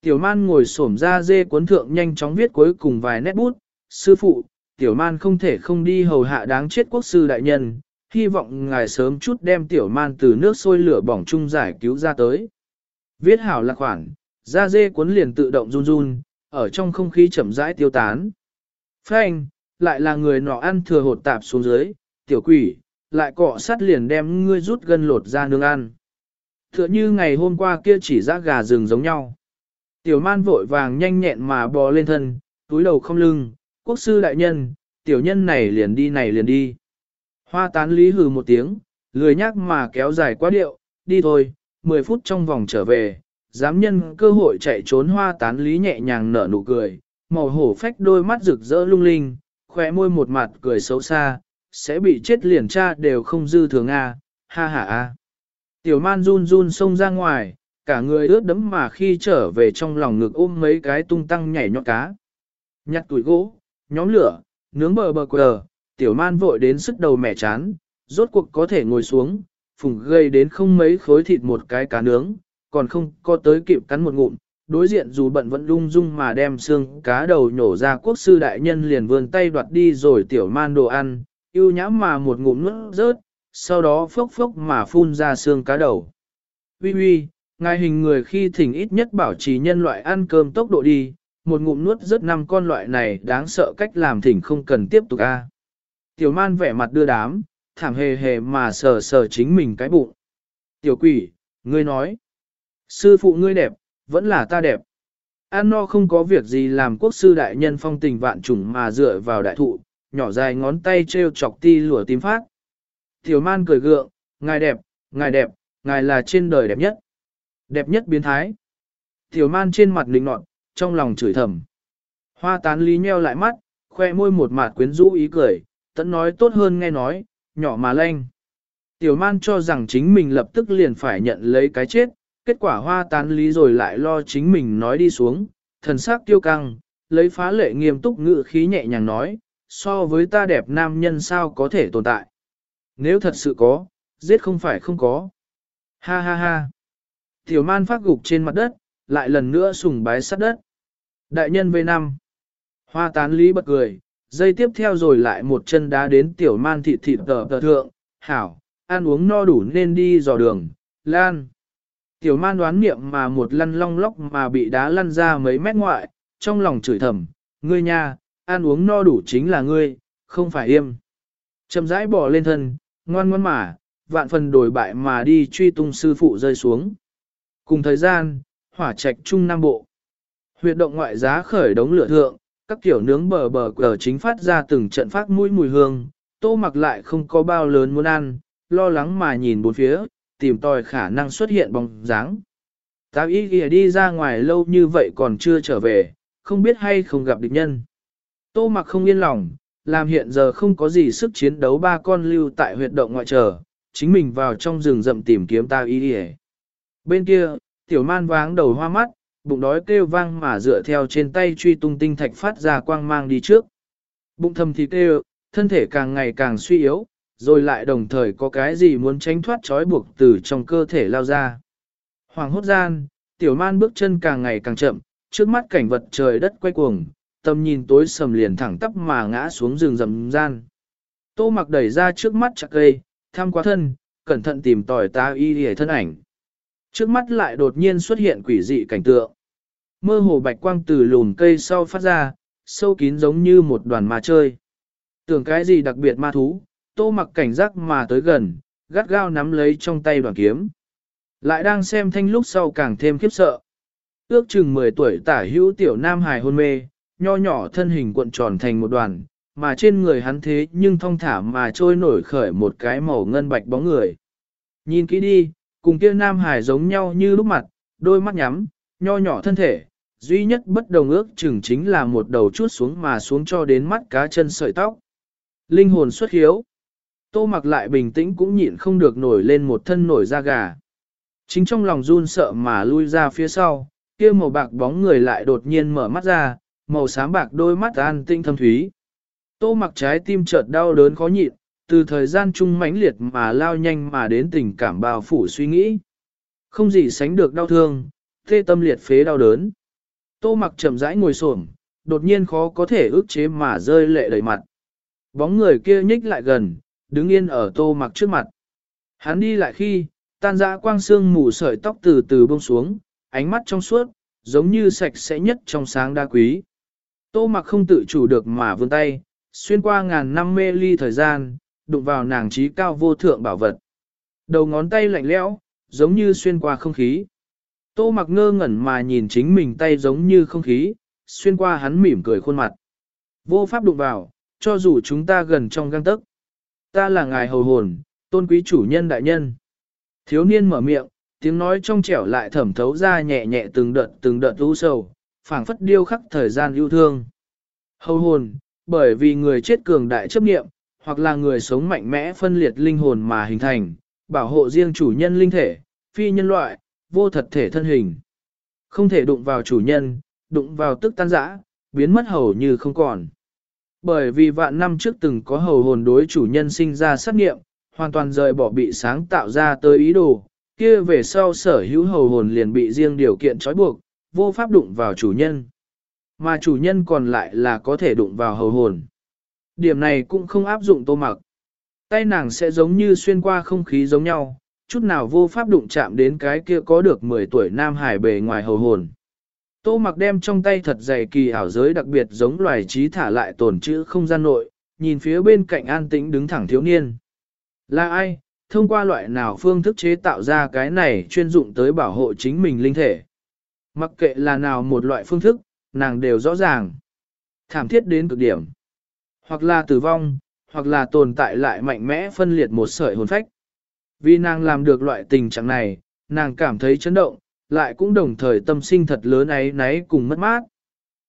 Tiểu man ngồi xổm ra dê cuốn thượng nhanh chóng viết cuối cùng vài nét bút. Sư phụ, tiểu man không thể không đi hầu hạ đáng chết quốc sư đại nhân, hy vọng ngài sớm chút đem tiểu man từ nước sôi lửa bỏng chung giải cứu ra tới. Viết hảo là khoản, da dê cuốn liền tự động run run, ở trong không khí chậm rãi tiêu tán. Phanh, lại là người nọ ăn thừa hột tạp xuống dưới, tiểu quỷ, lại cọ sát liền đem ngươi rút gân lột ra nương ăn. Tựa như ngày hôm qua kia chỉ ra gà rừng giống nhau. Tiểu man vội vàng nhanh nhẹn mà bò lên thân, túi đầu không lưng, quốc sư đại nhân, tiểu nhân này liền đi này liền đi. Hoa tán lý hừ một tiếng, lười nhắc mà kéo dài quá điệu, đi thôi, 10 phút trong vòng trở về, dám nhân cơ hội chạy trốn hoa tán lý nhẹ nhàng nở nụ cười, màu hổ phách đôi mắt rực rỡ lung linh, khỏe môi một mặt cười xấu xa, sẽ bị chết liền cha đều không dư thường a, ha ha a. Tiểu man run run xông ra ngoài, cả người ướt đẫm mà khi trở về trong lòng ngực ôm mấy cái tung tăng nhảy nhót cá. Nhặt tuổi gỗ, nhóm lửa, nướng bờ bờ quờ, tiểu man vội đến sức đầu mẻ chán, rốt cuộc có thể ngồi xuống, phùng gây đến không mấy khối thịt một cái cá nướng, còn không có tới kịp cắn một ngụm, đối diện dù bận vẫn lung dung mà đem xương cá đầu nhổ ra quốc sư đại nhân liền vươn tay đoạt đi rồi tiểu man đồ ăn, yêu nhãm mà một ngụm nuốt rớt, sau đó phốc phốc mà phun ra xương cá đầu. Ui ui, ngài hình người khi thỉnh ít nhất bảo trì nhân loại ăn cơm tốc độ đi, một ngụm nuốt rớt năm con loại này đáng sợ cách làm thỉnh không cần tiếp tục a. Tiểu man vẻ mặt đưa đám, thảm hề hề mà sờ sờ chính mình cái bụng. Tiểu quỷ, ngươi nói, sư phụ ngươi đẹp, vẫn là ta đẹp. An no không có việc gì làm quốc sư đại nhân phong tình vạn trùng mà dựa vào đại thụ, nhỏ dài ngón tay treo chọc ti lửa tím phát. Tiểu man cười gượng, ngài đẹp, ngài đẹp, ngài là trên đời đẹp nhất. Đẹp nhất biến thái. Tiểu man trên mặt lĩnh nọt, trong lòng chửi thầm. Hoa tán lý nheo lại mắt, khoe môi một mặt quyến rũ ý cười, tẫn nói tốt hơn nghe nói, nhỏ mà lanh. Tiểu man cho rằng chính mình lập tức liền phải nhận lấy cái chết, kết quả hoa tán lý rồi lại lo chính mình nói đi xuống, thần sắc tiêu căng, lấy phá lệ nghiêm túc ngự khí nhẹ nhàng nói, so với ta đẹp nam nhân sao có thể tồn tại. Nếu thật sự có, giết không phải không có. Ha ha ha. Tiểu man phát gục trên mặt đất, lại lần nữa sùng bái sát đất. Đại nhân V5. Hoa tán lý bật cười, dây tiếp theo rồi lại một chân đá đến tiểu man thịt thịt tờ tờ thượng, hảo, ăn uống no đủ nên đi dò đường, lan. Tiểu man đoán niệm mà một lăn long lóc mà bị đá lăn ra mấy mét ngoại, trong lòng chửi thầm, ngươi nha, ăn uống no đủ chính là ngươi, không phải im. Chậm rãi bỏ lên thân, ngoan ngoan mà, vạn phần đổi bại mà đi truy tung sư phụ rơi xuống. Cùng thời gian, hỏa trạch trung nam bộ. Huyệt động ngoại giá khởi đống lửa thượng, các kiểu nướng bờ bờ cờ chính phát ra từng trận phát mũi mùi hương, tô mặc lại không có bao lớn muốn ăn, lo lắng mà nhìn bốn phía, tìm tòi khả năng xuất hiện bóng dáng. Tao ý kìa đi ra ngoài lâu như vậy còn chưa trở về, không biết hay không gặp địch nhân. Tô mặc không yên lòng, làm hiện giờ không có gì sức chiến đấu ba con lưu tại huyệt động ngoại trở, chính mình vào trong rừng rậm tìm kiếm tao ý kìa. Bên kia, tiểu man váng đầu hoa mắt, bụng đói kêu vang mà dựa theo trên tay truy tung tinh thạch phát ra quang mang đi trước. Bụng thầm thì kêu, thân thể càng ngày càng suy yếu, rồi lại đồng thời có cái gì muốn tránh thoát trói buộc từ trong cơ thể lao ra. Hoàng hốt gian, tiểu man bước chân càng ngày càng chậm, trước mắt cảnh vật trời đất quay cuồng, tầm nhìn tối sầm liền thẳng tắp mà ngã xuống rừng rầm gian. Tô mặc đẩy ra trước mắt chặt cây, tham quá thân, cẩn thận tìm tòi ta y hề thân ảnh. Trước mắt lại đột nhiên xuất hiện quỷ dị cảnh tượng. Mơ hồ bạch quang từ lùn cây sau phát ra, sâu kín giống như một đoàn ma chơi. Tưởng cái gì đặc biệt ma thú, tô mặc cảnh giác mà tới gần, gắt gao nắm lấy trong tay đoàn kiếm. Lại đang xem thanh lúc sau càng thêm khiếp sợ. Ước chừng 10 tuổi tả hữu tiểu nam hài hôn mê, nho nhỏ thân hình cuộn tròn thành một đoàn, mà trên người hắn thế nhưng thong thả mà trôi nổi khởi một cái màu ngân bạch bóng người. Nhìn kỹ đi, cùng kia nam hài giống nhau như lúc mặt, đôi mắt nhắm, nho nhỏ thân thể, duy nhất bất đồng ước chừng chính là một đầu chút xuống mà xuống cho đến mắt cá chân sợi tóc. Linh hồn xuất hiếu. Tô mặc lại bình tĩnh cũng nhịn không được nổi lên một thân nổi da gà. Chính trong lòng run sợ mà lui ra phía sau, kia màu bạc bóng người lại đột nhiên mở mắt ra, màu xám bạc đôi mắt an tinh thâm thúy. Tô mặc trái tim chợt đau đớn khó nhịn, từ thời gian chung mãnh liệt mà lao nhanh mà đến tình cảm bao phủ suy nghĩ. Không gì sánh được đau thương, tê tâm liệt phế đau đớn. Tô mặc chậm rãi ngồi xổm, đột nhiên khó có thể ức chế mà rơi lệ đầy mặt. Bóng người kia nhích lại gần, đứng yên ở tô mặc trước mặt. Hắn đi lại khi, tan dã quang xương mù sợi tóc từ từ bông xuống, ánh mắt trong suốt, giống như sạch sẽ nhất trong sáng đa quý. Tô mặc không tự chủ được mà vươn tay, xuyên qua ngàn năm mê ly thời gian, đụng vào nàng trí cao vô thượng bảo vật. Đầu ngón tay lạnh lẽo, giống như xuyên qua không khí. Tô mặc ngơ ngẩn mà nhìn chính mình tay giống như không khí, xuyên qua hắn mỉm cười khuôn mặt. Vô pháp đụng vào, cho dù chúng ta gần trong găng tấc. Ta là ngài hầu hồn, tôn quý chủ nhân đại nhân. Thiếu niên mở miệng, tiếng nói trong trẻo lại thẩm thấu ra nhẹ nhẹ từng đợt từng đợt u sầu, phảng phất điêu khắc thời gian yêu thương. Hầu hồn, bởi vì người chết cường đại chấp niệm, hoặc là người sống mạnh mẽ phân liệt linh hồn mà hình thành, bảo hộ riêng chủ nhân linh thể, phi nhân loại, vô thật thể thân hình. Không thể đụng vào chủ nhân, đụng vào tức tan rã, biến mất hầu như không còn. Bởi vì vạn năm trước từng có hầu hồn đối chủ nhân sinh ra sát nghiệm, hoàn toàn rời bỏ bị sáng tạo ra tới ý đồ, kia về sau sở hữu hầu hồn liền bị riêng điều kiện trói buộc, vô pháp đụng vào chủ nhân. Mà chủ nhân còn lại là có thể đụng vào hầu hồn. Điểm này cũng không áp dụng tô mặc. Tay nàng sẽ giống như xuyên qua không khí giống nhau, chút nào vô pháp đụng chạm đến cái kia có được 10 tuổi nam hải bề ngoài hầu hồn. Tô mặc đem trong tay thật dày kỳ ảo giới đặc biệt giống loài trí thả lại tồn chữ không gian nội, nhìn phía bên cạnh an tĩnh đứng thẳng thiếu niên. Là ai, thông qua loại nào phương thức chế tạo ra cái này chuyên dụng tới bảo hộ chính mình linh thể. Mặc kệ là nào một loại phương thức, nàng đều rõ ràng. Thảm thiết đến cực điểm. Hoặc là tử vong, hoặc là tồn tại lại mạnh mẽ phân liệt một sợi hồn phách. Vì nàng làm được loại tình trạng này, nàng cảm thấy chấn động, lại cũng đồng thời tâm sinh thật lớn ấy nấy cùng mất mát.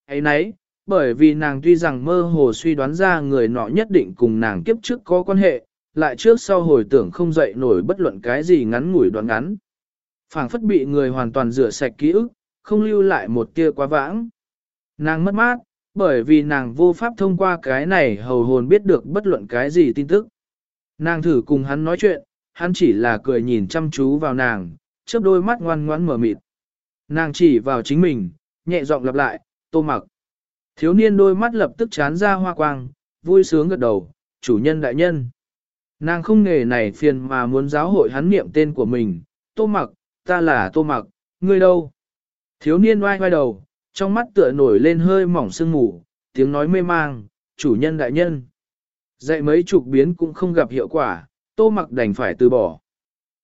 Ấy nấy, bởi vì nàng tuy rằng mơ hồ suy đoán ra người nọ nhất định cùng nàng kiếp trước có quan hệ, lại trước sau hồi tưởng không dậy nổi bất luận cái gì ngắn ngủi đoán ngắn. phảng phất bị người hoàn toàn rửa sạch ký ức, không lưu lại một tia quá vãng. Nàng mất mát, bởi vì nàng vô pháp thông qua cái này hầu hồn biết được bất luận cái gì tin tức. Nàng thử cùng hắn nói chuyện, hắn chỉ là cười nhìn chăm chú vào nàng, chớp đôi mắt ngoan ngoãn mở mịt. Nàng chỉ vào chính mình, nhẹ giọng lặp lại, tô mặc. Thiếu niên đôi mắt lập tức chán ra hoa quang, vui sướng gật đầu, chủ nhân đại nhân. Nàng không nghề này phiền mà muốn giáo hội hắn niệm tên của mình, tô mặc, ta là tô mặc, ngươi đâu? Thiếu niên oai oai đầu, trong mắt tựa nổi lên hơi mỏng sương mù, tiếng nói mê mang, chủ nhân đại nhân. Dạy mấy chục biến cũng không gặp hiệu quả, tô mặc đành phải từ bỏ.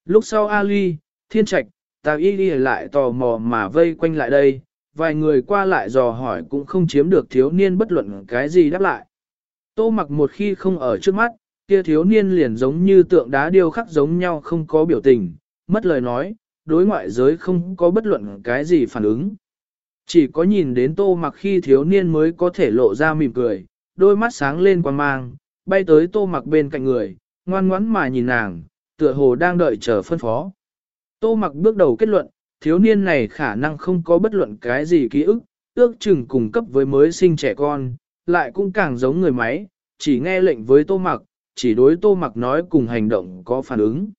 Lúc sau Ali, Thiên Trạch, Tào Y đi lại tò mò mà vây quanh lại đây, vài người qua lại dò hỏi cũng không chiếm được thiếu niên bất luận cái gì đáp lại. Tô mặc một khi không ở trước mắt, kia thiếu niên liền giống như tượng đá điêu khắc giống nhau không có biểu tình, mất lời nói, đối ngoại giới không có bất luận cái gì phản ứng. Chỉ có nhìn đến tô mặc khi thiếu niên mới có thể lộ ra mỉm cười, đôi mắt sáng lên quan mang, bay tới tô mặc bên cạnh người, ngoan ngoãn mà nhìn nàng, tựa hồ đang đợi chờ phân phó. Tô mặc bước đầu kết luận, thiếu niên này khả năng không có bất luận cái gì ký ức, ước chừng cùng cấp với mới sinh trẻ con, lại cũng càng giống người máy, chỉ nghe lệnh với tô mặc, chỉ đối tô mặc nói cùng hành động có phản ứng.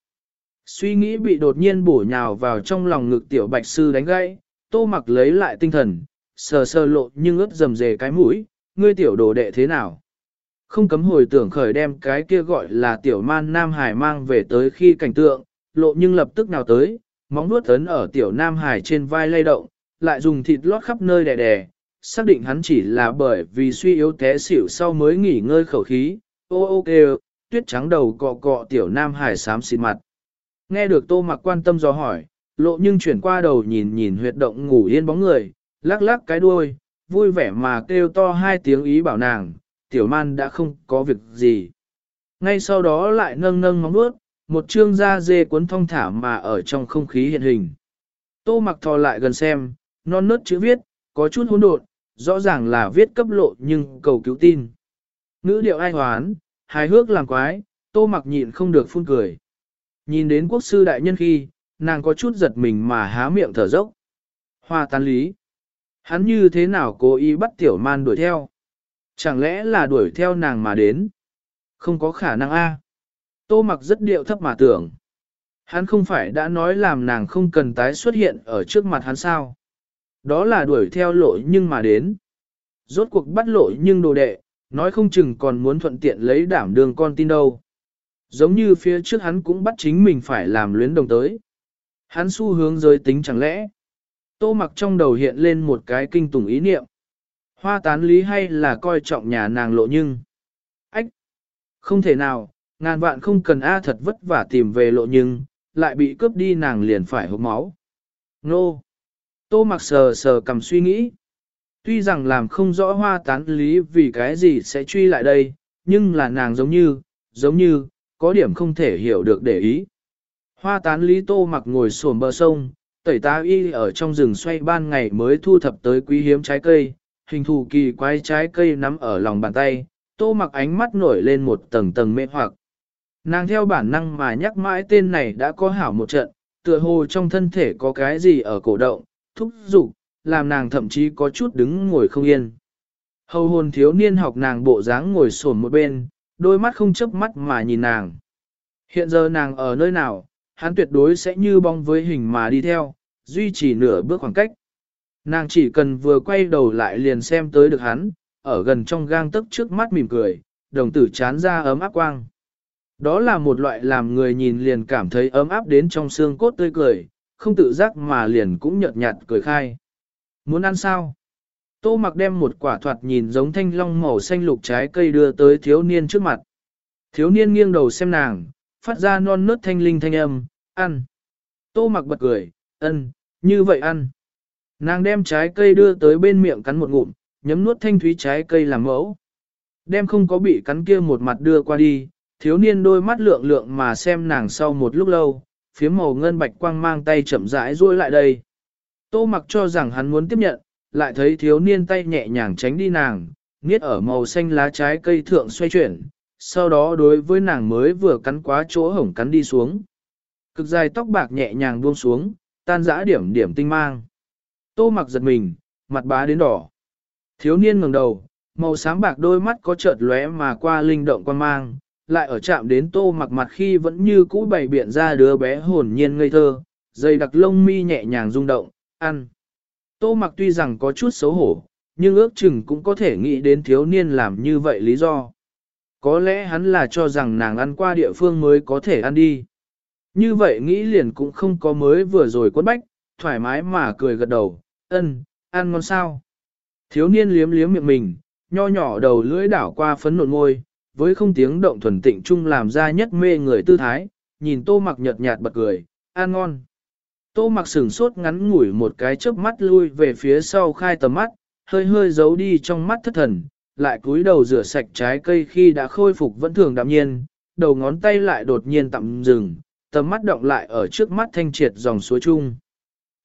Suy nghĩ bị đột nhiên bổ nhào vào trong lòng ngực tiểu bạch sư đánh gãy, tô mặc lấy lại tinh thần, sờ sờ lộ nhưng ướt dầm dề cái mũi, ngươi tiểu đồ đệ thế nào? Không cấm hồi tưởng khởi đem cái kia gọi là tiểu man Nam Hải mang về tới khi cảnh tượng, lộ nhưng lập tức nào tới, móng nuốt ấn ở tiểu Nam Hải trên vai lay động, lại dùng thịt lót khắp nơi đè đè, xác định hắn chỉ là bởi vì suy yếu té xỉu sau mới nghỉ ngơi khẩu khí, ô ô kêu, tuyết trắng đầu cọ cọ tiểu Nam Hải xám xịt mặt. Nghe được tô mặc quan tâm do hỏi, lộ nhưng chuyển qua đầu nhìn nhìn huyệt động ngủ yên bóng người, lắc lắc cái đuôi, vui vẻ mà kêu to hai tiếng ý bảo nàng, tiểu man đã không có việc gì. Ngay sau đó lại nâng nâng móng bước, một chương da dê cuốn thong thả mà ở trong không khí hiện hình. Tô mặc thò lại gần xem, non nớt chữ viết, có chút hỗn độn, rõ ràng là viết cấp lộ nhưng cầu cứu tin. Ngữ điệu ai hoán, hài hước làm quái, tô mặc nhịn không được phun cười. Nhìn đến quốc sư đại nhân khi, nàng có chút giật mình mà há miệng thở dốc. Hoa tán lý. Hắn như thế nào cố ý bắt tiểu man đuổi theo? Chẳng lẽ là đuổi theo nàng mà đến? Không có khả năng a. Tô mặc rất điệu thấp mà tưởng. Hắn không phải đã nói làm nàng không cần tái xuất hiện ở trước mặt hắn sao? Đó là đuổi theo lộ nhưng mà đến. Rốt cuộc bắt lộ nhưng đồ đệ, nói không chừng còn muốn thuận tiện lấy đảm đường con tin đâu. Giống như phía trước hắn cũng bắt chính mình phải làm luyến đồng tới. Hắn xu hướng giới tính chẳng lẽ. Tô mặc trong đầu hiện lên một cái kinh tủng ý niệm. Hoa tán lý hay là coi trọng nhà nàng lộ nhưng. Ách! Không thể nào, ngàn vạn không cần A thật vất vả tìm về lộ nhưng, lại bị cướp đi nàng liền phải hộp máu. Nô! Tô mặc sờ sờ cầm suy nghĩ. Tuy rằng làm không rõ hoa tán lý vì cái gì sẽ truy lại đây, nhưng là nàng giống như, giống như, có điểm không thể hiểu được để ý. Hoa tán lý tô mặc ngồi xổm bờ sông, tẩy tá y ở trong rừng xoay ban ngày mới thu thập tới quý hiếm trái cây, hình thù kỳ quái trái cây nắm ở lòng bàn tay, tô mặc ánh mắt nổi lên một tầng tầng mê hoặc. Nàng theo bản năng mà nhắc mãi tên này đã có hảo một trận, tựa hồ trong thân thể có cái gì ở cổ động, thúc giục, làm nàng thậm chí có chút đứng ngồi không yên. Hầu hồn thiếu niên học nàng bộ dáng ngồi sổn một bên, đôi mắt không chớp mắt mà nhìn nàng. Hiện giờ nàng ở nơi nào, hắn tuyệt đối sẽ như bong với hình mà đi theo, duy trì nửa bước khoảng cách. Nàng chỉ cần vừa quay đầu lại liền xem tới được hắn, ở gần trong gang tấc trước mắt mỉm cười, đồng tử chán ra ấm áp quang. Đó là một loại làm người nhìn liền cảm thấy ấm áp đến trong xương cốt tươi cười, không tự giác mà liền cũng nhợt nhạt cười khai. Muốn ăn sao? Tô mặc đem một quả thoạt nhìn giống thanh long màu xanh lục trái cây đưa tới thiếu niên trước mặt. Thiếu niên nghiêng đầu xem nàng, phát ra non nớt thanh linh thanh âm, ăn. Tô mặc bật cười, ân, như vậy ăn. Nàng đem trái cây đưa tới bên miệng cắn một ngụm, nhấm nuốt thanh thúy trái cây làm mẫu. Đem không có bị cắn kia một mặt đưa qua đi, thiếu niên đôi mắt lượng lượng mà xem nàng sau một lúc lâu, phía màu ngân bạch quang mang tay chậm rãi duỗi lại đây. Tô mặc cho rằng hắn muốn tiếp nhận, lại thấy thiếu niên tay nhẹ nhàng tránh đi nàng, niết ở màu xanh lá trái cây thượng xoay chuyển, sau đó đối với nàng mới vừa cắn quá chỗ hổng cắn đi xuống. Cực dài tóc bạc nhẹ nhàng buông xuống, tan dã điểm điểm tinh mang. Tô mặc giật mình, mặt bá đến đỏ. Thiếu niên ngẩng đầu, màu sáng bạc đôi mắt có chợt lóe mà qua linh động quan mang, lại ở chạm đến tô mặc mặt khi vẫn như cũ bày biện ra đứa bé hồn nhiên ngây thơ, dây đặc lông mi nhẹ nhàng rung động, ăn. Tô mặc tuy rằng có chút xấu hổ, nhưng ước chừng cũng có thể nghĩ đến thiếu niên làm như vậy lý do. Có lẽ hắn là cho rằng nàng ăn qua địa phương mới có thể ăn đi. Như vậy nghĩ liền cũng không có mới vừa rồi quấn bách, thoải mái mà cười gật đầu, ân, ăn ngon sao. Thiếu niên liếm liếm miệng mình, nho nhỏ đầu lưỡi đảo qua phấn nộn môi, với không tiếng động thuần tịnh chung làm ra nhất mê người tư thái, nhìn tô mặc nhợt nhạt bật cười, ăn ngon. Tô mặc sửng sốt ngắn ngủi một cái chớp mắt lui về phía sau khai tầm mắt, hơi hơi giấu đi trong mắt thất thần, lại cúi đầu rửa sạch trái cây khi đã khôi phục vẫn thường đạm nhiên, đầu ngón tay lại đột nhiên tạm dừng, tầm mắt động lại ở trước mắt thanh triệt dòng suối chung.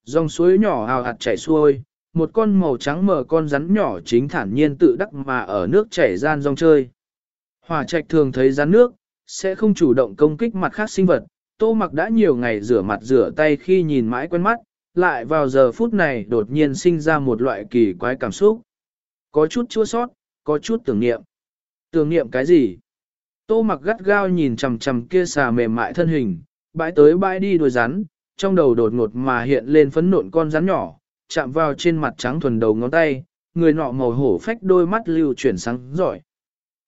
Dòng suối nhỏ hào hạt chảy xuôi, một con màu trắng mờ con rắn nhỏ chính thản nhiên tự đắc mà ở nước chảy gian rong chơi. Hỏa trạch thường thấy rắn nước, sẽ không chủ động công kích mặt khác sinh vật, tô mặc đã nhiều ngày rửa mặt rửa tay khi nhìn mãi quen mắt, lại vào giờ phút này đột nhiên sinh ra một loại kỳ quái cảm xúc. Có chút chua sót, có chút tưởng niệm. Tưởng niệm cái gì? Tô mặc gắt gao nhìn chằm chằm kia xà mềm mại thân hình, bãi tới bãi đi đuôi rắn, trong đầu đột ngột mà hiện lên phấn nộn con rắn nhỏ, chạm vào trên mặt trắng thuần đầu ngón tay, người nọ màu hổ phách đôi mắt lưu chuyển sáng giỏi.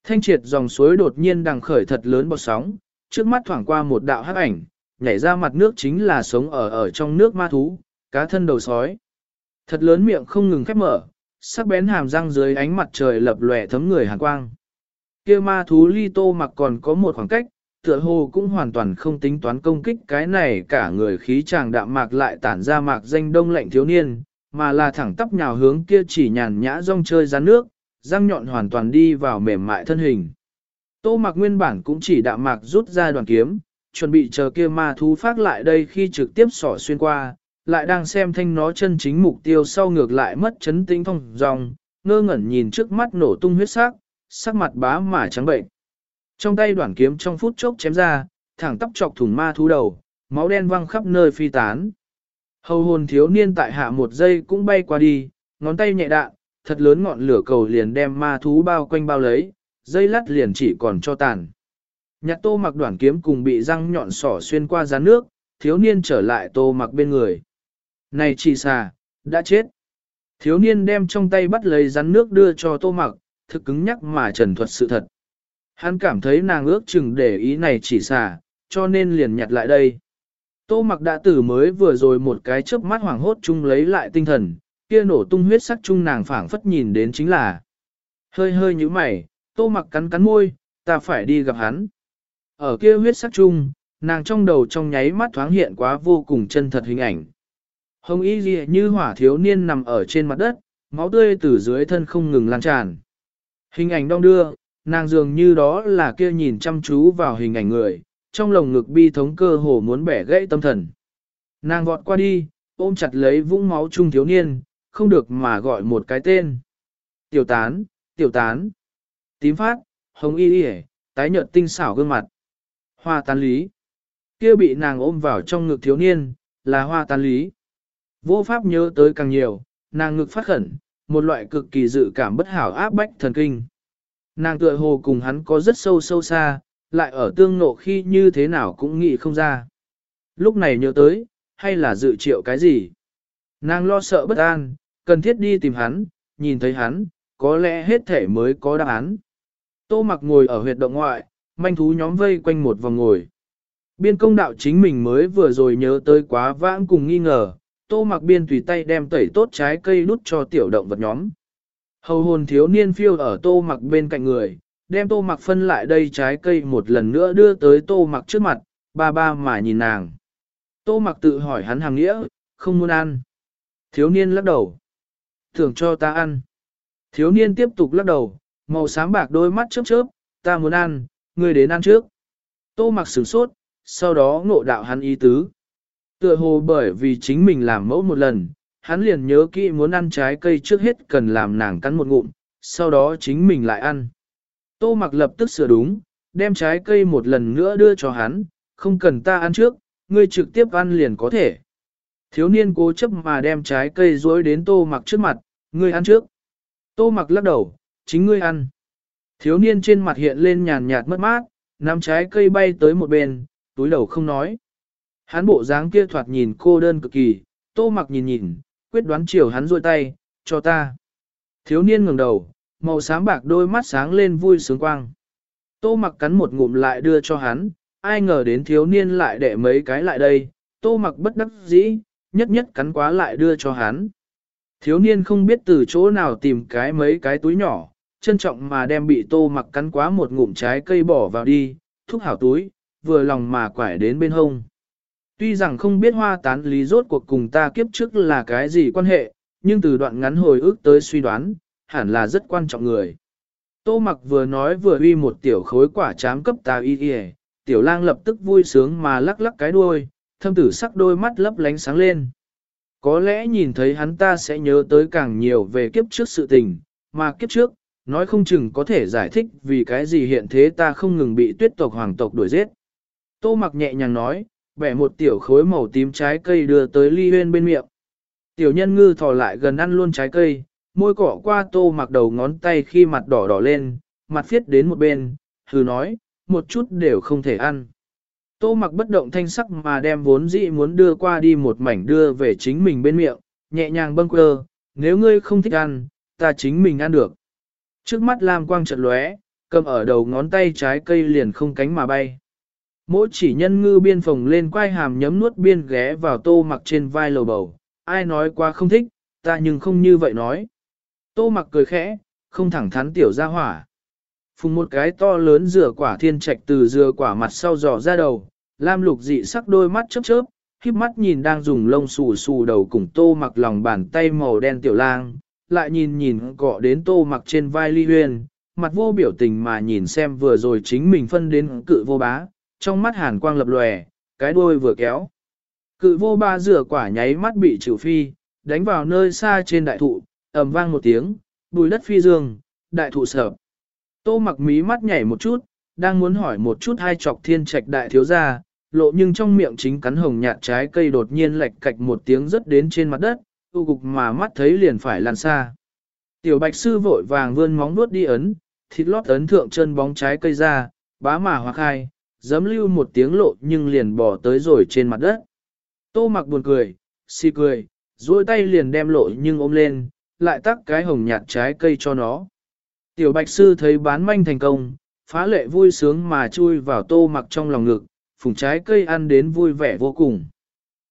Thanh triệt dòng suối đột nhiên đằng khởi thật lớn bọt sóng, trước mắt thoảng qua một đạo hắc ảnh, nhảy ra mặt nước chính là sống ở ở trong nước ma thú, cá thân đầu sói. Thật lớn miệng không ngừng khép mở, sắc bén hàm răng dưới ánh mặt trời lập lòe thấm người hàn quang. Kia ma thú ly tô mặc còn có một khoảng cách, tựa hồ cũng hoàn toàn không tính toán công kích cái này cả người khí chàng đạm mạc lại tản ra mạc danh đông lạnh thiếu niên, mà là thẳng tắp nhào hướng kia chỉ nhàn nhã rong chơi rắn nước, răng nhọn hoàn toàn đi vào mềm mại thân hình. Tô mặc nguyên bản cũng chỉ đạm mạc rút ra đoàn kiếm, chuẩn bị chờ kia ma thú phát lại đây khi trực tiếp sỏ xuyên qua, lại đang xem thanh nó chân chính mục tiêu sau ngược lại mất chấn tĩnh phong dòng, ngơ ngẩn nhìn trước mắt nổ tung huyết sắc, sắc mặt bá mà trắng bệnh. Trong tay đoạn kiếm trong phút chốc chém ra, thẳng tóc chọc thủng ma thú đầu, máu đen văng khắp nơi phi tán. Hầu hồn thiếu niên tại hạ một giây cũng bay qua đi, ngón tay nhẹ đạn, thật lớn ngọn lửa cầu liền đem ma thú bao quanh bao lấy, dây lắt liền chỉ còn cho tàn. Nhặt tô mặc đoạn kiếm cùng bị răng nhọn sỏ xuyên qua rán nước, thiếu niên trở lại tô mặc bên người. Này chỉ xà, đã chết. Thiếu niên đem trong tay bắt lấy rắn nước đưa cho tô mặc, thực cứng nhắc mà trần thuật sự thật. Hắn cảm thấy nàng ước chừng để ý này chỉ xà, cho nên liền nhặt lại đây. Tô mặc đã tử mới vừa rồi một cái chớp mắt hoảng hốt chung lấy lại tinh thần, kia nổ tung huyết sắc chung nàng phảng phất nhìn đến chính là. Hơi hơi như mày, tô mặc cắn cắn môi, ta phải đi gặp hắn. Ở kia huyết sắc chung, nàng trong đầu trong nháy mắt thoáng hiện quá vô cùng chân thật hình ảnh. Hồng y ghi như hỏa thiếu niên nằm ở trên mặt đất, máu tươi từ dưới thân không ngừng lan tràn. Hình ảnh đong đưa, nàng dường như đó là kia nhìn chăm chú vào hình ảnh người, trong lồng ngực bi thống cơ hồ muốn bẻ gãy tâm thần. Nàng vọt qua đi, ôm chặt lấy vũng máu trung thiếu niên, không được mà gọi một cái tên. Tiểu tán, tiểu tán, tím phát, hồng y đi tái nhợt tinh xảo gương mặt. Hoa tán lý. kia bị nàng ôm vào trong ngực thiếu niên, là hoa tán lý. Vô pháp nhớ tới càng nhiều, nàng ngực phát khẩn, một loại cực kỳ dự cảm bất hảo áp bách thần kinh. Nàng tựa hồ cùng hắn có rất sâu sâu xa, lại ở tương nộ khi như thế nào cũng nghĩ không ra. Lúc này nhớ tới, hay là dự triệu cái gì? Nàng lo sợ bất an, cần thiết đi tìm hắn, nhìn thấy hắn, có lẽ hết thể mới có đáp án. Tô mặc ngồi ở huyệt động ngoại, manh thú nhóm vây quanh một vòng ngồi. Biên công đạo chính mình mới vừa rồi nhớ tới quá vãng cùng nghi ngờ, tô mặc biên tùy tay đem tẩy tốt trái cây đút cho tiểu động vật nhóm. Hầu hồn thiếu niên phiêu ở tô mặc bên cạnh người, đem tô mặc phân lại đây trái cây một lần nữa đưa tới tô mặc trước mặt, ba ba mà nhìn nàng. Tô mặc tự hỏi hắn hàng nghĩa, không muốn ăn. Thiếu niên lắc đầu. Thưởng cho ta ăn. Thiếu niên tiếp tục lắc đầu, màu xám bạc đôi mắt chớp chớp, ta muốn ăn, ngươi đến ăn trước. Tô mặc sửng sốt, sau đó ngộ đạo hắn ý tứ. Tựa hồ bởi vì chính mình làm mẫu một lần, hắn liền nhớ kỹ muốn ăn trái cây trước hết cần làm nàng cắn một ngụm, sau đó chính mình lại ăn. Tô mặc lập tức sửa đúng, đem trái cây một lần nữa đưa cho hắn, không cần ta ăn trước, ngươi trực tiếp ăn liền có thể. Thiếu niên cố chấp mà đem trái cây dối đến tô mặc trước mặt, ngươi ăn trước. Tô mặc lắc đầu, chính ngươi ăn. Thiếu niên trên mặt hiện lên nhàn nhạt mất mát, nắm trái cây bay tới một bên, túi đầu không nói. Hắn bộ dáng kia thoạt nhìn cô đơn cực kỳ, tô mặc nhìn nhìn, quyết đoán chiều hắn rôi tay, cho ta. Thiếu niên ngừng đầu, màu xám bạc đôi mắt sáng lên vui sướng quang. Tô mặc cắn một ngụm lại đưa cho hắn, ai ngờ đến thiếu niên lại để mấy cái lại đây, tô mặc bất đắc dĩ, nhất nhất cắn quá lại đưa cho hắn. Thiếu niên không biết từ chỗ nào tìm cái mấy cái túi nhỏ, trân trọng mà đem bị tô mặc cắn quá một ngụm trái cây bỏ vào đi, thúc hảo túi, vừa lòng mà quải đến bên hông. Tuy rằng không biết hoa tán lý rốt cuộc cùng ta kiếp trước là cái gì quan hệ, nhưng từ đoạn ngắn hồi ức tới suy đoán, hẳn là rất quan trọng người. Tô mặc vừa nói vừa uy một tiểu khối quả chám cấp tà y y tiểu lang lập tức vui sướng mà lắc lắc cái đuôi, thâm tử sắc đôi mắt lấp lánh sáng lên. Có lẽ nhìn thấy hắn ta sẽ nhớ tới càng nhiều về kiếp trước sự tình, mà kiếp trước, nói không chừng có thể giải thích vì cái gì hiện thế ta không ngừng bị tuyết tộc hoàng tộc đuổi giết. Tô mặc nhẹ nhàng nói, bẻ một tiểu khối màu tím trái cây đưa tới ly huyên bên miệng. Tiểu nhân ngư thò lại gần ăn luôn trái cây, môi cỏ qua tô mặc đầu ngón tay khi mặt đỏ đỏ lên, mặt phiết đến một bên, hừ nói, một chút đều không thể ăn. Tô mặc bất động thanh sắc mà đem vốn dĩ muốn đưa qua đi một mảnh đưa về chính mình bên miệng, nhẹ nhàng bâng quơ, nếu ngươi không thích ăn, ta chính mình ăn được. Trước mắt Lam quang chợt lóe, cầm ở đầu ngón tay trái cây liền không cánh mà bay. Mỗi chỉ nhân ngư biên phồng lên quai hàm nhấm nuốt biên ghé vào tô mặc trên vai lầu bầu, ai nói quá không thích, ta nhưng không như vậy nói. Tô mặc cười khẽ, không thẳng thắn tiểu ra hỏa. Phùng một cái to lớn dừa quả thiên trạch từ dừa quả mặt sau dò ra đầu, lam lục dị sắc đôi mắt chớp chớp, khiếp mắt nhìn đang dùng lông xù xù đầu cùng tô mặc lòng bàn tay màu đen tiểu lang, lại nhìn nhìn cọ đến tô mặc trên vai ly huyền, mặt vô biểu tình mà nhìn xem vừa rồi chính mình phân đến cự vô bá, trong mắt hàn quang lập lòe, cái đuôi vừa kéo. Cự vô ba rửa quả nháy mắt bị trừ phi, đánh vào nơi xa trên đại thụ, ầm vang một tiếng, bùi đất phi dương, đại thụ sợp. Tô mặc mí mắt nhảy một chút, đang muốn hỏi một chút hai chọc thiên trạch đại thiếu gia, lộ nhưng trong miệng chính cắn hồng nhạt trái cây đột nhiên lệch cạch một tiếng rớt đến trên mặt đất, tu cục mà mắt thấy liền phải lan xa. Tiểu bạch sư vội vàng vươn móng nuốt đi ấn, thịt lót ấn thượng chân bóng trái cây ra, bá mà hoặc hai, dấm lưu một tiếng lộ nhưng liền bỏ tới rồi trên mặt đất. Tô mặc buồn cười, si cười, duỗi tay liền đem lộ nhưng ôm lên, lại tắt cái hồng nhạt trái cây cho nó. Tiểu bạch sư thấy bán manh thành công, phá lệ vui sướng mà chui vào tô mặc trong lòng ngực, phùng trái cây ăn đến vui vẻ vô cùng.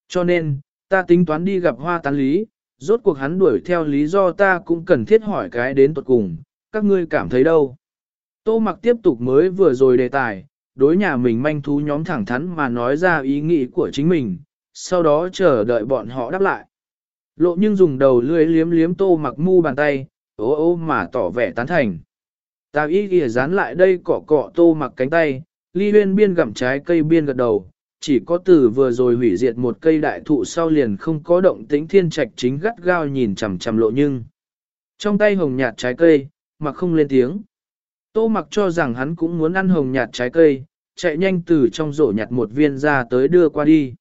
Cho nên, ta tính toán đi gặp hoa tán lý, rốt cuộc hắn đuổi theo lý do ta cũng cần thiết hỏi cái đến tuật cùng, các ngươi cảm thấy đâu. Tô mặc tiếp tục mới vừa rồi đề tài, đối nhà mình manh thú nhóm thẳng thắn mà nói ra ý nghĩ của chính mình, sau đó chờ đợi bọn họ đáp lại. Lộ nhưng dùng đầu lưỡi liếm liếm tô mặc mu bàn tay, ố ô mà tỏ vẻ tán thành. Tào y ghi dán lại đây cọ cọ tô mặc cánh tay, ly huyên biên gặm trái cây biên gật đầu, chỉ có từ vừa rồi hủy diệt một cây đại thụ sau liền không có động tĩnh thiên trạch chính gắt gao nhìn chằm chằm lộ nhưng. Trong tay hồng nhạt trái cây, mặc không lên tiếng. Tô mặc cho rằng hắn cũng muốn ăn hồng nhạt trái cây, chạy nhanh từ trong rổ nhặt một viên ra tới đưa qua đi.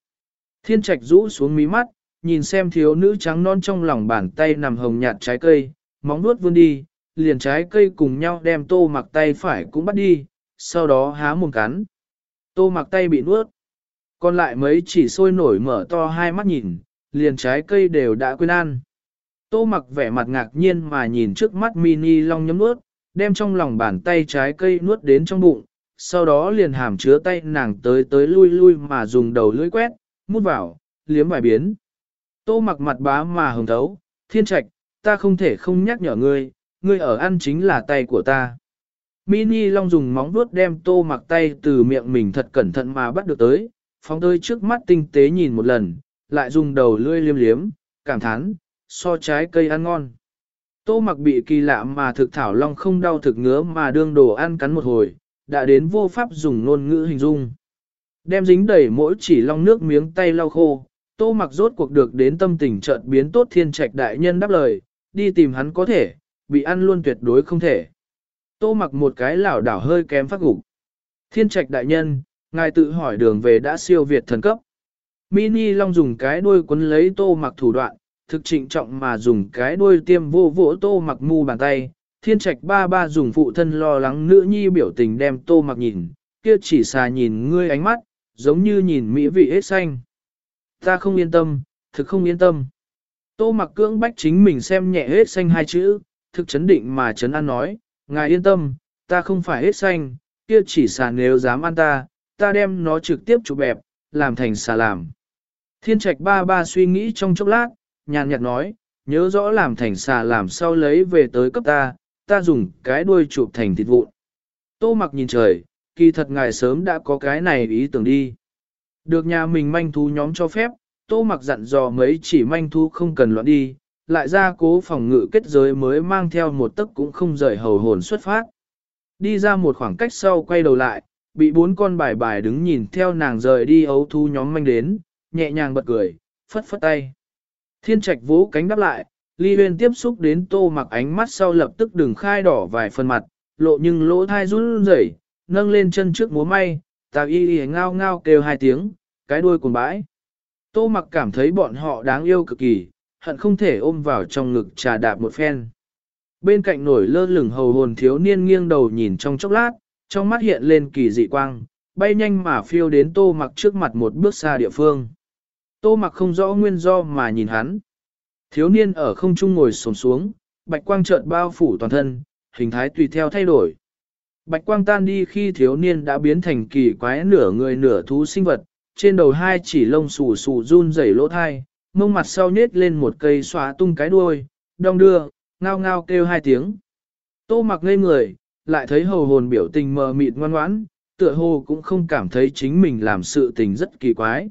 Thiên trạch rũ xuống mí mắt, nhìn xem thiếu nữ trắng non trong lòng bàn tay nằm hồng nhạt trái cây, móng nuốt vươn đi, liền trái cây cùng nhau đem tô mặc tay phải cũng bắt đi, sau đó há mồm cắn. Tô mặc tay bị nuốt. Còn lại mấy chỉ sôi nổi mở to hai mắt nhìn, liền trái cây đều đã quên ăn. Tô mặc vẻ mặt ngạc nhiên mà nhìn trước mắt mini long nhấm nuốt, đem trong lòng bàn tay trái cây nuốt đến trong bụng, sau đó liền hàm chứa tay nàng tới tới lui lui mà dùng đầu lưỡi quét, mút vào, liếm vài biến. Tô mặc mặt bá mà hồng thấu, thiên trạch, ta không thể không nhắc nhở ngươi, ngươi ở ăn chính là tay của ta. Mini Long dùng móng vuốt đem tô mặc tay từ miệng mình thật cẩn thận mà bắt được tới, phóng tới trước mắt tinh tế nhìn một lần, lại dùng đầu lưỡi liếm liếm, cảm thán, so trái cây ăn ngon. Tô mặc bị kỳ lạ mà thực thảo long không đau thực ngứa mà đương đồ ăn cắn một hồi, đã đến vô pháp dùng ngôn ngữ hình dung. Đem dính đầy mỗi chỉ long nước miếng tay lau khô, tô mặc rốt cuộc được đến tâm tình chợt biến tốt thiên trạch đại nhân đáp lời, đi tìm hắn có thể, bị ăn luôn tuyệt đối không thể. Tô mặc một cái lảo đảo hơi kém phát gục. Thiên trạch đại nhân, ngài tự hỏi đường về đã siêu việt thần cấp. Mini Long dùng cái đuôi quấn lấy tô mặc thủ đoạn, thực trịnh trọng mà dùng cái đuôi tiêm vô vỗ tô mặc mu bàn tay. Thiên trạch ba ba dùng phụ thân lo lắng nữ nhi biểu tình đem tô mặc nhìn, kia chỉ xà nhìn ngươi ánh mắt, giống như nhìn mỹ vị hết xanh. Ta không yên tâm, thực không yên tâm. Tô mặc cưỡng bách chính mình xem nhẹ hết xanh hai chữ, thực chấn định mà chấn an nói, ngài yên tâm, ta không phải hết xanh, kia chỉ xà nếu dám ăn ta, ta đem nó trực tiếp chụp bẹp, làm thành xà làm. Thiên trạch ba ba suy nghĩ trong chốc lát, nhàn nhạt nói, nhớ rõ làm thành xà làm sau lấy về tới cấp ta, ta dùng cái đuôi chụp thành thịt vụn. Tô mặc nhìn trời, kỳ thật ngài sớm đã có cái này ý tưởng đi. Được nhà mình manh thú nhóm cho phép, tô mặc dặn dò mấy chỉ manh thú không cần loạn đi, lại ra cố phòng ngự kết giới mới mang theo một tấc cũng không rời hầu hồn xuất phát. Đi ra một khoảng cách sau quay đầu lại, bị bốn con bài bài đứng nhìn theo nàng rời đi ấu thu nhóm manh đến, nhẹ nhàng bật cười, phất phất tay. Thiên trạch vỗ cánh đáp lại, ly huyên tiếp xúc đến tô mặc ánh mắt sau lập tức đừng khai đỏ vài phần mặt, lộ nhưng lỗ thai run rẩy, nâng lên chân trước múa may, tào y y ngao ngao kêu hai tiếng, cái đuôi cuồng bãi. Tô mặc cảm thấy bọn họ đáng yêu cực kỳ, hận không thể ôm vào trong ngực trà đạp một phen. Bên cạnh nổi lơ lửng hầu hồn thiếu niên nghiêng đầu nhìn trong chốc lát, trong mắt hiện lên kỳ dị quang, bay nhanh mà phiêu đến tô mặc trước mặt một bước xa địa phương. Tô mặc không rõ nguyên do mà nhìn hắn. Thiếu niên ở không trung ngồi sồn xuống, bạch quang chợt bao phủ toàn thân, hình thái tùy theo thay đổi. Bạch quang tan đi khi thiếu niên đã biến thành kỳ quái nửa người nửa thú sinh vật, trên đầu hai chỉ lông xù xù run rẩy lỗ thai, mông mặt sau nhết lên một cây xóa tung cái đuôi, đong đưa, ngao ngao kêu hai tiếng. Tô mặc ngây người, lại thấy hầu hồn biểu tình mờ mịt ngoan ngoãn, tựa hồ cũng không cảm thấy chính mình làm sự tình rất kỳ quái.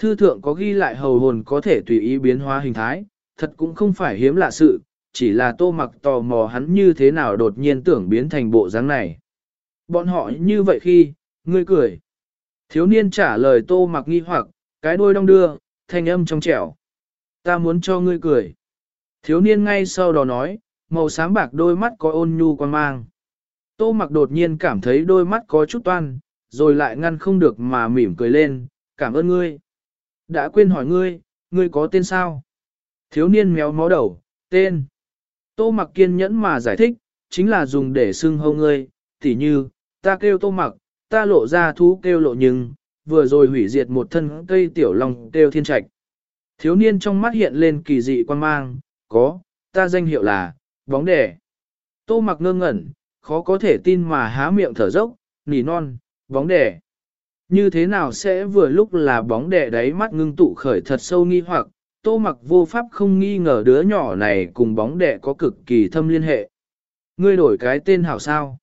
Thư thượng có ghi lại hầu hồn có thể tùy ý biến hóa hình thái, thật cũng không phải hiếm lạ sự, chỉ là tô mặc tò mò hắn như thế nào đột nhiên tưởng biến thành bộ dáng này. Bọn họ như vậy khi, ngươi cười. Thiếu niên trả lời tô mặc nghi hoặc, cái đôi đong đưa, thanh âm trong trẻo. Ta muốn cho ngươi cười. Thiếu niên ngay sau đó nói, màu sáng bạc đôi mắt có ôn nhu quan mang. Tô mặc đột nhiên cảm thấy đôi mắt có chút toan, rồi lại ngăn không được mà mỉm cười lên, cảm ơn ngươi. Đã quên hỏi ngươi, ngươi có tên sao? Thiếu niên méo mó đầu, tên. Tô mặc kiên nhẫn mà giải thích, chính là dùng để xưng hâu ngươi, tỉ như, ta kêu tô mặc, ta lộ ra thú kêu lộ nhưng, vừa rồi hủy diệt một thân cây tiểu long kêu thiên trạch. Thiếu niên trong mắt hiện lên kỳ dị quan mang, có, ta danh hiệu là, bóng đẻ. Tô mặc ngơ ngẩn, khó có thể tin mà há miệng thở dốc, nỉ non, bóng đẻ. Như thế nào sẽ vừa lúc là bóng đẻ đáy mắt ngưng tụ khởi thật sâu nghi hoặc, tô mặc vô pháp không nghi ngờ đứa nhỏ này cùng bóng đẻ có cực kỳ thâm liên hệ. Ngươi đổi cái tên hảo sao?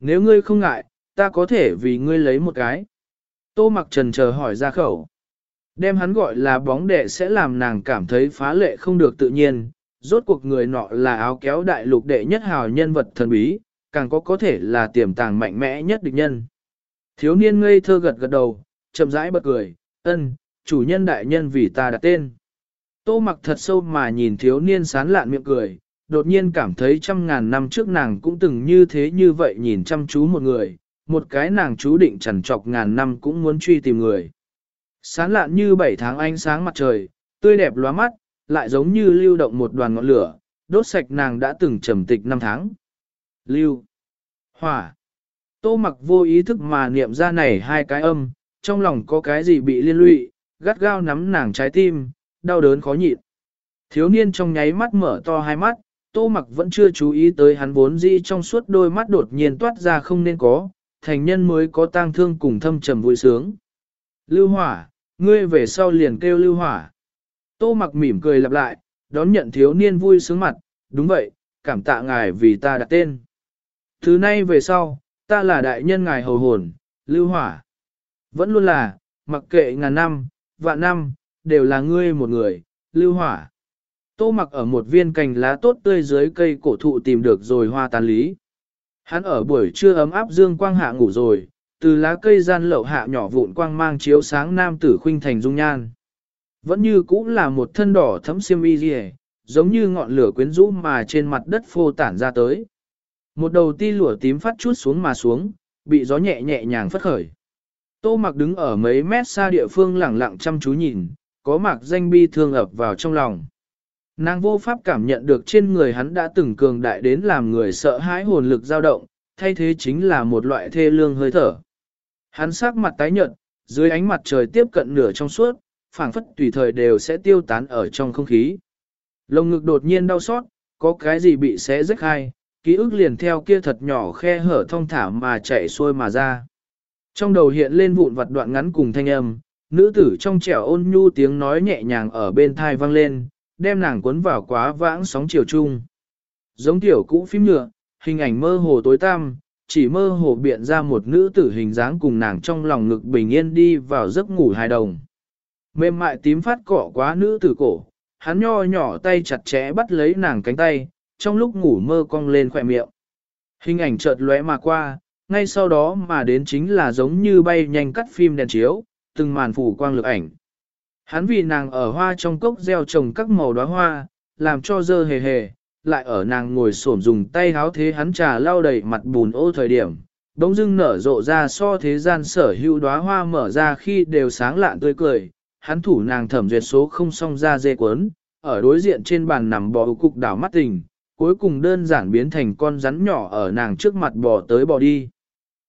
Nếu ngươi không ngại, ta có thể vì ngươi lấy một cái. Tô mặc trần chờ hỏi ra khẩu. Đem hắn gọi là bóng đệ sẽ làm nàng cảm thấy phá lệ không được tự nhiên, rốt cuộc người nọ là áo kéo đại lục đệ nhất hào nhân vật thần bí, càng có có thể là tiềm tàng mạnh mẽ nhất địch nhân. Thiếu niên ngây thơ gật gật đầu, chậm rãi bật cười, ân, chủ nhân đại nhân vì ta đặt tên. Tô mặc thật sâu mà nhìn thiếu niên sán lạn miệng cười, đột nhiên cảm thấy trăm ngàn năm trước nàng cũng từng như thế như vậy nhìn chăm chú một người, một cái nàng chú định chẳng chọc ngàn năm cũng muốn truy tìm người. Sán lạn như bảy tháng ánh sáng mặt trời, tươi đẹp lóa mắt, lại giống như lưu động một đoàn ngọn lửa, đốt sạch nàng đã từng trầm tịch năm tháng. Lưu, hỏa, tô mặc vô ý thức mà niệm ra này hai cái âm, trong lòng có cái gì bị liên lụy, gắt gao nắm nàng trái tim, đau đớn khó nhịn. Thiếu niên trong nháy mắt mở to hai mắt, tô mặc vẫn chưa chú ý tới hắn vốn dĩ trong suốt đôi mắt đột nhiên toát ra không nên có, thành nhân mới có tang thương cùng thâm trầm vui sướng. Lưu hỏa, ngươi về sau liền kêu lưu hỏa. Tô mặc mỉm cười lặp lại, đón nhận thiếu niên vui sướng mặt, đúng vậy, cảm tạ ngài vì ta đặt tên. Thứ nay về sau, ta là đại nhân ngài hầu hồn, lưu hỏa. Vẫn luôn là, mặc kệ ngàn năm, vạn năm, đều là ngươi một người, lưu hỏa. Tô mặc ở một viên cành lá tốt tươi dưới cây cổ thụ tìm được rồi hoa tàn lý. Hắn ở buổi trưa ấm áp dương quang hạ ngủ rồi, từ lá cây gian lậu hạ nhỏ vụn quang mang chiếu sáng nam tử khuynh thành dung nhan. Vẫn như cũng là một thân đỏ thấm xiêm y rìa, giống như ngọn lửa quyến rũ mà trên mặt đất phô tản ra tới. Một đầu ti lụa tím phát chút xuống mà xuống, bị gió nhẹ nhẹ nhàng phất khởi. Tô mặc đứng ở mấy mét xa địa phương lẳng lặng chăm chú nhìn, có mặc danh bi thương ập vào trong lòng. Nàng vô pháp cảm nhận được trên người hắn đã từng cường đại đến làm người sợ hãi hồn lực dao động, thay thế chính là một loại thê lương hơi thở. Hắn sắc mặt tái nhợt, dưới ánh mặt trời tiếp cận nửa trong suốt, phảng phất tùy thời đều sẽ tiêu tán ở trong không khí. Lồng ngực đột nhiên đau xót, có cái gì bị xé rách hai, ký ức liền theo kia thật nhỏ khe hở thông thả mà chạy xuôi mà ra. Trong đầu hiện lên vụn vặt đoạn ngắn cùng thanh âm, nữ tử trong trẻo ôn nhu tiếng nói nhẹ nhàng ở bên thai vang lên, đem nàng cuốn vào quá vãng sóng chiều chung. Giống tiểu cũ phim nhựa, hình ảnh mơ hồ tối tăm, chỉ mơ hồ biện ra một nữ tử hình dáng cùng nàng trong lòng ngực bình yên đi vào giấc ngủ hài đồng. Mềm mại tím phát cỏ quá nữ tử cổ, hắn nho nhỏ tay chặt chẽ bắt lấy nàng cánh tay, trong lúc ngủ mơ cong lên khỏe miệng. Hình ảnh chợt lóe mà qua, ngay sau đó mà đến chính là giống như bay nhanh cắt phim đèn chiếu, từng màn phủ quang lực ảnh. Hắn vì nàng ở hoa trong cốc gieo trồng các màu đóa hoa, làm cho dơ hề hề, lại ở nàng ngồi xổm dùng tay háo thế hắn trà lau đầy mặt bùn ô thời điểm, đống dưng nở rộ ra so thế gian sở hữu đóa hoa mở ra khi đều sáng lạn tươi cười, hắn thủ nàng thẩm duyệt số không song ra dê cuốn, ở đối diện trên bàn nằm bò cục đảo mắt tình, cuối cùng đơn giản biến thành con rắn nhỏ ở nàng trước mặt bò tới bò đi.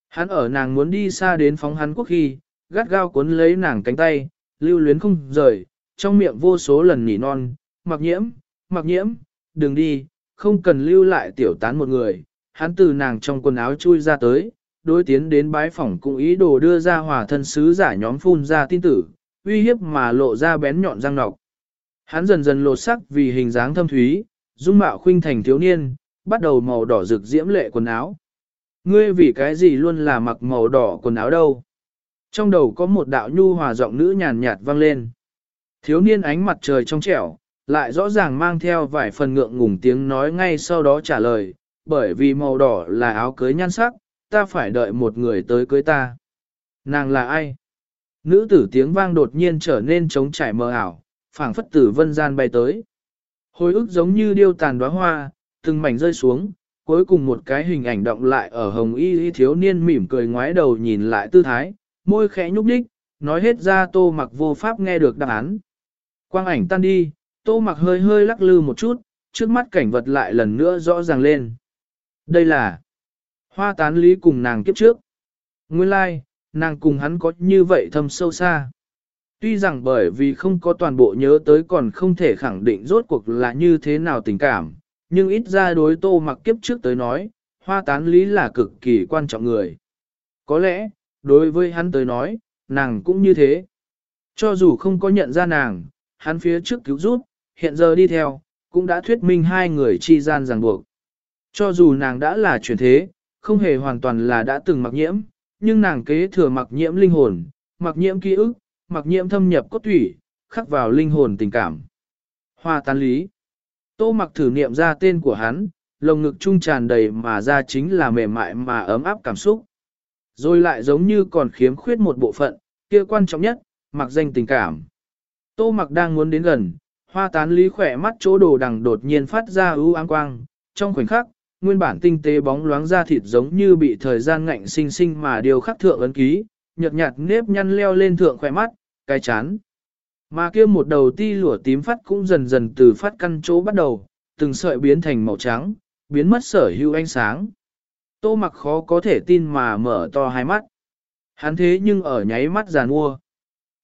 Hắn ở nàng muốn đi xa đến phóng hắn quốc khi, gắt gao cuốn lấy nàng cánh tay, lưu luyến không rời, trong miệng vô số lần nỉ non, mặc nhiễm, mặc nhiễm, đừng đi, không cần lưu lại tiểu tán một người, hắn từ nàng trong quần áo chui ra tới, đối tiến đến bái phỏng cũng ý đồ đưa ra hòa thân sứ giả nhóm phun ra tin tử, uy hiếp mà lộ ra bén nhọn răng nọc. Hắn dần dần lột sắc vì hình dáng thâm thúy, dung mạo khuynh thành thiếu niên, bắt đầu màu đỏ rực diễm lệ quần áo. Ngươi vì cái gì luôn là mặc màu đỏ quần áo đâu? Trong đầu có một đạo nhu hòa giọng nữ nhàn nhạt vang lên. Thiếu niên ánh mặt trời trong trẻo, lại rõ ràng mang theo vài phần ngượng ngùng tiếng nói ngay sau đó trả lời, bởi vì màu đỏ là áo cưới nhan sắc, ta phải đợi một người tới cưới ta. Nàng là ai? Nữ tử tiếng vang đột nhiên trở nên trống trải mơ ảo, phảng phất tử vân gian bay tới. Hồi ức giống như điêu tàn đóa hoa, từng mảnh rơi xuống, cuối cùng một cái hình ảnh động lại ở hồng y y thiếu niên mỉm cười ngoái đầu nhìn lại tư thái, môi khẽ nhúc nhích, nói hết ra tô mặc vô pháp nghe được đáp án. Quang ảnh tan đi, tô mặc hơi hơi lắc lư một chút, trước mắt cảnh vật lại lần nữa rõ ràng lên. Đây là hoa tán lý cùng nàng kiếp trước. Nguyên lai, like, nàng cùng hắn có như vậy thâm sâu xa. Tuy rằng bởi vì không có toàn bộ nhớ tới còn không thể khẳng định rốt cuộc là như thế nào tình cảm, nhưng ít ra đối tô mặc kiếp trước tới nói, hoa tán lý là cực kỳ quan trọng người. Có lẽ, đối với hắn tới nói, nàng cũng như thế. Cho dù không có nhận ra nàng, hắn phía trước cứu rút hiện giờ đi theo, cũng đã thuyết minh hai người chi gian ràng buộc. Cho dù nàng đã là chuyển thế, không hề hoàn toàn là đã từng mặc nhiễm, nhưng nàng kế thừa mặc nhiễm linh hồn, mặc nhiễm ký ức, mặc nhiễm thâm nhập cốt thủy, khắc vào linh hồn tình cảm. Hoa tán lý. Tô mặc thử niệm ra tên của hắn, lồng ngực trung tràn đầy mà ra chính là mềm mại mà ấm áp cảm xúc. Rồi lại giống như còn khiếm khuyết một bộ phận, kia quan trọng nhất, mặc danh tình cảm. Tô mặc đang muốn đến gần, hoa tán lý khỏe mắt chỗ đồ đằng đột nhiên phát ra ưu áng quang, trong khoảnh khắc, nguyên bản tinh tế bóng loáng da thịt giống như bị thời gian ngạnh sinh sinh mà điều khắc thượng ấn ký, nhợt nhạt nếp nhăn leo lên thượng khỏe mắt, cái chán. Mà kia một đầu ti lửa tím phát cũng dần dần từ phát căn chỗ bắt đầu, từng sợi biến thành màu trắng, biến mất sở hữu ánh sáng. Tô mặc khó có thể tin mà mở to hai mắt. Hắn thế nhưng ở nháy mắt giàn mua.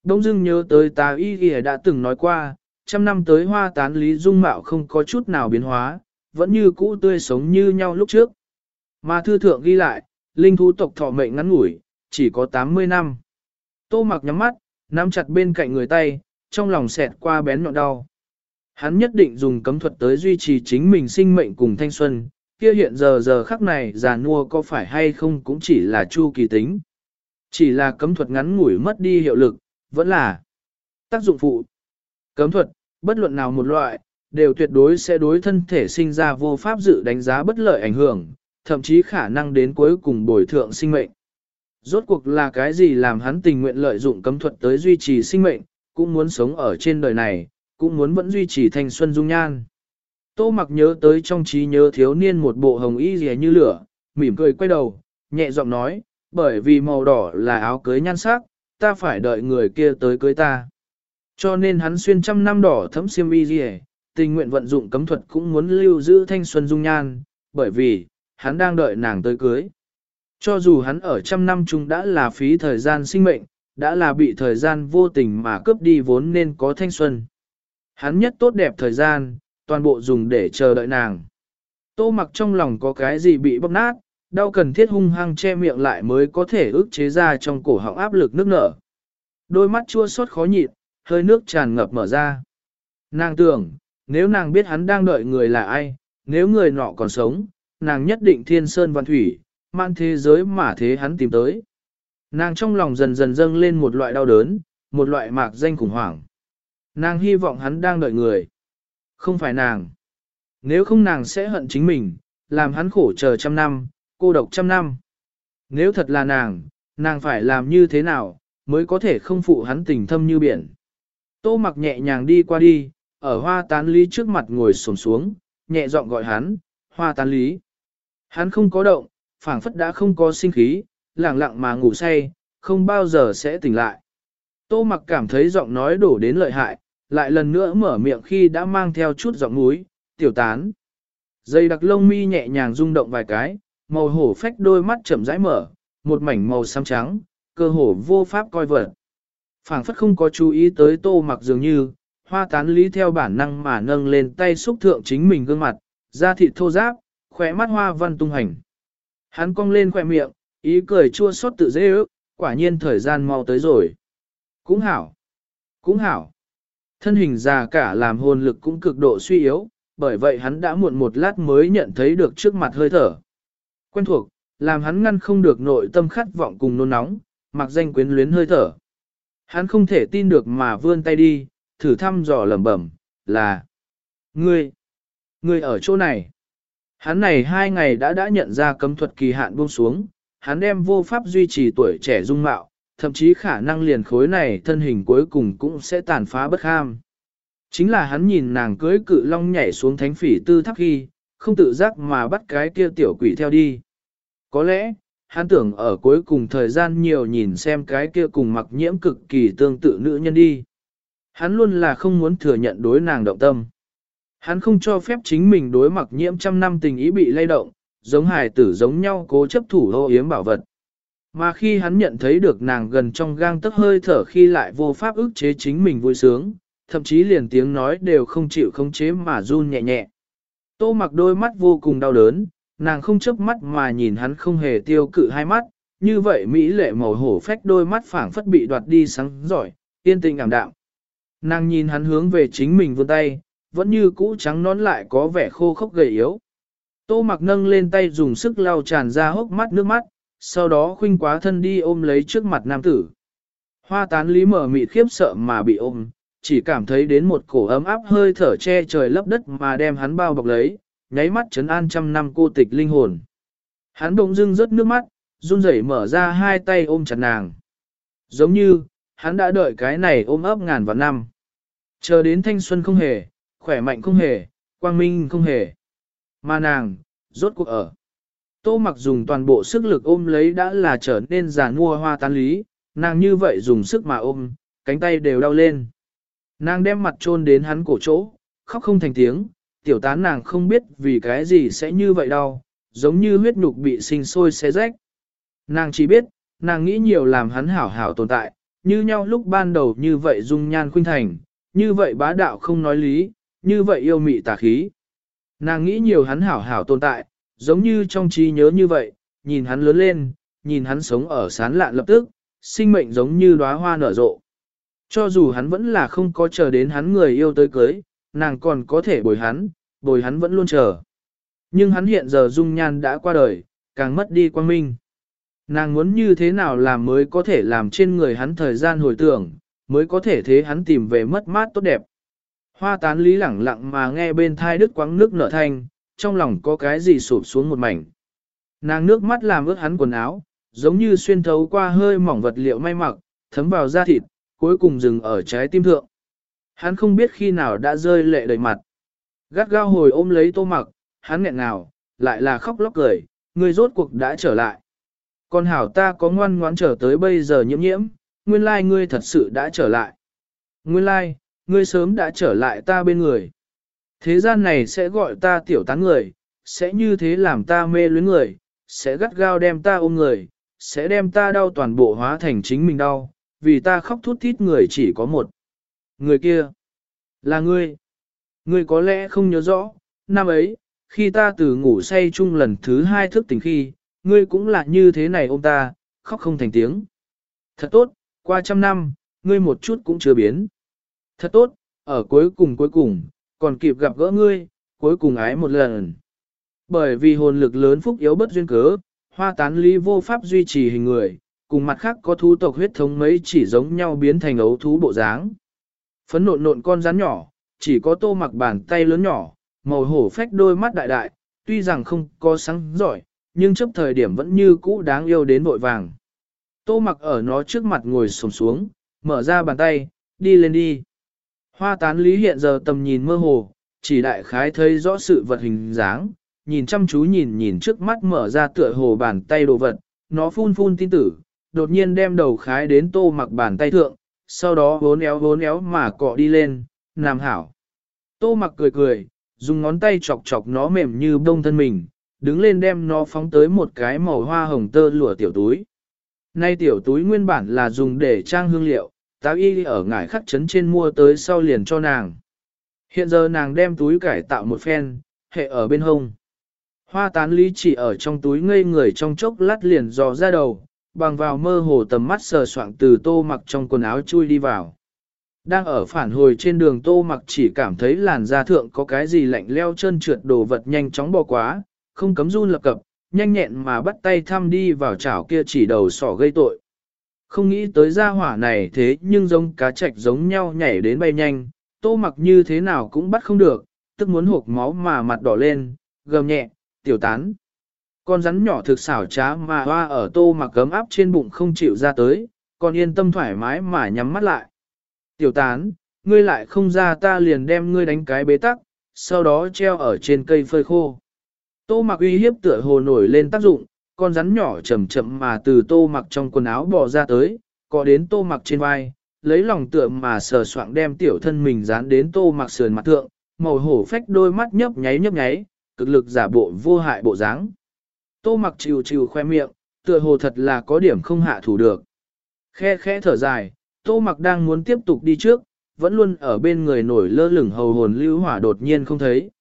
Đông dưng nhớ tới ta y ghi đã từng nói qua, trăm năm tới hoa tán lý dung mạo không có chút nào biến hóa, vẫn như cũ tươi sống như nhau lúc trước. Mà thư thượng ghi lại, linh thú tộc thọ mệnh ngắn ngủi, chỉ có 80 năm. Tô mặc nhắm mắt, nắm chặt bên cạnh người tay, trong lòng xẹt qua bén nhọn đau. Hắn nhất định dùng cấm thuật tới duy trì chính mình sinh mệnh cùng thanh xuân, kia hiện giờ giờ khắc này già nua có phải hay không cũng chỉ là chu kỳ tính. Chỉ là cấm thuật ngắn ngủi mất đi hiệu lực, vẫn là tác dụng phụ. Cấm thuật, bất luận nào một loại, đều tuyệt đối sẽ đối thân thể sinh ra vô pháp dự đánh giá bất lợi ảnh hưởng, thậm chí khả năng đến cuối cùng bồi thượng sinh mệnh. Rốt cuộc là cái gì làm hắn tình nguyện lợi dụng cấm thuật tới duy trì sinh mệnh, cũng muốn sống ở trên đời này, cũng muốn vẫn duy trì thanh xuân dung nhan. Tô mặc nhớ tới trong trí nhớ thiếu niên một bộ hồng y rìa như lửa, mỉm cười quay đầu, nhẹ giọng nói, bởi vì màu đỏ là áo cưới nhan sắc, ta phải đợi người kia tới cưới ta. Cho nên hắn xuyên trăm năm đỏ thấm xiêm y rìa, tình nguyện vận dụng cấm thuật cũng muốn lưu giữ thanh xuân dung nhan, bởi vì, hắn đang đợi nàng tới cưới. Cho dù hắn ở trăm năm chung đã là phí thời gian sinh mệnh, đã là bị thời gian vô tình mà cướp đi vốn nên có thanh xuân. Hắn nhất tốt đẹp thời gian, toàn bộ dùng để chờ đợi nàng. Tô mặc trong lòng có cái gì bị bóp nát, đau cần thiết hung hăng che miệng lại mới có thể ức chế ra trong cổ họng áp lực nước nở. Đôi mắt chua xót khó nhịn, hơi nước tràn ngập mở ra. Nàng tưởng, nếu nàng biết hắn đang đợi người là ai, nếu người nọ còn sống, nàng nhất định thiên sơn văn thủy, man thế giới mà thế hắn tìm tới. Nàng trong lòng dần dần dâng lên một loại đau đớn, một loại mạc danh khủng hoảng. Nàng hy vọng hắn đang đợi người. Không phải nàng. Nếu không nàng sẽ hận chính mình, làm hắn khổ chờ trăm năm, cô độc trăm năm. Nếu thật là nàng, nàng phải làm như thế nào, mới có thể không phụ hắn tình thâm như biển. Tô mặc nhẹ nhàng đi qua đi, ở hoa tán lý trước mặt ngồi sồn xuống, nhẹ giọng gọi hắn, hoa tán lý. Hắn không có động, phảng phất đã không có sinh khí, lặng lặng mà ngủ say, không bao giờ sẽ tỉnh lại. Tô mặc cảm thấy giọng nói đổ đến lợi hại, lại lần nữa mở miệng khi đã mang theo chút giọng núi, tiểu tán. Dây đặc lông mi nhẹ nhàng rung động vài cái, màu hổ phách đôi mắt chậm rãi mở, một mảnh màu xám trắng, cơ hổ vô pháp coi vật. phảng phất không có chú ý tới tô mặc dường như, hoa tán lý theo bản năng mà nâng lên tay xúc thượng chính mình gương mặt, da thịt thô ráp, khỏe mắt hoa văn tung hành. Hắn cong lên khỏe miệng, ý cười chua xót tự dễ ước, quả nhiên thời gian mau tới rồi. Cũng hảo, cũng hảo. Thân hình già cả làm hồn lực cũng cực độ suy yếu, bởi vậy hắn đã muộn một lát mới nhận thấy được trước mặt hơi thở. Quen thuộc, làm hắn ngăn không được nội tâm khát vọng cùng nôn nóng, mặc danh quyến luyến hơi thở. Hắn không thể tin được mà vươn tay đi, thử thăm dò lẩm bẩm, là Ngươi, ngươi ở chỗ này. Hắn này hai ngày đã đã nhận ra cấm thuật kỳ hạn buông xuống, hắn đem vô pháp duy trì tuổi trẻ dung mạo, thậm chí khả năng liền khối này thân hình cuối cùng cũng sẽ tàn phá bất ham. Chính là hắn nhìn nàng cưới cự long nhảy xuống thánh phỉ tư tháp khi, không tự giác mà bắt cái kia tiểu quỷ theo đi. Có lẽ, hắn tưởng ở cuối cùng thời gian nhiều nhìn xem cái kia cùng mặc nhiễm cực kỳ tương tự nữ nhân đi. Hắn luôn là không muốn thừa nhận đối nàng động tâm. Hắn không cho phép chính mình đối mặc nhiễm trăm năm tình ý bị lay động, giống hài tử giống nhau cố chấp thủ hô yếm bảo vật. Mà khi hắn nhận thấy được nàng gần trong gang tấc hơi thở khi lại vô pháp ức chế chính mình vui sướng, thậm chí liền tiếng nói đều không chịu khống chế mà run nhẹ nhẹ. Tô mặc đôi mắt vô cùng đau đớn, nàng không chớp mắt mà nhìn hắn không hề tiêu cự hai mắt, như vậy Mỹ lệ màu hổ phách đôi mắt phảng phất bị đoạt đi sáng giỏi, yên tình ảm đạm. Nàng nhìn hắn hướng về chính mình vươn tay, vẫn như cũ trắng nón lại có vẻ khô khốc gầy yếu. Tô mặc nâng lên tay dùng sức lau tràn ra hốc mắt nước mắt, sau đó khuynh quá thân đi ôm lấy trước mặt nam tử. Hoa tán lý mở mịt khiếp sợ mà bị ôm, chỉ cảm thấy đến một cổ ấm áp hơi thở che trời lấp đất mà đem hắn bao bọc lấy, nháy mắt chấn an trăm năm cô tịch linh hồn. Hắn bỗng dưng rớt nước mắt, run rẩy mở ra hai tay ôm chặt nàng. Giống như, hắn đã đợi cái này ôm ấp ngàn vạn năm. Chờ đến thanh xuân không hề, khỏe mạnh không hề, quang minh không hề. Mà nàng, rốt cuộc ở. Tô mặc dùng toàn bộ sức lực ôm lấy đã là trở nên già nua hoa tán lý, nàng như vậy dùng sức mà ôm, cánh tay đều đau lên. Nàng đem mặt chôn đến hắn cổ chỗ, khóc không thành tiếng, tiểu tán nàng không biết vì cái gì sẽ như vậy đau, giống như huyết nhục bị sinh sôi xé rách. Nàng chỉ biết, nàng nghĩ nhiều làm hắn hảo hảo tồn tại, như nhau lúc ban đầu như vậy dung nhan khuynh thành, như vậy bá đạo không nói lý, như vậy yêu mị tà khí. Nàng nghĩ nhiều hắn hảo hảo tồn tại, giống như trong trí nhớ như vậy, nhìn hắn lớn lên, nhìn hắn sống ở sán lạn lập tức, sinh mệnh giống như đóa hoa nở rộ. Cho dù hắn vẫn là không có chờ đến hắn người yêu tới cưới, nàng còn có thể bồi hắn, bồi hắn vẫn luôn chờ. Nhưng hắn hiện giờ dung nhan đã qua đời, càng mất đi quang minh. Nàng muốn như thế nào làm mới có thể làm trên người hắn thời gian hồi tưởng, mới có thể thế hắn tìm về mất mát tốt đẹp. Hoa tán lý lẳng lặng mà nghe bên thai đức quáng nước nở thanh, trong lòng có cái gì sụp xuống một mảnh. Nàng nước mắt làm ướt hắn quần áo, giống như xuyên thấu qua hơi mỏng vật liệu may mặc, thấm vào da thịt, cuối cùng dừng ở trái tim thượng. Hắn không biết khi nào đã rơi lệ đầy mặt. Gắt gao hồi ôm lấy tô mặc, hắn nghẹn nào, lại là khóc lóc cười, người rốt cuộc đã trở lại. Con hảo ta có ngoan ngoãn trở tới bây giờ nhiễm nhiễm, nguyên lai ngươi thật sự đã trở lại. Nguyên lai, ngươi sớm đã trở lại ta bên người. Thế gian này sẽ gọi ta tiểu tán người, sẽ như thế làm ta mê luyến người, sẽ gắt gao đem ta ôm người, sẽ đem ta đau toàn bộ hóa thành chính mình đau, vì ta khóc thút thít người chỉ có một. Người kia, là ngươi. Ngươi có lẽ không nhớ rõ, năm ấy, khi ta từ ngủ say chung lần thứ hai thức tỉnh khi, ngươi cũng là như thế này ôm ta, khóc không thành tiếng. Thật tốt, qua trăm năm, ngươi một chút cũng chưa biến. Thật tốt, ở cuối cùng cuối cùng, còn kịp gặp gỡ ngươi, cuối cùng ái một lần. Bởi vì hồn lực lớn phúc yếu bất duyên cớ, hoa tán lý vô pháp duy trì hình người, cùng mặt khác có thú tộc huyết thống mấy chỉ giống nhau biến thành ấu thú bộ dáng. Phấn nộn nộn con rắn nhỏ, chỉ có tô mặc bàn tay lớn nhỏ, màu hổ phách đôi mắt đại đại, tuy rằng không có sáng giỏi, nhưng chấp thời điểm vẫn như cũ đáng yêu đến vội vàng. Tô mặc ở nó trước mặt ngồi sồm xuống, mở ra bàn tay, đi lên đi. Hoa tán lý hiện giờ tầm nhìn mơ hồ, chỉ đại khái thấy rõ sự vật hình dáng, nhìn chăm chú nhìn nhìn trước mắt mở ra tựa hồ bàn tay đồ vật, nó phun phun tin tử, đột nhiên đem đầu khái đến tô mặc bàn tay thượng, sau đó vốn éo vốn éo mà cọ đi lên, làm hảo. Tô mặc cười cười, dùng ngón tay chọc chọc nó mềm như bông thân mình, đứng lên đem nó phóng tới một cái màu hoa hồng tơ lụa tiểu túi. Nay tiểu túi nguyên bản là dùng để trang hương liệu, táo y ở ngải khắc trấn trên mua tới sau liền cho nàng. Hiện giờ nàng đem túi cải tạo một phen, hệ ở bên hông. Hoa tán lý chỉ ở trong túi ngây người trong chốc lát liền dò ra đầu, bằng vào mơ hồ tầm mắt sờ soạng từ tô mặc trong quần áo chui đi vào. Đang ở phản hồi trên đường tô mặc chỉ cảm thấy làn da thượng có cái gì lạnh leo chân trượt đồ vật nhanh chóng bò quá, không cấm run lập cập, nhanh nhẹn mà bắt tay thăm đi vào chảo kia chỉ đầu sỏ gây tội. Không nghĩ tới gia hỏa này thế nhưng giống cá trạch giống nhau nhảy đến bay nhanh, tô mặc như thế nào cũng bắt không được, tức muốn hộp máu mà mặt đỏ lên, gầm nhẹ, tiểu tán. Con rắn nhỏ thực xảo trá mà hoa ở tô mặc cấm áp trên bụng không chịu ra tới, còn yên tâm thoải mái mà nhắm mắt lại. Tiểu tán, ngươi lại không ra ta liền đem ngươi đánh cái bế tắc, sau đó treo ở trên cây phơi khô. Tô mặc uy hiếp tựa hồ nổi lên tác dụng, con rắn nhỏ chậm chậm mà từ tô mặc trong quần áo bò ra tới, có đến tô mặc trên vai, lấy lòng tựa mà sờ soạng đem tiểu thân mình dán đến tô mặc sườn mặt thượng, màu hổ phách đôi mắt nhấp nháy nhấp nháy, cực lực giả bộ vô hại bộ dáng. Tô mặc chiều chiều khoe miệng, tựa hồ thật là có điểm không hạ thủ được. Khe khẽ thở dài, tô mặc đang muốn tiếp tục đi trước, vẫn luôn ở bên người nổi lơ lửng hầu hồn lưu hỏa đột nhiên không thấy.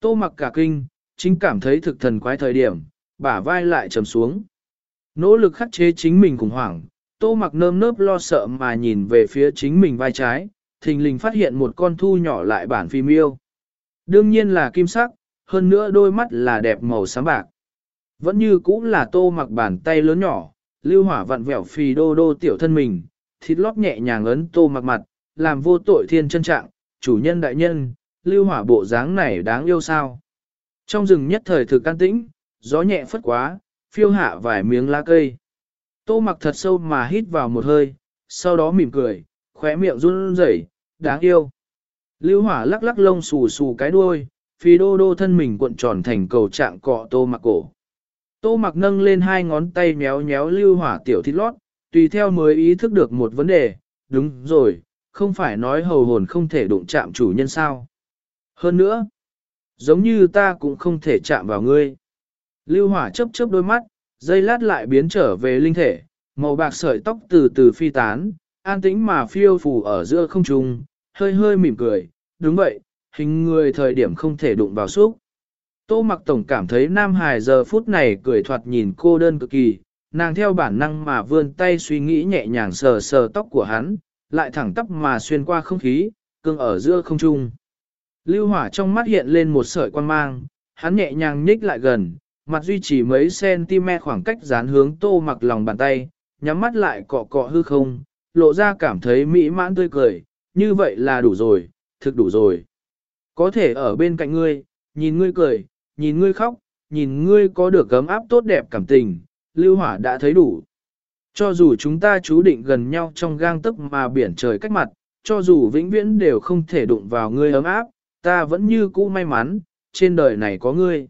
Tô mặc cả kinh, chính cảm thấy thực thần quái thời điểm, bả vai lại trầm xuống. Nỗ lực khắc chế chính mình khủng hoảng, tô mặc nơm nớp lo sợ mà nhìn về phía chính mình vai trái, thình lình phát hiện một con thu nhỏ lại bản phim yêu. Đương nhiên là kim sắc, hơn nữa đôi mắt là đẹp màu xám bạc. Vẫn như cũng là tô mặc bàn tay lớn nhỏ, lưu hỏa vặn vẹo phì đô đô tiểu thân mình, thịt lót nhẹ nhàng ấn tô mặc mặt, làm vô tội thiên chân trạng, chủ nhân đại nhân, lưu hỏa bộ dáng này đáng yêu sao. Trong rừng nhất thời thực can tĩnh, gió nhẹ phất quá, phiêu hạ vài miếng lá cây. Tô mặc thật sâu mà hít vào một hơi, sau đó mỉm cười, khóe miệng run rẩy, đáng yêu. Lưu hỏa lắc lắc lông xù xù cái đuôi, phi đô đô thân mình cuộn tròn thành cầu trạng cọ tô mặc cổ. Tô mặc nâng lên hai ngón tay méo méo lưu hỏa tiểu thịt lót, tùy theo mới ý thức được một vấn đề, đúng rồi, không phải nói hầu hồn không thể đụng chạm chủ nhân sao. Hơn nữa, giống như ta cũng không thể chạm vào ngươi. Lưu hỏa chớp chớp đôi mắt, dây lát lại biến trở về linh thể, màu bạc sợi tóc từ từ phi tán, an tĩnh mà phiêu phù ở giữa không trung, hơi hơi mỉm cười, đúng vậy, hình người thời điểm không thể đụng vào xúc. Tô mặc tổng cảm thấy Nam Hải giờ phút này cười thoạt nhìn cô đơn cực kỳ, nàng theo bản năng mà vươn tay suy nghĩ nhẹ nhàng sờ sờ tóc của hắn, lại thẳng tắp mà xuyên qua không khí, cương ở giữa không trung. Lưu hỏa trong mắt hiện lên một sợi quan mang, hắn nhẹ nhàng nhích lại gần, mặt duy trì mấy cm khoảng cách dán hướng tô mặc lòng bàn tay, nhắm mắt lại cọ cọ hư không, lộ ra cảm thấy mỹ mãn tươi cười, như vậy là đủ rồi, thực đủ rồi. Có thể ở bên cạnh ngươi, nhìn ngươi cười, nhìn ngươi khóc, nhìn ngươi có được gấm áp tốt đẹp cảm tình, lưu hỏa đã thấy đủ. Cho dù chúng ta chú định gần nhau trong gang tức mà biển trời cách mặt, cho dù vĩnh viễn đều không thể đụng vào ngươi ấm áp, ta vẫn như cũ may mắn, trên đời này có ngươi.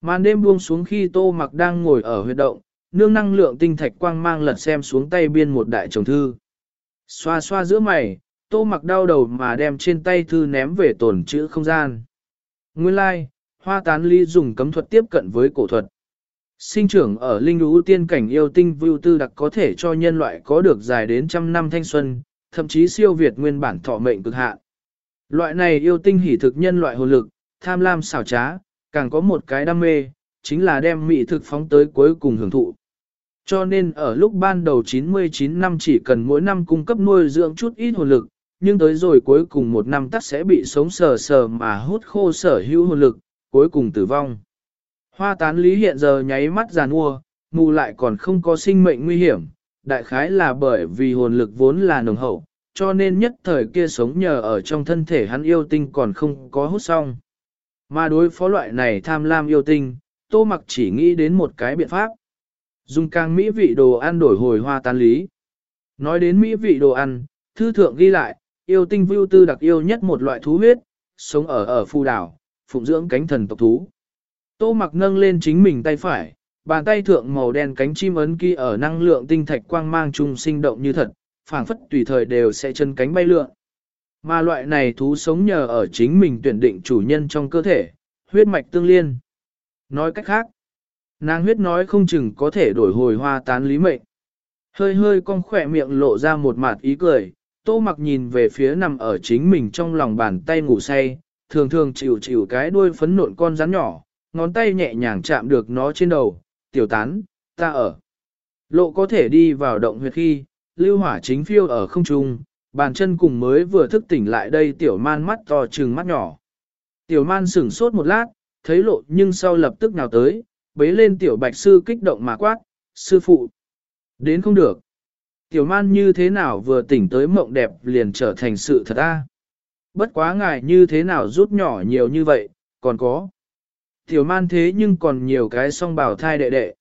Màn đêm buông xuống khi tô mặc đang ngồi ở huyệt động, nương năng lượng tinh thạch quang mang lật xem xuống tay biên một đại chồng thư. Xoa xoa giữa mày, tô mặc đau đầu mà đem trên tay thư ném về tổn chữ không gian. Nguyên lai, like, hoa tán ly dùng cấm thuật tiếp cận với cổ thuật. Sinh trưởng ở linh lũ tiên cảnh yêu tinh vưu tư đặc có thể cho nhân loại có được dài đến trăm năm thanh xuân, thậm chí siêu việt nguyên bản thọ mệnh cực hạn. Loại này yêu tinh hỉ thực nhân loại hồn lực, tham lam xảo trá, càng có một cái đam mê, chính là đem mỹ thực phóng tới cuối cùng hưởng thụ. Cho nên ở lúc ban đầu 99 năm chỉ cần mỗi năm cung cấp nuôi dưỡng chút ít hồn lực, nhưng tới rồi cuối cùng một năm tắc sẽ bị sống sờ sờ mà hút khô sở hữu hồn lực, cuối cùng tử vong. Hoa tán lý hiện giờ nháy mắt giàn ua, mù lại còn không có sinh mệnh nguy hiểm, đại khái là bởi vì hồn lực vốn là nồng hậu, cho nên nhất thời kia sống nhờ ở trong thân thể hắn yêu tinh còn không có hút xong. Mà đối phó loại này tham lam yêu tinh, tô mặc chỉ nghĩ đến một cái biện pháp. Dùng càng mỹ vị đồ ăn đổi hồi hoa tán lý. Nói đến mỹ vị đồ ăn, thư thượng ghi lại, yêu tinh vưu tư đặc yêu nhất một loại thú huyết, sống ở ở phu đảo, phụng dưỡng cánh thần tộc thú. Tô mặc nâng lên chính mình tay phải, bàn tay thượng màu đen cánh chim ấn kia ở năng lượng tinh thạch quang mang trung sinh động như thật, phảng phất tùy thời đều sẽ chân cánh bay lượn. Mà loại này thú sống nhờ ở chính mình tuyển định chủ nhân trong cơ thể, huyết mạch tương liên. Nói cách khác, nàng huyết nói không chừng có thể đổi hồi hoa tán lý mệnh. Hơi hơi con khỏe miệng lộ ra một mặt ý cười, tô mặc nhìn về phía nằm ở chính mình trong lòng bàn tay ngủ say, thường thường chịu chịu cái đuôi phấn nộn con rắn nhỏ, ngón tay nhẹ nhàng chạm được nó trên đầu, tiểu tán, ta ở. Lộ có thể đi vào động huyệt khi, lưu hỏa chính phiêu ở không trung, bàn chân cùng mới vừa thức tỉnh lại đây tiểu man mắt to trừng mắt nhỏ. Tiểu man sửng sốt một lát, thấy lộ nhưng sau lập tức nào tới, bế lên tiểu bạch sư kích động mà quát, sư phụ. Đến không được. Tiểu man như thế nào vừa tỉnh tới mộng đẹp liền trở thành sự thật a. Bất quá ngài như thế nào rút nhỏ nhiều như vậy, còn có. Tiểu man thế nhưng còn nhiều cái song bảo thai đệ đệ.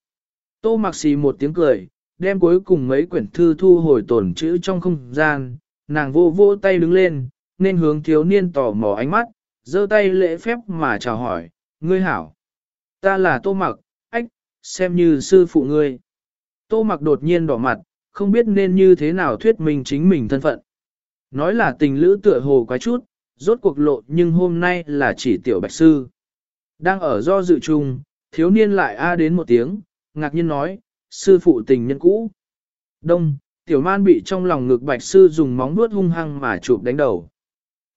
Tô mặc xì một tiếng cười, đem cuối cùng mấy quyển thư thu hồi tổn chữ trong không gian, nàng vô vô tay đứng lên, nên hướng thiếu niên tò mò ánh mắt, giơ tay lễ phép mà chào hỏi, ngươi hảo. Ta là tô mặc, ách, xem như sư phụ ngươi. Tô mặc đột nhiên đỏ mặt, không biết nên như thế nào thuyết minh chính mình thân phận. Nói là tình lữ tựa hồ quá chút, rốt cuộc lộ nhưng hôm nay là chỉ tiểu bạch sư. Đang ở do dự chung, thiếu niên lại a đến một tiếng, ngạc nhiên nói, sư phụ tình nhân cũ. Đông, tiểu man bị trong lòng ngực bạch sư dùng móng vuốt hung hăng mà chụp đánh đầu.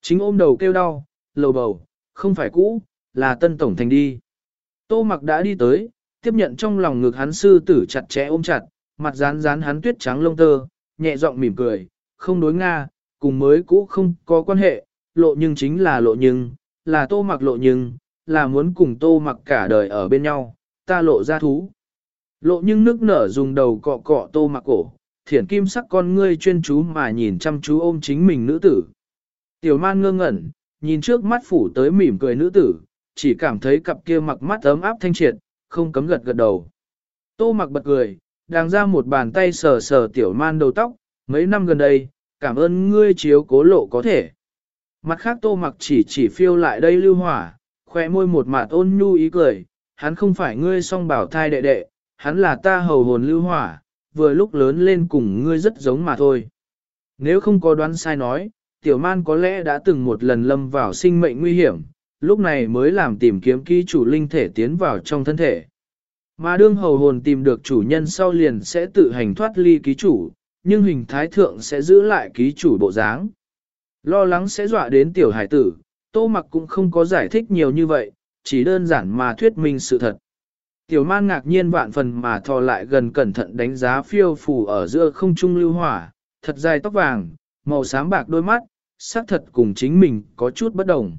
Chính ôm đầu kêu đau, lầu bầu, không phải cũ, là tân tổng thành đi. Tô mặc đã đi tới, tiếp nhận trong lòng ngực hắn sư tử chặt chẽ ôm chặt, mặt rán rán hắn tuyết trắng lông tơ, nhẹ giọng mỉm cười, không đối Nga, cùng mới cũ không có quan hệ, lộ nhưng chính là lộ nhưng, là tô mặc lộ nhưng, là muốn cùng tô mặc cả đời ở bên nhau, ta lộ ra thú. Lộ nhưng nước nở dùng đầu cọ cọ tô mặc cổ, thiển kim sắc con ngươi chuyên chú mà nhìn chăm chú ôm chính mình nữ tử. Tiểu man ngơ ngẩn, nhìn trước mắt phủ tới mỉm cười nữ tử, chỉ cảm thấy cặp kia mặc mắt ấm áp thanh triệt, không cấm gật gật đầu. Tô mặc bật cười, đang ra một bàn tay sờ sờ tiểu man đầu tóc, mấy năm gần đây, cảm ơn ngươi chiếu cố lộ có thể. Mặt khác tô mặc chỉ chỉ phiêu lại đây lưu hỏa, khoe môi một mặt ôn nhu ý cười, hắn không phải ngươi song bảo thai đệ đệ, hắn là ta hầu hồn lưu hỏa, vừa lúc lớn lên cùng ngươi rất giống mà thôi. Nếu không có đoán sai nói, tiểu man có lẽ đã từng một lần lâm vào sinh mệnh nguy hiểm, lúc này mới làm tìm kiếm ký chủ linh thể tiến vào trong thân thể. Mà đương hầu hồn tìm được chủ nhân sau liền sẽ tự hành thoát ly ký chủ, nhưng hình thái thượng sẽ giữ lại ký chủ bộ dáng. Lo lắng sẽ dọa đến tiểu hải tử, tô mặc cũng không có giải thích nhiều như vậy, chỉ đơn giản mà thuyết minh sự thật. Tiểu man ngạc nhiên vạn phần mà thò lại gần cẩn thận đánh giá phiêu phù ở giữa không trung lưu hỏa, thật dài tóc vàng, màu xám bạc đôi mắt, sắc thật cùng chính mình có chút bất đồng.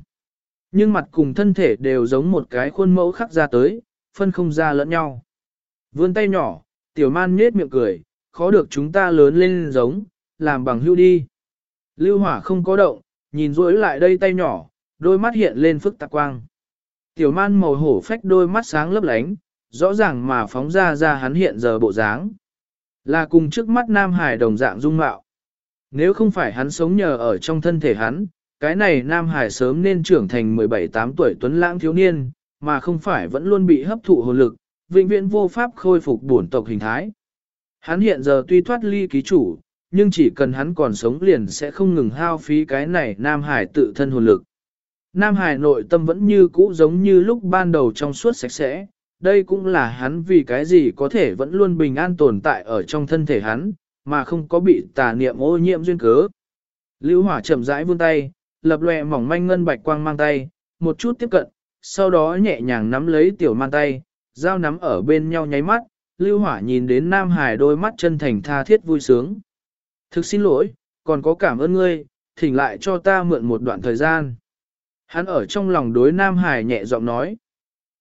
Nhưng mặt cùng thân thể đều giống một cái khuôn mẫu khắc ra tới, phân không ra lẫn nhau. Vươn tay nhỏ, tiểu man nhết miệng cười, khó được chúng ta lớn lên giống, làm bằng hưu đi. Lưu hỏa không có động, nhìn rối lại đây tay nhỏ, đôi mắt hiện lên phức tạp quang. Tiểu man màu hổ phách đôi mắt sáng lấp lánh, rõ ràng mà phóng ra ra hắn hiện giờ bộ dáng. Là cùng trước mắt Nam Hải đồng dạng dung mạo. Nếu không phải hắn sống nhờ ở trong thân thể hắn, cái này Nam Hải sớm nên trưởng thành 17-8 tuổi tuấn lãng thiếu niên, mà không phải vẫn luôn bị hấp thụ hồn lực, vĩnh viễn vô pháp khôi phục bổn tộc hình thái. Hắn hiện giờ tuy thoát ly ký chủ, nhưng chỉ cần hắn còn sống liền sẽ không ngừng hao phí cái này Nam Hải tự thân hồn lực. Nam Hải nội tâm vẫn như cũ giống như lúc ban đầu trong suốt sạch sẽ, đây cũng là hắn vì cái gì có thể vẫn luôn bình an tồn tại ở trong thân thể hắn, mà không có bị tà niệm ô nhiễm duyên cớ. Lưu hỏa chậm rãi vươn tay, lập lòe mỏng manh ngân bạch quang mang tay, một chút tiếp cận, sau đó nhẹ nhàng nắm lấy tiểu man tay, dao nắm ở bên nhau nháy mắt, lưu hỏa nhìn đến Nam Hải đôi mắt chân thành tha thiết vui sướng. Thực xin lỗi, còn có cảm ơn ngươi, thỉnh lại cho ta mượn một đoạn thời gian. Hắn ở trong lòng đối Nam Hải nhẹ giọng nói.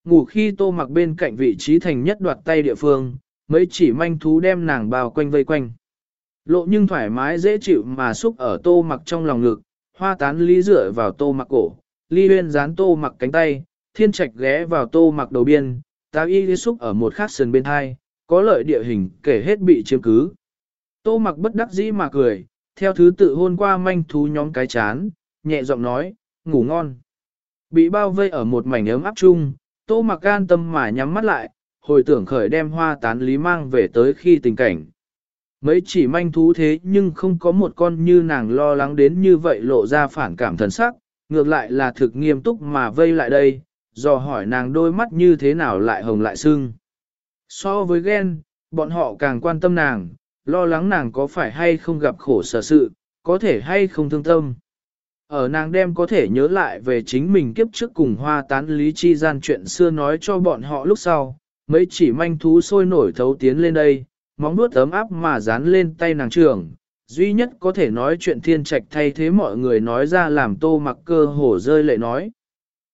Ngủ khi tô mặc bên cạnh vị trí thành nhất đoạt tay địa phương, mấy chỉ manh thú đem nàng bao quanh vây quanh. Lộ nhưng thoải mái dễ chịu mà xúc ở tô mặc trong lòng ngực, hoa tán lý dựa vào tô mặc cổ, ly huyên dán tô mặc cánh tay, thiên trạch ghé vào tô mặc đầu biên, tá y lý xúc ở một khát sườn bên hai, có lợi địa hình kể hết bị chiếm cứ. Tô mặc bất đắc dĩ mà cười, theo thứ tự hôn qua manh thú nhóm cái chán, nhẹ giọng nói, ngủ ngon. Bị bao vây ở một mảnh ấm áp chung, tô mặc an tâm mà nhắm mắt lại, hồi tưởng khởi đem hoa tán lý mang về tới khi tình cảnh. Mấy chỉ manh thú thế nhưng không có một con như nàng lo lắng đến như vậy lộ ra phản cảm thần sắc, ngược lại là thực nghiêm túc mà vây lại đây, dò hỏi nàng đôi mắt như thế nào lại hồng lại sưng. So với ghen, bọn họ càng quan tâm nàng, lo lắng nàng có phải hay không gặp khổ sở sự, có thể hay không thương tâm. Ở nàng đem có thể nhớ lại về chính mình kiếp trước cùng hoa tán lý chi gian chuyện xưa nói cho bọn họ lúc sau, mấy chỉ manh thú sôi nổi thấu tiến lên đây, móng nuốt ấm áp mà dán lên tay nàng trường, duy nhất có thể nói chuyện thiên trạch thay thế mọi người nói ra làm tô mặc cơ hổ rơi lệ nói.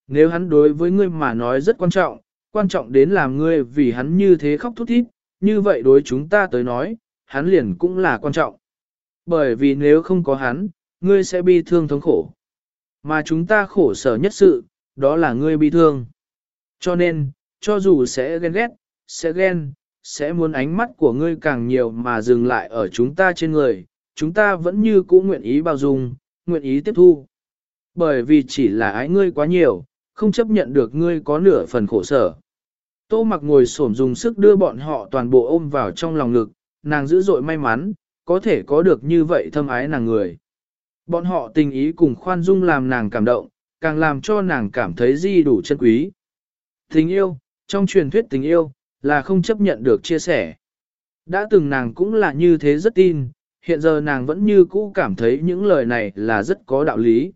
Nếu hắn đối với ngươi mà nói rất quan trọng, quan trọng đến làm ngươi vì hắn như thế khóc thút thít, như vậy đối chúng ta tới nói, hắn liền cũng là quan trọng. Bởi vì nếu không có hắn, ngươi sẽ bi thương thống khổ. Mà chúng ta khổ sở nhất sự, đó là ngươi bi thương. Cho nên, cho dù sẽ ghen ghét, sẽ ghen, sẽ muốn ánh mắt của ngươi càng nhiều mà dừng lại ở chúng ta trên người, chúng ta vẫn như cũ nguyện ý bao dung, nguyện ý tiếp thu. Bởi vì chỉ là ái ngươi quá nhiều, không chấp nhận được ngươi có nửa phần khổ sở. Tô mặc ngồi xổm dùng sức đưa bọn họ toàn bộ ôm vào trong lòng ngực, nàng dữ dội may mắn, có thể có được như vậy thâm ái nàng người. Bọn họ tình ý cùng khoan dung làm nàng cảm động, càng làm cho nàng cảm thấy di đủ chân quý. Tình yêu, trong truyền thuyết tình yêu, là không chấp nhận được chia sẻ. Đã từng nàng cũng là như thế rất tin, hiện giờ nàng vẫn như cũ cảm thấy những lời này là rất có đạo lý.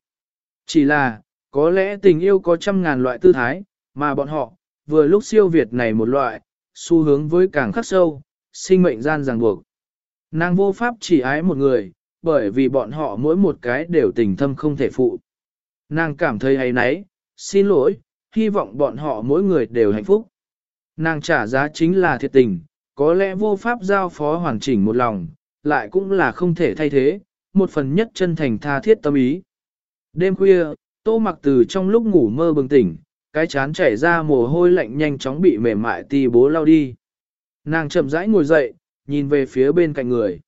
Chỉ là, có lẽ tình yêu có trăm ngàn loại tư thái, mà bọn họ, vừa lúc siêu việt này một loại, xu hướng với càng khắc sâu, sinh mệnh gian ràng buộc. Nàng vô pháp chỉ ái một người, bởi vì bọn họ mỗi một cái đều tình thâm không thể phụ. Nàng cảm thấy hay nấy, xin lỗi, hy vọng bọn họ mỗi người đều hạnh phúc. Nàng trả giá chính là thiệt tình, có lẽ vô pháp giao phó hoàn chỉnh một lòng, lại cũng là không thể thay thế, một phần nhất chân thành tha thiết tâm ý. Đêm khuya, tô mặc từ trong lúc ngủ mơ bừng tỉnh, cái chán chảy ra mồ hôi lạnh nhanh chóng bị mềm mại ti bố lao đi. Nàng chậm rãi ngồi dậy, nhìn về phía bên cạnh người.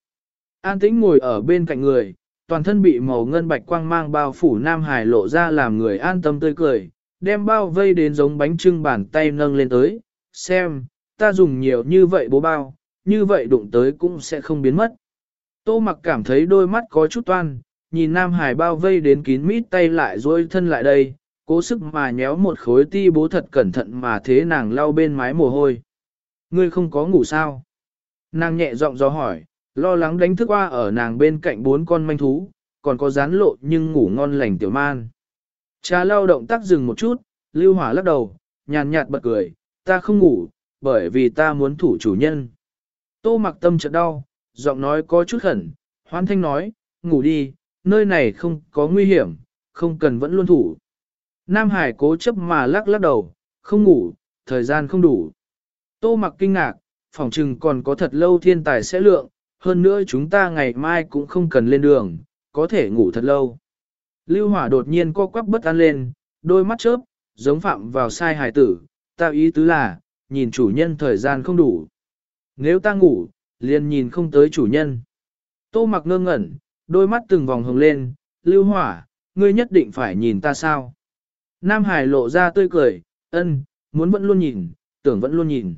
An tĩnh ngồi ở bên cạnh người, toàn thân bị màu ngân bạch quang mang bao phủ Nam Hải lộ ra làm người an tâm tươi cười, đem bao vây đến giống bánh trưng bàn tay nâng lên tới, xem, ta dùng nhiều như vậy bố bao, như vậy đụng tới cũng sẽ không biến mất. Tô mặc cảm thấy đôi mắt có chút toan, nhìn Nam Hải bao vây đến kín mít tay lại dôi thân lại đây, cố sức mà nhéo một khối ti bố thật cẩn thận mà thế nàng lau bên mái mồ hôi. Ngươi không có ngủ sao? Nàng nhẹ giọng do hỏi, lo lắng đánh thức qua ở nàng bên cạnh bốn con manh thú, còn có rán lộ nhưng ngủ ngon lành tiểu man. Cha lao động tác dừng một chút, lưu hỏa lắc đầu, nhàn nhạt bật cười, ta không ngủ, bởi vì ta muốn thủ chủ nhân. Tô mặc tâm chợt đau, giọng nói có chút khẩn, hoan thanh nói, ngủ đi, nơi này không có nguy hiểm, không cần vẫn luôn thủ. Nam Hải cố chấp mà lắc lắc đầu, không ngủ, thời gian không đủ. Tô mặc kinh ngạc, phòng trừng còn có thật lâu thiên tài sẽ lượng, hơn nữa chúng ta ngày mai cũng không cần lên đường, có thể ngủ thật lâu. Lưu hỏa đột nhiên co quắp bất an lên, đôi mắt chớp, giống phạm vào sai hài tử, ta ý tứ là, nhìn chủ nhân thời gian không đủ. Nếu ta ngủ, liền nhìn không tới chủ nhân. Tô mặc ngơ ngẩn, đôi mắt từng vòng hồng lên, lưu hỏa, ngươi nhất định phải nhìn ta sao. Nam Hải lộ ra tươi cười, ân, muốn vẫn luôn nhìn, tưởng vẫn luôn nhìn.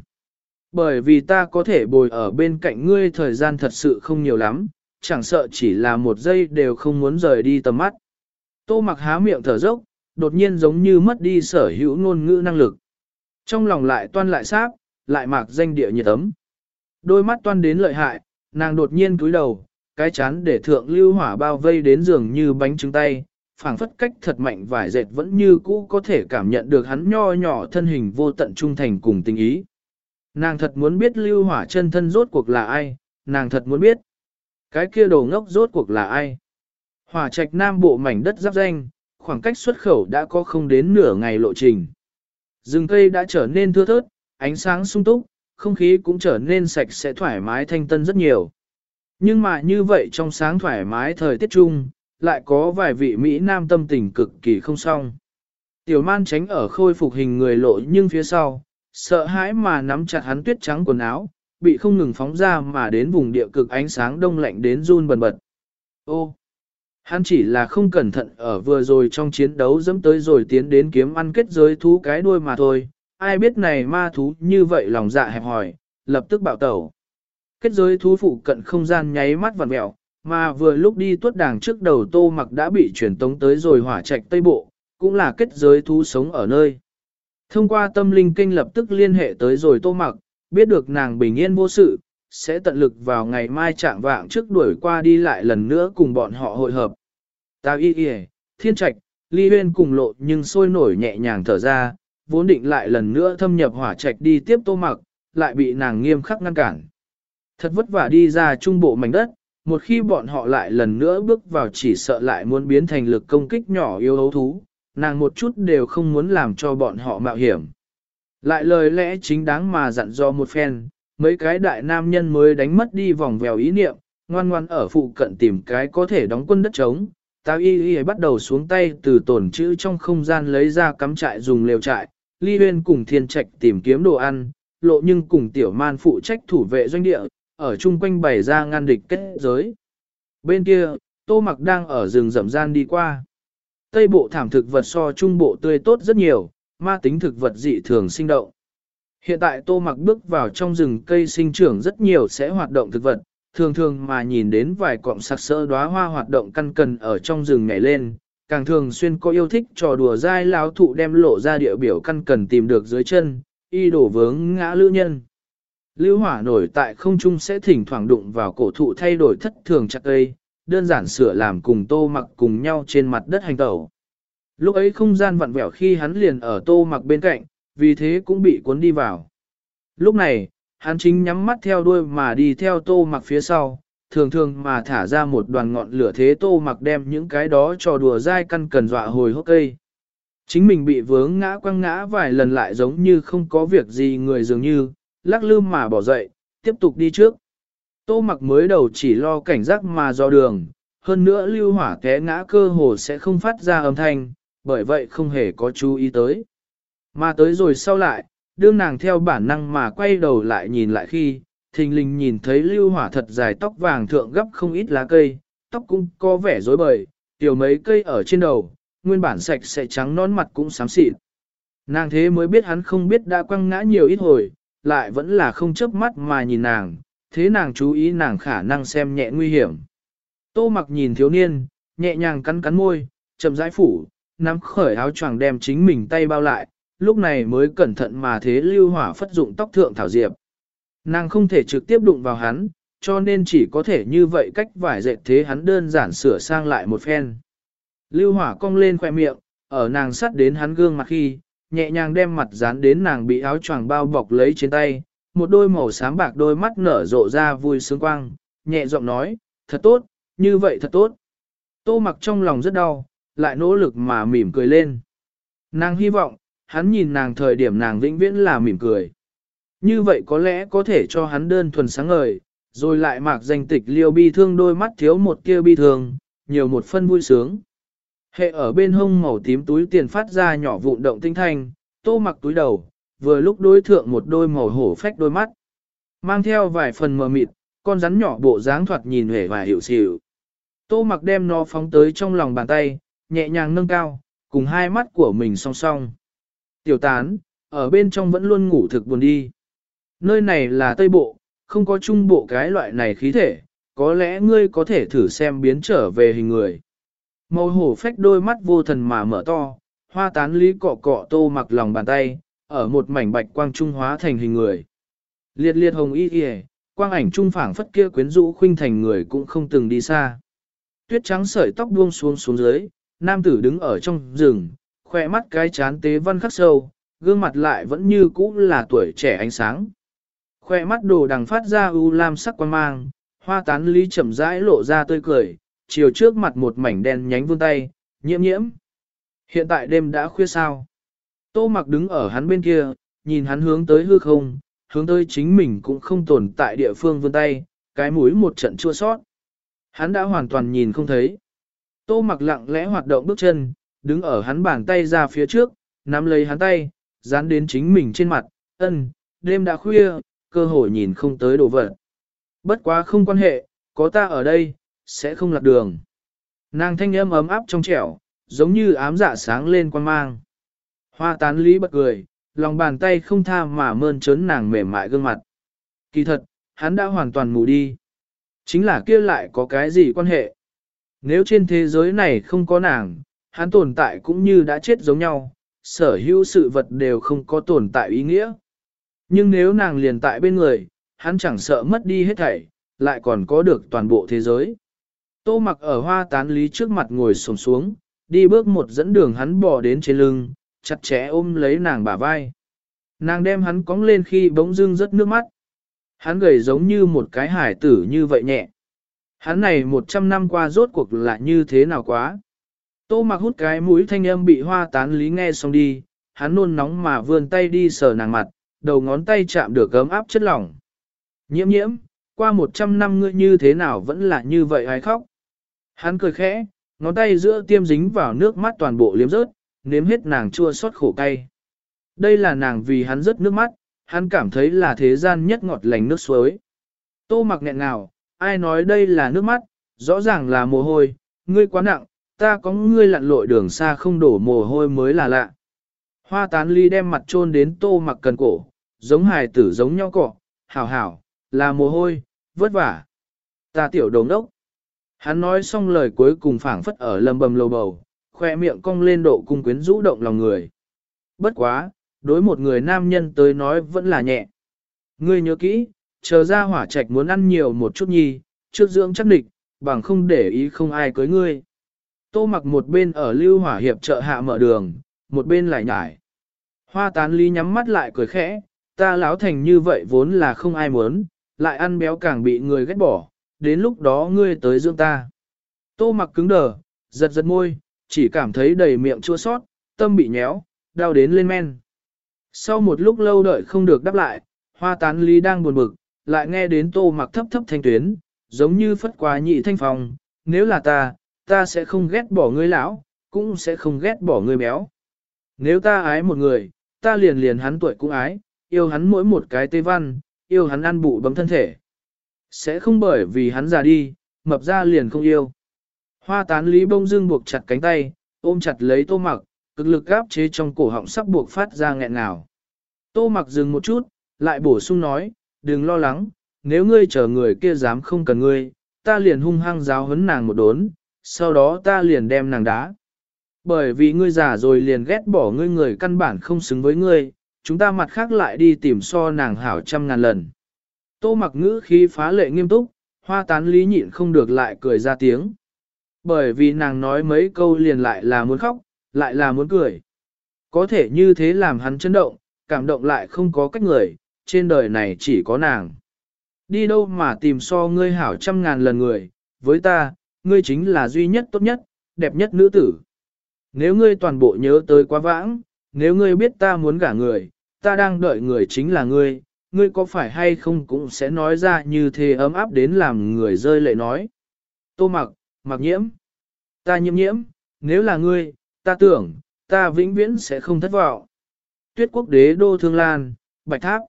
Bởi vì ta có thể bồi ở bên cạnh ngươi thời gian thật sự không nhiều lắm, chẳng sợ chỉ là một giây đều không muốn rời đi tầm mắt. Tô mặc há miệng thở dốc, đột nhiên giống như mất đi sở hữu ngôn ngữ năng lực. Trong lòng lại toan lại sáp, lại mạc danh địa nhiệt ấm. Đôi mắt toan đến lợi hại, nàng đột nhiên cúi đầu, cái chán để thượng lưu hỏa bao vây đến giường như bánh trứng tay, phảng phất cách thật mạnh vải dệt vẫn như cũ có thể cảm nhận được hắn nho nhỏ thân hình vô tận trung thành cùng tình ý. Nàng thật muốn biết lưu hỏa chân thân rốt cuộc là ai, nàng thật muốn biết. Cái kia đồ ngốc rốt cuộc là ai. Hỏa trạch nam bộ mảnh đất giáp danh, khoảng cách xuất khẩu đã có không đến nửa ngày lộ trình. Rừng cây đã trở nên thưa thớt, ánh sáng sung túc, không khí cũng trở nên sạch sẽ thoải mái thanh tân rất nhiều. Nhưng mà như vậy trong sáng thoải mái thời tiết chung, lại có vài vị Mỹ Nam tâm tình cực kỳ không xong. Tiểu man tránh ở khôi phục hình người lộ nhưng phía sau, sợ hãi mà nắm chặt hắn tuyết trắng quần áo, bị không ngừng phóng ra mà đến vùng địa cực ánh sáng đông lạnh đến run bần bật. Ô! Hắn chỉ là không cẩn thận ở vừa rồi trong chiến đấu dẫm tới rồi tiến đến kiếm ăn kết giới thú cái đuôi mà thôi, ai biết này ma thú như vậy lòng dạ hẹp hỏi, lập tức bạo tẩu. Kết giới thú phụ cận không gian nháy mắt vặn mẹo, mà vừa lúc đi tuốt đàng trước đầu tô mặc đã bị chuyển tống tới rồi hỏa trạch tây bộ, cũng là kết giới thú sống ở nơi. Thông qua tâm linh kinh lập tức liên hệ tới rồi tô mặc, biết được nàng bình yên vô sự, sẽ tận lực vào ngày mai trạng vạng trước đuổi qua đi lại lần nữa cùng bọn họ hội hợp. Tào y y, thiên trạch, ly huyên cùng lộ nhưng sôi nổi nhẹ nhàng thở ra, vốn định lại lần nữa thâm nhập hỏa trạch đi tiếp tô mặc, lại bị nàng nghiêm khắc ngăn cản. Thật vất vả đi ra trung bộ mảnh đất, một khi bọn họ lại lần nữa bước vào chỉ sợ lại muốn biến thành lực công kích nhỏ yêu hấu thú, nàng một chút đều không muốn làm cho bọn họ mạo hiểm. Lại lời lẽ chính đáng mà dặn do một phen, mấy cái đại nam nhân mới đánh mất đi vòng vèo ý niệm, ngoan ngoan ở phụ cận tìm cái có thể đóng quân đất trống. Tao y y bắt đầu xuống tay từ tổn chữ trong không gian lấy ra cắm trại dùng lều trại, ly huyên cùng thiên trạch tìm kiếm đồ ăn, lộ nhưng cùng tiểu man phụ trách thủ vệ doanh địa, ở chung quanh bày ra ngăn địch kết giới. Bên kia, tô mặc đang ở rừng rậm gian đi qua. Tây bộ thảm thực vật so trung bộ tươi tốt rất nhiều, ma tính thực vật dị thường sinh động. Hiện tại tô mặc bước vào trong rừng cây sinh trưởng rất nhiều sẽ hoạt động thực vật, thường thường mà nhìn đến vài cọng sạc sỡ đóa hoa hoạt động căn cần ở trong rừng nhảy lên, càng thường xuyên có yêu thích trò đùa dai láo thụ đem lộ ra địa biểu căn cần tìm được dưới chân, y đổ vướng ngã lữ nhân. Lưu hỏa nổi tại không trung sẽ thỉnh thoảng đụng vào cổ thụ thay đổi thất thường chặt cây, đơn giản sửa làm cùng tô mặc cùng nhau trên mặt đất hành tẩu. Lúc ấy không gian vặn vẹo khi hắn liền ở tô mặc bên cạnh, vì thế cũng bị cuốn đi vào. Lúc này, hắn chính nhắm mắt theo đuôi mà đi theo tô mặc phía sau, thường thường mà thả ra một đoàn ngọn lửa thế tô mặc đem những cái đó trò đùa dai căn cần dọa hồi hốc cây. Chính mình bị vướng ngã quăng ngã vài lần lại giống như không có việc gì người dường như, lắc lư mà bỏ dậy, tiếp tục đi trước. Tô mặc mới đầu chỉ lo cảnh giác mà do đường, hơn nữa lưu hỏa té ngã cơ hồ sẽ không phát ra âm thanh, bởi vậy không hề có chú ý tới. Mà tới rồi sau lại, đương nàng theo bản năng mà quay đầu lại nhìn lại khi, thình lình nhìn thấy lưu hỏa thật dài tóc vàng thượng gấp không ít lá cây, tóc cũng có vẻ rối bời, tiểu mấy cây ở trên đầu, nguyên bản sạch sẽ trắng nón mặt cũng xám xịt. Nàng thế mới biết hắn không biết đã quăng ngã nhiều ít hồi, lại vẫn là không chớp mắt mà nhìn nàng, thế nàng chú ý nàng khả năng xem nhẹ nguy hiểm. Tô mặc nhìn thiếu niên, nhẹ nhàng cắn cắn môi, chậm rãi phủ, nắm khởi áo choàng đem chính mình tay bao lại, lúc này mới cẩn thận mà thế lưu hỏa phất dụng tóc thượng thảo diệp. Nàng không thể trực tiếp đụng vào hắn, cho nên chỉ có thể như vậy cách vải dệt thế hắn đơn giản sửa sang lại một phen. Lưu hỏa cong lên khoe miệng, ở nàng sắt đến hắn gương mặt khi, nhẹ nhàng đem mặt dán đến nàng bị áo choàng bao bọc lấy trên tay, một đôi màu xám bạc đôi mắt nở rộ ra vui sướng quang, nhẹ giọng nói, thật tốt, như vậy thật tốt. Tô mặc trong lòng rất đau, lại nỗ lực mà mỉm cười lên. Nàng hy vọng, hắn nhìn nàng thời điểm nàng vĩnh viễn là mỉm cười. Như vậy có lẽ có thể cho hắn đơn thuần sáng ngời, rồi lại mạc danh tịch liêu bi thương đôi mắt thiếu một kia bi thương, nhiều một phân vui sướng. Hệ ở bên hông màu tím túi tiền phát ra nhỏ vụn động tinh thanh, tô mặc túi đầu, vừa lúc đối thượng một đôi màu hổ phách đôi mắt. Mang theo vài phần mờ mịt, con rắn nhỏ bộ dáng thoạt nhìn hề và hiệu xỉu. Tô mặc đem nó phóng tới trong lòng bàn tay, nhẹ nhàng nâng cao, cùng hai mắt của mình song song. Tiểu tán, ở bên trong vẫn luôn ngủ thực buồn đi. Nơi này là Tây Bộ, không có trung bộ cái loại này khí thể, có lẽ ngươi có thể thử xem biến trở về hình người. Màu hổ phách đôi mắt vô thần mà mở to, hoa tán lý cọ cọ tô mặc lòng bàn tay, ở một mảnh bạch quang trung hóa thành hình người. Liệt liệt hồng y y, quang ảnh trung phảng phất kia quyến rũ khuynh thành người cũng không từng đi xa. Tuyết trắng sợi tóc buông xuống xuống dưới, nam tử đứng ở trong rừng, khỏe mắt cái chán tế văn khắc sâu, gương mặt lại vẫn như cũ là tuổi trẻ ánh sáng. Khỏe mắt đồ đằng phát ra u lam sắc quan mang, hoa tán lý chậm rãi lộ ra tươi cười, chiều trước mặt một mảnh đen nhánh vươn tay, nhiễm nhiễm. Hiện tại đêm đã khuya sao. Tô mặc đứng ở hắn bên kia, nhìn hắn hướng tới hư không, hướng tới chính mình cũng không tồn tại địa phương vươn tay, cái mũi một trận chua sót. Hắn đã hoàn toàn nhìn không thấy. Tô mặc lặng lẽ hoạt động bước chân, đứng ở hắn bàn tay ra phía trước, nắm lấy hắn tay, dán đến chính mình trên mặt, ân, đêm đã khuya, cơ hội nhìn không tới đồ vật. Bất quá không quan hệ, có ta ở đây, sẽ không lạc đường. Nàng thanh âm ấm áp trong trẻo, giống như ám dạ sáng lên quan mang. Hoa tán lý bật cười, lòng bàn tay không tha mà mơn trớn nàng mềm mại gương mặt. Kỳ thật, hắn đã hoàn toàn mù đi. Chính là kia lại có cái gì quan hệ? Nếu trên thế giới này không có nàng, hắn tồn tại cũng như đã chết giống nhau, sở hữu sự vật đều không có tồn tại ý nghĩa. Nhưng nếu nàng liền tại bên người, hắn chẳng sợ mất đi hết thảy, lại còn có được toàn bộ thế giới. Tô mặc ở hoa tán lý trước mặt ngồi sồm xuống, đi bước một dẫn đường hắn bò đến trên lưng, chặt chẽ ôm lấy nàng bả vai. Nàng đem hắn cóng lên khi bỗng dưng rất nước mắt. Hắn gầy giống như một cái hải tử như vậy nhẹ. Hắn này một trăm năm qua rốt cuộc là như thế nào quá. Tô mặc hút cái mũi thanh âm bị hoa tán lý nghe xong đi, hắn nôn nóng mà vươn tay đi sờ nàng mặt, đầu ngón tay chạm được gấm áp chất lỏng. Nhiễm nhiễm, qua một trăm năm ngươi như thế nào vẫn là như vậy hay khóc. Hắn cười khẽ, ngón tay giữa tiêm dính vào nước mắt toàn bộ liếm rớt, nếm hết nàng chua xót khổ cay. Đây là nàng vì hắn rớt nước mắt, hắn cảm thấy là thế gian nhất ngọt lành nước suối. Tô mặc nghẹn nào, ai nói đây là nước mắt, rõ ràng là mồ hôi, ngươi quá nặng, ta có ngươi lặn lội đường xa không đổ mồ hôi mới là lạ. Hoa tán ly đem mặt trôn đến tô mặc cần cổ, giống hài tử giống nhau cọ, hảo hảo, là mồ hôi, vất vả. Ta tiểu đồng đốc. Hắn nói xong lời cuối cùng phảng phất ở lầm bầm lầu bầu, khoe miệng cong lên độ cung quyến rũ động lòng người. Bất quá, đối một người nam nhân tới nói vẫn là nhẹ. Ngươi nhớ kỹ, chờ ra hỏa trạch muốn ăn nhiều một chút nhi, trước dưỡng chắc địch, bằng không để ý không ai cưới ngươi. Tô mặc một bên ở lưu hỏa hiệp trợ hạ mở đường, một bên lại nhải. Hoa tán ly nhắm mắt lại cười khẽ, ta láo thành như vậy vốn là không ai muốn, lại ăn béo càng bị người ghét bỏ, đến lúc đó ngươi tới dưỡng ta. Tô mặc cứng đờ, giật giật môi, chỉ cảm thấy đầy miệng chua sót, tâm bị nhéo, đau đến lên men. Sau một lúc lâu đợi không được đáp lại, hoa tán ly đang buồn bực, lại nghe đến tô mặc thấp thấp thanh tuyến, giống như phất quá nhị thanh phòng, nếu là ta, ta sẽ không ghét bỏ ngươi lão, cũng sẽ không ghét bỏ ngươi béo. Nếu ta ái một người, ta liền liền hắn tuổi cũng ái, yêu hắn mỗi một cái tê văn, yêu hắn ăn bụ bấm thân thể. Sẽ không bởi vì hắn già đi, mập ra liền không yêu. Hoa tán lý bông dưng buộc chặt cánh tay, ôm chặt lấy tô mặc, cực lực gáp chế trong cổ họng sắp buộc phát ra nghẹn ngào. Tô mặc dừng một chút, lại bổ sung nói, đừng lo lắng, nếu ngươi chờ người kia dám không cần ngươi, ta liền hung hăng giáo huấn nàng một đốn, sau đó ta liền đem nàng đá. Bởi vì ngươi già rồi liền ghét bỏ ngươi người căn bản không xứng với ngươi, chúng ta mặt khác lại đi tìm so nàng hảo trăm ngàn lần. Tô mặc ngữ khí phá lệ nghiêm túc, hoa tán lý nhịn không được lại cười ra tiếng. Bởi vì nàng nói mấy câu liền lại là muốn khóc, lại là muốn cười. Có thể như thế làm hắn chấn động, cảm động lại không có cách người, trên đời này chỉ có nàng. Đi đâu mà tìm so ngươi hảo trăm ngàn lần người, với ta, ngươi chính là duy nhất tốt nhất, đẹp nhất nữ tử. Nếu ngươi toàn bộ nhớ tới quá vãng, nếu ngươi biết ta muốn gả người, ta đang đợi người chính là ngươi, ngươi có phải hay không cũng sẽ nói ra như thế ấm áp đến làm người rơi lệ nói. Tô mặc, mặc nhiễm, ta nhiễm nhiễm, nếu là ngươi, ta tưởng, ta vĩnh viễn sẽ không thất vọng. Tuyết quốc đế đô thương lan, bạch tháp.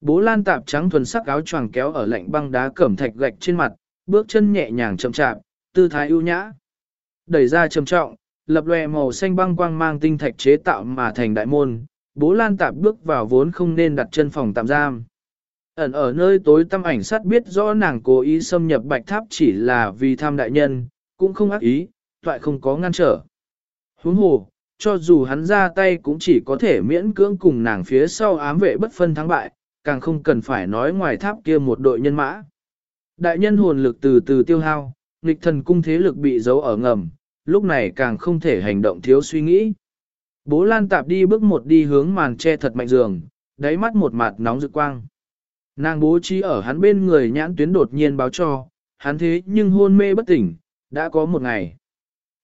Bố lan tạp trắng thuần sắc áo choàng kéo ở lạnh băng đá cẩm thạch gạch trên mặt, bước chân nhẹ nhàng chậm chạp, tư thái ưu nhã. Đẩy ra trầm trọng, lập lòe màu xanh băng quang mang tinh thạch chế tạo mà thành đại môn, bố lan tạp bước vào vốn không nên đặt chân phòng tạm giam. Ẩn ở nơi tối tâm ảnh sát biết rõ nàng cố ý xâm nhập bạch tháp chỉ là vì tham đại nhân, cũng không ác ý, toại không có ngăn trở. Huống hồ, cho dù hắn ra tay cũng chỉ có thể miễn cưỡng cùng nàng phía sau ám vệ bất phân thắng bại, càng không cần phải nói ngoài tháp kia một đội nhân mã. Đại nhân hồn lực từ từ tiêu hao, nghịch thần cung thế lực bị giấu ở ngầm, lúc này càng không thể hành động thiếu suy nghĩ. Bố Lan Tạp đi bước một đi hướng màn che thật mạnh giường, đáy mắt một mặt nóng rực quang. Nàng bố trí ở hắn bên người nhãn tuyến đột nhiên báo cho, hắn thế nhưng hôn mê bất tỉnh, đã có một ngày.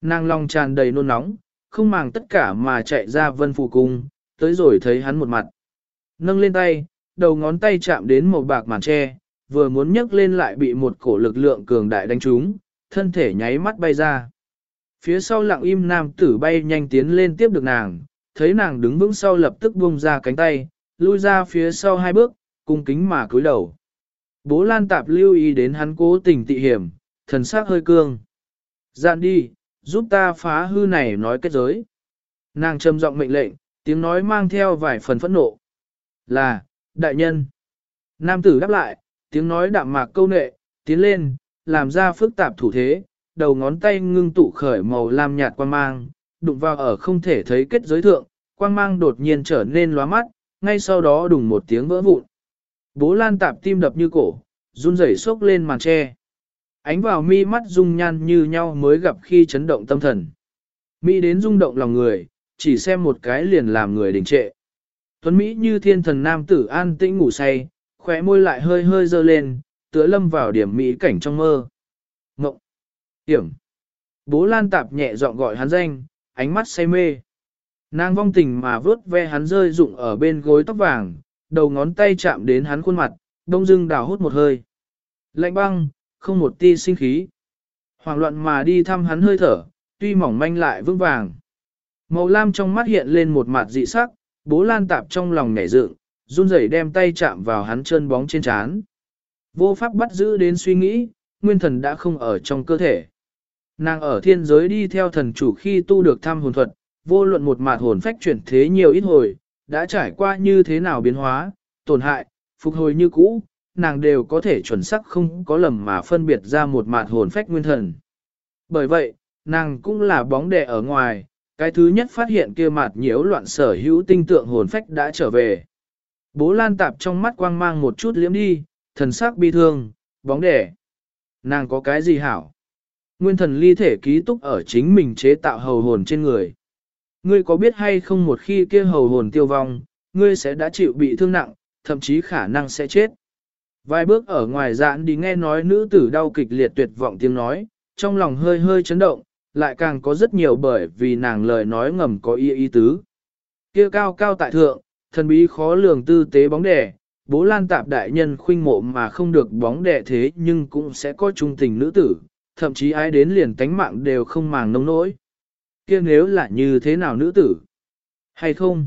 Nàng lòng tràn đầy nôn nóng, không màng tất cả mà chạy ra vân phù cung, tới rồi thấy hắn một mặt. Nâng lên tay, đầu ngón tay chạm đến một bạc màn tre, vừa muốn nhấc lên lại bị một cổ lực lượng cường đại đánh trúng, thân thể nháy mắt bay ra. Phía sau lặng im nam tử bay nhanh tiến lên tiếp được nàng, thấy nàng đứng vững sau lập tức buông ra cánh tay, lui ra phía sau hai bước, cung kính mà cúi đầu. Bố Lan Tạp lưu ý đến hắn cố tình tị hiểm, thần sắc hơi cương. Dạn đi, giúp ta phá hư này nói kết giới. Nàng trầm giọng mệnh lệnh, tiếng nói mang theo vài phần phẫn nộ. Là, đại nhân. Nam tử đáp lại, tiếng nói đạm mạc câu nệ, tiến lên, làm ra phức tạp thủ thế, đầu ngón tay ngưng tụ khởi màu lam nhạt quang mang, đụng vào ở không thể thấy kết giới thượng, quang mang đột nhiên trở nên lóa mắt, ngay sau đó đùng một tiếng vỡ vụn. Bố lan tạp tim đập như cổ, run rẩy sốc lên màn tre. Ánh vào mi mắt dung nhan như nhau mới gặp khi chấn động tâm thần. Mỹ đến rung động lòng người, chỉ xem một cái liền làm người đình trệ. Tuấn Mỹ như thiên thần nam tử an tĩnh ngủ say, khóe môi lại hơi hơi dơ lên, tựa lâm vào điểm Mỹ cảnh trong mơ. Ngộng! Điểm! Bố Lan Tạp nhẹ giọng gọi hắn danh, ánh mắt say mê. Nàng vong tình mà vớt ve hắn rơi rụng ở bên gối tóc vàng, đầu ngón tay chạm đến hắn khuôn mặt, đông dưng đào hút một hơi. Lạnh băng, không một ti sinh khí. Hoàng loạn mà đi thăm hắn hơi thở, tuy mỏng manh lại vững vàng. Màu lam trong mắt hiện lên một mặt dị sắc, bố lan tạp trong lòng nhảy dựng, run rẩy đem tay chạm vào hắn chân bóng trên trán. Vô pháp bắt giữ đến suy nghĩ, nguyên thần đã không ở trong cơ thể. Nàng ở thiên giới đi theo thần chủ khi tu được thăm hồn thuật, vô luận một mạt hồn phách chuyển thế nhiều ít hồi, đã trải qua như thế nào biến hóa, tổn hại, phục hồi như cũ, nàng đều có thể chuẩn xác không có lầm mà phân biệt ra một mạt hồn phách nguyên thần. Bởi vậy, nàng cũng là bóng đè ở ngoài, cái thứ nhất phát hiện kia mạt nhiễu loạn sở hữu tinh tượng hồn phách đã trở về. Bố lan tạp trong mắt quang mang một chút liếm đi, thần sắc bi thương, bóng đè. Nàng có cái gì hảo? Nguyên thần ly thể ký túc ở chính mình chế tạo hầu hồn trên người. Ngươi có biết hay không một khi kia hầu hồn tiêu vong, ngươi sẽ đã chịu bị thương nặng, thậm chí khả năng sẽ chết. Vài bước ở ngoài giãn đi nghe nói nữ tử đau kịch liệt tuyệt vọng tiếng nói, trong lòng hơi hơi chấn động, lại càng có rất nhiều bởi vì nàng lời nói ngầm có ý ý tứ. Kia cao cao tại thượng, thần bí khó lường tư tế bóng đẻ, bố lan tạp đại nhân khuynh mộ mà không được bóng đẻ thế nhưng cũng sẽ có trung tình nữ tử, thậm chí ai đến liền tánh mạng đều không màng nông nỗi kia nếu là như thế nào nữ tử? Hay không?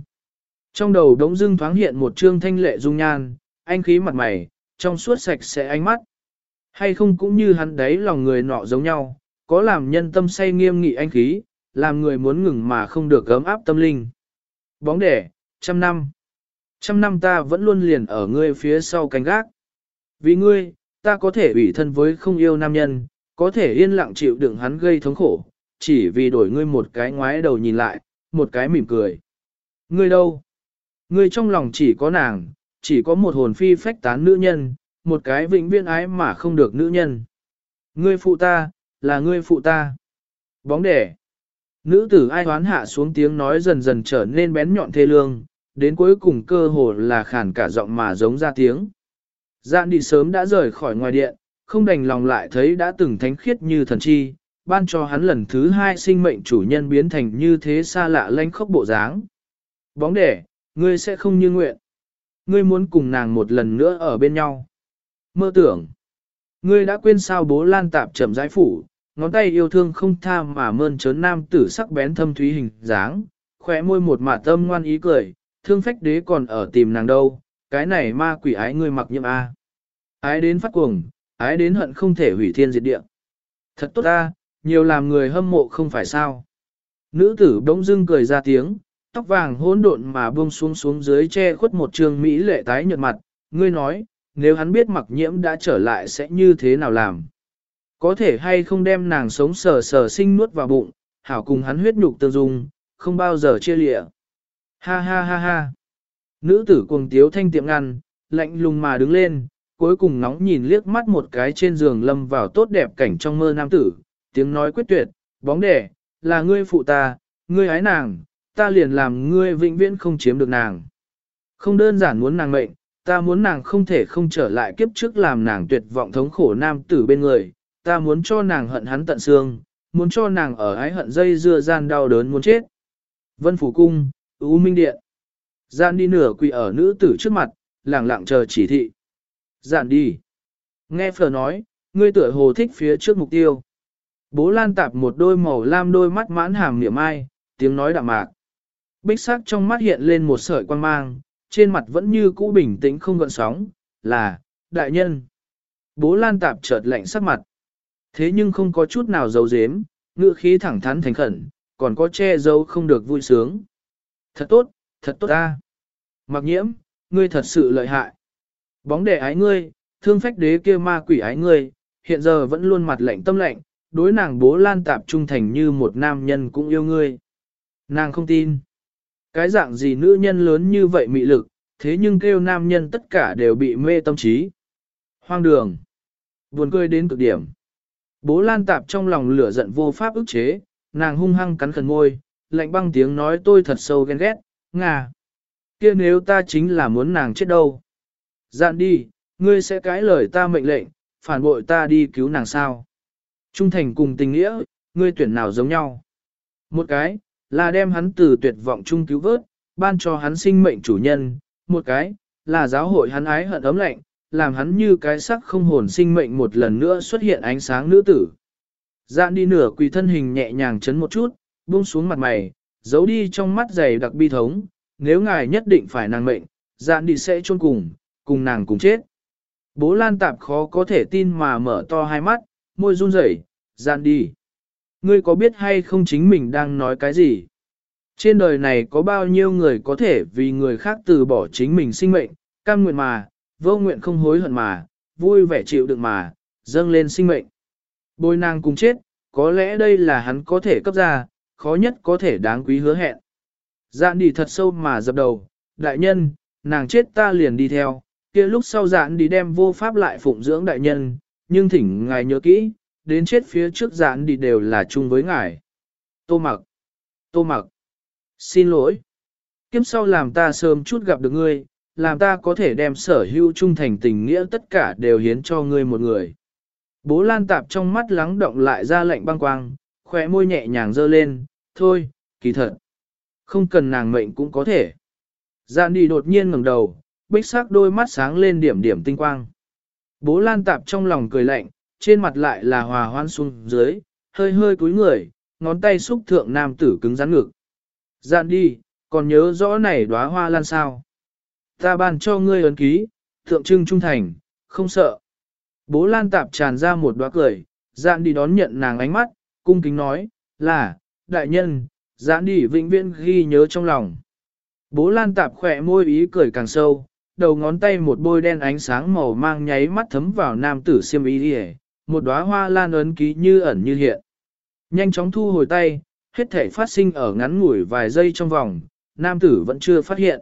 Trong đầu đống dưng thoáng hiện một trương thanh lệ dung nhan, anh khí mặt mày, trong suốt sạch sẽ ánh mắt. Hay không cũng như hắn đấy lòng người nọ giống nhau, có làm nhân tâm say nghiêm nghị anh khí, làm người muốn ngừng mà không được gấm áp tâm linh. Bóng đẻ, trăm năm. Trăm năm ta vẫn luôn liền ở ngươi phía sau cánh gác. Vì ngươi, ta có thể ủy thân với không yêu nam nhân, có thể yên lặng chịu đựng hắn gây thống khổ, chỉ vì đổi ngươi một cái ngoái đầu nhìn lại, một cái mỉm cười. Ngươi đâu? Ngươi trong lòng chỉ có nàng, chỉ có một hồn phi phách tán nữ nhân, một cái vĩnh viễn ái mà không được nữ nhân. Ngươi phụ ta, là ngươi phụ ta. Bóng đẻ. Nữ tử ai hoán hạ xuống tiếng nói dần dần trở nên bén nhọn thê lương, đến cuối cùng cơ hồ là khản cả giọng mà giống ra tiếng. Giạn đi sớm đã rời khỏi ngoài điện, không đành lòng lại thấy đã từng thánh khiết như thần chi, ban cho hắn lần thứ hai sinh mệnh chủ nhân biến thành như thế xa lạ lanh khốc bộ dáng. Bóng đẻ, ngươi sẽ không như nguyện. Ngươi muốn cùng nàng một lần nữa ở bên nhau. Mơ tưởng. Ngươi đã quên sao bố lan tạp chậm rãi phủ, ngón tay yêu thương không tha mà mơn trớn nam tử sắc bén thâm thúy hình dáng, khỏe môi một mả tâm ngoan ý cười, thương phách đế còn ở tìm nàng đâu, cái này ma quỷ ái ngươi mặc nhiệm A. Ái đến phát cuồng, ái đến hận không thể hủy thiên diệt địa. Thật tốt ta, nhiều làm người hâm mộ không phải sao. Nữ tử bỗng dưng cười ra tiếng, tóc vàng hỗn độn mà buông xuống xuống dưới che khuất một trường Mỹ lệ tái nhợt mặt, ngươi nói, nếu hắn biết mặc nhiễm đã trở lại sẽ như thế nào làm? Có thể hay không đem nàng sống sờ sờ sinh nuốt vào bụng, hảo cùng hắn huyết nhục tương dung, không bao giờ chia lịa. Ha ha ha ha. Nữ tử cuồng tiếu thanh tiệm ngăn, lạnh lùng mà đứng lên, cuối cùng nóng nhìn liếc mắt một cái trên giường lâm vào tốt đẹp cảnh trong mơ nam tử, tiếng nói quyết tuyệt, bóng đẻ, là ngươi phụ ta, ngươi ái nàng, ta liền làm ngươi vĩnh viễn không chiếm được nàng. Không đơn giản muốn nàng mệnh, ta muốn nàng không thể không trở lại kiếp trước làm nàng tuyệt vọng thống khổ nam tử bên người, ta muốn cho nàng hận hắn tận xương, muốn cho nàng ở ái hận dây dưa gian đau đớn muốn chết. Vân Phủ Cung, U Minh Điện. Gian đi nửa quỳ ở nữ tử trước mặt, lặng lặng chờ chỉ thị. giản đi. Nghe Phở nói, ngươi tựa hồ thích phía trước mục tiêu. Bố lan tạp một đôi màu lam đôi mắt mãn hàm niệm ai, tiếng nói đạm mạc. Bích sắc trong mắt hiện lên một sợi quan mang, trên mặt vẫn như cũ bình tĩnh không gợn sóng, là, đại nhân. Bố lan tạp chợt lạnh sắc mặt. Thế nhưng không có chút nào giấu giếm, ngựa khí thẳng thắn thành khẩn, còn có che giấu không được vui sướng. Thật tốt, thật tốt ta. Mặc nhiễm, ngươi thật sự lợi hại. Bóng đẻ ái ngươi, thương phách đế kia ma quỷ ái ngươi, hiện giờ vẫn luôn mặt lạnh tâm lạnh, đối nàng bố lan tạp trung thành như một nam nhân cũng yêu ngươi. Nàng không tin. Cái dạng gì nữ nhân lớn như vậy mị lực, thế nhưng kêu nam nhân tất cả đều bị mê tâm trí. Hoang đường. Buồn cười đến cực điểm. Bố Lan Tạp trong lòng lửa giận vô pháp ức chế, nàng hung hăng cắn khẩn môi, lạnh băng tiếng nói tôi thật sâu ghen ghét, ngà. kia nếu ta chính là muốn nàng chết đâu. Dạn đi, ngươi sẽ cãi lời ta mệnh lệnh, phản bội ta đi cứu nàng sao. Trung thành cùng tình nghĩa, ngươi tuyển nào giống nhau. Một cái, là đem hắn từ tuyệt vọng chung cứu vớt, ban cho hắn sinh mệnh chủ nhân. Một cái, là giáo hội hắn ái hận ấm lạnh, làm hắn như cái sắc không hồn sinh mệnh một lần nữa xuất hiện ánh sáng nữ tử. Dạn đi nửa quỳ thân hình nhẹ nhàng chấn một chút, buông xuống mặt mày, giấu đi trong mắt dày đặc bi thống, nếu ngài nhất định phải nàng mệnh, dạn đi sẽ chôn cùng, cùng nàng cùng chết. Bố Lan Tạp khó có thể tin mà mở to hai mắt, môi run rẩy, dạn đi. Ngươi có biết hay không chính mình đang nói cái gì? Trên đời này có bao nhiêu người có thể vì người khác từ bỏ chính mình sinh mệnh, cam nguyện mà, vô nguyện không hối hận mà, vui vẻ chịu đựng mà, dâng lên sinh mệnh. Bôi nàng cùng chết, có lẽ đây là hắn có thể cấp ra, khó nhất có thể đáng quý hứa hẹn. Dạn đi thật sâu mà dập đầu, đại nhân, nàng chết ta liền đi theo, kia lúc sau dạn đi đem vô pháp lại phụng dưỡng đại nhân, nhưng thỉnh ngài nhớ kỹ, đến chết phía trước giãn đi đều là chung với ngài. Tô mặc, tô mặc, xin lỗi. Kiếp sau làm ta sớm chút gặp được ngươi, làm ta có thể đem sở hữu trung thành tình nghĩa tất cả đều hiến cho ngươi một người. Bố Lan Tạp trong mắt lắng động lại ra lệnh băng quang, khóe môi nhẹ nhàng dơ lên, thôi, kỳ thật. Không cần nàng mệnh cũng có thể. Dạn đi đột nhiên ngẩng đầu, bích sắc đôi mắt sáng lên điểm điểm tinh quang. Bố Lan Tạp trong lòng cười lạnh, trên mặt lại là hòa hoan xuống dưới, hơi hơi cúi người, ngón tay xúc thượng nam tử cứng rắn ngực. Dạn đi, còn nhớ rõ này đóa hoa lan sao. Ta ban cho ngươi ấn ký, thượng trưng trung thành, không sợ. Bố Lan Tạp tràn ra một đóa cười, dạn đi đón nhận nàng ánh mắt, cung kính nói, là, đại nhân, dạn đi vĩnh viễn ghi nhớ trong lòng. Bố Lan Tạp khỏe môi ý cười càng sâu, đầu ngón tay một bôi đen ánh sáng màu mang nháy mắt thấm vào nam tử xiêm ý đi một đóa hoa lan ấn ký như ẩn như hiện. Nhanh chóng thu hồi tay, hết thể phát sinh ở ngắn ngủi vài giây trong vòng, nam tử vẫn chưa phát hiện.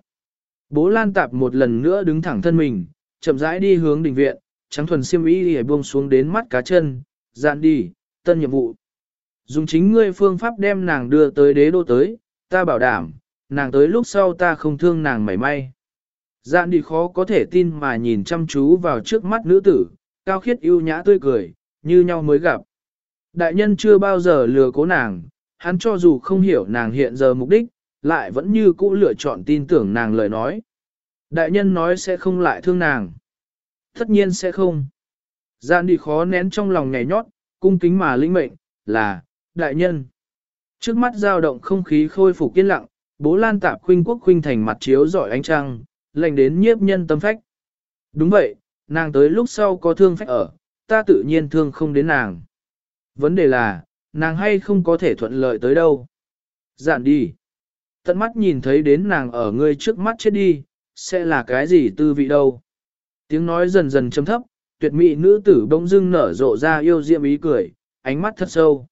Bố Lan Tạp một lần nữa đứng thẳng thân mình, chậm rãi đi hướng đình viện, trắng thuần xiêm y đi buông xuống đến mắt cá chân, dạn đi, tân nhiệm vụ. Dùng chính ngươi phương pháp đem nàng đưa tới đế đô tới, ta bảo đảm, nàng tới lúc sau ta không thương nàng mảy may. Dạn đi khó có thể tin mà nhìn chăm chú vào trước mắt nữ tử, cao khiết yêu nhã tươi cười, như nhau mới gặp. Đại nhân chưa bao giờ lừa cố nàng, hắn cho dù không hiểu nàng hiện giờ mục đích, lại vẫn như cũ lựa chọn tin tưởng nàng lời nói. Đại nhân nói sẽ không lại thương nàng. Tất nhiên sẽ không. Gian đi khó nén trong lòng nhảy nhót, cung kính mà linh mệnh, là, đại nhân. Trước mắt dao động không khí khôi phục yên lặng, bố lan tạp khuynh quốc khuynh thành mặt chiếu giỏi ánh trăng, lành đến nhiếp nhân tâm phách. Đúng vậy, nàng tới lúc sau có thương phách ở, ta tự nhiên thương không đến nàng. Vấn đề là, nàng hay không có thể thuận lợi tới đâu. Dạn đi tận mắt nhìn thấy đến nàng ở ngươi trước mắt chết đi, sẽ là cái gì tư vị đâu. Tiếng nói dần dần chấm thấp, tuyệt mỹ nữ tử bỗng dưng nở rộ ra yêu diệm ý cười, ánh mắt thật sâu.